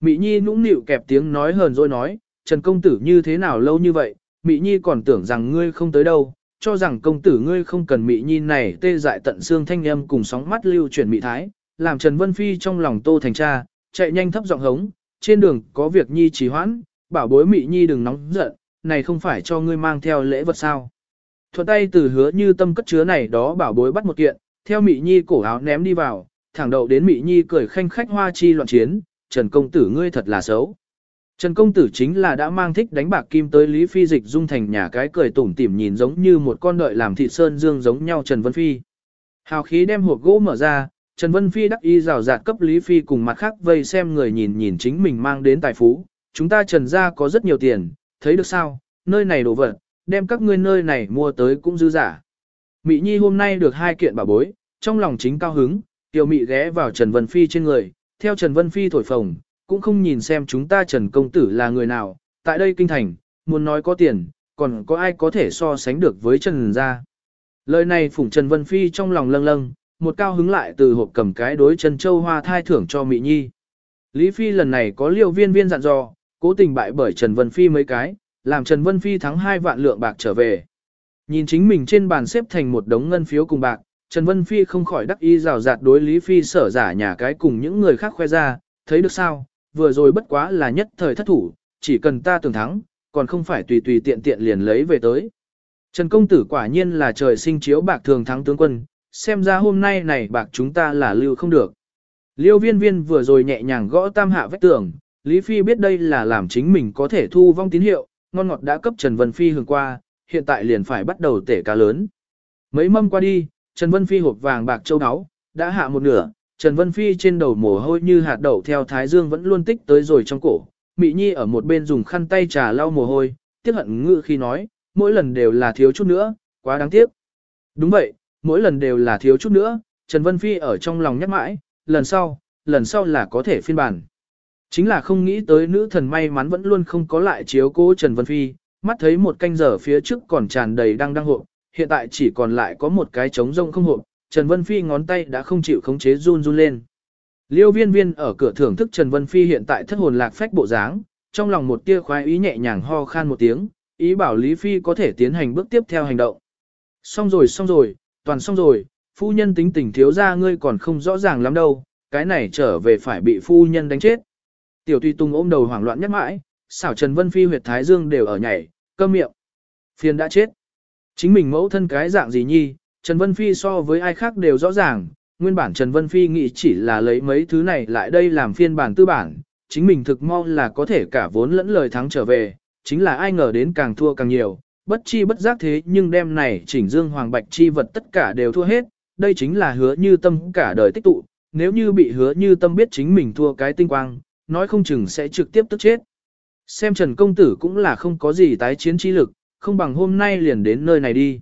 mỹ Nhi nũng nịu kẹp tiếng nói hờn rồi nói, Trần công tử như thế nào lâu như vậy, mỹ Nhi còn tưởng rằng ngươi không tới đâu, cho rằng công tử ngươi không cần mỹ Nhi này tê dại tận xương thanh âm cùng sóng mắt lưu chuyển mỹ Thái, làm Trần Vân Phi trong lòng tô thành cha, chạy nhanh thấp giọng hống, trên đường có việc Nhi trì hoãn, bảo bối mỹ Nhi đừng nóng giận, này không phải cho ngươi mang theo lễ vật sao. Thuận tay từ hứa như tâm cất chứa này đó bảo bối bắt một kiện, theo mỹ Nhi cổ áo ném đi vào, thẳng đầu đến Mị Nhi cười khanh khách hoa chi loạn chiến, Trần công tử ngươi thật là xấu. Trần công tử chính là đã mang thích đánh bạc kim tới Lý Phi dịch dung thành nhà cái cười tủm tỉm nhìn giống như một con đợi làm thị sơn dương giống nhau Trần Vân Phi. Hào khí đem hộp gỗ mở ra, Trần Vân Phi đắc y rào rạt cấp Lý Phi cùng mặt khác vây xem người nhìn nhìn chính mình mang đến tài phú. Chúng ta trần ra có rất nhiều tiền, thấy được sao, nơi này đồ vật, đem các ngươi nơi này mua tới cũng dư giả. Mị Nhi hôm nay được hai kiện bảo bối, trong lòng chính cao hứng, tiểu Mị ghé vào Trần Vân Phi trên người, theo Trần Vân Phi thổi phồng, cũng không nhìn xem chúng ta Trần Công Tử là người nào, tại đây kinh thành, muốn nói có tiền, còn có ai có thể so sánh được với Trần gia. Lời này phủng Trần Vân Phi trong lòng lâng lâng, một cao hứng lại từ hộp cầm cái đối Trần Châu Hoa thai thưởng cho Mị Nhi. Lý Phi lần này có liều viên viên dặn dò, cố tình bại bởi Trần Vân Phi mấy cái, làm Trần Vân Phi thắng hai vạn lượng bạc trở về. Nhìn chính mình trên bàn xếp thành một đống ngân phiếu cùng bạc, Trần Vân Phi không khỏi đắc ý rào rạt đối Lý Phi sở giả nhà cái cùng những người khác khoe ra, thấy được sao, vừa rồi bất quá là nhất thời thất thủ, chỉ cần ta tưởng thắng, còn không phải tùy tùy tiện tiện liền lấy về tới. Trần công tử quả nhiên là trời sinh chiếu bạc thường thắng tướng quân, xem ra hôm nay này bạc chúng ta là lưu không được. Liêu viên viên vừa rồi nhẹ nhàng gõ tam hạ vách tường, Lý Phi biết đây là làm chính mình có thể thu vong tín hiệu, ngon ngọt đã cấp Trần Vân Phi hưởng qua, hiện tại liền phải bắt đầu tể cá lớn. Mấy mâm qua đi, Trần Vân Phi hộp vàng bạc châu áo, đã hạ một nửa, Trần Vân Phi trên đầu mồ hôi như hạt đậu theo thái dương vẫn luôn tích tới rồi trong cổ. Mị Nhi ở một bên dùng khăn tay trà lau mồ hôi, tiếc hận ngự khi nói, mỗi lần đều là thiếu chút nữa, quá đáng tiếc. Đúng vậy, mỗi lần đều là thiếu chút nữa, Trần Vân Phi ở trong lòng nhắc mãi, lần sau, lần sau là có thể phiên bản. Chính là không nghĩ tới nữ thần may mắn vẫn luôn không có lại chiếu cố Trần Vân Phi, mắt thấy một canh giờ phía trước còn tràn đầy đang đang hộp, hiện tại chỉ còn lại có một cái trống rông không hộp, Trần Vân Phi ngón tay đã không chịu khống chế run run lên. Liêu viên viên ở cửa thưởng thức Trần Vân Phi hiện tại thất hồn lạc phách bộ dáng, trong lòng một tia khoái ý nhẹ nhàng ho khan một tiếng, ý bảo Lý Phi có thể tiến hành bước tiếp theo hành động. Xong rồi xong rồi, toàn xong rồi, phu nhân tính tình thiếu ra ngươi còn không rõ ràng lắm đâu, cái này trở về phải bị phu nhân đánh chết. Tiểu Tùy Tung ôm đầu hoảng loạn nhất mãi, xảo Trần Vân Phi huyệt thái dương đều ở nhảy, câm miệng. Phiền đã chết. Chính mình mẫu thân cái dạng gì nhi, Trần Vân Phi so với ai khác đều rõ ràng, nguyên bản Trần Vân Phi nghĩ chỉ là lấy mấy thứ này lại đây làm phiên bản tư bản, chính mình thực mong là có thể cả vốn lẫn lời thắng trở về, chính là ai ngờ đến càng thua càng nhiều, bất chi bất giác thế nhưng đêm này chỉnh dương hoàng bạch chi vật tất cả đều thua hết, đây chính là hứa như tâm cả đời tích tụ, nếu như bị hứa như tâm biết chính mình thua cái tinh quang, nói không chừng sẽ trực tiếp tức chết. Xem Trần Công Tử cũng là không có gì tái chiến chi lực, không bằng hôm nay liền đến nơi này đi.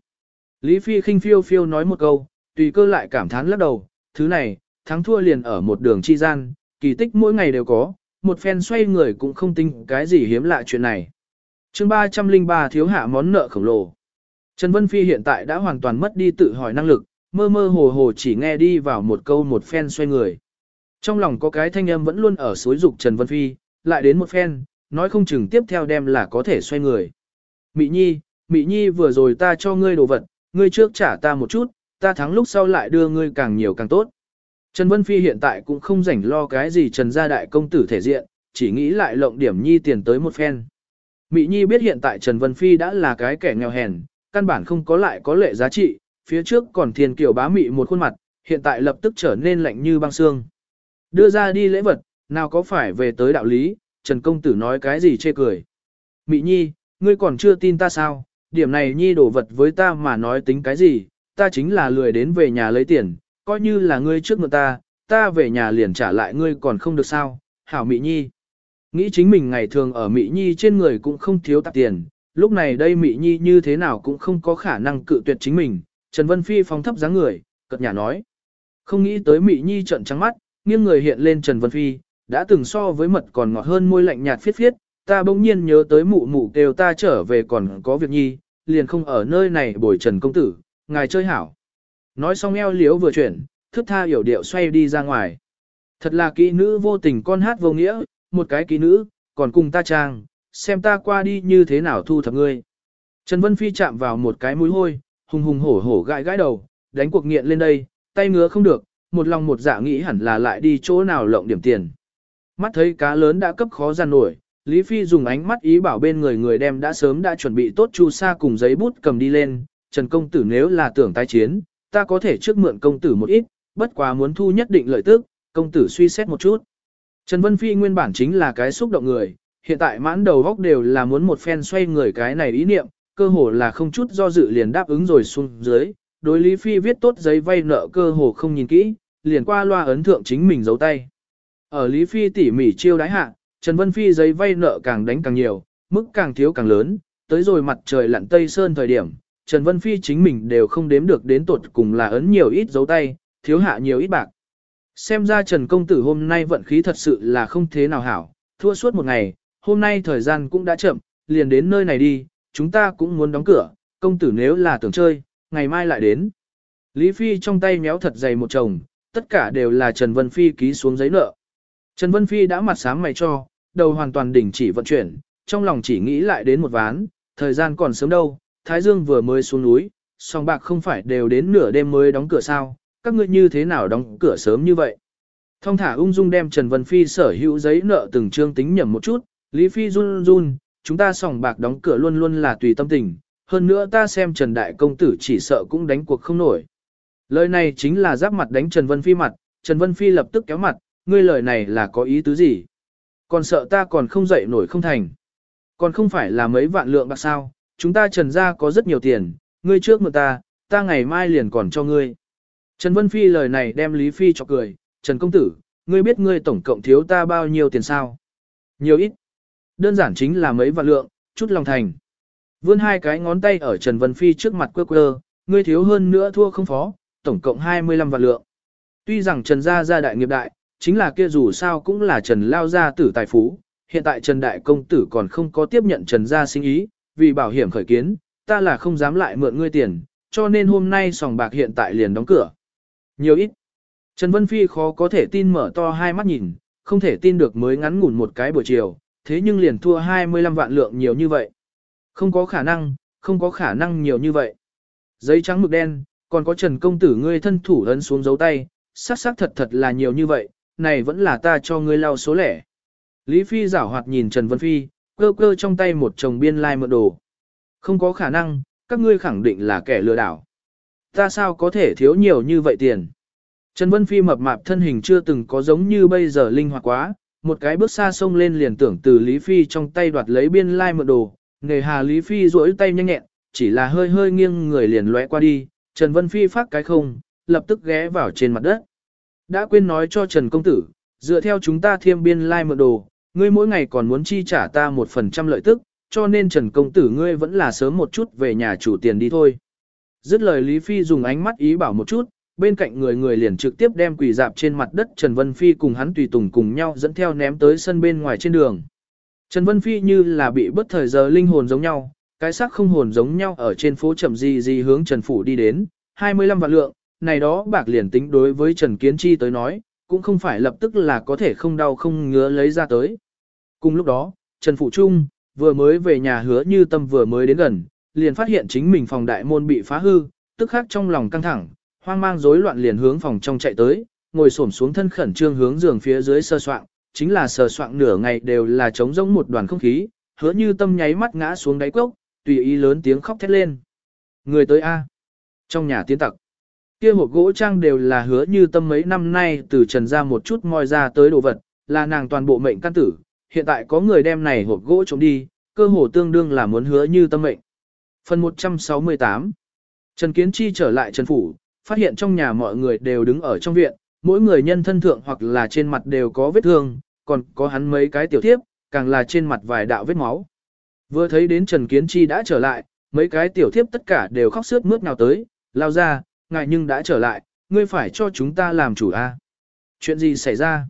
Lý Phi khinh phiêu phiêu nói một câu, tùy cơ lại cảm thán lắc đầu, thứ này, thắng thua liền ở một đường chi gian, kỳ tích mỗi ngày đều có, một phen xoay người cũng không tin cái gì hiếm lạ chuyện này. chương 303 thiếu hạ món nợ khổng lồ. Trần Vân Phi hiện tại đã hoàn toàn mất đi tự hỏi năng lực, mơ mơ hồ hồ chỉ nghe đi vào một câu một phen xoay người. Trong lòng có cái thanh âm vẫn luôn ở suối dục Trần Vân Phi, lại đến một phen, nói không chừng tiếp theo đem là có thể xoay người. Mị Nhi, Mị Nhi vừa rồi ta cho ngươi đồ vật, ngươi trước trả ta một chút, ta thắng lúc sau lại đưa ngươi càng nhiều càng tốt. Trần Vân Phi hiện tại cũng không rảnh lo cái gì Trần gia đại công tử thể diện, chỉ nghĩ lại lộng điểm Nhi tiền tới một phen. Mị Nhi biết hiện tại Trần Vân Phi đã là cái kẻ nghèo hèn, căn bản không có lại có lệ giá trị, phía trước còn thiên kiểu bá mị một khuôn mặt, hiện tại lập tức trở nên lạnh như băng xương. Đưa ra đi lễ vật, nào có phải về tới đạo lý, Trần Công Tử nói cái gì chê cười. Mị Nhi, ngươi còn chưa tin ta sao, điểm này Nhi đổ vật với ta mà nói tính cái gì, ta chính là lười đến về nhà lấy tiền, coi như là ngươi trước ngựa ta, ta về nhà liền trả lại ngươi còn không được sao, hảo Mị Nhi. Nghĩ chính mình ngày thường ở Mị Nhi trên người cũng không thiếu tạp tiền, lúc này đây Mị Nhi như thế nào cũng không có khả năng cự tuyệt chính mình, Trần Vân Phi phóng thấp dáng người, cật nhà nói. Không nghĩ tới Mị Nhi trận trắng mắt, nghiêng người hiện lên Trần Vân Phi, đã từng so với mật còn ngọt hơn môi lạnh nhạt phiết phiết, ta bỗng nhiên nhớ tới mụ mụ kêu ta trở về còn có việc nhi, liền không ở nơi này bồi Trần Công Tử, ngài chơi hảo. Nói xong eo liếu vừa chuyển, thức tha hiểu điệu xoay đi ra ngoài. Thật là kỹ nữ vô tình con hát vô nghĩa, một cái kỹ nữ, còn cùng ta trang, xem ta qua đi như thế nào thu thập ngươi. Trần Vân Phi chạm vào một cái mũi hôi, hùng hùng hổ hổ gãi gãi đầu, đánh cuộc nghiện lên đây, tay ngứa không được, một lòng một dạ nghĩ hẳn là lại đi chỗ nào lộng điểm tiền. Mắt thấy cá lớn đã cấp khó gian nổi, Lý Phi dùng ánh mắt ý bảo bên người người đem đã sớm đã chuẩn bị tốt chu sa cùng giấy bút cầm đi lên, Trần công tử nếu là tưởng tái chiến, ta có thể trước mượn công tử một ít, bất quá muốn thu nhất định lợi tức, công tử suy xét một chút. Trần Vân Phi nguyên bản chính là cái xúc động người, hiện tại mãn đầu góc đều là muốn một phen xoay người cái này ý niệm, cơ hồ là không chút do dự liền đáp ứng rồi xuống dưới, đối Lý Phi viết tốt giấy vay nợ cơ hồ không nhìn kỹ, liền qua loa ấn thượng chính mình giấu tay. Ở Lý Phi tỉ mỉ chiêu đái hạ, Trần Vân Phi giấy vay nợ càng đánh càng nhiều, mức càng thiếu càng lớn, tới rồi mặt trời lặn tây sơn thời điểm, Trần Vân Phi chính mình đều không đếm được đến tột cùng là ấn nhiều ít dấu tay, thiếu hạ nhiều ít bạc. Xem ra Trần Công Tử hôm nay vận khí thật sự là không thế nào hảo, thua suốt một ngày, hôm nay thời gian cũng đã chậm, liền đến nơi này đi, chúng ta cũng muốn đóng cửa, công tử nếu là tưởng chơi, ngày mai lại đến. Lý Phi trong tay méo thật dày một chồng, tất cả đều là Trần Vân Phi ký xuống giấy nợ. Trần Vân Phi đã mặt sáng mày cho, đầu hoàn toàn đình chỉ vận chuyển, trong lòng chỉ nghĩ lại đến một ván, thời gian còn sớm đâu, Thái Dương vừa mới xuống núi, song bạc không phải đều đến nửa đêm mới đóng cửa sao, các ngươi như thế nào đóng cửa sớm như vậy. Thông thả ung dung đem Trần Vân Phi sở hữu giấy nợ từng trương tính nhầm một chút, Lý Phi run run, chúng ta sòng bạc đóng cửa luôn luôn là tùy tâm tình, hơn nữa ta xem Trần Đại Công Tử chỉ sợ cũng đánh cuộc không nổi. Lời này chính là giáp mặt đánh Trần Vân Phi mặt, Trần Vân Phi lập tức kéo mặt, ngươi lời này là có ý tứ gì? Còn sợ ta còn không dậy nổi không thành. Còn không phải là mấy vạn lượng bạc sao, chúng ta Trần gia có rất nhiều tiền, ngươi trước mượn ta, ta ngày mai liền còn cho ngươi. Trần Vân Phi lời này đem Lý Phi cho cười, Trần Công Tử, ngươi biết ngươi tổng cộng thiếu ta bao nhiêu tiền sao? Nhiều ít. Đơn giản chính là mấy vạn lượng, chút lòng thành. Vươn hai cái ngón tay ở Trần Vân Phi trước mặt quơ quơ, ngươi thiếu hơn nữa thua không phó, tổng cộng 25 vạn lượng. Tuy rằng Trần gia gia đại nghiệp đại, chính là kia dù sao cũng là Trần lao gia tử tài phú, hiện tại Trần đại công tử còn không có tiếp nhận Trần gia sinh ý, vì bảo hiểm khởi kiến, ta là không dám lại mượn ngươi tiền, cho nên hôm nay sòng bạc hiện tại liền đóng cửa. Nhiều ít. Trần Vân Phi khó có thể tin mở to hai mắt nhìn, không thể tin được mới ngắn ngủn một cái buổi chiều, thế nhưng liền thua 25 vạn lượng nhiều như vậy. Không có khả năng, không có khả năng nhiều như vậy. Giấy trắng mực đen, còn có Trần Công Tử ngươi thân thủ ấn xuống dấu tay, sắc sắc thật thật là nhiều như vậy, này vẫn là ta cho ngươi lau số lẻ. Lý Phi giảo hoạt nhìn Trần Vân Phi, cơ cơ trong tay một chồng biên lai like mượn đồ. Không có khả năng, các ngươi khẳng định là kẻ lừa đảo. Ta sao có thể thiếu nhiều như vậy tiền? Trần Vân Phi mập mạp thân hình chưa từng có giống như bây giờ linh hoạt quá, một cái bước xa xông lên liền tưởng từ Lý Phi trong tay đoạt lấy biên lai like mượn đồ, nghề hà Lý Phi duỗi tay nhanh nhẹn, chỉ là hơi hơi nghiêng người liền lóe qua đi, Trần Vân Phi phát cái không, lập tức ghé vào trên mặt đất. Đã quên nói cho Trần Công Tử, dựa theo chúng ta thiêm biên lai like mượn đồ, ngươi mỗi ngày còn muốn chi trả ta một phần trăm lợi tức, cho nên Trần Công Tử ngươi vẫn là sớm một chút về nhà chủ tiền đi thôi. Dứt lời Lý Phi dùng ánh mắt ý bảo một chút, bên cạnh người người liền trực tiếp đem quỷ dạp trên mặt đất Trần Vân Phi cùng hắn tùy tùng cùng nhau dẫn theo ném tới sân bên ngoài trên đường. Trần Vân Phi như là bị bất thời giờ linh hồn giống nhau, cái xác không hồn giống nhau ở trên phố chậm gì gì hướng Trần Phủ đi đến, 25 vạn lượng, này đó bạc liền tính đối với Trần Kiến Chi tới nói, cũng không phải lập tức là có thể không đau không ngứa lấy ra tới. Cùng lúc đó, Trần Phụ Trung, vừa mới về nhà hứa như tâm vừa mới đến gần, liền phát hiện chính mình phòng đại môn bị phá hư, tức khắc trong lòng căng thẳng, hoang mang rối loạn liền hướng phòng trong chạy tới, ngồi xổm xuống thân khẩn trương hướng giường phía dưới sơ soạn, chính là sờ soạn nửa ngày đều là trống rỗng một đoàn không khí, hứa như tâm nháy mắt ngã xuống đáy cốc, tùy ý lớn tiếng khóc thét lên. Người tới A. Trong nhà tiến tặc. Kia hộp gỗ trang đều là hứa như tâm mấy năm nay từ trần ra một chút moi ra tới đồ vật, là nàng toàn bộ mệnh căn tử. Hiện tại có người đem này hộp gỗ trộm đi, cơ hồ tương đương là muốn hứa như tâm mệnh. Phần 168 Trần Kiến Chi trở lại Trần Phủ, phát hiện trong nhà mọi người đều đứng ở trong viện, mỗi người nhân thân thượng hoặc là trên mặt đều có vết thương, còn có hắn mấy cái tiểu tiếp, càng là trên mặt vài đạo vết máu. Vừa thấy đến Trần Kiến Chi đã trở lại, mấy cái tiểu thiếp tất cả đều khóc sướt mướt nào tới, lao ra, Ngài nhưng đã trở lại, ngươi phải cho chúng ta làm chủ a. Chuyện gì xảy ra?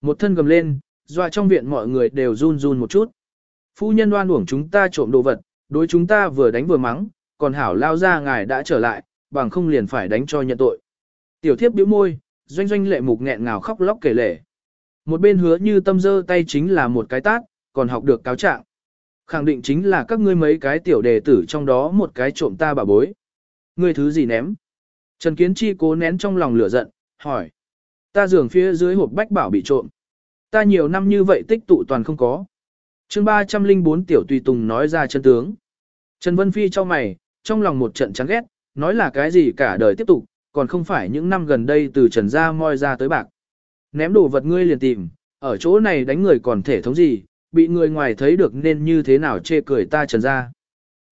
Một thân gầm lên, dọa trong viện mọi người đều run run một chút. Phu nhân đoan uổng chúng ta trộm đồ vật, đối chúng ta vừa đánh vừa mắng, còn hảo lao ra ngài đã trở lại, bằng không liền phải đánh cho nhận tội. Tiểu thiếp bĩu môi, doanh doanh lệ mục nghẹn ngào khóc lóc kể lể. Một bên hứa như tâm dơ tay chính là một cái tát, còn học được cáo trạng. Khẳng định chính là các ngươi mấy cái tiểu đề tử trong đó một cái trộm ta bà bối. Ngươi thứ gì ném? Trần Kiến Chi cố nén trong lòng lửa giận, hỏi. Ta giường phía dưới hộp bách bảo bị trộm. Ta nhiều năm như vậy tích tụ toàn không có. chương 304 tiểu tùy tùng nói ra chân tướng. Trần Vân Phi cho mày, trong lòng một trận chán ghét, nói là cái gì cả đời tiếp tục, còn không phải những năm gần đây từ Trần gia moi ra tới bạc. Ném đồ vật ngươi liền tìm, ở chỗ này đánh người còn thể thống gì, bị người ngoài thấy được nên như thế nào chê cười ta Trần gia.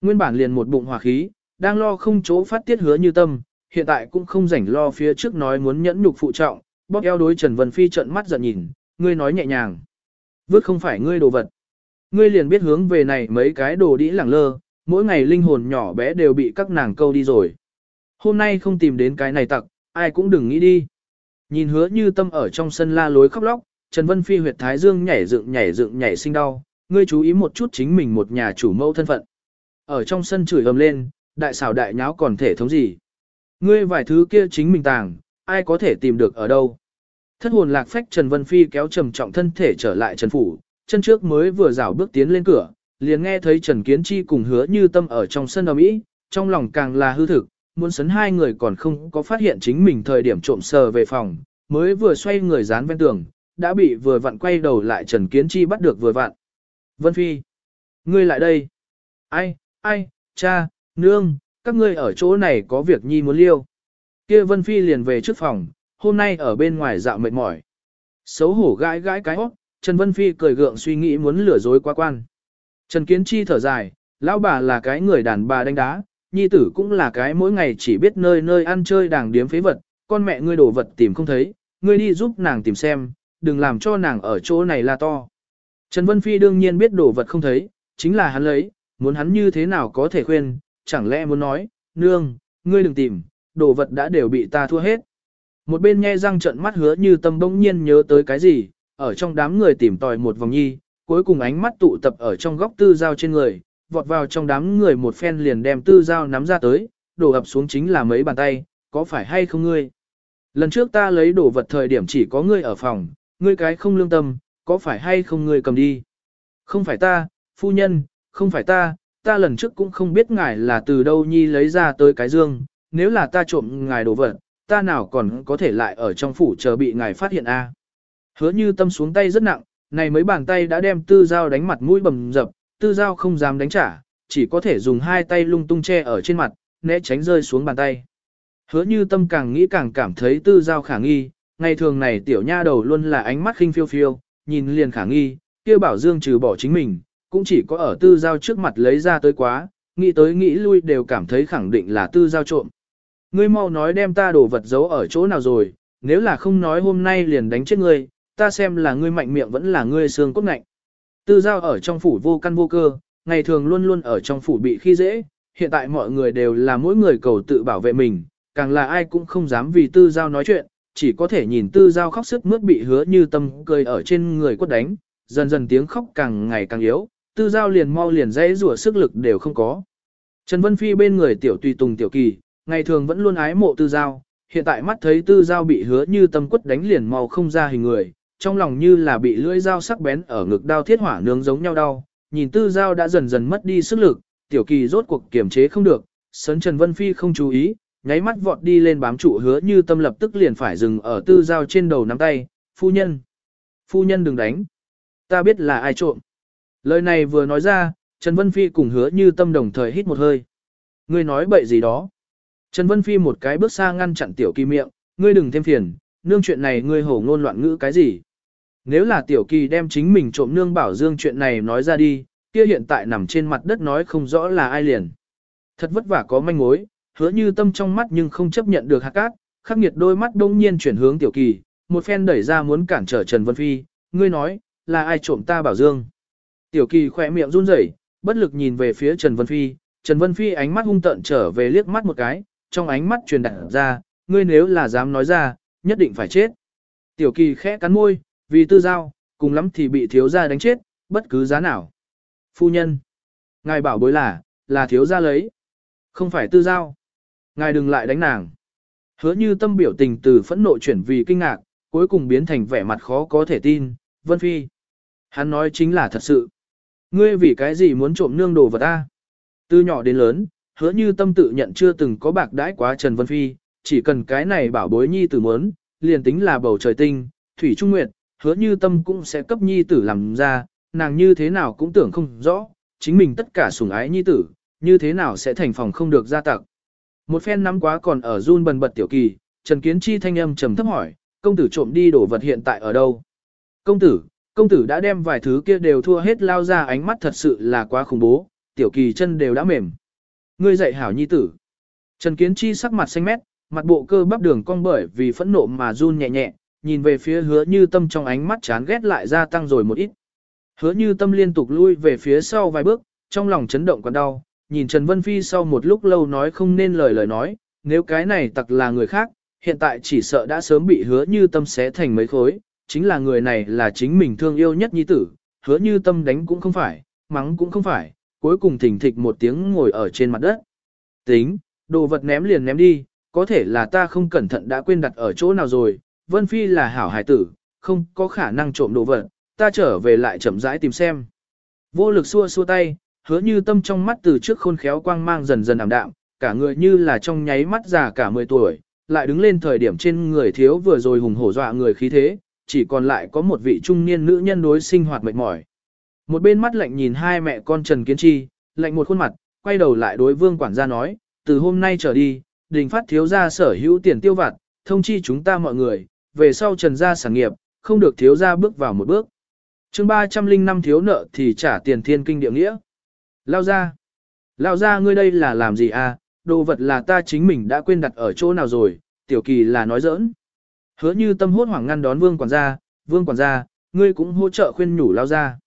Nguyên bản liền một bụng hòa khí, đang lo không chỗ phát tiết hứa như tâm, hiện tại cũng không rảnh lo phía trước nói muốn nhẫn nhục phụ trọng, bóp eo đối Trần Vân Phi trận mắt giận nhìn, ngươi nói nhẹ nhàng. Vứt không phải ngươi đồ vật. Ngươi liền biết hướng về này mấy cái đồ đĩ lẳng lơ, mỗi ngày linh hồn nhỏ bé đều bị các nàng câu đi rồi. Hôm nay không tìm đến cái này tặc, ai cũng đừng nghĩ đi. Nhìn hứa như tâm ở trong sân la lối khóc lóc, Trần Vân Phi huyệt thái dương nhảy dựng nhảy dựng nhảy sinh đau, ngươi chú ý một chút chính mình một nhà chủ mẫu thân phận. Ở trong sân chửi ầm lên, đại xảo đại nháo còn thể thống gì. Ngươi vài thứ kia chính mình tàng, ai có thể tìm được ở đâu. Thất hồn lạc phách Trần Vân Phi kéo trầm trọng thân thể trở lại Trần Phủ, chân trước mới vừa rảo bước tiến lên cửa, liền nghe thấy Trần Kiến Chi cùng hứa như tâm ở trong sân ầm ĩ, trong lòng càng là hư thực, muốn sấn hai người còn không có phát hiện chính mình thời điểm trộm sờ về phòng, mới vừa xoay người dán ven tường, đã bị vừa vặn quay đầu lại Trần Kiến Chi bắt được vừa vặn. Vân Phi, ngươi lại đây. Ai, ai, cha, nương, các ngươi ở chỗ này có việc nhi muốn liêu. Kia Vân Phi liền về trước phòng, hôm nay ở bên ngoài dạo mệt mỏi. Xấu hổ gãi gãi cái hót, Trần Vân Phi cười gượng suy nghĩ muốn lừa dối qua quan. Trần Kiến Chi thở dài, lão bà là cái người đàn bà đánh đá, nhi tử cũng là cái mỗi ngày chỉ biết nơi nơi ăn chơi đàng điếm phế vật, con mẹ ngươi đổ vật tìm không thấy, ngươi đi giúp nàng tìm xem, đừng làm cho nàng ở chỗ này là to. Trần Vân Phi đương nhiên biết đổ vật không thấy, chính là hắn lấy, muốn hắn như thế nào có thể khuyên, chẳng lẽ muốn nói, nương, ngươi đừng tìm, đồ vật đã đều bị ta thua hết. Một bên nghe răng trận mắt hứa như tâm bỗng nhiên nhớ tới cái gì, ở trong đám người tìm tòi một vòng nhi, cuối cùng ánh mắt tụ tập ở trong góc tư dao trên người, vọt vào trong đám người một phen liền đem tư dao nắm ra tới, đổ ập xuống chính là mấy bàn tay, có phải hay không ngươi? Lần trước ta lấy đồ vật thời điểm chỉ có ngươi ở phòng, ngươi cái không lương tâm, có phải hay không ngươi cầm đi? Không phải ta, phu nhân, không phải ta, ta lần trước cũng không biết ngài là từ đâu nhi lấy ra tới cái dương, nếu là ta trộm ngài đồ vật, ta nào còn có thể lại ở trong phủ chờ bị ngài phát hiện a? Hứa như tâm xuống tay rất nặng, này mấy bàn tay đã đem tư dao đánh mặt mũi bầm dập, tư dao không dám đánh trả, chỉ có thể dùng hai tay lung tung che ở trên mặt, né tránh rơi xuống bàn tay. Hứa như tâm càng nghĩ càng cảm thấy tư dao khả nghi, ngày thường này tiểu nha đầu luôn là ánh mắt khinh phiêu phiêu, nhìn liền khả nghi, kia bảo dương trừ bỏ chính mình, cũng chỉ có ở tư giao trước mặt lấy ra tới quá, nghĩ tới nghĩ lui đều cảm thấy khẳng định là tư giao trộm. Ngươi mau nói đem ta đồ vật giấu ở chỗ nào rồi, nếu là không nói hôm nay liền đánh chết ngươi, ta xem là ngươi mạnh miệng vẫn là ngươi xương cốt ngạnh. Tư giao ở trong phủ vô căn vô cơ, ngày thường luôn luôn ở trong phủ bị khi dễ, hiện tại mọi người đều là mỗi người cầu tự bảo vệ mình, càng là ai cũng không dám vì tư giao nói chuyện, chỉ có thể nhìn tư giao khóc sức mướt bị hứa như tâm cười ở trên người quất đánh, dần dần tiếng khóc càng ngày càng yếu, tư giao liền mau liền dãy rủa sức lực đều không có. Trần Vân Phi bên người tiểu tùy tùng tiểu kỳ, ngày thường vẫn luôn ái mộ tư giao, hiện tại mắt thấy tư giao bị hứa như tâm quất đánh liền mau không ra hình người, trong lòng như là bị lưỡi dao sắc bén ở ngực đao thiết hỏa nướng giống nhau đau, nhìn tư giao đã dần dần mất đi sức lực, tiểu kỳ rốt cuộc kiềm chế không được, sấn Trần Vân Phi không chú ý, nháy mắt vọt đi lên bám trụ hứa như tâm lập tức liền phải dừng ở tư giao trên đầu nắm tay, phu nhân. Phu nhân đừng đánh. Ta biết là ai trộm. Lời này vừa nói ra, Trần Vân Phi cùng hứa như tâm đồng thời hít một hơi. Ngươi nói bậy gì đó. Trần Vân Phi một cái bước xa ngăn chặn tiểu kỳ miệng, ngươi đừng thêm phiền, nương chuyện này ngươi hổ ngôn loạn ngữ cái gì. Nếu là tiểu kỳ đem chính mình trộm nương bảo dương chuyện này nói ra đi, kia hiện tại nằm trên mặt đất nói không rõ là ai liền. Thật vất vả có manh mối, hứa như tâm trong mắt nhưng không chấp nhận được hạt cát, khắc nghiệt đôi mắt đông nhiên chuyển hướng tiểu kỳ, một phen đẩy ra muốn cản trở Trần Vân Phi, ngươi nói, là ai trộm ta bảo dương. Tiểu kỳ khỏe miệng run rẩy, bất lực nhìn về phía Trần Vân Phi, Trần Vân Phi ánh mắt hung tợn trở về liếc mắt một cái, trong ánh mắt truyền đạt ra, ngươi nếu là dám nói ra, nhất định phải chết. Tiểu kỳ khẽ cắn môi, vì tư giao, cùng lắm thì bị thiếu gia đánh chết, bất cứ giá nào. Phu nhân, ngài bảo bối là, là thiếu gia lấy, không phải tư giao. Ngài đừng lại đánh nàng. Hứa như tâm biểu tình từ phẫn nộ chuyển vì kinh ngạc, cuối cùng biến thành vẻ mặt khó có thể tin, Vân Phi. Hắn nói chính là thật sự. Ngươi vì cái gì muốn trộm nương đồ vật ta? Từ nhỏ đến lớn, hứa như tâm tự nhận chưa từng có bạc đãi quá Trần Vân Phi, chỉ cần cái này bảo bối nhi tử muốn, liền tính là bầu trời tinh, thủy trung nguyệt, hứa như tâm cũng sẽ cấp nhi tử làm ra, nàng như thế nào cũng tưởng không rõ, chính mình tất cả sủng ái nhi tử, như thế nào sẽ thành phòng không được gia tặc. Một phen nắm quá còn ở run bần bật tiểu kỳ, Trần Kiến Chi thanh âm trầm thấp hỏi, công tử trộm đi đồ vật hiện tại ở đâu? Công tử, công tử đã đem vài thứ kia đều thua hết lao ra ánh mắt thật sự là quá khủng bố, tiểu kỳ chân đều đã mềm. Ngươi dạy hảo nhi tử. Trần Kiến Chi sắc mặt xanh mét, mặt bộ cơ bắp đường cong bởi vì phẫn nộ mà run nhẹ nhẹ, nhìn về phía hứa như tâm trong ánh mắt chán ghét lại gia tăng rồi một ít. Hứa như tâm liên tục lui về phía sau vài bước, trong lòng chấn động còn đau, nhìn Trần Vân Phi sau một lúc lâu nói không nên lời lời nói, nếu cái này tặc là người khác, hiện tại chỉ sợ đã sớm bị hứa như tâm xé thành mấy khối, chính là người này là chính mình thương yêu nhất nhi tử, hứa như tâm đánh cũng không phải, mắng cũng không phải, cuối cùng thỉnh thịch một tiếng ngồi ở trên mặt đất. Tính, đồ vật ném liền ném đi, có thể là ta không cẩn thận đã quên đặt ở chỗ nào rồi, Vân Phi là hảo hải tử, không có khả năng trộm đồ vật, ta trở về lại chậm rãi tìm xem. Vô lực xua xua tay, hứa như tâm trong mắt từ trước khôn khéo quang mang dần dần ảm đạm, cả người như là trong nháy mắt già cả 10 tuổi, lại đứng lên thời điểm trên người thiếu vừa rồi hùng hổ dọa người khí thế, chỉ còn lại có một vị trung niên nữ nhân đối sinh hoạt mệt mỏi. Một bên mắt lạnh nhìn hai mẹ con Trần Kiến Chi, lạnh một khuôn mặt, quay đầu lại đối vương quản gia nói, từ hôm nay trở đi, đình phát thiếu gia sở hữu tiền tiêu vặt, thông chi chúng ta mọi người, về sau trần gia sản nghiệp, không được thiếu gia bước vào một bước. chương 305 thiếu nợ thì trả tiền thiên kinh địa nghĩa. Lao ra. Lao ra ngươi đây là làm gì à, đồ vật là ta chính mình đã quên đặt ở chỗ nào rồi, tiểu kỳ là nói giỡn. Hứa như tâm hốt hoảng ngăn đón vương quản gia, vương quản gia, ngươi cũng hỗ trợ khuyên nhủ lao ra.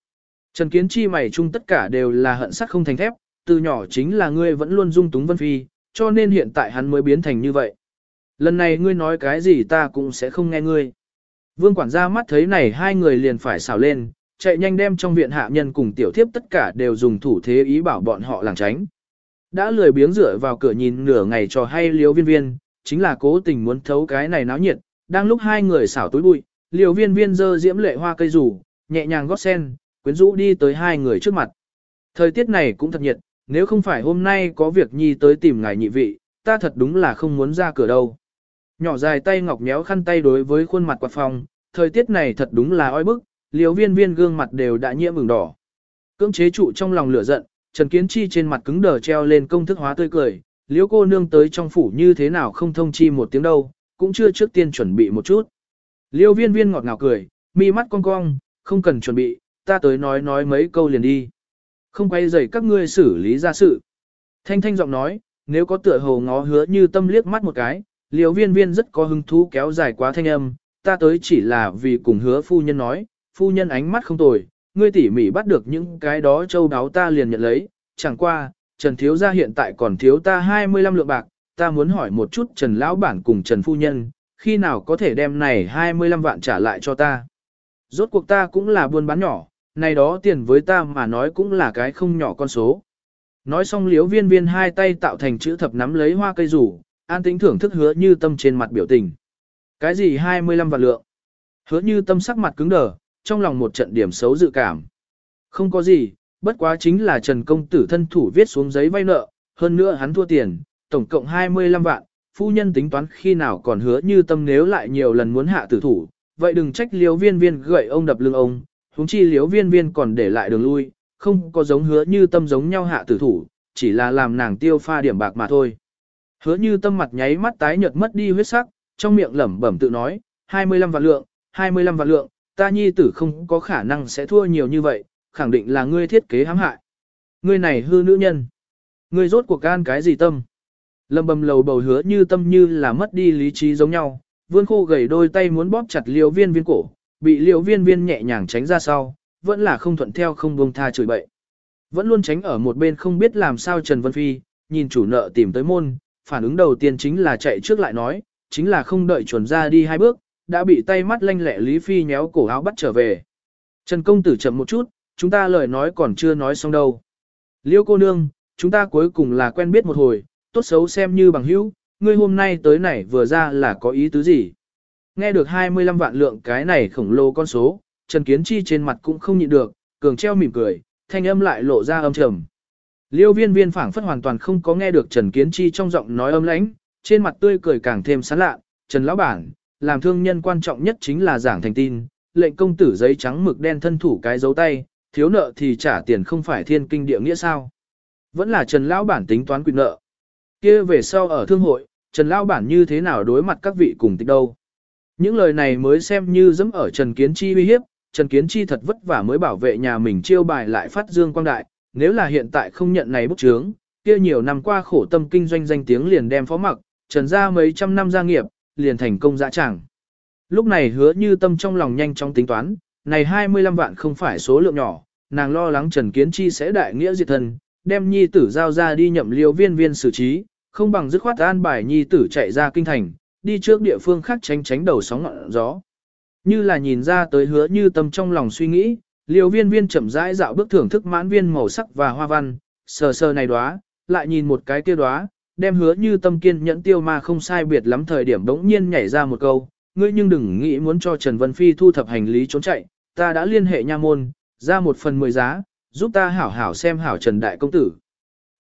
Trần kiến chi mày chung tất cả đều là hận sắc không thành thép, từ nhỏ chính là ngươi vẫn luôn dung túng vân phi, cho nên hiện tại hắn mới biến thành như vậy. Lần này ngươi nói cái gì ta cũng sẽ không nghe ngươi. Vương quản gia mắt thấy này hai người liền phải xào lên, chạy nhanh đem trong viện hạ nhân cùng tiểu thiếp tất cả đều dùng thủ thế ý bảo bọn họ làng tránh. Đã lười biếng rửa vào cửa nhìn nửa ngày cho hay liếu viên viên, chính là cố tình muốn thấu cái này náo nhiệt, đang lúc hai người xảo túi bụi, liều viên viên dơ diễm lệ hoa cây rủ, nhẹ nhàng gót sen, quyến rũ đi tới hai người trước mặt. Thời tiết này cũng thật nhiệt, nếu không phải hôm nay có việc nhi tới tìm ngài nhị vị, ta thật đúng là không muốn ra cửa đâu. Nhỏ dài tay ngọc méo khăn tay đối với khuôn mặt quạt phòng, thời tiết này thật đúng là oi bức, liều viên viên gương mặt đều đã nhiễm ửng đỏ. Cưỡng chế trụ trong lòng lửa giận, Trần Kiến Chi trên mặt cứng đờ treo lên công thức hóa tươi cười, liếu cô nương tới trong phủ như thế nào không thông chi một tiếng đâu, cũng chưa trước tiên chuẩn bị một chút. Liêu viên viên ngọt ngào cười, mi mắt cong cong, không cần chuẩn bị, ta tới nói nói mấy câu liền đi. Không quay dậy các ngươi xử lý ra sự. Thanh thanh giọng nói, nếu có tựa hồ ngó hứa như tâm liếc mắt một cái, liêu viên viên rất có hứng thú kéo dài quá thanh âm, ta tới chỉ là vì cùng hứa phu nhân nói, phu nhân ánh mắt không tồi, ngươi tỉ mỉ bắt được những cái đó châu đáo ta liền nhận lấy, chẳng qua, Trần Thiếu gia hiện tại còn thiếu ta 25 lượng bạc, ta muốn hỏi một chút Trần Lão Bản cùng Trần Phu Nhân, khi nào có thể đem này 25 vạn trả lại cho ta. Rốt cuộc ta cũng là buôn bán nhỏ, này đó tiền với ta mà nói cũng là cái không nhỏ con số. Nói xong liếu viên viên hai tay tạo thành chữ thập nắm lấy hoa cây rủ, an tĩnh thưởng thức hứa như tâm trên mặt biểu tình. Cái gì 25 vạn lượng? Hứa như tâm sắc mặt cứng đờ, trong lòng một trận điểm xấu dự cảm. Không có gì, bất quá chính là Trần Công Tử thân thủ viết xuống giấy vay nợ, hơn nữa hắn thua tiền, tổng cộng 25 vạn, phu nhân tính toán khi nào còn hứa như tâm nếu lại nhiều lần muốn hạ tử thủ, vậy đừng trách liếu viên viên gậy ông đập lưng ông, huống chi liếu viên viên còn để lại đường lui, không có giống hứa như tâm giống nhau hạ tử thủ, chỉ là làm nàng tiêu pha điểm bạc mà thôi. Hứa như tâm mặt nháy mắt tái nhợt mất đi huyết sắc, trong miệng lẩm bẩm tự nói, 25 vạn lượng, 25 vạn lượng, ta nhi tử không có khả năng sẽ thua nhiều như vậy, khẳng định là ngươi thiết kế hãm hại. Ngươi này hư nữ nhân. Ngươi rốt cuộc gan cái gì tâm? Lâm bầm lầu bầu hứa như tâm như là mất đi lý trí giống nhau, vươn khô gầy đôi tay muốn bóp chặt liều viên viên cổ, bị liều viên viên nhẹ nhàng tránh ra sau, vẫn là không thuận theo không buông tha chửi bậy. Vẫn luôn tránh ở một bên không biết làm sao Trần Vân Phi, nhìn chủ nợ tìm tới môn, phản ứng đầu tiên chính là chạy trước lại nói, chính là không đợi chuẩn ra đi hai bước, đã bị tay mắt lanh lẹ Lý Phi nhéo cổ áo bắt trở về. Trần công tử chậm một chút, chúng ta lời nói còn chưa nói xong đâu. Liêu cô nương, chúng ta cuối cùng là quen biết một hồi, tốt xấu xem như bằng hữu, ngươi hôm nay tới này vừa ra là có ý tứ gì. Nghe được 25 vạn lượng cái này khổng lồ con số, Trần Kiến Chi trên mặt cũng không nhịn được, cường treo mỉm cười, thanh âm lại lộ ra âm trầm. Liêu viên viên phảng phất hoàn toàn không có nghe được Trần Kiến Chi trong giọng nói âm lãnh, trên mặt tươi cười càng thêm sán lạ, Trần Lão Bản, làm thương nhân quan trọng nhất chính là giảng thành tin, lệnh công tử giấy trắng mực đen thân thủ cái dấu tay, thiếu nợ thì trả tiền không phải thiên kinh địa nghĩa sao. Vẫn là Trần Lão Bản tính toán quyền nợ kia về sau ở thương hội, Trần lao Bản như thế nào đối mặt các vị cùng tịch đâu. Những lời này mới xem như dẫm ở Trần Kiến Chi uy hiếp, Trần Kiến Chi thật vất vả mới bảo vệ nhà mình chiêu bài lại phát dương quang đại, nếu là hiện tại không nhận này bức chướng, kia nhiều năm qua khổ tâm kinh doanh danh tiếng liền đem phó mặc, Trần ra mấy trăm năm gia nghiệp, liền thành công dã tràng. Lúc này hứa như tâm trong lòng nhanh chóng tính toán, này 25 vạn không phải số lượng nhỏ, nàng lo lắng Trần Kiến Chi sẽ đại nghĩa diệt thân, đem nhi tử giao ra đi nhậm liêu viên viên xử trí, không bằng dứt khoát an bài nhi tử chạy ra kinh thành, đi trước địa phương khác tránh tránh đầu sóng ngọn gió. Như là nhìn ra tới hứa như tâm trong lòng suy nghĩ, liều viên viên chậm rãi dạo bước thưởng thức mãn viên màu sắc và hoa văn, sờ sờ này đóa, lại nhìn một cái kia đóa, đem hứa như tâm kiên nhẫn tiêu mà không sai biệt lắm thời điểm đống nhiên nhảy ra một câu, ngươi nhưng đừng nghĩ muốn cho Trần Vân Phi thu thập hành lý trốn chạy, ta đã liên hệ nha môn, ra một phần mười giá, giúp ta hảo hảo xem hảo Trần Đại Công Tử.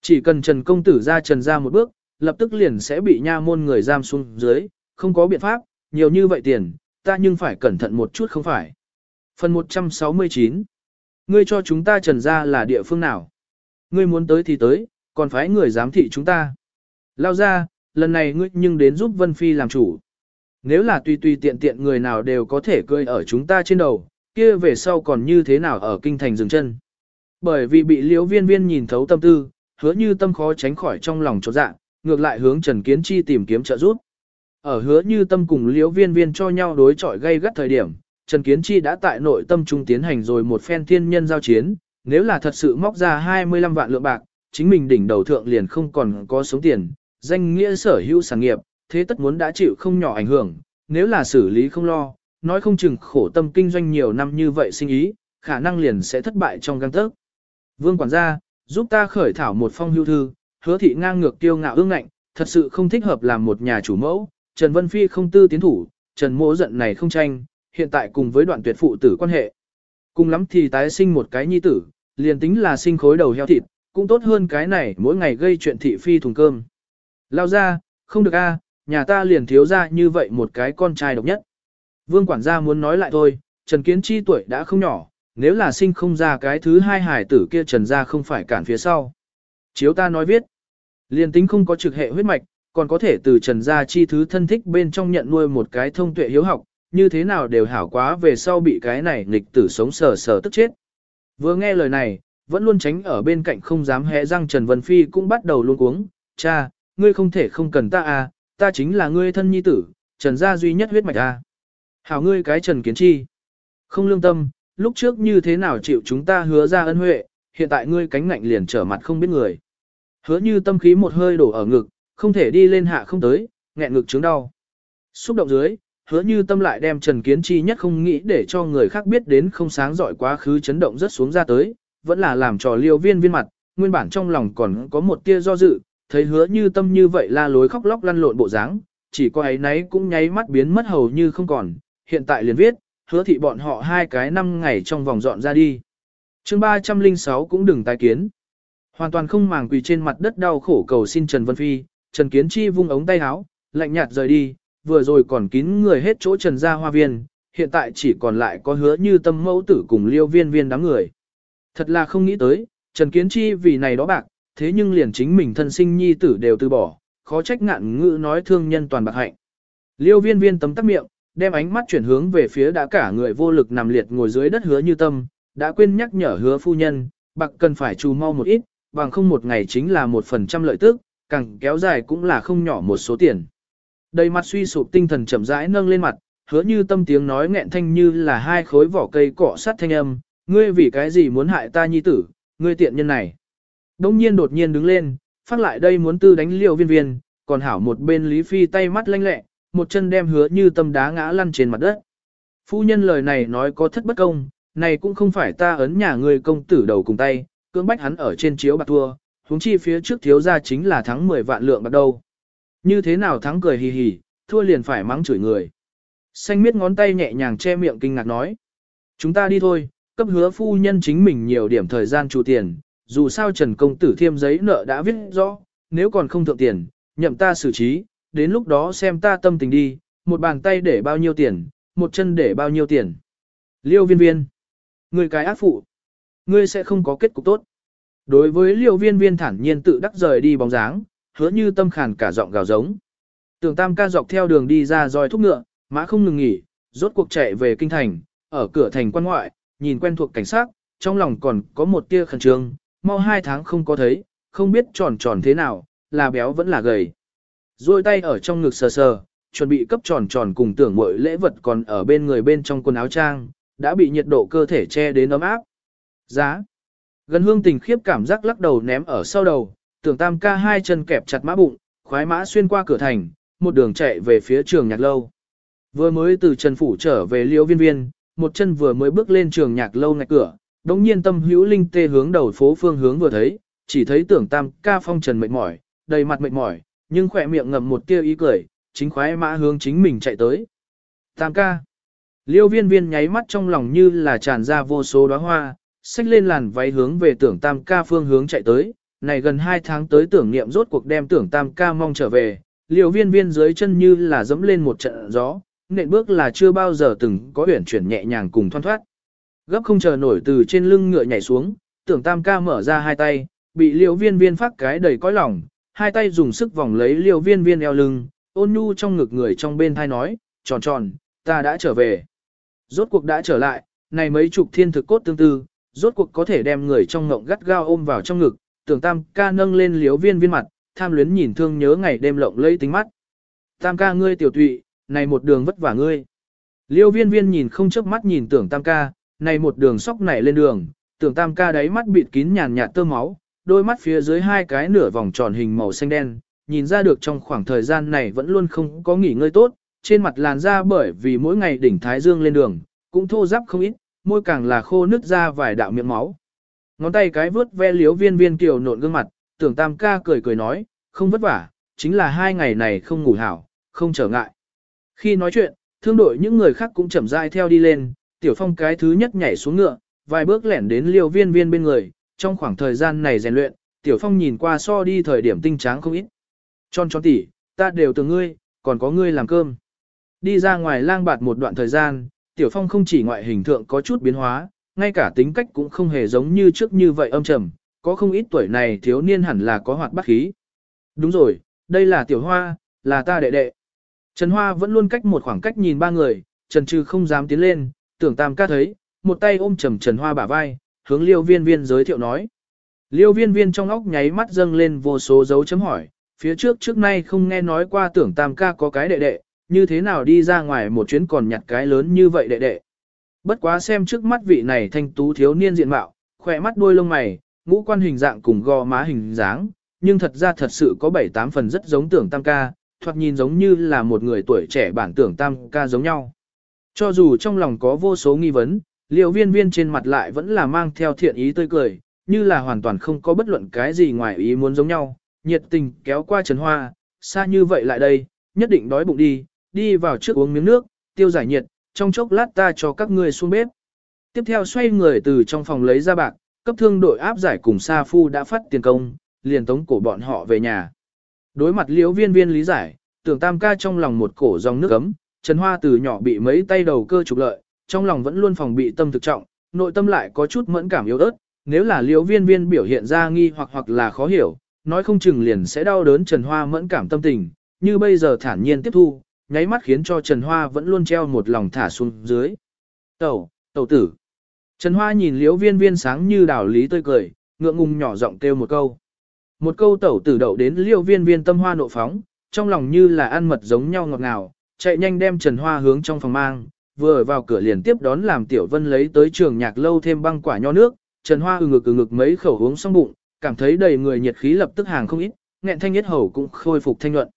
Chỉ cần Trần Công Tử ra Trần ra một bước, lập tức liền sẽ bị nha môn người giam xuống dưới, không có biện pháp, nhiều như vậy tiền, ta nhưng phải cẩn thận một chút không phải. Phần 169 Ngươi cho chúng ta trần ra là địa phương nào? Ngươi muốn tới thì tới, còn phải người giám thị chúng ta. Lao ra, lần này ngươi nhưng đến giúp Vân Phi làm chủ. Nếu là tùy tùy tiện tiện người nào đều có thể cười ở chúng ta trên đầu, kia về sau còn như thế nào ở kinh thành dừng chân. Bởi vì bị liễu viên viên nhìn thấu tâm tư, hứa như tâm khó tránh khỏi trong lòng trột dạ, ngược lại hướng Trần Kiến Chi tìm kiếm trợ giúp. Ở hứa như tâm cùng liễu viên viên cho nhau đối chọi gây gắt thời điểm, Trần Kiến Chi đã tại nội tâm trung tiến hành rồi một phen thiên nhân giao chiến, nếu là thật sự móc ra 25 vạn lượng bạc, chính mình đỉnh đầu thượng liền không còn có sống tiền, danh nghĩa sở hữu sản nghiệp, thế tất muốn đã chịu không nhỏ ảnh hưởng, nếu là xử lý không lo, nói không chừng khổ tâm kinh doanh nhiều năm như vậy sinh ý, khả năng liền sẽ thất bại trong găng tớc. Vương quản gia, giúp ta khởi thảo một phong hưu thư, hứa thị ngang ngược tiêu ngạo ương ngạnh, thật sự không thích hợp làm một nhà chủ mẫu, Trần Vân Phi không tư tiến thủ, Trần Mỗ giận này không tranh, hiện tại cùng với đoạn tuyệt phụ tử quan hệ. Cùng lắm thì tái sinh một cái nhi tử, liền tính là sinh khối đầu heo thịt, cũng tốt hơn cái này mỗi ngày gây chuyện thị phi thùng cơm. Lao ra, không được a, nhà ta liền thiếu ra như vậy một cái con trai độc nhất. Vương quản gia muốn nói lại thôi, Trần Kiến Chi tuổi đã không nhỏ, nếu là sinh không ra cái thứ hai hải tử kia Trần gia không phải cản phía sau. Chiếu ta nói viết, liền tính không có trực hệ huyết mạch, còn có thể từ Trần gia chi thứ thân thích bên trong nhận nuôi một cái thông tuệ hiếu học, như thế nào đều hảo quá về sau bị cái này nghịch tử sống sờ sờ tức chết. Vừa nghe lời này, vẫn luôn tránh ở bên cạnh không dám hé răng Trần Vân Phi cũng bắt đầu luôn cuống, cha, ngươi không thể không cần ta à, ta chính là ngươi thân nhi tử, Trần gia duy nhất huyết mạch à. Hảo ngươi cái Trần Kiến Chi. Không lương tâm, lúc trước như thế nào chịu chúng ta hứa ra ân huệ, hiện tại ngươi cánh ngạnh liền trở mặt không biết người. Hứa như tâm khí một hơi đổ ở ngực, không thể đi lên hạ không tới, nghẹn ngực chứng đau. Xúc động dưới, hứa như tâm lại đem Trần Kiến Chi nhất không nghĩ để cho người khác biết đến không sáng giỏi quá khứ chấn động rất xuống ra tới, vẫn là làm trò liêu viên viên mặt, nguyên bản trong lòng còn có một tia do dự, thấy hứa như tâm như vậy la lối khóc lóc lăn lộn bộ dáng, chỉ có ấy nấy cũng nháy mắt biến mất hầu như không còn, hiện tại liền viết, hứa thị bọn họ hai cái năm ngày trong vòng dọn ra đi. chương 306 cũng đừng tái kiến. Hoàn toàn không màng quỳ trên mặt đất đau khổ cầu xin Trần Vân Phi, Trần Kiến Chi vung ống tay áo, lạnh nhạt rời đi, vừa rồi còn kín người hết chỗ Trần gia hoa viên, hiện tại chỉ còn lại có hứa như tâm mẫu tử cùng liêu viên viên đám người. Thật là không nghĩ tới, Trần Kiến Chi vì này đó bạc, thế nhưng liền chính mình thân sinh nhi tử đều từ bỏ, khó trách ngạn ngữ nói thương nhân toàn bạc hạnh. Liêu viên viên tấm tắc miệng, đem ánh mắt chuyển hướng về phía đã cả người vô lực nằm liệt ngồi dưới đất hứa như tâm, đã quên nhắc nhở hứa phu nhân, bạc cần phải trù mau một ít, bằng không một ngày chính là một phần trăm lợi tức, càng kéo dài cũng là không nhỏ một số tiền. Đầy mặt suy sụp tinh thần chậm rãi nâng lên mặt, hứa như tâm tiếng nói nghẹn thanh như là hai khối vỏ cây cọ sắt thanh âm, ngươi vì cái gì muốn hại ta nhi tử, ngươi tiện nhân này. Đông nhiên đột nhiên đứng lên, phát lại đây muốn tư đánh liều viên viên, còn hảo một bên Lý Phi tay mắt lanh lẹ, một chân đem hứa như tâm đá ngã lăn trên mặt đất. Phu nhân lời này nói có thất bất công, này cũng không phải ta ấn nhà người công tử đầu cùng tay, cưỡng bách hắn ở trên chiếu bạc thua, huống chi phía trước thiếu ra chính là thắng 10 vạn lượng bạc đâu. Như thế nào thắng cười hì hì, thua liền phải mắng chửi người. Xanh miết ngón tay nhẹ nhàng che miệng kinh ngạc nói. Chúng ta đi thôi, cấp hứa phu nhân chính mình nhiều điểm thời gian chủ tiền, dù sao Trần Công Tử thiêm giấy nợ đã viết rõ, nếu còn không thượng tiền, nhậm ta xử trí, đến lúc đó xem ta tâm tình đi, một bàn tay để bao nhiêu tiền, một chân để bao nhiêu tiền. Liêu viên viên, người cái ác phụ, ngươi sẽ không có kết cục tốt. Đối với liêu viên viên thản nhiên tự đắc rời đi bóng dáng, hứa như tâm khàn cả giọng gào giống. Tưởng tam ca dọc theo đường đi ra roi thúc ngựa, mã không ngừng nghỉ, rốt cuộc chạy về kinh thành, ở cửa thành quan ngoại, nhìn quen thuộc cảnh sát, trong lòng còn có một tia khẩn trương, mau hai tháng không có thấy, không biết tròn tròn thế nào, là béo vẫn là gầy. Rồi tay ở trong ngực sờ sờ, chuẩn bị cấp tròn tròn cùng tưởng mọi lễ vật còn ở bên người bên trong quần áo trang, đã bị nhiệt độ cơ thể che đến ấm áp. Giá. Gần hương tình khiếp cảm giác lắc đầu ném ở sau đầu, tưởng tam ca hai chân kẹp chặt mã bụng, khoái mã xuyên qua cửa thành, một đường chạy về phía trường nhạc lâu. Vừa mới từ Trần Phủ trở về liễu viên viên, một chân vừa mới bước lên trường nhạc lâu ngạch cửa, đống nhiên tâm hữu linh tê hướng đầu phố phương hướng vừa thấy, chỉ thấy tưởng tam ca phong trần mệt mỏi, đầy mặt mệt mỏi, nhưng khỏe miệng ngậm một tia ý cười, chính khoái mã hướng chính mình chạy tới. Tam ca. Liêu viên viên nháy mắt trong lòng như là tràn ra vô số đóa hoa, xách lên làn váy hướng về tưởng tam ca phương hướng chạy tới, này gần 2 tháng tới tưởng niệm rốt cuộc đem tưởng tam ca mong trở về, liều viên viên dưới chân như là dẫm lên một trận gió, nện bước là chưa bao giờ từng có huyển chuyển nhẹ nhàng cùng thoăn thoát. Gấp không chờ nổi từ trên lưng ngựa nhảy xuống, tưởng tam ca mở ra hai tay, bị liều viên viên phát cái đầy cõi lòng, hai tay dùng sức vòng lấy liều viên viên eo lưng, ôn nhu trong ngực người trong bên thai nói, tròn tròn, ta đã trở về. Rốt cuộc đã trở lại, này mấy chục thiên thực cốt tương tư, rốt cuộc có thể đem người trong ngộng gắt gao ôm vào trong ngực, tưởng tam ca nâng lên liếu viên viên mặt, tham luyến nhìn thương nhớ ngày đêm lộng lấy tính mắt. Tam ca ngươi tiểu tụy, này một đường vất vả ngươi. Liêu viên viên nhìn không chớp mắt nhìn tưởng tam ca, này một đường sóc nảy lên đường, tưởng tam ca đáy mắt bịt kín nhàn nhạt tơ máu, đôi mắt phía dưới hai cái nửa vòng tròn hình màu xanh đen, nhìn ra được trong khoảng thời gian này vẫn luôn không có nghỉ ngơi tốt, trên mặt làn da bởi vì mỗi ngày đỉnh thái dương lên đường, cũng thô ráp không ít, môi càng là khô nứt ra vài đạo miệng máu. Ngón tay cái vướt ve liếu viên viên kiều nộn gương mặt, tưởng tam ca cười cười nói, không vất vả, chính là hai ngày này không ngủ hảo, không trở ngại. Khi nói chuyện, thương đội những người khác cũng chậm rãi theo đi lên, tiểu phong cái thứ nhất nhảy xuống ngựa, vài bước lẻn đến liêu viên viên bên người, trong khoảng thời gian này rèn luyện, tiểu phong nhìn qua so đi thời điểm tinh tráng không ít. Tròn tròn tỉ, ta đều từ ngươi, còn có ngươi làm cơm. Đi ra ngoài lang bạt một đoạn thời gian, tiểu phong không chỉ ngoại hình thượng có chút biến hóa, ngay cả tính cách cũng không hề giống như trước như vậy âm trầm, có không ít tuổi này thiếu niên hẳn là có hoạt bát khí. Đúng rồi, đây là tiểu hoa, là ta đệ đệ. Trần Hoa vẫn luôn cách một khoảng cách nhìn ba người, Trần Trừ không dám tiến lên, tưởng tam ca thấy, một tay ôm trầm Trần Hoa bả vai, hướng liêu viên viên giới thiệu nói. Liêu viên viên trong óc nháy mắt dâng lên vô số dấu chấm hỏi, phía trước trước nay không nghe nói qua tưởng tam ca có cái đệ đệ, như thế nào đi ra ngoài một chuyến còn nhặt cái lớn như vậy đệ đệ. Bất quá xem trước mắt vị này thanh tú thiếu niên diện mạo, khỏe mắt đôi lông mày, ngũ quan hình dạng cùng gò má hình dáng, nhưng thật ra thật sự có 7-8 phần rất giống tưởng tam ca, thoạt nhìn giống như là một người tuổi trẻ bản tưởng tam ca giống nhau. Cho dù trong lòng có vô số nghi vấn, liệu viên viên trên mặt lại vẫn là mang theo thiện ý tươi cười, như là hoàn toàn không có bất luận cái gì ngoài ý muốn giống nhau, nhiệt tình kéo qua Trần Hoa, xa như vậy lại đây, nhất định đói bụng đi, đi vào trước uống miếng nước, tiêu giải nhiệt, trong chốc lát ta cho các ngươi xuống bếp. Tiếp theo xoay người từ trong phòng lấy ra bạc, cấp thương đội áp giải cùng Sa Phu đã phát tiền công, liền tống cổ bọn họ về nhà. Đối mặt liễu viên viên lý giải, tưởng tam ca trong lòng một cổ dòng nước ấm, Trần Hoa từ nhỏ bị mấy tay đầu cơ trục lợi, trong lòng vẫn luôn phòng bị tâm thực trọng, nội tâm lại có chút mẫn cảm yếu ớt, nếu là liễu viên viên biểu hiện ra nghi hoặc hoặc là khó hiểu, nói không chừng liền sẽ đau đớn Trần Hoa mẫn cảm tâm tình, như bây giờ thản nhiên tiếp thu, nháy mắt khiến cho Trần Hoa vẫn luôn treo một lòng thả xuống dưới. Tẩu, tẩu tử. Trần Hoa nhìn liễu viên viên sáng như đảo lý tươi cười, ngượng ngùng nhỏ giọng kêu một câu. Một câu tẩu tử đậu đến liễu viên viên tâm hoa nộ phóng, trong lòng như là ăn mật giống nhau ngọt ngào, chạy nhanh đem Trần Hoa hướng trong phòng mang, vừa vào cửa liền tiếp đón làm Tiểu Vân lấy tới trường nhạc lâu thêm băng quả nho nước, Trần Hoa ừ ngực ừ ngực mấy khẩu uống xong bụng, cảm thấy đầy người nhiệt khí lập tức hàng không ít, nghẹn thanh nhất hầu cũng khôi phục thanh nhuận.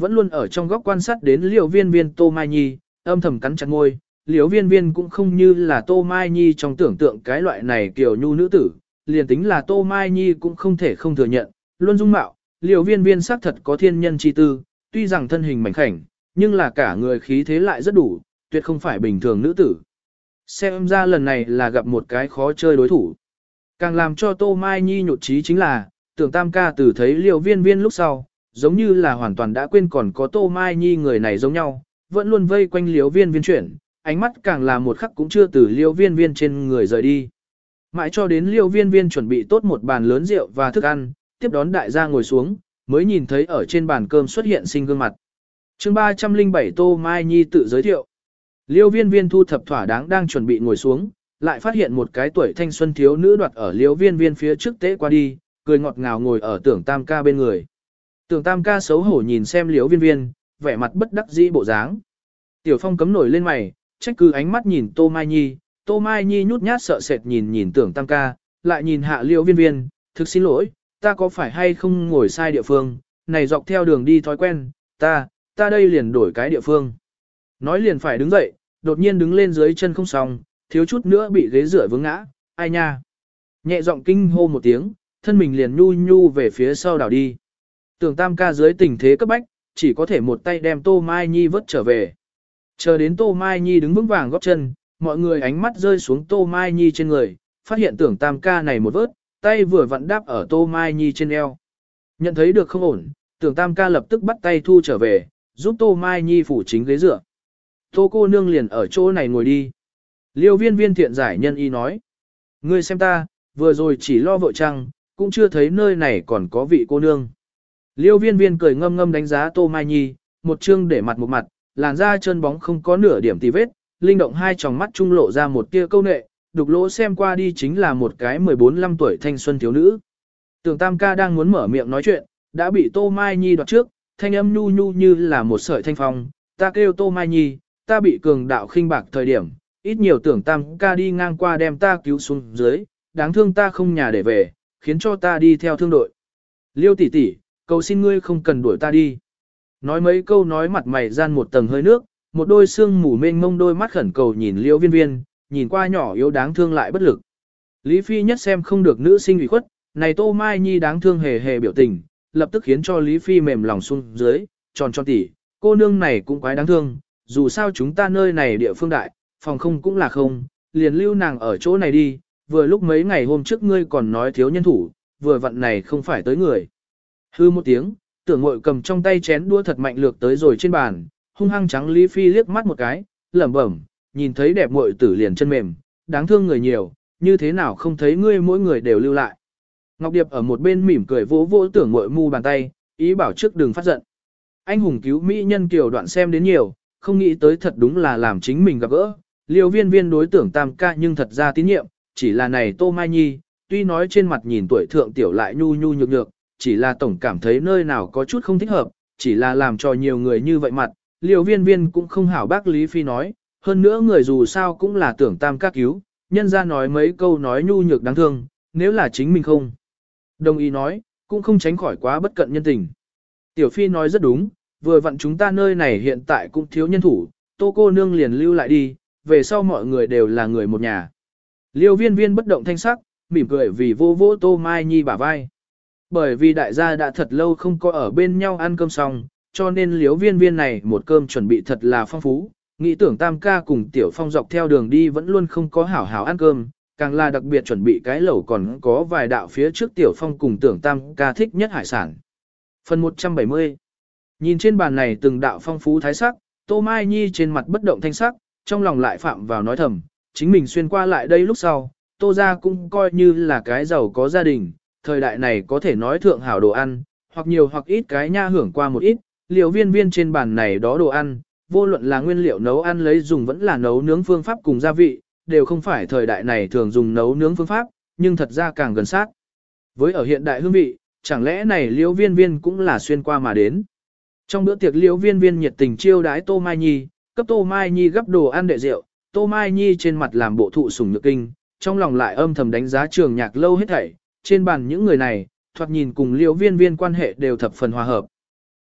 Vẫn luôn ở trong góc quan sát đến liễu viên viên Tô Mai Nhi, âm thầm cắn chặt môi, liễu viên viên cũng không như là Tô Mai Nhi trong tưởng tượng cái loại này kiểu nhu nữ tử, liền tính là Tô Mai Nhi cũng không thể không thừa nhận, luôn dung mạo, liễu viên viên xác thật có thiên nhân chi tư, tuy rằng thân hình mảnh khảnh, nhưng là cả người khí thế lại rất đủ, tuyệt không phải bình thường nữ tử. Xem ra lần này là gặp một cái khó chơi đối thủ. Càng làm cho Tô Mai Nhi nhột trí chính là, tưởng tam ca từ thấy liều viên viên lúc sau, giống như là hoàn toàn đã quên còn có Tô Mai Nhi người này giống nhau, vẫn luôn vây quanh liều viên viên chuyển, ánh mắt càng là một khắc cũng chưa từ Liêu viên viên trên người rời đi. Mãi cho đến Liêu viên viên chuẩn bị tốt một bàn lớn rượu và thức ăn, tiếp đón đại gia ngồi xuống, mới nhìn thấy ở trên bàn cơm xuất hiện sinh gương mặt. chương 307 Tô Mai Nhi tự giới thiệu. Liêu viên viên thu thập thỏa đáng đang chuẩn bị ngồi xuống, lại phát hiện một cái tuổi thanh xuân thiếu nữ đoạt ở liêu viên viên phía trước tế qua đi, cười ngọt ngào ngồi ở tưởng tam ca bên người. Tưởng tam ca xấu hổ nhìn xem Liễu viên viên, vẻ mặt bất đắc dĩ bộ dáng. Tiểu phong cấm nổi lên mày, trách cứ ánh mắt nhìn Tô Mai Nhi, Tô Mai Nhi nhút nhát sợ sệt nhìn nhìn tưởng tam ca, lại nhìn hạ Liễu viên viên, thực xin lỗi, ta có phải hay không ngồi sai địa phương, này dọc theo đường đi thói quen, ta, ta đây liền đổi cái địa phương. Nói liền phải đứng dậy, đột nhiên đứng lên dưới chân không xong, thiếu chút nữa bị ghế rửa vướng ngã, ai nha. Nhẹ giọng kinh hô một tiếng, thân mình liền nhu nhu về phía sau đảo đi. Tưởng tam ca dưới tình thế cấp bách, chỉ có thể một tay đem Tô Mai Nhi vớt trở về. Chờ đến Tô Mai Nhi đứng vững vàng góp chân, mọi người ánh mắt rơi xuống Tô Mai Nhi trên người, phát hiện tưởng tam ca này một vớt, tay vừa vặn đáp ở Tô Mai Nhi trên eo. Nhận thấy được không ổn, tưởng tam ca lập tức bắt tay thu trở về, giúp Tô Mai Nhi phủ chính ghế dựa. Tô cô nương liền ở chỗ này ngồi đi. Liêu viên viên thiện giải nhân y nói. Ngươi xem ta, vừa rồi chỉ lo vợ trăng, cũng chưa thấy nơi này còn có vị cô nương. Liêu viên viên cười ngâm ngâm đánh giá Tô Mai Nhi, một chương để mặt một mặt, làn da chân bóng không có nửa điểm tì vết, linh động hai tròng mắt trung lộ ra một tia câu nệ, đục lỗ xem qua đi chính là một cái 14-15 tuổi thanh xuân thiếu nữ. Tưởng Tam ca đang muốn mở miệng nói chuyện, đã bị Tô Mai Nhi đoạt trước, thanh âm nhu nhu như là một sợi thanh phong, ta kêu Tô Mai Nhi, ta bị cường đạo khinh bạc thời điểm, ít nhiều tưởng Tam ca đi ngang qua đem ta cứu xuống dưới, đáng thương ta không nhà để về, khiến cho ta đi theo thương đội. Liêu tỷ tỷ, cầu xin ngươi không cần đuổi ta đi. Nói mấy câu nói mặt mày gian một tầng hơi nước, một đôi xương mù mênh mông đôi mắt khẩn cầu nhìn liêu viên viên, nhìn qua nhỏ yếu đáng thương lại bất lực. Lý Phi nhất xem không được nữ sinh ủy khuất, này Tô Mai Nhi đáng thương hề hề biểu tình, lập tức khiến cho Lý Phi mềm lòng xuống dưới, tròn tròn tỉ, cô nương này cũng quái đáng thương, dù sao chúng ta nơi này địa phương đại, phòng không cũng là không, liền lưu nàng ở chỗ này đi, vừa lúc mấy ngày hôm trước ngươi còn nói thiếu nhân thủ, vừa vận này không phải tới người. Hư một tiếng, tưởng ngội cầm trong tay chén đua thật mạnh lược tới rồi trên bàn, hung hăng trắng Lý Phi liếc mắt một cái, lẩm bẩm, nhìn thấy đẹp muội tử liền chân mềm, đáng thương người nhiều, như thế nào không thấy ngươi mỗi người đều lưu lại. Ngọc Điệp ở một bên mỉm cười vỗ vỗ tưởng ngội mu bàn tay, ý bảo trước đừng phát giận. Anh hùng cứu mỹ nhân kiều đoạn xem đến nhiều, không nghĩ tới thật đúng là làm chính mình gặp gỡ. Liêu viên viên đối tưởng tam ca nhưng thật ra tín nhiệm, chỉ là này Tô Mai Nhi, tuy nói trên mặt nhìn tuổi thượng tiểu lại nhu nhu nhược nhược, chỉ là tổng cảm thấy nơi nào có chút không thích hợp, chỉ là làm cho nhiều người như vậy mặt, liều viên viên cũng không hảo bác Lý Phi nói, hơn nữa người dù sao cũng là tưởng tam các cứu, nhân ra nói mấy câu nói nhu nhược đáng thương, nếu là chính mình không. Đồng ý nói, cũng không tránh khỏi quá bất cận nhân tình. Tiểu Phi nói rất đúng, vừa vặn chúng ta nơi này hiện tại cũng thiếu nhân thủ, tô cô nương liền lưu lại đi, về sau mọi người đều là người một nhà. Liêu viên viên bất động thanh sắc, mỉm cười vì vô vô tô mai nhi bả vai. Bởi vì đại gia đã thật lâu không có ở bên nhau ăn cơm xong, cho nên liếu viên viên này một cơm chuẩn bị thật là phong phú. Nghĩ tưởng tam ca cùng tiểu phong dọc theo đường đi vẫn luôn không có hảo hảo ăn cơm, càng là đặc biệt chuẩn bị cái lẩu còn có vài đạo phía trước tiểu phong cùng tưởng tam ca thích nhất hải sản. Phần 170 Nhìn trên bàn này từng đạo phong phú thái sắc, Tô Mai Nhi trên mặt bất động thanh sắc, trong lòng lại phạm vào nói thầm, chính mình xuyên qua lại đây lúc sau, Tô gia cũng coi như là cái giàu có gia đình, thời đại này có thể nói thượng hảo đồ ăn, hoặc nhiều hoặc ít cái nha hưởng qua một ít, liều viên viên trên bàn này đó đồ ăn, vô luận là nguyên liệu nấu ăn lấy dùng vẫn là nấu nướng phương pháp cùng gia vị, đều không phải thời đại này thường dùng nấu nướng phương pháp, nhưng thật ra càng gần sát. Với ở hiện đại hương vị, chẳng lẽ này liễu viên viên cũng là xuyên qua mà đến. Trong bữa tiệc liễu viên viên nhiệt tình chiêu đái Tô Mai Nhi, cấp Tô Mai Nhi gấp đồ ăn đệ rượu, Tô Mai Nhi trên mặt làm bộ thụ sủng nhược kinh, trong lòng lại âm thầm đánh giá trường nhạc lâu hết thảy, trên bàn những người này, thoạt nhìn cùng liễu viên viên quan hệ đều thập phần hòa hợp.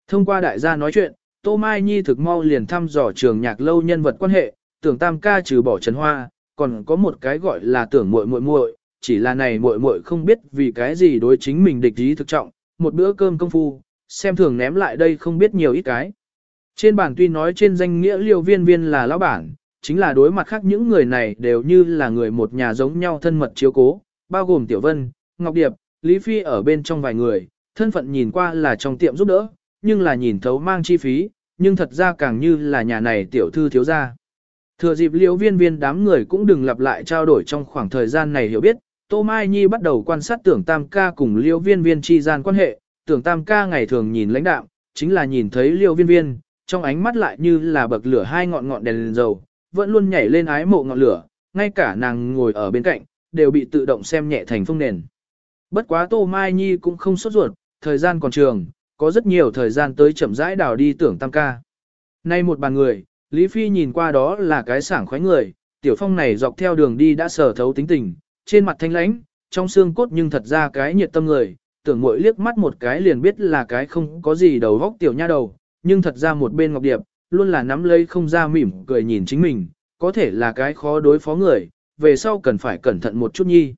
Thông qua đại gia nói chuyện, Tô Mai Nhi thực mau liền thăm dò trường nhạc lâu nhân vật quan hệ, tưởng tam ca trừ bỏ trần hoa, còn có một cái gọi là tưởng muội muội muội, chỉ là này muội muội không biết vì cái gì đối chính mình địch ý thực trọng, một bữa cơm công phu, xem thường ném lại đây không biết nhiều ít cái. Trên bản tuy nói trên danh nghĩa liêu viên viên là lão bản, chính là đối mặt khác những người này đều như là người một nhà giống nhau thân mật chiếu cố, bao gồm Tiểu Vân, Ngọc Điệp, Lý Phi ở bên trong vài người, thân phận nhìn qua là trong tiệm giúp đỡ, nhưng là nhìn thấu mang chi phí, nhưng thật ra càng như là nhà này tiểu thư thiếu gia. Thừa dịp liễu viên viên đám người cũng đừng lặp lại trao đổi trong khoảng thời gian này hiểu biết, Tô Mai Nhi bắt đầu quan sát tưởng tam ca cùng liễu viên viên chi gian quan hệ, tưởng tam ca ngày thường nhìn lãnh đạo, chính là nhìn thấy liễu viên viên, trong ánh mắt lại như là bậc lửa hai ngọn ngọn đèn, đèn dầu, vẫn luôn nhảy lên ái mộ ngọn lửa, ngay cả nàng ngồi ở bên cạnh, đều bị tự động xem nhẹ thành phong nền. Bất quá Tô Mai Nhi cũng không sốt ruột, thời gian còn trường, có rất nhiều thời gian tới chậm rãi đào đi tưởng tam ca. Nay một bàn người, Lý Phi nhìn qua đó là cái sảng khoái người, tiểu phong này dọc theo đường đi đã sở thấu tính tình, trên mặt thanh lãnh, trong xương cốt nhưng thật ra cái nhiệt tâm người, tưởng mỗi liếc mắt một cái liền biết là cái không có gì đầu vóc tiểu nha đầu, nhưng thật ra một bên ngọc điệp, luôn là nắm lấy không ra mỉm cười nhìn chính mình, có thể là cái khó đối phó người, về sau cần phải cẩn thận một chút nhi.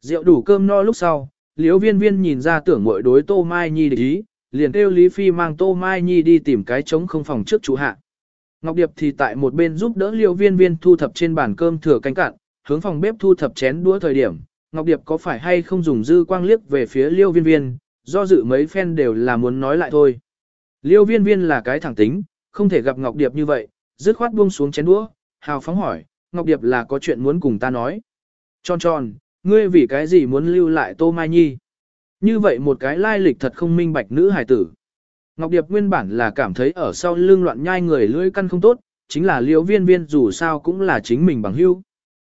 Rượu đủ cơm no lúc sau, liễu viên viên nhìn ra tưởng muội đối tô mai nhi để ý, liền kêu Lý Phi mang tô mai nhi đi tìm cái trống không phòng trước chủ hạ. Ngọc Điệp thì tại một bên giúp đỡ liễu viên viên thu thập trên bàn cơm thừa canh cạn, hướng phòng bếp thu thập chén đũa thời điểm. Ngọc Điệp có phải hay không dùng dư quang liếc về phía liêu viên viên, do dự mấy phen đều là muốn nói lại thôi. Liêu viên viên là cái thẳng tính, không thể gặp Ngọc Điệp như vậy, dứt khoát buông xuống chén đũa, hào phóng hỏi, Ngọc Điệp là có chuyện muốn cùng ta nói. Tròn tròn, ngươi vì cái gì muốn lưu lại Tô Mai Nhi? Như vậy một cái lai lịch thật không minh bạch nữ hài tử. Ngọc Điệp nguyên bản là cảm thấy ở sau lưng loạn nhai người lưỡi căn không tốt, chính là liễu viên viên dù sao cũng là chính mình bằng hữu.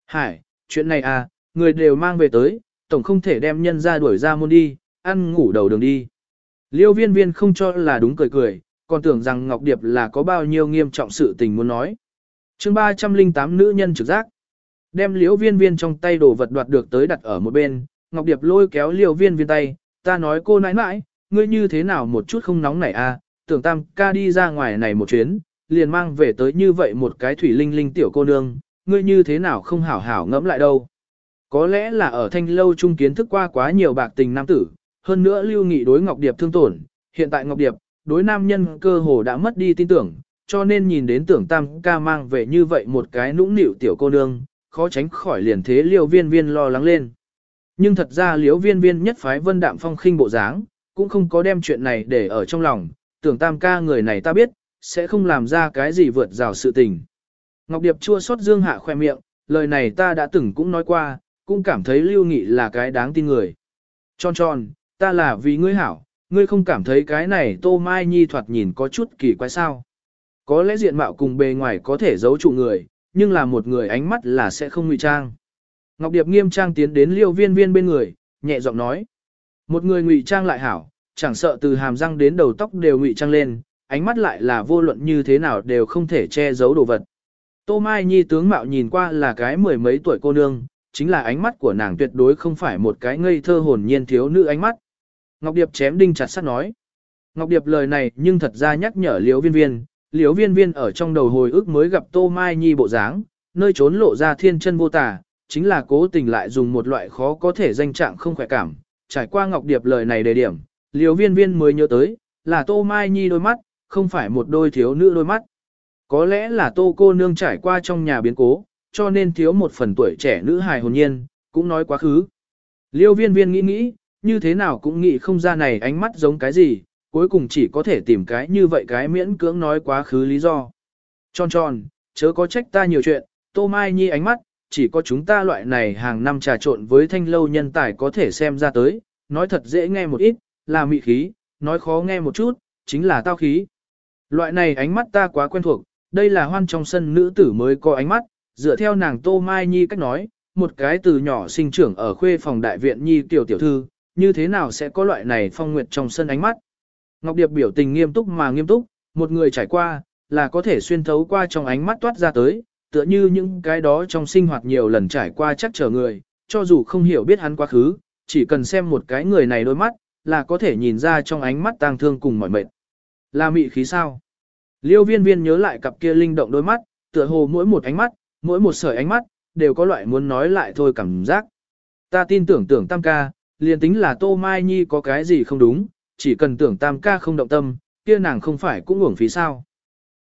Hải, chuyện này à, người đều mang về tới, tổng không thể đem nhân ra đuổi ra môn đi, ăn ngủ đầu đường đi. Liêu viên viên không cho là đúng cười cười, còn tưởng rằng Ngọc Điệp là có bao nhiêu nghiêm trọng sự tình muốn nói. chương 308 nữ nhân trực giác. Đem liễu viên viên trong tay đồ vật đoạt được tới đặt ở một bên, Ngọc Điệp lôi kéo liễu viên viên tay, ta nói cô nãi nãi, ngươi như thế nào một chút không nóng nảy à, tưởng tam ca đi ra ngoài này một chuyến, liền mang về tới như vậy một cái thủy linh linh tiểu cô nương, ngươi như thế nào không hảo hảo ngẫm lại đâu. Có lẽ là ở thanh lâu trung kiến thức qua quá nhiều bạc tình nam tử, hơn nữa lưu nghị đối Ngọc Điệp thương tổn, hiện tại Ngọc Điệp, đối nam nhân cơ hồ đã mất đi tin tưởng, cho nên nhìn đến tưởng tam ca mang về như vậy một cái nũng nịu tiểu cô nương, khó tránh khỏi liền thế liêu viên viên lo lắng lên. Nhưng thật ra liêu viên viên nhất phái vân đạm phong khinh bộ dáng, cũng không có đem chuyện này để ở trong lòng, tưởng tam ca người này ta biết, sẽ không làm ra cái gì vượt rào sự tình. Ngọc Điệp chua xót dương hạ khoe miệng, lời này ta đã từng cũng nói qua, cũng cảm thấy lưu nghị là cái đáng tin người. Tròn tròn, ta là vì ngươi hảo, ngươi không cảm thấy cái này tô mai nhi thoạt nhìn có chút kỳ quái sao. Có lẽ diện mạo cùng bề ngoài có thể giấu trụ người, nhưng là một người ánh mắt là sẽ không ngụy trang. Ngọc Điệp nghiêm trang tiến đến liêu viên viên bên người, nhẹ giọng nói. Một người ngụy trang lại hảo, chẳng sợ từ hàm răng đến đầu tóc đều ngụy trang lên, ánh mắt lại là vô luận như thế nào đều không thể che giấu đồ vật. Tô Mai Nhi tướng mạo nhìn qua là cái mười mấy tuổi cô nương, chính là ánh mắt của nàng tuyệt đối không phải một cái ngây thơ hồn nhiên thiếu nữ ánh mắt. Ngọc Điệp chém đinh chặt sắt nói. Ngọc Điệp lời này nhưng thật ra nhắc nhở Liễu Viên Viên, Liễu Viên Viên ở trong đầu hồi ức mới gặp Tô Mai Nhi bộ dáng, nơi trốn lộ ra thiên chân vô tả, chính là cố tình lại dùng một loại khó có thể danh trạng không khỏe cảm. Trải qua Ngọc Điệp lời này đề điểm, Liễu Viên Viên mới nhớ tới, là Tô Mai Nhi đôi mắt, không phải một đôi thiếu nữ đôi mắt. Có lẽ là Tô cô nương trải qua trong nhà biến cố, cho nên thiếu một phần tuổi trẻ nữ hài hồn nhiên, cũng nói quá khứ. Liêu viên viên nghĩ nghĩ, như thế nào cũng nghĩ không ra này ánh mắt giống cái gì, cuối cùng chỉ có thể tìm cái như vậy cái miễn cưỡng nói quá khứ lý do. Tròn tròn, chớ có trách ta nhiều chuyện, tô mai nhi ánh mắt, chỉ có chúng ta loại này hàng năm trà trộn với thanh lâu nhân tài có thể xem ra tới, nói thật dễ nghe một ít, là mị khí, nói khó nghe một chút, chính là tao khí. Loại này ánh mắt ta quá quen thuộc, đây là hoan trong sân nữ tử mới có ánh mắt, dựa theo nàng Tô Mai Nhi cách nói, một cái từ nhỏ sinh trưởng ở khuê phòng đại viện Nhi tiểu tiểu thư, như thế nào sẽ có loại này phong nguyệt trong sân ánh mắt. Ngọc Điệp biểu tình nghiêm túc mà nghiêm túc, một người trải qua, là có thể xuyên thấu qua trong ánh mắt toát ra tới, tựa như những cái đó trong sinh hoạt nhiều lần trải qua chắc trở người, cho dù không hiểu biết hắn quá khứ, chỉ cần xem một cái người này đôi mắt, là có thể nhìn ra trong ánh mắt tang thương cùng mọi mệt. Là mị khí sao? Liêu viên viên nhớ lại cặp kia linh động đôi mắt, tựa hồ mỗi một ánh mắt, mỗi một sợi ánh mắt, đều có loại muốn nói lại thôi cảm giác. Ta tin tưởng tưởng tam ca, liền tính là Tô Mai Nhi có cái gì không đúng, chỉ cần tưởng tam ca không động tâm, kia nàng không phải cũng uổng phí sao.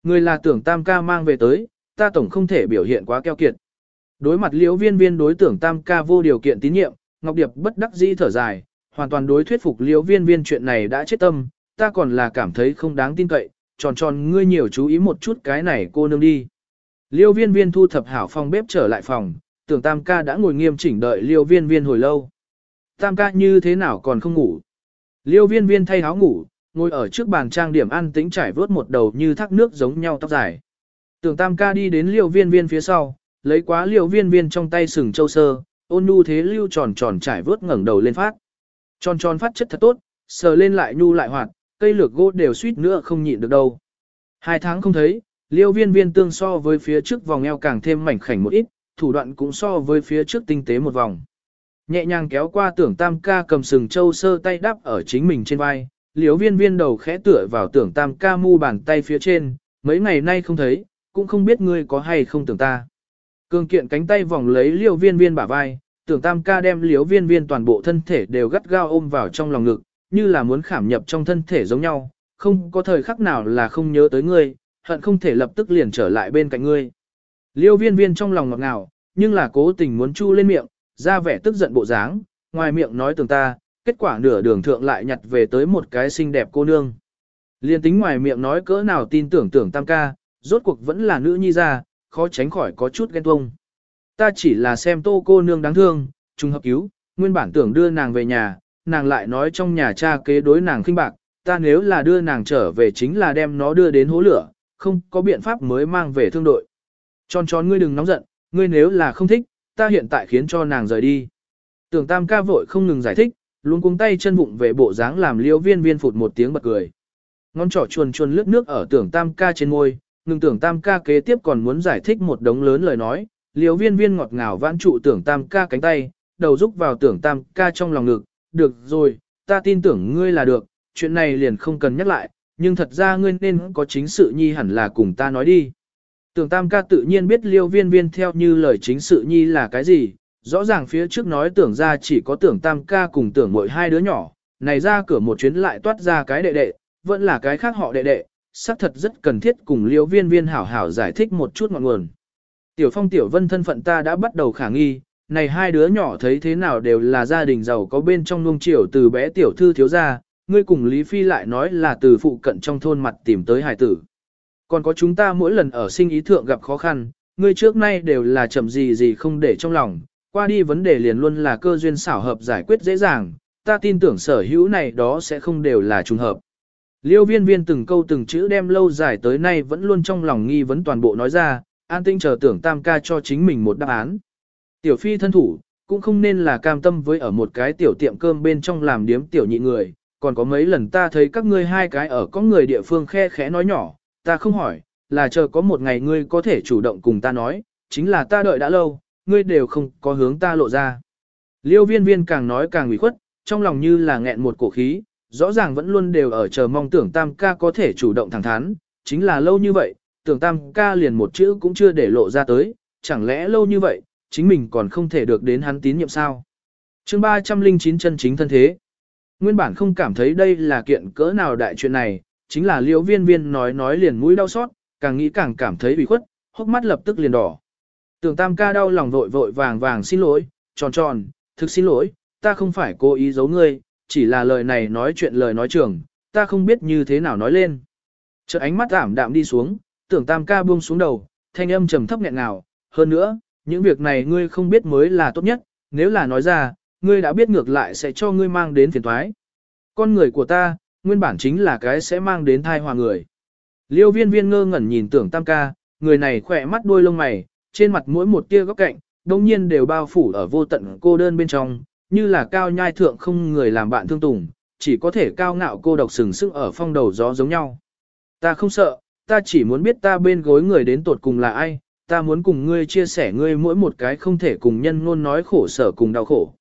Người là tưởng tam ca mang về tới, ta tổng không thể biểu hiện quá keo kiệt. Đối mặt liễu viên viên đối tưởng tam ca vô điều kiện tín nhiệm, Ngọc Điệp bất đắc dĩ thở dài, hoàn toàn đối thuyết phục liễu viên viên chuyện này đã chết tâm, ta còn là cảm thấy không đáng tin cậy, tròn tròn ngươi nhiều chú ý một chút cái này cô nương đi. Liêu viên viên thu thập hảo phòng bếp trở lại phòng, tưởng tam ca đã ngồi nghiêm chỉnh đợi liêu viên viên hồi lâu. Tam ca như thế nào còn không ngủ. Liêu viên viên thay áo ngủ, ngồi ở trước bàn trang điểm ăn tĩnh trải vớt một đầu như thác nước giống nhau tóc dài. Tưởng tam ca đi đến liêu viên viên phía sau, lấy quá liêu viên viên trong tay sừng châu sơ, ôn nhu thế lưu tròn tròn trải vớt ngẩng đầu lên phát. Tròn tròn phát chất thật tốt, sờ lên lại nhu lại hoạt, cây lược gỗ đều suýt nữa không nhịn được đâu. Hai tháng không thấy, liêu viên viên tương so với phía trước vòng eo càng thêm mảnh khảnh một ít, thủ đoạn cũng so với phía trước tinh tế một vòng. Nhẹ nhàng kéo qua tưởng tam ca cầm sừng châu sơ tay đắp ở chính mình trên vai, liêu viên viên đầu khẽ tựa vào tưởng tam ca mu bàn tay phía trên, mấy ngày nay không thấy, cũng không biết ngươi có hay không tưởng ta. Cường kiện cánh tay vòng lấy liêu viên viên bả vai, tưởng tam ca đem liêu viên viên toàn bộ thân thể đều gắt gao ôm vào trong lòng ngực, như là muốn khảm nhập trong thân thể giống nhau, không có thời khắc nào là không nhớ tới ngươi, hận không thể lập tức liền trở lại bên cạnh ngươi. Liêu viên viên trong lòng ngọt ngào, nhưng là cố tình muốn chu lên miệng, ra vẻ tức giận bộ dáng, ngoài miệng nói tường ta, kết quả nửa đường thượng lại nhặt về tới một cái xinh đẹp cô nương. Liên tính ngoài miệng nói cỡ nào tin tưởng tưởng tam ca, rốt cuộc vẫn là nữ nhi ra, khó tránh khỏi có chút ghen tuông. Ta chỉ là xem tô cô nương đáng thương, trùng hợp cứu, nguyên bản tưởng đưa nàng về nhà, nàng lại nói trong nhà cha kế đối nàng khinh bạc, ta nếu là đưa nàng trở về chính là đem nó đưa đến hố lửa, không có biện pháp mới mang về thương đội. Tròn tròn ngươi đừng nóng giận, ngươi nếu là không thích, ta hiện tại khiến cho nàng rời đi. Tưởng tam ca vội không ngừng giải thích, luôn cuống tay chân vụng về bộ dáng làm liêu viên viên phụt một tiếng bật cười. Ngón trỏ chuồn chuồn lướt nước ở tưởng tam ca trên môi, ngừng tưởng tam ca kế tiếp còn muốn giải thích một đống lớn lời nói, liêu viên viên ngọt ngào vãn trụ tưởng tam ca cánh tay, đầu rúc vào tưởng tam ca trong lòng ngực, được rồi, ta tin tưởng ngươi là được, chuyện này liền không cần nhắc lại, nhưng thật ra ngươi nên có chính sự nhi hẳn là cùng ta nói đi. Tưởng tam ca tự nhiên biết liêu viên viên theo như lời chính sự nhi là cái gì, rõ ràng phía trước nói tưởng ra chỉ có tưởng tam ca cùng tưởng mỗi hai đứa nhỏ, này ra cửa một chuyến lại toát ra cái đệ đệ, vẫn là cái khác họ đệ đệ, xác thật rất cần thiết cùng Liêu viên viên hảo hảo giải thích một chút ngọn nguồn. Tiểu phong tiểu vân thân phận ta đã bắt đầu khả nghi, này hai đứa nhỏ thấy thế nào đều là gia đình giàu có bên trong nuông chiều từ bé tiểu thư thiếu gia, ngươi cùng Lý Phi lại nói là từ phụ cận trong thôn mặt tìm tới hải tử. Còn có chúng ta mỗi lần ở sinh ý thượng gặp khó khăn, ngươi trước nay đều là chậm gì gì không để trong lòng, qua đi vấn đề liền luôn là cơ duyên xảo hợp giải quyết dễ dàng, ta tin tưởng sở hữu này đó sẽ không đều là trùng hợp. Liêu viên viên từng câu từng chữ đem lâu dài tới nay vẫn luôn trong lòng nghi vấn toàn bộ nói ra, an tinh chờ tưởng tam ca cho chính mình một đáp án. Tiểu phi thân thủ, cũng không nên là cam tâm với ở một cái tiểu tiệm cơm bên trong làm điếm tiểu nhị người, còn có mấy lần ta thấy các ngươi hai cái ở có người địa phương khe khẽ nói nhỏ, ta không hỏi, là chờ có một ngày ngươi có thể chủ động cùng ta nói, chính là ta đợi đã lâu, ngươi đều không có hướng ta lộ ra. Liêu viên viên càng nói càng ủy khuất, trong lòng như là nghẹn một cổ khí, rõ ràng vẫn luôn đều ở chờ mong tưởng tam ca có thể chủ động thẳng thắn, chính là lâu như vậy, tưởng tam ca liền một chữ cũng chưa để lộ ra tới, chẳng lẽ lâu như vậy, chính mình còn không thể được đến hắn tín nhiệm sao. chương 309 chân chính thân thế. Nguyên bản không cảm thấy đây là kiện cỡ nào đại chuyện này, chính là liễu viên viên nói nói liền mũi đau xót, càng nghĩ càng cảm thấy bị khuất, hốc mắt lập tức liền đỏ. Tưởng tam ca đau lòng vội vội vàng vàng xin lỗi, tròn tròn, thực xin lỗi, ta không phải cố ý giấu ngươi, chỉ là lời này nói chuyện lời nói trường, ta không biết như thế nào nói lên. Chợt ánh mắt ảm đạm đi xuống, tưởng tam ca buông xuống đầu, thanh âm trầm thấp nghẹn nào hơn nữa, những việc này ngươi không biết mới là tốt nhất, nếu là nói ra, ngươi đã biết ngược lại sẽ cho ngươi mang đến phiền toái. Con người của ta, nguyên bản chính là cái sẽ mang đến thai hòa người. Liêu viên viên ngơ ngẩn nhìn tưởng tam ca, người này khỏe mắt đuôi lông mày, trên mặt mỗi một tia góc cạnh, đồng nhiên đều bao phủ ở vô tận cô đơn bên trong, như là cao nhai thượng không người làm bạn thương tùng, chỉ có thể cao ngạo cô độc sừng sững ở phong đầu gió giống nhau. Ta không sợ, ta chỉ muốn biết ta bên gối người đến tột cùng là ai, ta muốn cùng ngươi chia sẻ ngươi mỗi một cái không thể cùng nhân ngôn nói khổ sở cùng đau khổ.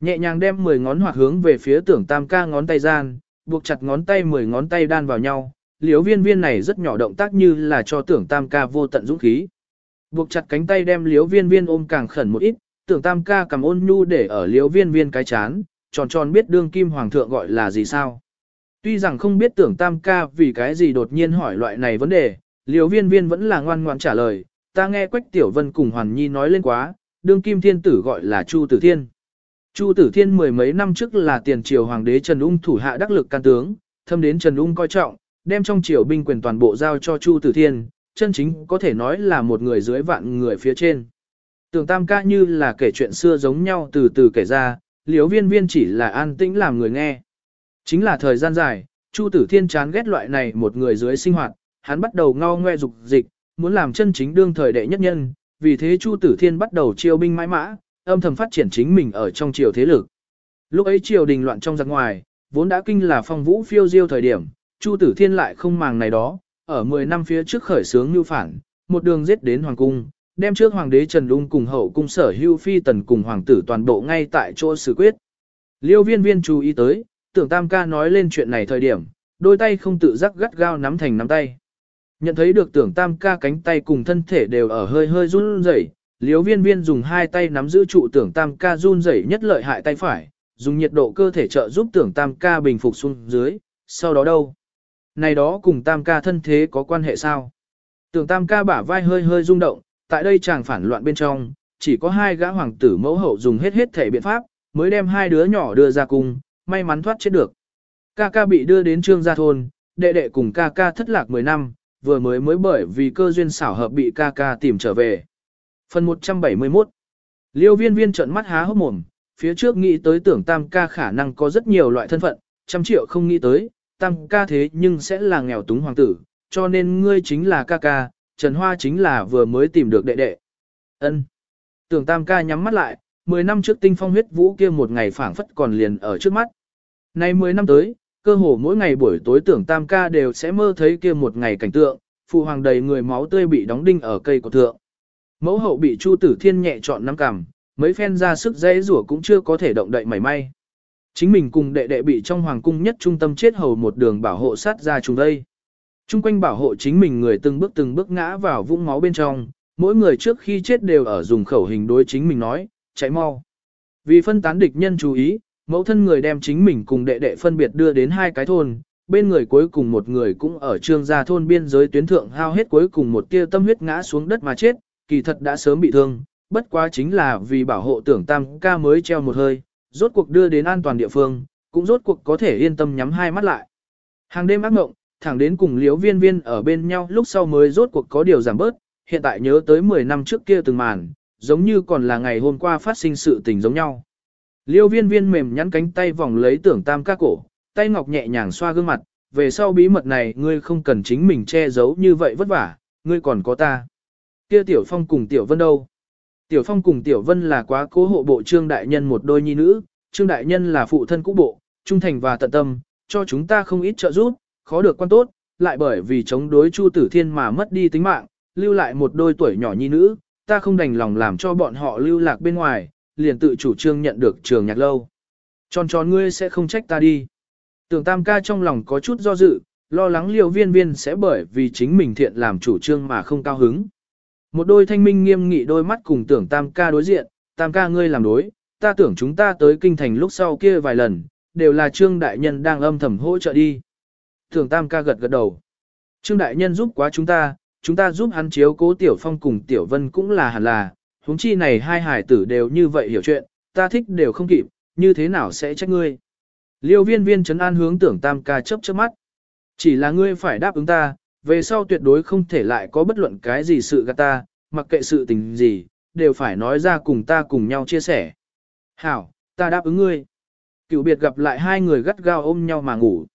Nhẹ nhàng đem 10 ngón hoạt hướng về phía tưởng tam ca ngón tay gian, buộc chặt ngón tay 10 ngón tay đan vào nhau, liếu viên viên này rất nhỏ động tác như là cho tưởng tam ca vô tận dũng khí. Buộc chặt cánh tay đem liếu viên viên ôm càng khẩn một ít, tưởng tam ca cầm ôn nhu để ở liếu viên viên cái chán, tròn tròn biết đương kim hoàng thượng gọi là gì sao. Tuy rằng không biết tưởng tam ca vì cái gì đột nhiên hỏi loại này vấn đề, liếu viên viên vẫn là ngoan ngoan trả lời, ta nghe Quách Tiểu Vân cùng Hoàn Nhi nói lên quá, đương kim thiên tử gọi là Chu Tử Thiên. Chu Tử Thiên mười mấy năm trước là tiền triều hoàng đế Trần Ung thủ hạ đắc lực can tướng, thâm đến Trần Ung coi trọng, đem trong triều binh quyền toàn bộ giao cho Chu Tử Thiên, chân chính có thể nói là một người dưới vạn người phía trên. Tưởng tam ca như là kể chuyện xưa giống nhau từ từ kể ra, liếu viên viên chỉ là an tĩnh làm người nghe. Chính là thời gian dài, Chu Tử Thiên chán ghét loại này một người dưới sinh hoạt, hắn bắt đầu ngao ngoe dục dịch, muốn làm chân chính đương thời đệ nhất nhân, vì thế Chu Tử Thiên bắt đầu chiêu binh mãi mã, âm thầm phát triển chính mình ở trong triều thế lực. Lúc ấy triều đình loạn trong giặc ngoài, vốn đã kinh là phong vũ phiêu diêu thời điểm, Chu Tử Thiên lại không màng này đó, ở 10 năm phía trước khởi sướng như phản, một đường giết đến hoàng cung, đem trước hoàng đế Trần Ung cùng hậu cung sở hưu phi tần cùng hoàng tử toàn bộ ngay tại chỗ xử quyết. Liêu viên viên chú ý tới, tưởng tam ca nói lên chuyện này thời điểm, đôi tay không tự giác gắt gao nắm thành nắm tay. Nhận thấy được tưởng tam ca cánh tay cùng thân thể đều ở hơi hơi run rẩy, liếu viên viên dùng hai tay nắm giữ trụ tưởng tam ca run rẩy nhất lợi hại tay phải, dùng nhiệt độ cơ thể trợ giúp tưởng tam ca bình phục xuống dưới, sau đó đâu? Này đó cùng tam ca thân thế có quan hệ sao? Tưởng tam ca bả vai hơi hơi rung động, tại đây chàng phản loạn bên trong, chỉ có hai gã hoàng tử mẫu hậu dùng hết hết thể biện pháp, mới đem hai đứa nhỏ đưa ra cung, may mắn thoát chết được. Ca ca bị đưa đến trương gia thôn, đệ đệ cùng ca ca thất lạc 10 năm, vừa mới mới bởi vì cơ duyên xảo hợp bị ca ca tìm trở về. Phần 171 Liêu viên viên trợn mắt há hốc mồm, phía trước nghĩ tới tưởng tam ca khả năng có rất nhiều loại thân phận, trăm triệu không nghĩ tới, tam ca thế nhưng sẽ là nghèo túng hoàng tử, cho nên ngươi chính là ca ca, Trần Hoa chính là vừa mới tìm được đệ đệ. Ân. Tưởng tam ca nhắm mắt lại, 10 năm trước tinh phong huyết vũ kia một ngày phảng phất còn liền ở trước mắt. Nay 10 năm tới, cơ hồ mỗi ngày buổi tối tưởng tam ca đều sẽ mơ thấy kia một ngày cảnh tượng, phụ hoàng đầy người máu tươi bị đóng đinh ở cây của thượng. Mẫu hậu bị Chu Tử Thiên nhẹ chọn năm cằm, mấy phen ra sức dễ rủa cũng chưa có thể động đậy mảy may. Chính mình cùng đệ đệ bị trong hoàng cung nhất trung tâm chết hầu một đường bảo hộ sát ra chúng đây. Trung quanh bảo hộ chính mình người từng bước từng bước ngã vào vũng máu bên trong, mỗi người trước khi chết đều ở dùng khẩu hình đối chính mình nói, chạy mau. Vì phân tán địch nhân chú ý, mẫu thân người đem chính mình cùng đệ đệ phân biệt đưa đến hai cái thôn, bên người cuối cùng một người cũng ở trương gia thôn biên giới tuyến thượng hao hết cuối cùng một tia tâm huyết ngã xuống đất mà chết, kỳ thật đã sớm bị thương, bất quá chính là vì bảo hộ tưởng tam ca mới treo một hơi, rốt cuộc đưa đến an toàn địa phương, cũng rốt cuộc có thể yên tâm nhắm hai mắt lại. Hàng đêm ác mộng, thẳng đến cùng liếu viên viên ở bên nhau lúc sau mới rốt cuộc có điều giảm bớt, hiện tại nhớ tới 10 năm trước kia từng màn, giống như còn là ngày hôm qua phát sinh sự tình giống nhau. Liêu viên viên mềm nhắn cánh tay vòng lấy tưởng tam ca cổ, tay ngọc nhẹ nhàng xoa gương mặt, về sau bí mật này ngươi không cần chính mình che giấu như vậy vất vả, ngươi còn có ta. Kia Tiểu Phong cùng Tiểu Vân đâu? Tiểu Phong cùng Tiểu Vân là quá cố hộ bộ Trương Đại Nhân một đôi nhi nữ, Trương Đại Nhân là phụ thân cũ bộ, trung thành và tận tâm, cho chúng ta không ít trợ giúp, khó được quan tốt, lại bởi vì chống đối Chu Tử Thiên mà mất đi tính mạng, lưu lại một đôi tuổi nhỏ nhi nữ, ta không đành lòng làm cho bọn họ lưu lạc bên ngoài, liền tự chủ trương nhận được trường nhạc lâu. Tròn tròn ngươi sẽ không trách ta đi. Tưởng tam ca trong lòng có chút do dự, lo lắng liều viên viên sẽ bởi vì chính mình thiện làm chủ trương mà không cao hứng. Một đôi thanh minh nghiêm nghị đôi mắt cùng tưởng tam ca đối diện, tam ca ngươi làm đối, ta tưởng chúng ta tới kinh thành lúc sau kia vài lần, đều là trương đại nhân đang âm thầm hỗ trợ đi. Tưởng tam ca gật gật đầu. Trương đại nhân giúp quá chúng ta, chúng ta giúp hắn chiếu cố tiểu phong cùng tiểu vân cũng là hẳn là, huống chi này hai hải tử đều như vậy hiểu chuyện, ta thích đều không kịp, như thế nào sẽ trách ngươi. Liêu viên viên trấn an hướng tưởng tam ca chớp chớp mắt. Chỉ là ngươi phải đáp ứng ta, về sau tuyệt đối không thể lại có bất luận cái gì sự gạt ta, mặc kệ sự tình gì, đều phải nói ra cùng ta cùng nhau chia sẻ. Hảo, ta đáp ứng ngươi. Cựu biệt gặp lại hai người gắt gao ôm nhau mà ngủ.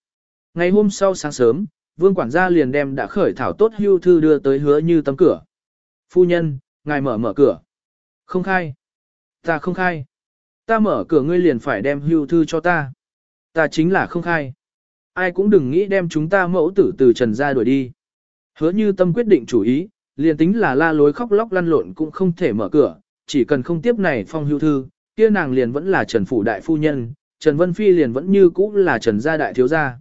Ngày hôm sau sáng sớm, vương quản gia liền đem đã khởi thảo tốt hưu thư đưa tới hứa như tấm cửa. Phu nhân, ngài mở mở cửa. Không khai. Ta không khai. Ta mở cửa ngươi liền phải đem hưu thư cho ta. Ta chính là không khai. Ai cũng đừng nghĩ đem chúng ta mẫu tử từ trần ra đuổi đi. Hứa như tâm quyết định chủ ý, liền tính là la lối khóc lóc lăn lộn cũng không thể mở cửa, chỉ cần không tiếp này phong hưu thư, kia nàng liền vẫn là trần phủ đại phu nhân, trần vân phi liền vẫn như cũ là trần gia đại thiếu gia.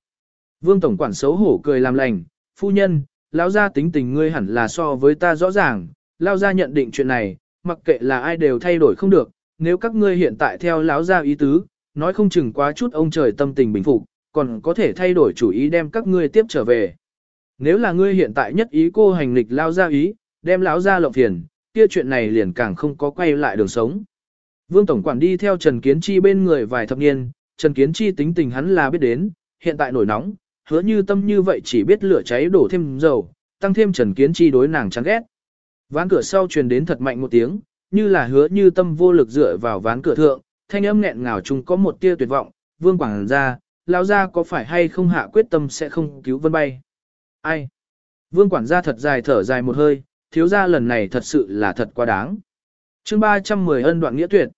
Vương tổng quản xấu hổ cười làm lành, phu nhân, lão gia tính tình ngươi hẳn là so với ta rõ ràng, lão gia nhận định chuyện này, mặc kệ là ai đều thay đổi không được, nếu các ngươi hiện tại theo lão gia ý tứ, nói không chừng quá chút ông trời tâm tình bình phục, còn có thể thay đổi chủ ý đem các ngươi tiếp trở về. Nếu là ngươi hiện tại nhất ý cô hành lịch lao ra ý, đem lão ra lộng phiền, kia chuyện này liền càng không có quay lại đường sống. Vương Tổng Quản đi theo Trần Kiến Chi bên người vài thập niên, Trần Kiến Chi tính tình hắn là biết đến, hiện tại nổi nóng, hứa như tâm như vậy chỉ biết lửa cháy đổ thêm dầu, tăng thêm Trần Kiến Chi đối nàng chán ghét. Ván cửa sau truyền đến thật mạnh một tiếng, như là hứa như tâm vô lực dựa vào ván cửa thượng, thanh âm nghẹn ngào chung có một tia tuyệt vọng, vương quảng ra, lão ra có phải hay không hạ quyết tâm sẽ không cứu vân bay. Ai? Vương quản gia thật dài thở dài một hơi, thiếu gia lần này thật sự là thật quá đáng. chương 310 ân đoạn nghĩa tuyệt.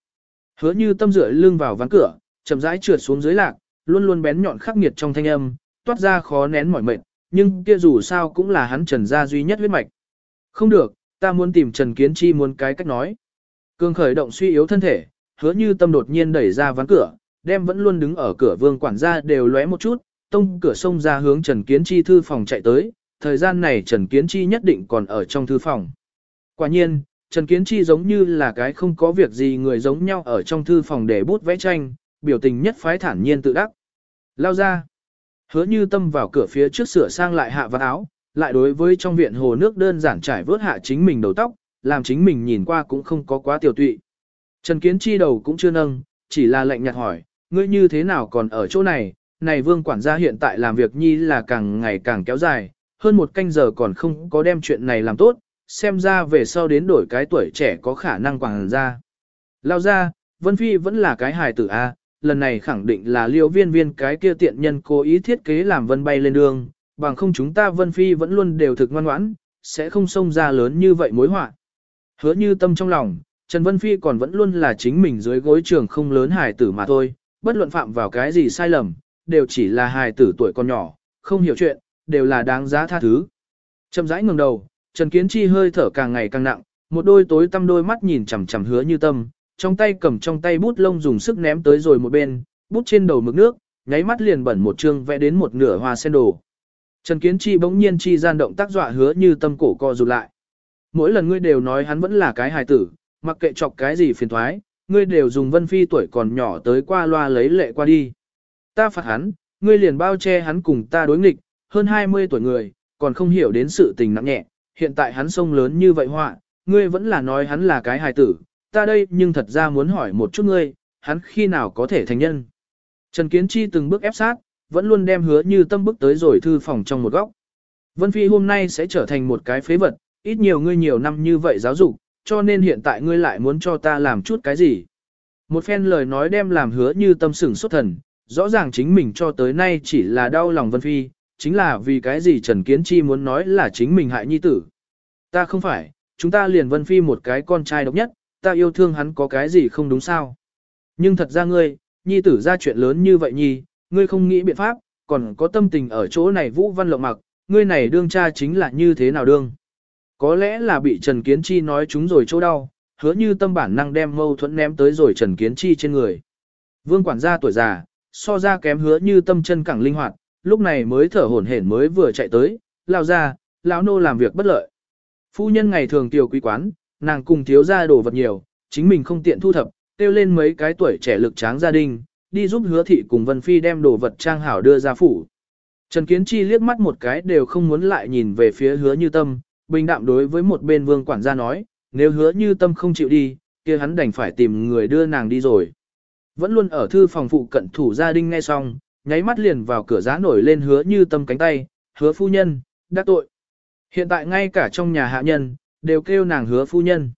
Hứa như tâm rửa lưng vào ván cửa, chậm rãi trượt xuống dưới lạc, luôn luôn bén nhọn khắc nghiệt trong thanh âm, toát ra khó nén mỏi mệt, nhưng kia dù sao cũng là hắn trần gia duy nhất huyết mạch. Không được, ta muốn tìm Trần Kiến Chi muốn cái cách nói. Cương khởi động suy yếu thân thể, hứa như tâm đột nhiên đẩy ra ván cửa, đem vẫn luôn đứng ở cửa vương quản gia đều lóe một chút, tông cửa sông ra hướng Trần Kiến Chi thư phòng chạy tới, thời gian này Trần Kiến Chi nhất định còn ở trong thư phòng. Quả nhiên, Trần Kiến Chi giống như là cái không có việc gì người giống nhau ở trong thư phòng để bút vẽ tranh, biểu tình nhất phái thản nhiên tự đắc. Lao ra. Hứa như tâm vào cửa phía trước sửa sang lại hạ vạt áo, lại đối với trong viện hồ nước đơn giản trải vớt hạ chính mình đầu tóc, làm chính mình nhìn qua cũng không có quá tiểu tụy. Trần Kiến Chi đầu cũng chưa nâng, chỉ là lệnh nhạt hỏi, ngươi như thế nào còn ở chỗ này, này vương quản gia hiện tại làm việc nhi là càng ngày càng kéo dài, hơn một canh giờ còn không có đem chuyện này làm tốt, xem ra về sau đến đổi cái tuổi trẻ có khả năng quản gia. Lao ra, Vân Phi vẫn là cái hài tử A, lần này khẳng định là liêu viên viên cái kia tiện nhân cố ý thiết kế làm Vân bay lên đường, bằng không chúng ta Vân Phi vẫn luôn đều thực ngoan ngoãn, sẽ không xông ra lớn như vậy mối họa. Hứa như tâm trong lòng, Trần Vân Phi còn vẫn luôn là chính mình dưới gối trường không lớn hài tử mà thôi, bất luận phạm vào cái gì sai lầm, đều chỉ là hài tử tuổi còn nhỏ, không hiểu chuyện, đều là đáng giá tha thứ. Chậm rãi ngẩng đầu, Trần Kiến Chi hơi thở càng ngày càng nặng, một đôi tối tăm đôi mắt nhìn chằm chằm hứa như tâm, trong tay cầm trong tay bút lông dùng sức ném tới rồi một bên, bút trên đầu mực nước, nháy mắt liền bẩn một chương vẽ đến một nửa hoa sen đồ. Trần Kiến Chi bỗng nhiên chi gian động tác dọa hứa như tâm cổ co rụt lại. Mỗi lần ngươi đều nói hắn vẫn là cái hài tử, mặc kệ chọc cái gì phiền thoái, ngươi đều dùng Vân Phi tuổi còn nhỏ tới qua loa lấy lệ qua đi. Ta phạt hắn, ngươi liền bao che hắn cùng ta đối nghịch, hơn 20 tuổi người, còn không hiểu đến sự tình nặng nhẹ, hiện tại hắn sông lớn như vậy họa, ngươi vẫn là nói hắn là cái hài tử, ta đây nhưng thật ra muốn hỏi một chút ngươi, hắn khi nào có thể thành nhân. Trần Kiến Chi từng bước ép sát, vẫn luôn đem hứa như tâm bước tới rồi thư phòng trong một góc. Vân Phi hôm nay sẽ trở thành một cái phế vật, ít nhiều ngươi nhiều năm như vậy giáo dục, cho nên hiện tại ngươi lại muốn cho ta làm chút cái gì. Một phen lời nói đem làm hứa như tâm sửng xuất thần, rõ ràng chính mình cho tới nay chỉ là đau lòng Vân Phi, chính là vì cái gì Trần Kiến Chi muốn nói là chính mình hại nhi tử. Ta không phải, chúng ta liền Vân Phi một cái con trai độc nhất, ta yêu thương hắn có cái gì không đúng sao. Nhưng thật ra ngươi, nhi tử ra chuyện lớn như vậy nhi, ngươi không nghĩ biện pháp, còn có tâm tình ở chỗ này vũ văn lộng mặc, ngươi này đương cha chính là như thế nào đương. Có lẽ là bị Trần Kiến Chi nói chúng rồi chỗ đau, hứa như tâm bản năng đem mâu thuẫn ném tới rồi Trần Kiến Chi trên người. Vương quản gia tuổi già, so ra kém hứa như tâm chân cẳng linh hoạt, lúc này mới thở hổn hển mới vừa chạy tới, lao ra, lão nô làm việc bất lợi. Phu nhân ngày thường tiểu quý quán, nàng cùng thiếu gia đồ vật nhiều, chính mình không tiện thu thập, tiêu lên mấy cái tuổi trẻ lực tráng gia đình, đi giúp hứa thị cùng Vân Phi đem đồ vật trang hảo đưa ra phủ. Trần Kiến Chi liếc mắt một cái đều không muốn lại nhìn về phía hứa như tâm, bình đạm đối với một bên vương quản gia nói, nếu hứa như tâm không chịu đi, kia hắn đành phải tìm người đưa nàng đi rồi. Vẫn luôn ở thư phòng phụ cận thủ gia đình nghe xong, nháy mắt liền vào cửa giá nổi lên hứa như tâm cánh tay, hứa phu nhân, đã tội. Hiện tại ngay cả trong nhà hạ nhân, đều kêu nàng hứa phu nhân.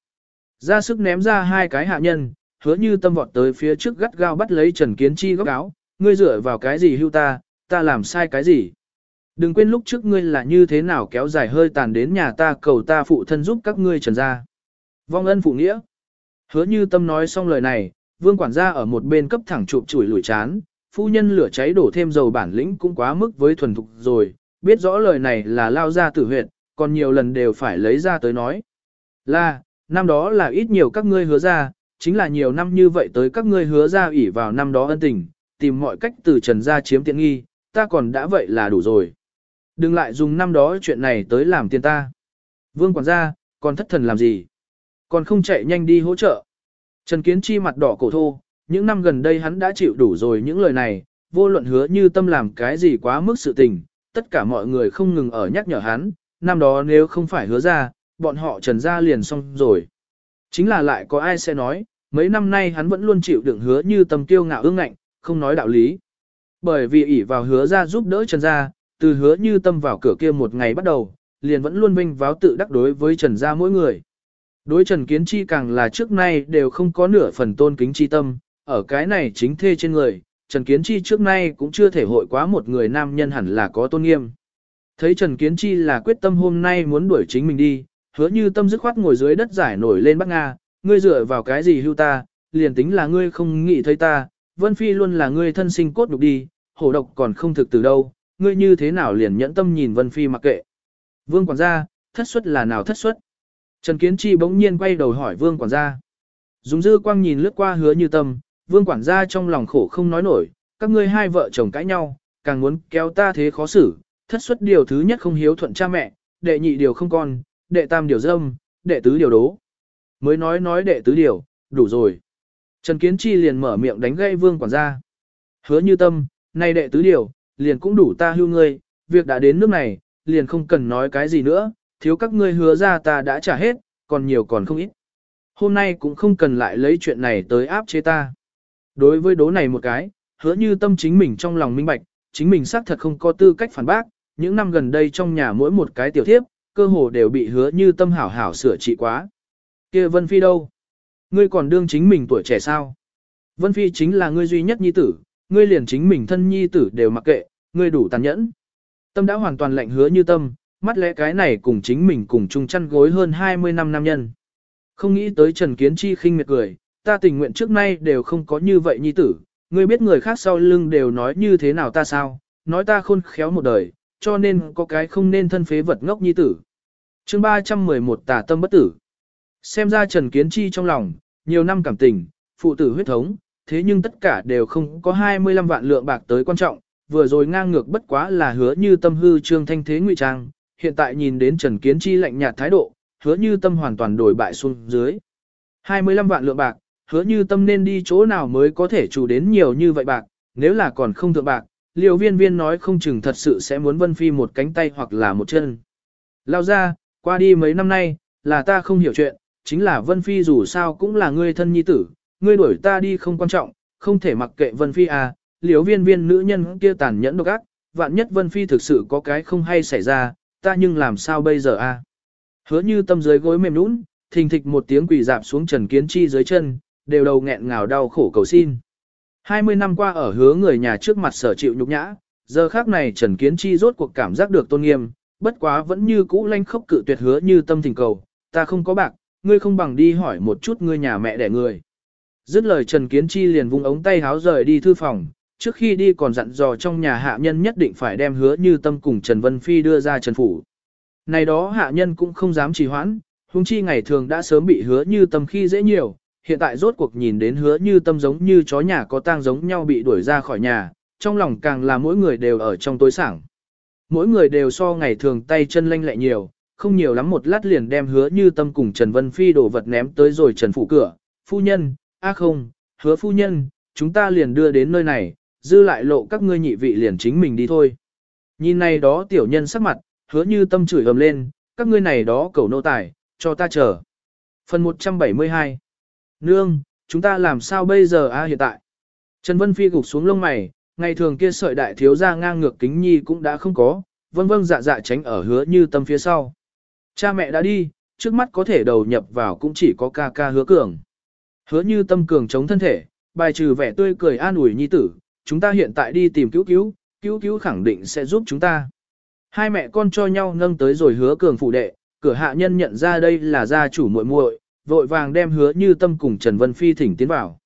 Ra sức ném ra hai cái hạ nhân, hứa như tâm vọt tới phía trước gắt gao bắt lấy Trần Kiến Chi góc áo, ngươi dựa vào cái gì hưu ta, ta làm sai cái gì. Đừng quên lúc trước ngươi là như thế nào kéo dài hơi tàn đến nhà ta cầu ta phụ thân giúp các ngươi trần ra. Vong ân phụ nghĩa. Hứa như tâm nói xong lời này, vương quản gia ở một bên cấp thẳng chụp chủi lùi chán, phu nhân lửa cháy đổ thêm dầu bản lĩnh cũng quá mức với thuần thục rồi, biết rõ lời này là lao ra tử huyệt, còn nhiều lần đều phải lấy ra tới nói. Là, năm đó là ít nhiều các ngươi hứa ra, chính là nhiều năm như vậy tới các ngươi hứa ra ủy vào năm đó ân tình, tìm mọi cách từ trần ra chiếm tiện nghi, ta còn đã vậy là đủ rồi. Đừng lại dùng năm đó chuyện này tới làm tiền ta. Vương quản gia, còn thất thần làm gì? Còn không chạy nhanh đi hỗ trợ. Trần Kiến Chi mặt đỏ cổ thô, những năm gần đây hắn đã chịu đủ rồi những lời này, vô luận hứa như tâm làm cái gì quá mức sự tình, tất cả mọi người không ngừng ở nhắc nhở hắn, năm đó nếu không phải hứa ra, bọn họ trần ra liền xong rồi. Chính là lại có ai sẽ nói, mấy năm nay hắn vẫn luôn chịu đựng hứa như tâm tiêu ngạo ương ngạnh, không nói đạo lý. Bởi vì ỷ vào hứa ra giúp đỡ trần ra, từ hứa như tâm vào cửa kia một ngày bắt đầu, liền vẫn luôn vinh váo tự đắc đối với trần ra mỗi người. Đối trần kiến chi càng là trước nay đều không có nửa phần tôn kính chi tâm, ở cái này chính thê trên người, Trần Kiến Chi trước nay cũng chưa thể hội quá một người nam nhân hẳn là có tôn nghiêm. Thấy Trần Kiến Chi là quyết tâm hôm nay muốn đuổi chính mình đi, hứa như tâm dứt khoát ngồi dưới đất giải nổi lên Bắc Nga, ngươi dựa vào cái gì hưu ta, liền tính là ngươi không nghĩ thấy ta, Vân Phi luôn là ngươi thân sinh cốt đục đi, hổ độc còn không thực từ đâu, ngươi như thế nào liền nhẫn tâm nhìn Vân Phi mặc kệ. Vương quản gia, thất suất là nào thất suất? Trần Kiến Chi bỗng nhiên quay đầu hỏi Vương quản gia. Dùng dư quang nhìn lướt qua hứa như tâm, Vương quản gia trong lòng khổ không nói nổi, các ngươi hai vợ chồng cãi nhau, càng muốn kéo ta thế khó xử, thất suất điều thứ nhất không hiếu thuận cha mẹ, đệ nhị điều không con, đệ tam điều dâm, đệ tứ điều đố. Mới nói nói đệ tứ điều, đủ rồi. Trần Kiến Chi liền mở miệng đánh gây vương quản gia. Hứa như tâm, nay đệ tứ điều, liền cũng đủ ta hưu ngươi, việc đã đến nước này, liền không cần nói cái gì nữa, thiếu các ngươi hứa ra ta đã trả hết, còn nhiều còn không ít. Hôm nay cũng không cần lại lấy chuyện này tới áp chế ta. Đối với đố này một cái, hứa như tâm chính mình trong lòng minh bạch, chính mình xác thật không có tư cách phản bác, những năm gần đây trong nhà mỗi một cái tiểu thiếp, cơ hồ đều bị hứa như tâm hảo hảo sửa trị quá. kia Vân Phi đâu? Ngươi còn đương chính mình tuổi trẻ sao? Vân Phi chính là ngươi duy nhất nhi tử, ngươi liền chính mình thân nhi tử đều mặc kệ, ngươi đủ tàn nhẫn. Tâm đã hoàn toàn lạnh hứa như tâm, mắt lẽ cái này cùng chính mình cùng chung chăn gối hơn 20 năm nam nhân. Không nghĩ tới Trần Kiến Chi khinh miệt cười, ta tình nguyện trước nay đều không có như vậy nhi tử, ngươi biết người khác sau lưng đều nói như thế nào ta sao, nói ta khôn khéo một đời, cho nên có cái không nên thân phế vật ngốc nhi tử. chương 311 tà tâm bất tử. Xem ra Trần Kiến Chi trong lòng, nhiều năm cảm tình, phụ tử huyết thống, thế nhưng tất cả đều không có 25 vạn lượng bạc tới quan trọng, vừa rồi ngang ngược bất quá là hứa như tâm hư trương thanh thế ngụy trang, hiện tại nhìn đến Trần Kiến Chi lạnh nhạt thái độ, hứa như tâm hoàn toàn đổi bại xuống dưới. 25 vạn lượng bạc, hứa như tâm nên đi chỗ nào mới có thể chủ đến nhiều như vậy bạc, nếu là còn không thượng bạc, liều viên viên nói không chừng thật sự sẽ muốn Vân Phi một cánh tay hoặc là một chân. Lao ra, qua đi mấy năm nay, là ta không hiểu chuyện, chính là Vân Phi dù sao cũng là ngươi thân nhi tử, ngươi đuổi ta đi không quan trọng, không thể mặc kệ Vân Phi à, liều viên viên nữ nhân kia tàn nhẫn độc ác, vạn nhất Vân Phi thực sự có cái không hay xảy ra, ta nhưng làm sao bây giờ a? À? Hứa như tâm dưới gối mềm nũng, thình thịch một tiếng quỳ dạp xuống Trần Kiến Chi dưới chân, đều đầu nghẹn ngào đau khổ cầu xin. 20 năm qua ở hứa người nhà trước mặt sở chịu nhục nhã, giờ khác này Trần Kiến Chi rốt cuộc cảm giác được tôn nghiêm, bất quá vẫn như cũ lanh khốc cự tuyệt hứa như tâm thỉnh cầu, ta không có bạc, ngươi không bằng đi hỏi một chút ngươi nhà mẹ đẻ người. Dứt lời Trần Kiến Chi liền vung ống tay háo rời đi thư phòng, trước khi đi còn dặn dò trong nhà hạ nhân nhất định phải đem hứa như tâm cùng Trần Vân Phi đưa ra Trần Phủ. Này đó hạ nhân cũng không dám trì hoãn, huống chi ngày thường đã sớm bị hứa như tâm khi dễ nhiều, hiện tại rốt cuộc nhìn đến hứa như tâm giống như chó nhà có tang giống nhau bị đuổi ra khỏi nhà, trong lòng càng là mỗi người đều ở trong tối sảng. Mỗi người đều so ngày thường tay chân lanh lẹ nhiều, không nhiều lắm một lát liền đem hứa như tâm cùng Trần Vân Phi đổ vật ném tới rồi Trần Phủ cửa, phu nhân, a không, hứa phu nhân, chúng ta liền đưa đến nơi này, dư lại lộ các ngươi nhị vị liền chính mình đi thôi. Nhìn này đó tiểu nhân sắc mặt, hứa như tâm chửi ầm lên, các ngươi này đó cầu nô tài, cho ta chờ. Phần 172 Nương, chúng ta làm sao bây giờ a hiện tại? Trần Vân Phi gục xuống lông mày, ngày thường kia sợi đại thiếu ra ngang ngược kính nhi cũng đã không có, vân vân dạ dạ tránh ở hứa như tâm phía sau. Cha mẹ đã đi, trước mắt có thể đầu nhập vào cũng chỉ có ca ca hứa cường. Hứa như tâm cường chống thân thể, bài trừ vẻ tươi cười an ủi nhi tử, chúng ta hiện tại đi tìm cứu cứu, cứu cứu khẳng định sẽ giúp chúng ta. Hai mẹ con cho nhau nâng tới rồi hứa cường phụ đệ, cửa hạ nhân nhận ra đây là gia chủ muội muội, vội vàng đem hứa như tâm cùng Trần Vân Phi thỉnh tiến vào.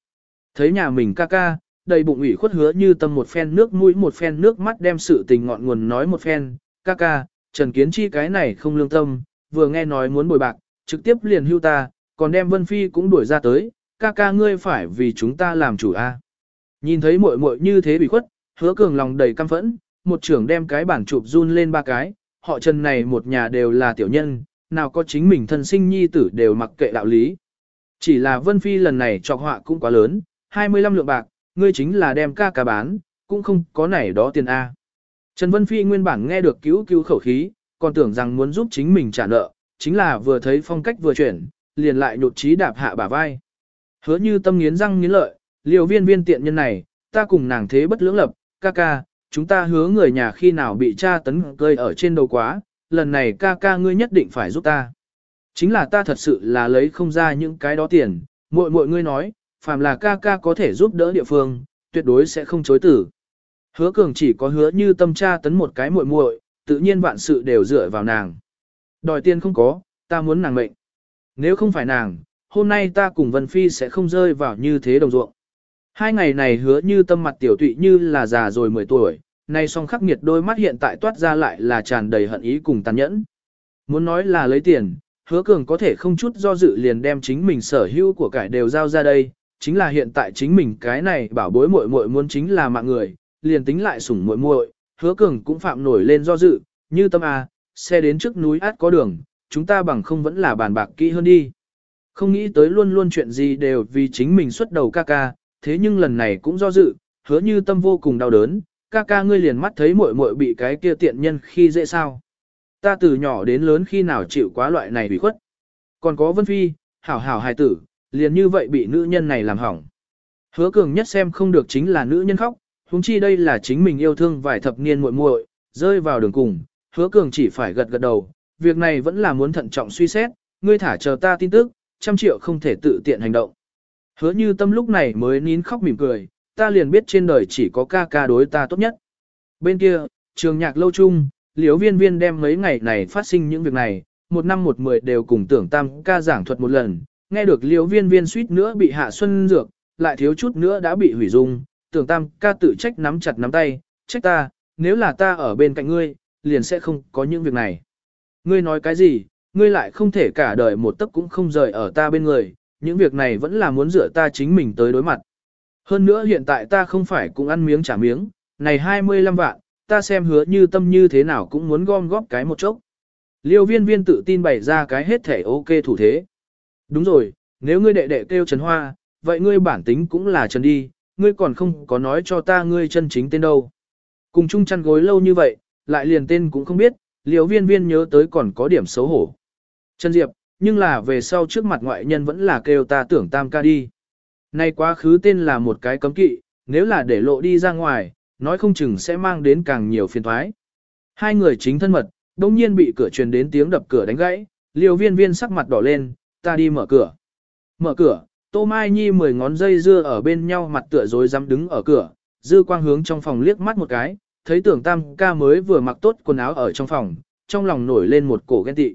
Thấy nhà mình ca ca, đầy bụng ủy khuất hứa như tâm một phen nước mũi một phen nước mắt đem sự tình ngọn nguồn nói một phen, ca ca, Trần Kiến Chi cái này không lương tâm, vừa nghe nói muốn bồi bạc, trực tiếp liền hưu ta, còn đem Vân Phi cũng đuổi ra tới, ca ca ngươi phải vì chúng ta làm chủ a. Nhìn thấy muội muội như thế bị khuất, hứa cường lòng đầy căm phẫn, một trưởng đem cái bản chụp run lên ba cái, họ Trần này một nhà đều là tiểu nhân, nào có chính mình thân sinh nhi tử đều mặc kệ đạo lý. Chỉ là Vân Phi lần này trọc họa cũng quá lớn, 25 lượng bạc, ngươi chính là đem ca cá bán, cũng không có này đó tiền A. Trần Vân Phi nguyên bản nghe được cứu cứu khẩu khí, còn tưởng rằng muốn giúp chính mình trả nợ, chính là vừa thấy phong cách vừa chuyển, liền lại nhột trí đạp hạ bả vai. Hứa như tâm nghiến răng nghiến lợi, liều viên viên tiện nhân này, ta cùng nàng thế bất lưỡng lập, ca ca, chúng ta hứa người nhà khi nào bị cha tấn cơi ở trên đầu quá, lần này ca ca ngươi nhất định phải giúp ta. Chính là ta thật sự là lấy không ra những cái đó tiền, muội muội ngươi nói, phàm là ca ca có thể giúp đỡ địa phương, tuyệt đối sẽ không chối tử. Hứa cường chỉ có hứa như tâm cha tấn một cái muội muội, tự nhiên vạn sự đều dựa vào nàng. Đòi tiền không có, ta muốn nàng mệnh. Nếu không phải nàng, hôm nay ta cùng Vân Phi sẽ không rơi vào như thế đồng ruộng. Hai ngày này hứa như tâm mặt tiểu tụy như là già rồi 10 tuổi, nay song khắc nghiệt đôi mắt hiện tại toát ra lại là tràn đầy hận ý cùng tàn nhẫn. Muốn nói là lấy tiền, hứa cường có thể không chút do dự liền đem chính mình sở hữu của cải đều giao ra đây, chính là hiện tại chính mình cái này bảo bối muội muội muốn chính là mạng người, liền tính lại sủng muội muội, hứa cường cũng phạm nổi lên do dự, như tâm a, xe đến trước núi át có đường, chúng ta bằng không vẫn là bàn bạc kỹ hơn đi. Không nghĩ tới luôn luôn chuyện gì đều vì chính mình xuất đầu ca ca, thế nhưng lần này cũng do dự, hứa như tâm vô cùng đau đớn, ca ca ngươi liền mắt thấy muội muội bị cái kia tiện nhân khi dễ sao. Ta từ nhỏ đến lớn khi nào chịu quá loại này bị khuất. Còn có Vân Phi, hảo hảo hài tử, liền như vậy bị nữ nhân này làm hỏng. Hứa cường nhất xem không được chính là nữ nhân khóc, huống chi đây là chính mình yêu thương vài thập niên muội muội, rơi vào đường cùng, hứa cường chỉ phải gật gật đầu, việc này vẫn là muốn thận trọng suy xét, ngươi thả chờ ta tin tức, trăm triệu không thể tự tiện hành động. Hứa như tâm lúc này mới nín khóc mỉm cười, ta liền biết trên đời chỉ có ca ca đối ta tốt nhất. Bên kia, trường nhạc lâu chung, liếu viên viên đem mấy ngày này phát sinh những việc này, một năm một mười đều cùng tưởng tam ca giảng thuật một lần, nghe được liếu viên viên suýt nữa bị hạ xuân dược, lại thiếu chút nữa đã bị hủy dung, tưởng tam ca tự trách nắm chặt nắm tay, trách ta, nếu là ta ở bên cạnh ngươi, liền sẽ không có những việc này. Ngươi nói cái gì, ngươi lại không thể cả đời một tấc cũng không rời ở ta bên người, những việc này vẫn là muốn dựa ta chính mình tới đối mặt. Hơn nữa hiện tại ta không phải cũng ăn miếng trả miếng, này 25 vạn, ta xem hứa như tâm như thế nào cũng muốn gom góp cái một chốc. Liêu viên viên tự tin bày ra cái hết thể ok thủ thế. Đúng rồi, nếu ngươi đệ đệ kêu Trần Hoa, vậy ngươi bản tính cũng là Trần đi, ngươi còn không có nói cho ta ngươi chân chính tên đâu. Cùng chung chăn gối lâu như vậy, lại liền tên cũng không biết, Liêu viên viên nhớ tới còn có điểm xấu hổ. Trần Diệp, nhưng là về sau trước mặt ngoại nhân vẫn là kêu ta tưởng tam ca đi. Nay quá khứ tên là một cái cấm kỵ, nếu là để lộ đi ra ngoài, nói không chừng sẽ mang đến càng nhiều phiền thoái. Hai người chính thân mật, đông nhiên bị cửa truyền đến tiếng đập cửa đánh gãy, liều viên viên sắc mặt đỏ lên, ta đi mở cửa. Mở cửa, Tô Mai Nhi mười ngón dây dưa ở bên nhau mặt tựa rồi dám đứng ở cửa, dư quang hướng trong phòng liếc mắt một cái, thấy tưởng tam ca mới vừa mặc tốt quần áo ở trong phòng, trong lòng nổi lên một cổ ghen tị.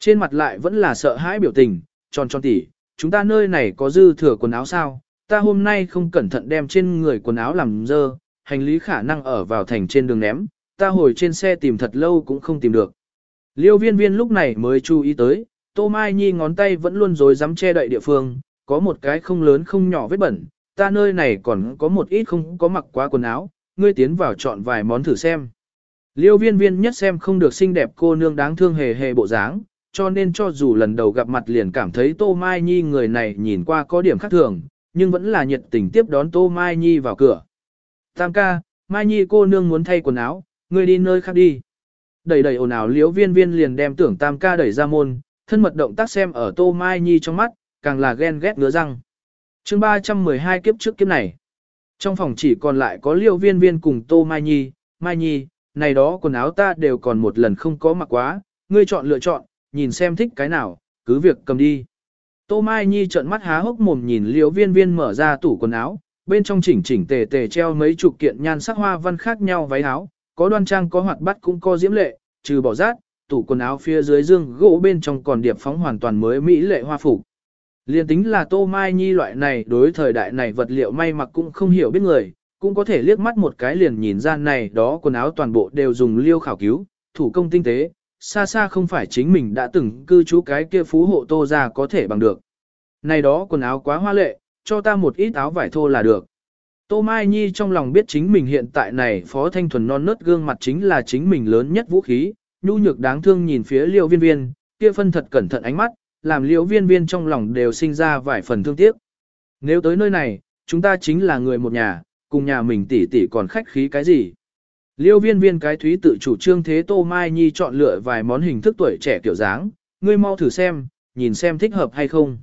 Trên mặt lại vẫn là sợ hãi biểu tình, tròn tròn tỉ, chúng ta nơi này có dư thừa quần áo sao, ta hôm nay không cẩn thận đem trên người quần áo làm dơ, hành lý khả năng ở vào thành trên đường ném, ta hồi trên xe tìm thật lâu cũng không tìm được. Liêu viên viên lúc này mới chú ý tới, Tô Mai Nhi ngón tay vẫn luôn dối dám che đậy địa phương, có một cái không lớn không nhỏ vết bẩn, ta nơi này còn có một ít không có mặc quá quần áo, ngươi tiến vào chọn vài món thử xem. Liêu viên viên nhất xem không được xinh đẹp cô nương đáng thương hề hề bộ dáng, cho nên cho dù lần đầu gặp mặt liền cảm thấy Tô Mai Nhi người này nhìn qua có điểm khác thường, nhưng vẫn là nhiệt tình tiếp đón Tô Mai Nhi vào cửa. Tam ca, Mai Nhi cô nương muốn thay quần áo, ngươi đi nơi khác đi. Đẩy đẩy ồn ào liếu viên viên liền đem tưởng Tam ca đẩy ra môn, thân mật động tác xem ở Tô Mai Nhi trong mắt, càng là ghen ghét ngứa răng. chương 312 kiếp trước kiếp này. Trong phòng chỉ còn lại có liêu viên viên cùng Tô Mai Nhi, Mai Nhi, này đó quần áo ta đều còn một lần không có mặc quá, ngươi chọn lựa chọn, nhìn xem thích cái nào, cứ việc cầm đi. Tô Mai Nhi trợn mắt há hốc mồm nhìn Liễu viên viên mở ra tủ quần áo, bên trong chỉnh chỉnh tề tề treo mấy chục kiện nhan sắc hoa văn khác nhau váy áo, có đoan trang có hoạt bát cũng có diễm lệ, trừ bỏ rát, tủ quần áo phía dưới dương gỗ bên trong còn điệp phóng hoàn toàn mới mỹ lệ hoa phục. Liên tính là Tô Mai Nhi loại này đối thời đại này vật liệu may mặc cũng không hiểu biết người, cũng có thể liếc mắt một cái liền nhìn ra này đó quần áo toàn bộ đều dùng liêu khảo cứu, thủ công tinh tế, xa xa không phải chính mình đã từng cư trú cái kia phú hộ Tô ra có thể bằng được. Này đó quần áo quá hoa lệ, cho ta một ít áo vải thô là được. Tô Mai Nhi trong lòng biết chính mình hiện tại này phó thanh thuần non nớt gương mặt chính là chính mình lớn nhất vũ khí, nhu nhược đáng thương nhìn phía liêu viên viên, kia phân thật cẩn thận ánh mắt, làm liêu viên viên trong lòng đều sinh ra vài phần thương tiếc. Nếu tới nơi này, chúng ta chính là người một nhà, cùng nhà mình tỷ tỷ còn khách khí cái gì. Liêu viên viên cái thúy tự chủ trương thế Tô Mai Nhi chọn lựa vài món hình thức tuổi trẻ kiểu dáng, ngươi mau thử xem, nhìn xem thích hợp hay không.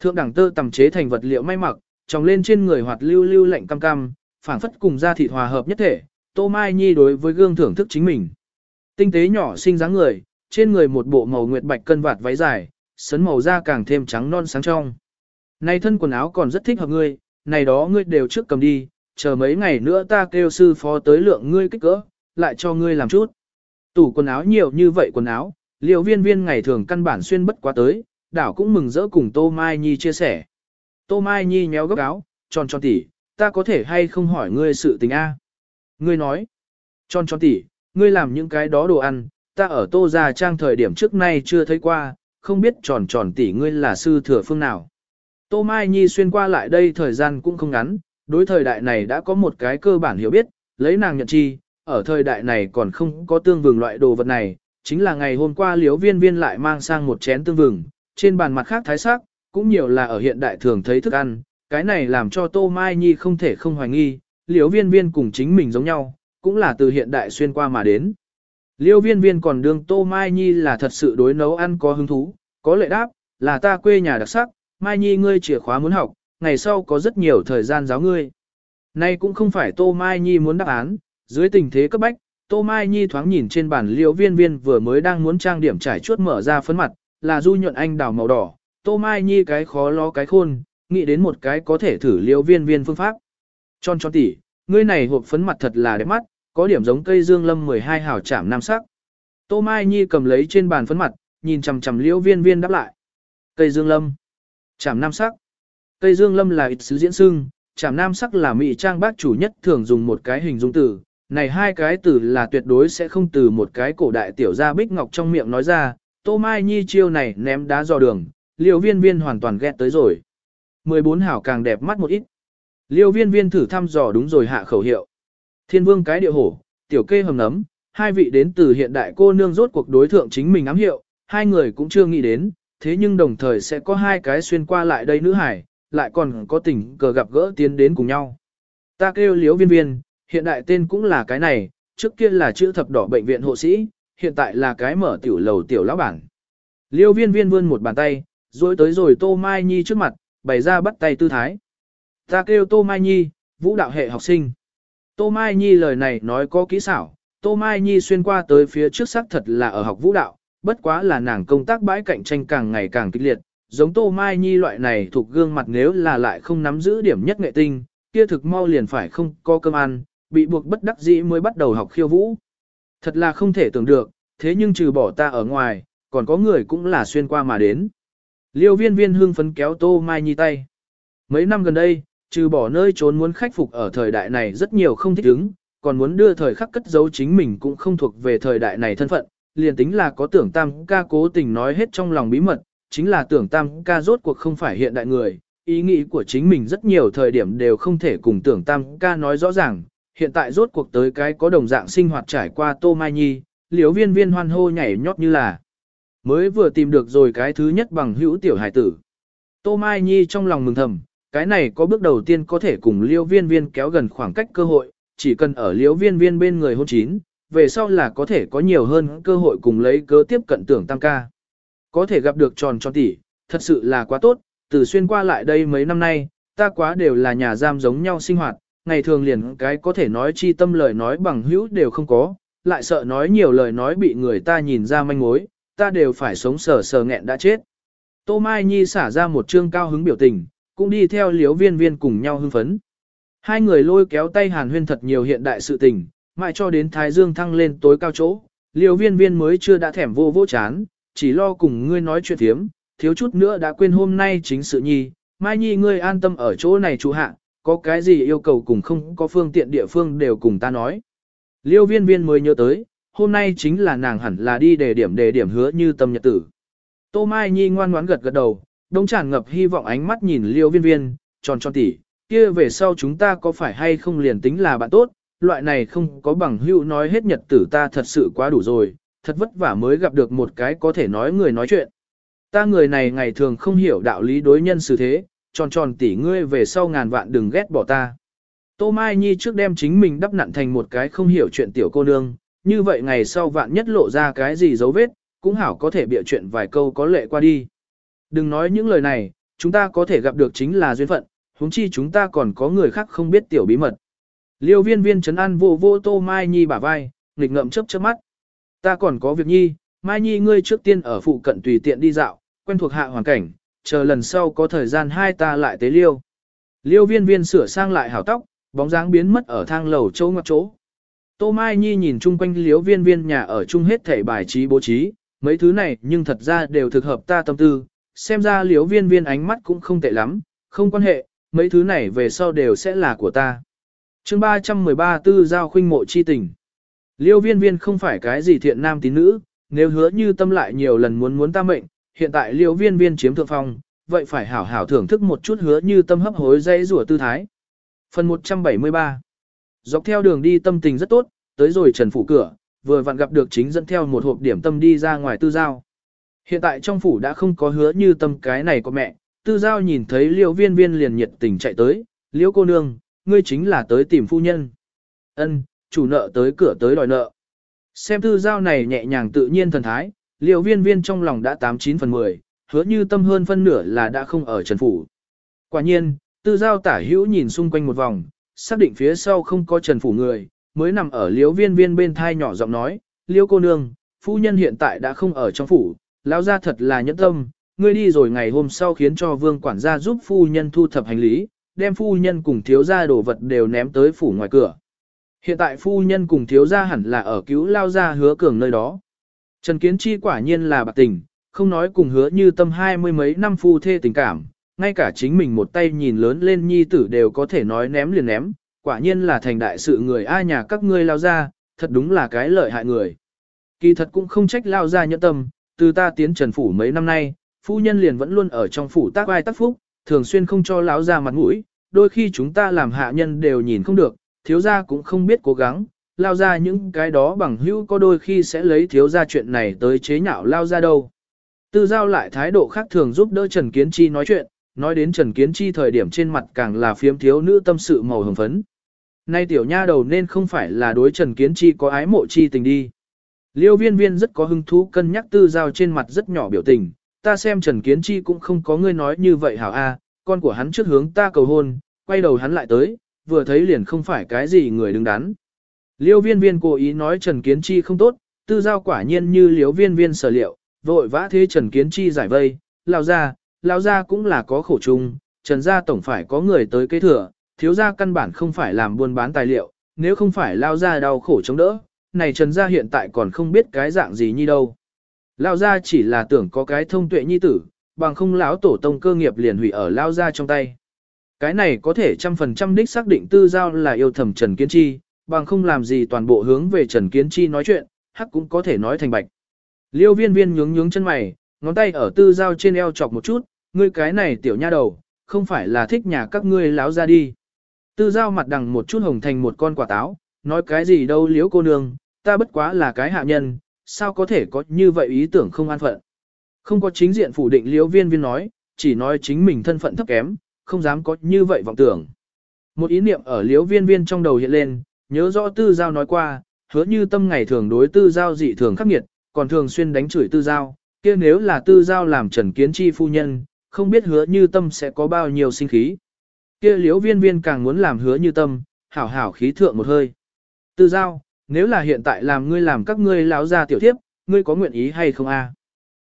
Thượng đẳng tơ tầm chế thành vật liệu may mặc, tròng lên trên người hoạt lưu lưu lạnh cam cam, phản phất cùng da thịt hòa hợp nhất thể, Tô Mai Nhi đối với gương thưởng thức chính mình. Tinh tế nhỏ xinh dáng người, trên người một bộ màu nguyệt bạch cân vạt váy dài, sấn màu da càng thêm trắng non sáng trong. Này thân quần áo còn rất thích hợp ngươi, này đó ngươi đều trước cầm đi, chờ mấy ngày nữa ta kêu sư phó tới lượng ngươi kích cỡ, lại cho ngươi làm chút. Tủ quần áo nhiều như vậy quần áo, liệu viên viên ngày thường căn bản xuyên bất quá tới, đảo cũng mừng rỡ cùng Tô Mai Nhi chia sẻ. Tô Mai Nhi nhéo góc áo, tròn tròn tỉ, ta có thể hay không hỏi ngươi sự tình A. Ngươi nói, tròn tròn tỉ, ngươi làm những cái đó đồ ăn, ta ở Tô Gia Trang thời điểm trước nay chưa thấy qua, không biết tròn tròn tỉ ngươi là sư thừa phương nào. Tô Mai Nhi xuyên qua lại đây thời gian cũng không ngắn, đối thời đại này đã có một cái cơ bản hiểu biết, lấy nàng nhận chi, ở thời đại này còn không có tương vừng loại đồ vật này, chính là ngày hôm qua liếu viên viên lại mang sang một chén tương vừng, trên bàn mặt khác thái sắc, cũng nhiều là ở hiện đại thường thấy thức ăn, cái này làm cho Tô Mai Nhi không thể không hoài nghi, liếu viên viên cùng chính mình giống nhau, cũng là từ hiện đại xuyên qua mà đến. Liêu viên viên còn đương Tô Mai Nhi là thật sự đối nấu ăn có hứng thú, có lệ đáp, là ta quê nhà đặc sắc, Mai Nhi ngươi chìa khóa muốn học, ngày sau có rất nhiều thời gian giáo ngươi. Nay cũng không phải Tô Mai Nhi muốn đáp án, dưới tình thế cấp bách, Tô Mai Nhi thoáng nhìn trên bản liễu viên viên vừa mới đang muốn trang điểm trải chuốt mở ra phấn mặt, là du nhuận anh đào màu đỏ, Tô Mai Nhi cái khó lo cái khôn, nghĩ đến một cái có thể thử liễu viên viên phương pháp. Tròn tròn tỉ, ngươi này hộp phấn mặt thật là đẹp mắt, có điểm giống cây dương lâm 12 hào chạm nam sắc. Tô Mai Nhi cầm lấy trên bàn phấn mặt, nhìn chằm chằm liễu viên viên đáp lại. Cây dương lâm, chạm nam sắc. Cây dương lâm là ít sứ diễn sưng, chạm nam sắc là mỹ trang bác chủ nhất thường dùng một cái hình dung từ. Này hai cái từ là tuyệt đối sẽ không từ một cái cổ đại tiểu gia bích ngọc trong miệng nói ra, Tô Mai Nhi chiêu này ném đá dò đường, liêu viên viên hoàn toàn ghét tới rồi. 14 hảo càng đẹp mắt một ít. Liêu viên viên thử thăm dò đúng rồi hạ khẩu hiệu. Thiên vương cái địa hổ, tiểu kê hầm nấm, hai vị đến từ hiện đại cô nương rốt cuộc đối thượng chính mình ám hiệu, hai người cũng chưa nghĩ đến, thế nhưng đồng thời sẽ có hai cái xuyên qua lại đây nữ hải, lại còn có tình cờ gặp gỡ tiến đến cùng nhau. Ta kêu liếu viên viên, hiện đại tên cũng là cái này, trước kia là chữ thập đỏ bệnh viện hộ sĩ, hiện tại là cái mở tiểu lầu tiểu lão bản. Liêu viên viên vươn một bàn tay, rồi tới rồi Tô Mai Nhi trước mặt, bày ra bắt tay tư thái. Ta kêu Tô Mai Nhi, vũ đạo hệ học sinh. Tô Mai Nhi lời này nói có kỹ xảo, Tô Mai Nhi xuyên qua tới phía trước xác thật là ở học vũ đạo, bất quá là nàng công tác bãi cạnh tranh càng ngày càng kịch liệt, giống Tô Mai Nhi loại này thuộc gương mặt nếu là lại không nắm giữ điểm nhất nghệ tinh, kia thực mau liền phải không có cơm ăn, bị buộc bất đắc dĩ mới bắt đầu học khiêu vũ. Thật là không thể tưởng được, thế nhưng trừ bỏ ta ở ngoài, còn có người cũng là xuyên qua mà đến. Liêu viên viên hương phấn kéo Tô Mai Nhi tay. Mấy năm gần đây, trừ bỏ nơi trốn muốn khắc phục ở thời đại này rất nhiều không thích ứng, còn muốn đưa thời khắc cất giấu chính mình cũng không thuộc về thời đại này thân phận, liền tính là có tưởng tam ca cố tình nói hết trong lòng bí mật, chính là tưởng tam ca rốt cuộc không phải hiện đại người, ý nghĩ của chính mình rất nhiều thời điểm đều không thể cùng tưởng tam ca nói rõ ràng, hiện tại rốt cuộc tới cái có đồng dạng sinh hoạt trải qua tô mai nhi, liếu viên viên hoan hô nhảy nhót như là mới vừa tìm được rồi cái thứ nhất bằng hữu tiểu hải tử. Tô Mai Nhi trong lòng mừng thầm, cái này có bước đầu tiên có thể cùng liêu viên viên kéo gần khoảng cách cơ hội, chỉ cần ở liêu viên viên bên người hôn chín, về sau là có thể có nhiều hơn cơ hội cùng lấy cớ tiếp cận tưởng tam ca. Có thể gặp được tròn tròn tỷ, thật sự là quá tốt, từ xuyên qua lại đây mấy năm nay, ta quá đều là nhà giam giống nhau sinh hoạt, ngày thường liền cái có thể nói chi tâm lời nói bằng hữu đều không có, lại sợ nói nhiều lời nói bị người ta nhìn ra manh mối, ta đều phải sống sờ sờ nghẹn đã chết. Tô Mai Nhi xả ra một trương cao hứng biểu tình, cũng đi theo liếu viên viên cùng nhau hưng phấn. Hai người lôi kéo tay hàn huyên thật nhiều hiện đại sự tình, mãi cho đến Thái Dương thăng lên tối cao chỗ, liều viên viên mới chưa đã thèm vô vô chán, chỉ lo cùng ngươi nói chuyện thiếm, thiếu chút nữa đã quên hôm nay chính sự nhi, mai nhi ngươi an tâm ở chỗ này chú hạ, có cái gì yêu cầu cùng không có phương tiện địa phương đều cùng ta nói. Liêu viên viên mới nhớ tới, hôm nay chính là nàng hẳn là đi đề điểm đề điểm hứa như tâm nhật tử. Tô Mai Nhi ngoan ngoãn gật gật đầu, đông tràn ngập hy vọng ánh mắt nhìn liêu viên viên, tròn tròn tỉ, kia về sau chúng ta có phải hay không liền tính là bạn tốt, loại này không có bằng hữu nói hết nhật tử ta thật sự quá đủ rồi, thật vất vả mới gặp được một cái có thể nói người nói chuyện. Ta người này ngày thường không hiểu đạo lý đối nhân xử thế, tròn tròn tỉ ngươi về sau ngàn vạn đừng ghét bỏ ta. Tô Mai Nhi trước đem chính mình đắp nặn thành một cái không hiểu chuyện tiểu cô nương, như vậy ngày sau vạn nhất lộ ra cái gì dấu vết, cũng hảo có thể bịa chuyện vài câu có lệ qua đi. Đừng nói những lời này, chúng ta có thể gặp được chính là duyên phận, huống chi chúng ta còn có người khác không biết tiểu bí mật. Liêu viên viên chấn an vô vô tô Mai Nhi bả vai, nghịch ngậm chớp chớp mắt. Ta còn có việc nhi, Mai Nhi ngươi trước tiên ở phụ cận tùy tiện đi dạo, quen thuộc hạ hoàn cảnh, chờ lần sau có thời gian hai ta lại tế liêu. Liêu viên viên sửa sang lại hảo tóc, bóng dáng biến mất ở thang lầu châu ngoặc chỗ. Tô Mai Nhi nhìn chung quanh liêu viên viên nhà ở chung hết thể bài trí bố trí, mấy thứ này nhưng thật ra đều thực hợp ta tâm tư, xem ra liêu viên viên ánh mắt cũng không tệ lắm, không quan hệ, mấy thứ này về sau đều sẽ là của ta chương 313 tư giao khuynh mộ chi tình. Liêu viên viên không phải cái gì thiện nam tín nữ, nếu hứa như tâm lại nhiều lần muốn muốn ta mệnh, hiện tại liêu viên viên chiếm thượng phong, vậy phải hảo hảo thưởng thức một chút hứa như tâm hấp hối dây rủa tư thái. Phần 173 Dọc theo đường đi tâm tình rất tốt, tới rồi trần phủ cửa, vừa vặn gặp được chính dẫn theo một hộp điểm tâm đi ra ngoài tư giao. Hiện tại trong phủ đã không có hứa như tâm cái này của mẹ, tư giao nhìn thấy liêu viên viên liền nhiệt tình chạy tới, liêu cô nương, ngươi chính là tới tìm phu nhân. Ân, chủ nợ tới cửa tới đòi nợ. Xem tư giao này nhẹ nhàng tự nhiên thần thái, liều viên viên trong lòng đã 89 phần 10, hứa như tâm hơn phân nửa là đã không ở Trần Phủ. Quả nhiên, tư giao tả hữu nhìn xung quanh một vòng, xác định phía sau không có Trần Phủ người, mới nằm ở liều viên viên bên thai nhỏ giọng nói, liêu cô nương, phu nhân hiện tại đã không ở trong phủ, lão ra thật là nhẫn tâm, ngươi đi rồi ngày hôm sau khiến cho vương quản gia giúp phu nhân thu thập hành lý, đem phu nhân cùng thiếu gia đồ vật đều ném tới phủ ngoài cửa. Hiện tại phu nhân cùng thiếu gia hẳn là ở cứu lao gia hứa cường nơi đó. Trần Kiến Chi quả nhiên là bạc tình, không nói cùng hứa như tâm hai mươi mấy năm phu thê tình cảm, ngay cả chính mình một tay nhìn lớn lên nhi tử đều có thể nói ném liền ném, quả nhiên là thành đại sự người ai nhà các ngươi lao ra, thật đúng là cái lợi hại người. Kỳ thật cũng không trách lao ra nhẫn tâm, từ ta tiến trần phủ mấy năm nay, phu nhân liền vẫn luôn ở trong phủ tác ai tác phúc, thường xuyên không cho lão ra mặt mũi, đôi khi chúng ta làm hạ nhân đều nhìn không được, thiếu gia cũng không biết cố gắng, lao ra những cái đó bằng hữu có đôi khi sẽ lấy thiếu gia chuyện này tới chế nhạo lao ra đâu. Tư giao lại thái độ khác thường giúp đỡ Trần Kiến Chi nói chuyện, nói đến Trần Kiến Chi thời điểm trên mặt càng là phiếm thiếu nữ tâm sự màu hồng phấn. Nay tiểu nha đầu nên không phải là đối Trần Kiến Chi có ái mộ chi tình đi. Liêu viên viên rất có hứng thú cân nhắc tư giao trên mặt rất nhỏ biểu tình, ta xem Trần Kiến Chi cũng không có ngươi nói như vậy hảo a, con của hắn trước hướng ta cầu hôn, quay đầu hắn lại tới, vừa thấy liền không phải cái gì người đứng đắn. Liêu viên viên cố ý nói Trần Kiến Chi không tốt, tư giao quả nhiên như liêu viên viên sở liệu, vội vã thế Trần Kiến Chi giải vây, lao ra, lao ra cũng là có khổ chung, Trần gia tổng phải có người tới kế thừa, thiếu gia căn bản không phải làm buôn bán tài liệu, nếu không phải lao ra đau khổ chống đỡ, này Trần gia hiện tại còn không biết cái dạng gì như đâu. Lao gia chỉ là tưởng có cái thông tuệ nhi tử, bằng không lão tổ tông cơ nghiệp liền hủy ở lao gia trong tay. Cái này có thể trăm phần trăm đích xác định tư giao là yêu thầm Trần Kiến Chi, bằng không làm gì toàn bộ hướng về Trần Kiến Chi nói chuyện, hắc cũng có thể nói thành bạch. Liêu viên viên nhướng nhướng chân mày, ngón tay ở tư giao trên eo chọc một chút, ngươi cái này tiểu nha đầu, không phải là thích nhà các ngươi láo ra đi. Tư giao mặt đằng một chút hồng thành một con quả táo, nói cái gì đâu liếu cô nương, ta bất quá là cái hạ nhân, sao có thể có như vậy ý tưởng không an phận. Không có chính diện phủ định liếu viên viên nói, chỉ nói chính mình thân phận thấp kém, không dám có như vậy vọng tưởng. Một ý niệm ở liếu viên viên trong đầu hiện lên, nhớ rõ tư giao nói qua, hứa như tâm ngày thường đối tư giao dị thường khắc nghiệt, còn thường xuyên đánh chửi tư giao, kia nếu là tư giao làm trần kiến chi phu nhân, không biết hứa như tâm sẽ có bao nhiêu sinh khí. Kia liếu viên viên càng muốn làm hứa như tâm, hảo hảo khí thượng một hơi. Tư giao, nếu là hiện tại làm ngươi làm các ngươi láo ra tiểu thiếp, ngươi có nguyện ý hay không a?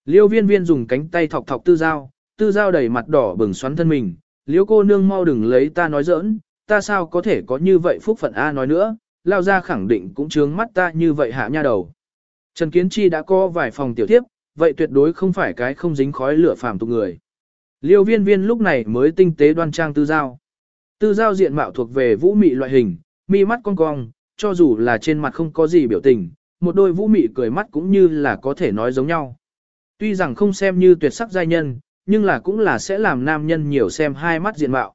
Liêu viên viên dùng cánh tay thọc thọc tư giao, tư giao đầy mặt đỏ bừng xoắn thân mình, liếu cô nương mau đừng lấy ta nói giỡn, ta sao có thể có như vậy phúc phận A nói nữa, lao ra khẳng định cũng trướng mắt ta như vậy hạ nha đầu. Trần Kiến Chi đã có vài phòng tiểu thiếp, vậy tuyệt đối không phải cái không dính khói lửa phàm tục người. Liêu viên viên lúc này mới tinh tế đoan trang tư giao. Tư giao diện mạo thuộc về vũ mị loại hình, mi mắt cong cong, cho dù là trên mặt không có gì biểu tình, một đôi vũ mị cười mắt cũng như là có thể nói giống nhau. Tuy rằng không xem như tuyệt sắc giai nhân, nhưng là cũng là sẽ làm nam nhân nhiều xem hai mắt diện mạo.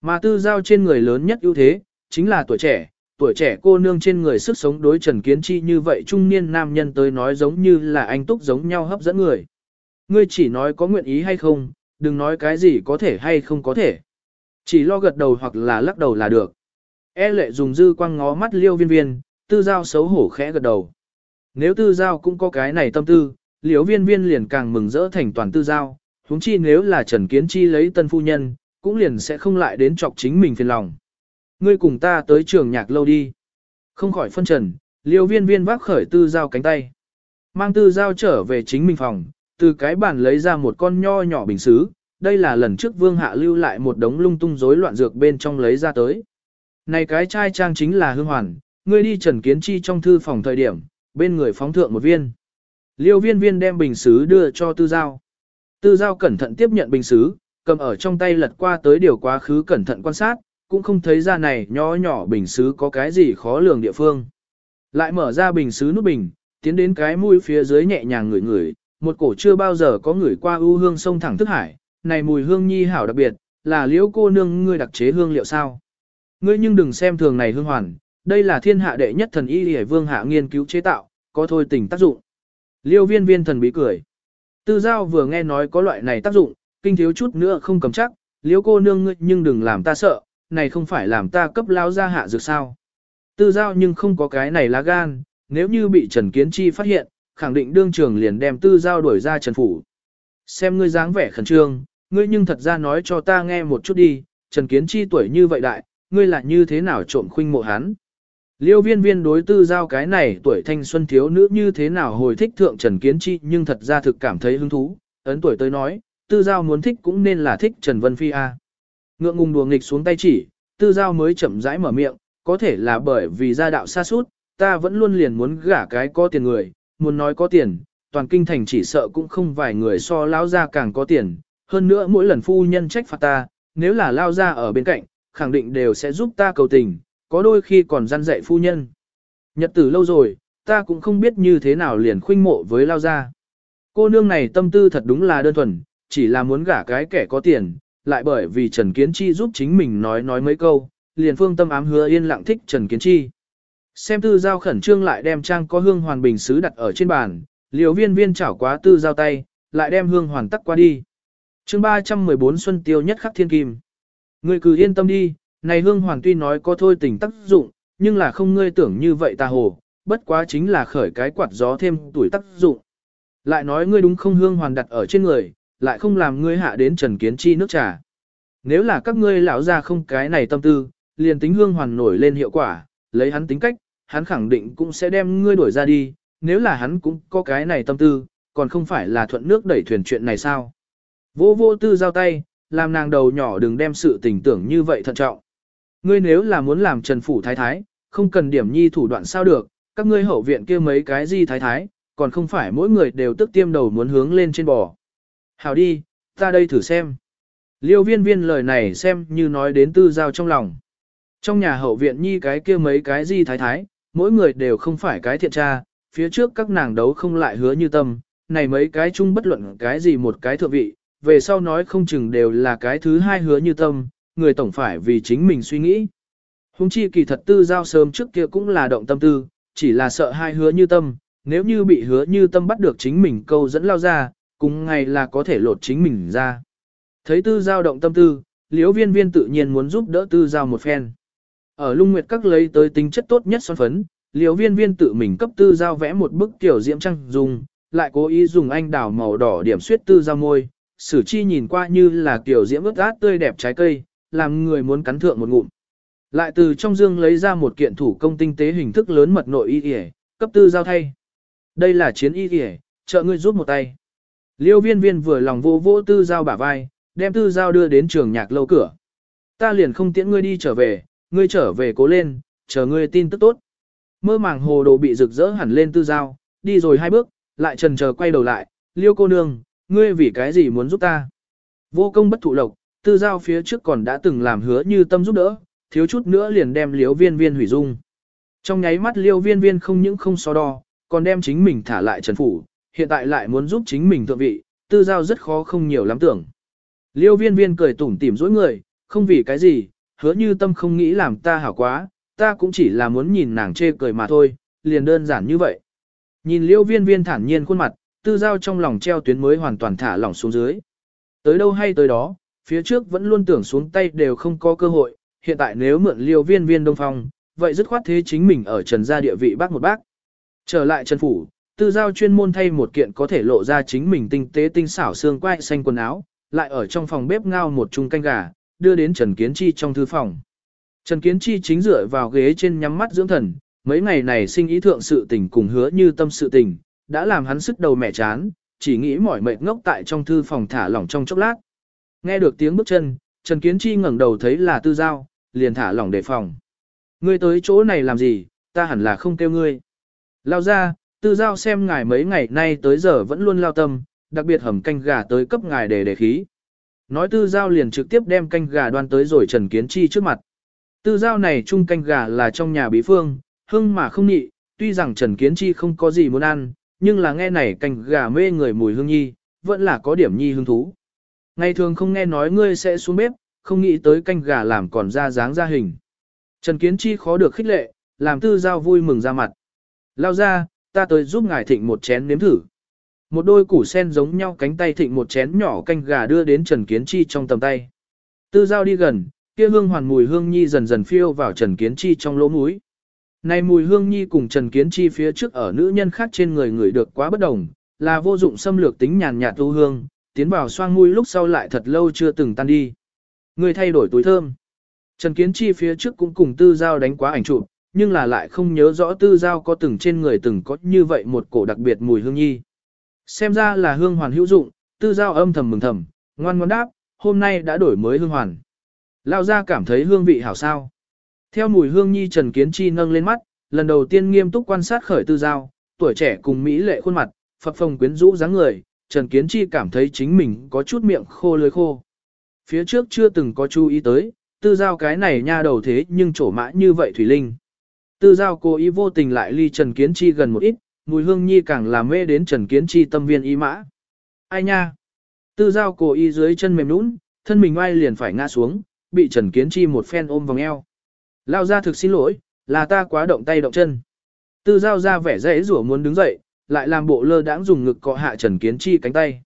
Mà tư giao trên người lớn nhất ưu thế, chính là tuổi trẻ, tuổi trẻ cô nương trên người sức sống đối Trần Kiến Chi như vậy trung niên nam nhân tới nói giống như là anh túc giống nhau hấp dẫn người. Ngươi chỉ nói có nguyện ý hay không, đừng nói cái gì có thể hay không có thể. Chỉ lo gật đầu hoặc là lắc đầu là được. E lệ dùng dư quang ngó mắt liêu viên viên, tư giao xấu hổ khẽ gật đầu. Nếu tư giao cũng có cái này tâm tư, liêu viên viên liền càng mừng rỡ thành toàn tư giao, huống chi nếu là Trần Kiến Chi lấy tân phu nhân, cũng liền sẽ không lại đến chọc chính mình phiền lòng. Ngươi cùng ta tới trường nhạc lâu đi. Không khỏi phân trần, liêu viên viên vác khởi tư giao cánh tay. Mang tư giao trở về chính mình phòng, từ cái bàn lấy ra một con nho nhỏ bình xứ, đây là lần trước vương hạ lưu lại một đống lung tung rối loạn dược bên trong lấy ra tới. Này cái chai trang chính là hương hoàn, ngươi đi trần kiến chi trong thư phòng thời điểm, bên người phóng thượng một viên. Liêu viên viên đem bình xứ đưa cho tư giao. Tư giao cẩn thận tiếp nhận bình xứ, cầm ở trong tay lật qua tới điều quá khứ cẩn thận quan sát, cũng không thấy ra này nhỏ nhỏ bình xứ có cái gì khó lường địa phương. Lại mở ra bình xứ nút bình, tiến đến cái mũi phía dưới nhẹ nhàng ngửi ngửi, một cổ chưa bao giờ có người qua ưu hương sông thẳng thức hải, này mùi hương nhi hảo đặc biệt, là liễu cô nương ngươi đặc chế hương liệu sao. Ngươi nhưng đừng xem thường này hương hoàn, đây là thiên hạ đệ nhất thần y hề vương hạ nghiên cứu chế tạo, có thôi tình tác dụng. Liêu viên viên thần bí cười. Tư giao vừa nghe nói có loại này tác dụng, kinh thiếu chút nữa không cầm chắc, liễu cô nương ngươi nhưng đừng làm ta sợ, này không phải làm ta cấp lao ra hạ dược sao. Tư giao nhưng không có cái này lá gan, nếu như bị Trần Kiến Chi phát hiện, khẳng định đương trường liền đem tư giao đuổi ra Trần Phủ. Xem ngươi dáng vẻ khẩn trương, ngươi nhưng thật ra nói cho ta nghe một chút đi, Trần Kiến Chi tuổi như vậy đại, ngươi là như thế nào trộm khuynh mộ hắn. Liêu viên viên đối tư giao cái này tuổi thanh xuân thiếu nữ như thế nào hồi thích thượng Trần Kiến Chi nhưng thật ra thực cảm thấy hứng thú, ấn tuổi tới nói, tư giao muốn thích cũng nên là thích Trần Vân Phi A. Ngượng ngùng đùa nghịch xuống tay chỉ, tư giao mới chậm rãi mở miệng, có thể là bởi vì gia đạo xa suốt, ta vẫn luôn liền muốn gả cái có tiền người, muốn nói có tiền, toàn kinh thành chỉ sợ cũng không vài người so lão gia càng có tiền, hơn nữa mỗi lần phu nhân trách phạt ta, nếu là lao gia ở bên cạnh, khẳng định đều sẽ giúp ta cầu tình, có đôi khi còn răn dạy phu nhân. Nhật tử lâu rồi, ta cũng không biết như thế nào liền khuynh mộ với lao ra, Cô nương này tâm tư thật đúng là đơn thuần, chỉ là muốn gả cái kẻ có tiền, lại bởi vì Trần Kiến Chi giúp chính mình nói nói mấy câu, liền phương tâm ám hứa yên lặng thích Trần Kiến Chi. Xem tư giao khẩn trương lại đem trang có hương hoàn bình sứ đặt ở trên bàn, liều viên viên chảo quá tư giao tay, lại đem hương hoàn tắc qua đi. chương 314 Xuân Tiêu nhất khắc thiên kim. người cứ yên tâm đi, này hương hoàng tuy nói có thôi tình tác dụng, nhưng là không ngươi tưởng như vậy ta hồ, bất quá chính là khởi cái quạt gió thêm tuổi tác dụng. Lại nói ngươi đúng không hương hoàn đặt ở trên người, lại không làm ngươi hạ đến trần kiến chi nước trà. Nếu là các ngươi lão ra không cái này tâm tư, liền tính hương hoàn nổi lên hiệu quả, lấy hắn tính cách, hắn khẳng định cũng sẽ đem ngươi đuổi ra đi, nếu là hắn cũng có cái này tâm tư, còn không phải là thuận nước đẩy thuyền chuyện này sao. Vô vô tư giao tay, làm nàng đầu nhỏ đừng đem sự tình tưởng như vậy thận trọng. Ngươi nếu là muốn làm trần phủ thái thái, không cần điểm nhi thủ đoạn sao được, các ngươi hậu viện kia mấy cái gì thái thái, còn không phải mỗi người đều tức tiêm đầu muốn hướng lên trên bò. Hào đi, ta đây thử xem. Liêu viên viên lời này xem như nói đến tư giao trong lòng. Trong nhà hậu viện nhi cái kia mấy cái gì thái thái, mỗi người đều không phải cái thiện tra, phía trước các nàng đấu không lại hứa như tâm, này mấy cái chung bất luận cái gì một cái thượng vị, về sau nói không chừng đều là cái thứ hai hứa như tâm, người tổng phải vì chính mình suy nghĩ. Hùng chi kỳ thật tư giao sớm trước kia cũng là động tâm tư, chỉ là sợ hai hứa như tâm, nếu như bị hứa như tâm bắt được chính mình câu dẫn lao ra, cùng ngày là có thể lột chính mình ra. Thấy tư giao động tâm tư, liễu viên viên tự nhiên muốn giúp đỡ tư giao một phen. Ở lung nguyệt các lấy tới tính chất tốt nhất son phấn, liễu viên viên tự mình cấp tư giao vẽ một bức tiểu diễm trăng dùng, lại cố ý dùng anh đào màu đỏ điểm suyết tư giao môi, sử chi nhìn qua như là tiểu diễm ướt át tươi đẹp trái cây, làm người muốn cắn thượng một ngụm. Lại từ trong dương lấy ra một kiện thủ công tinh tế hình thức lớn mật nội y yể, cấp tư giao thay. Đây là chiến y yể, trợ ngươi giúp một tay. Liêu viên viên vừa lòng vô vô tư giao bả vai, đem tư giao đưa đến trường nhạc lâu cửa. Ta liền không tiễn ngươi đi trở về, ngươi trở về cố lên, chờ ngươi tin tức tốt. Mơ màng hồ đồ bị rực rỡ hẳn lên tư giao, đi rồi hai bước, lại trần chờ quay đầu lại, liêu cô nương, ngươi vì cái gì muốn giúp ta? Vô công bất thụ lộc, tư giao phía trước còn đã từng làm hứa như tâm giúp đỡ, thiếu chút nữa liền đem liêu viên viên hủy dung. Trong nháy mắt liêu viên viên không những không so đo, còn đem chính mình thả lại trần phủ, hiện tại lại muốn giúp chính mình thượng vị, tư giao rất khó không nhiều lắm tưởng. Liêu viên viên cười tủm tỉm dối người, không vì cái gì, hứa như tâm không nghĩ làm ta hảo quá, ta cũng chỉ là muốn nhìn nàng chê cười mà thôi, liền đơn giản như vậy. Nhìn liêu viên viên thản nhiên khuôn mặt, tư giao trong lòng treo tuyến mới hoàn toàn thả lỏng xuống dưới. Tới đâu hay tới đó, phía trước vẫn luôn tưởng xuống tay đều không có cơ hội, hiện tại nếu mượn liêu viên viên đông phong, vậy dứt khoát thế chính mình ở trần gia địa vị bác một bác. Trở lại trần phủ, tư giao chuyên môn thay một kiện có thể lộ ra chính mình tinh tế tinh xảo xương quai xanh quần áo, lại ở trong phòng bếp ngao một chung canh gà, đưa đến Trần Kiến Chi trong thư phòng. Trần Kiến Chi chính dựa vào ghế trên nhắm mắt dưỡng thần, mấy ngày này sinh ý thượng sự tình cùng hứa như tâm sự tình, đã làm hắn sức đầu mẹ chán, chỉ nghĩ mỏi mệt ngốc tại trong thư phòng thả lỏng trong chốc lát. Nghe được tiếng bước chân, Trần Kiến Chi ngẩng đầu thấy là tư giao, liền thả lỏng đề phòng. Ngươi tới chỗ này làm gì, ta hẳn là không kêu ngươi. Lao ra, tư giao xem ngài mấy ngày nay tới giờ vẫn luôn lao tâm, đặc biệt hầm canh gà tới cấp ngài để đề khí. Nói tư giao liền trực tiếp đem canh gà đoan tới rồi Trần Kiến Chi trước mặt. Tư giao này chung canh gà là trong nhà bí phương, hương mà không nhị, tuy rằng Trần Kiến Chi không có gì muốn ăn, nhưng là nghe này canh gà mê người mùi hương nhi, vẫn là có điểm nhi hương thú. Ngày thường không nghe nói ngươi sẽ xuống bếp, không nghĩ tới canh gà làm còn ra dáng ra hình. Trần Kiến Chi khó được khích lệ, làm tư giao vui mừng ra mặt. Lao ra, ta tới giúp ngài thịnh một chén nếm thử. Một đôi củ sen giống nhau cánh tay thịnh một chén nhỏ canh gà đưa đến Trần Kiến Chi trong tầm tay. Tư giao đi gần, kia hương hoàn mùi hương nhi dần dần phiêu vào Trần Kiến Chi trong lỗ mũi. Này mùi hương nhi cùng Trần Kiến Chi phía trước ở nữ nhân khác trên người người được quá bất đồng, là vô dụng xâm lược tính nhàn nhạt tu hương, tiến vào xoang mũi lúc sau lại thật lâu chưa từng tan đi. Người thay đổi túi thơm. Trần Kiến Chi phía trước cũng cùng tư giao đánh quá ảnh chụp, nhưng là lại không nhớ rõ tư giao có từng trên người từng có như vậy một cổ đặc biệt mùi hương nhi. Xem ra là hương hoàn hữu dụng, tư giao âm thầm mừng thầm, ngoan ngoan đáp, hôm nay đã đổi mới hương hoàn. Lao ra cảm thấy hương vị hảo sao. Theo mùi hương nhi Trần Kiến Chi nâng lên mắt, lần đầu tiên nghiêm túc quan sát khởi tư giao, tuổi trẻ cùng Mỹ lệ khuôn mặt, phập phồng quyến rũ dáng người, Trần Kiến Chi cảm thấy chính mình có chút miệng khô lưỡi khô. Phía trước chưa từng có chú ý tới, tư giao cái này nha đầu thế nhưng trổ mã như vậy Thủy Linh. Tư giao cố ý vô tình lại ly Trần Kiến Chi gần một ít, mùi hương nhi càng làm mê đến Trần Kiến Chi tâm viên ý mã. Ai nha? Tư giao cố ý dưới chân mềm nũng, thân mình oai liền phải ngã xuống, bị Trần Kiến Chi một phen ôm vòng eo. Lao ra thực xin lỗi, là ta quá động tay động chân. Tư giao ra vẻ dễ rủa muốn đứng dậy, lại làm bộ lơ đãng dùng ngực cọ hạ Trần Kiến Chi cánh tay.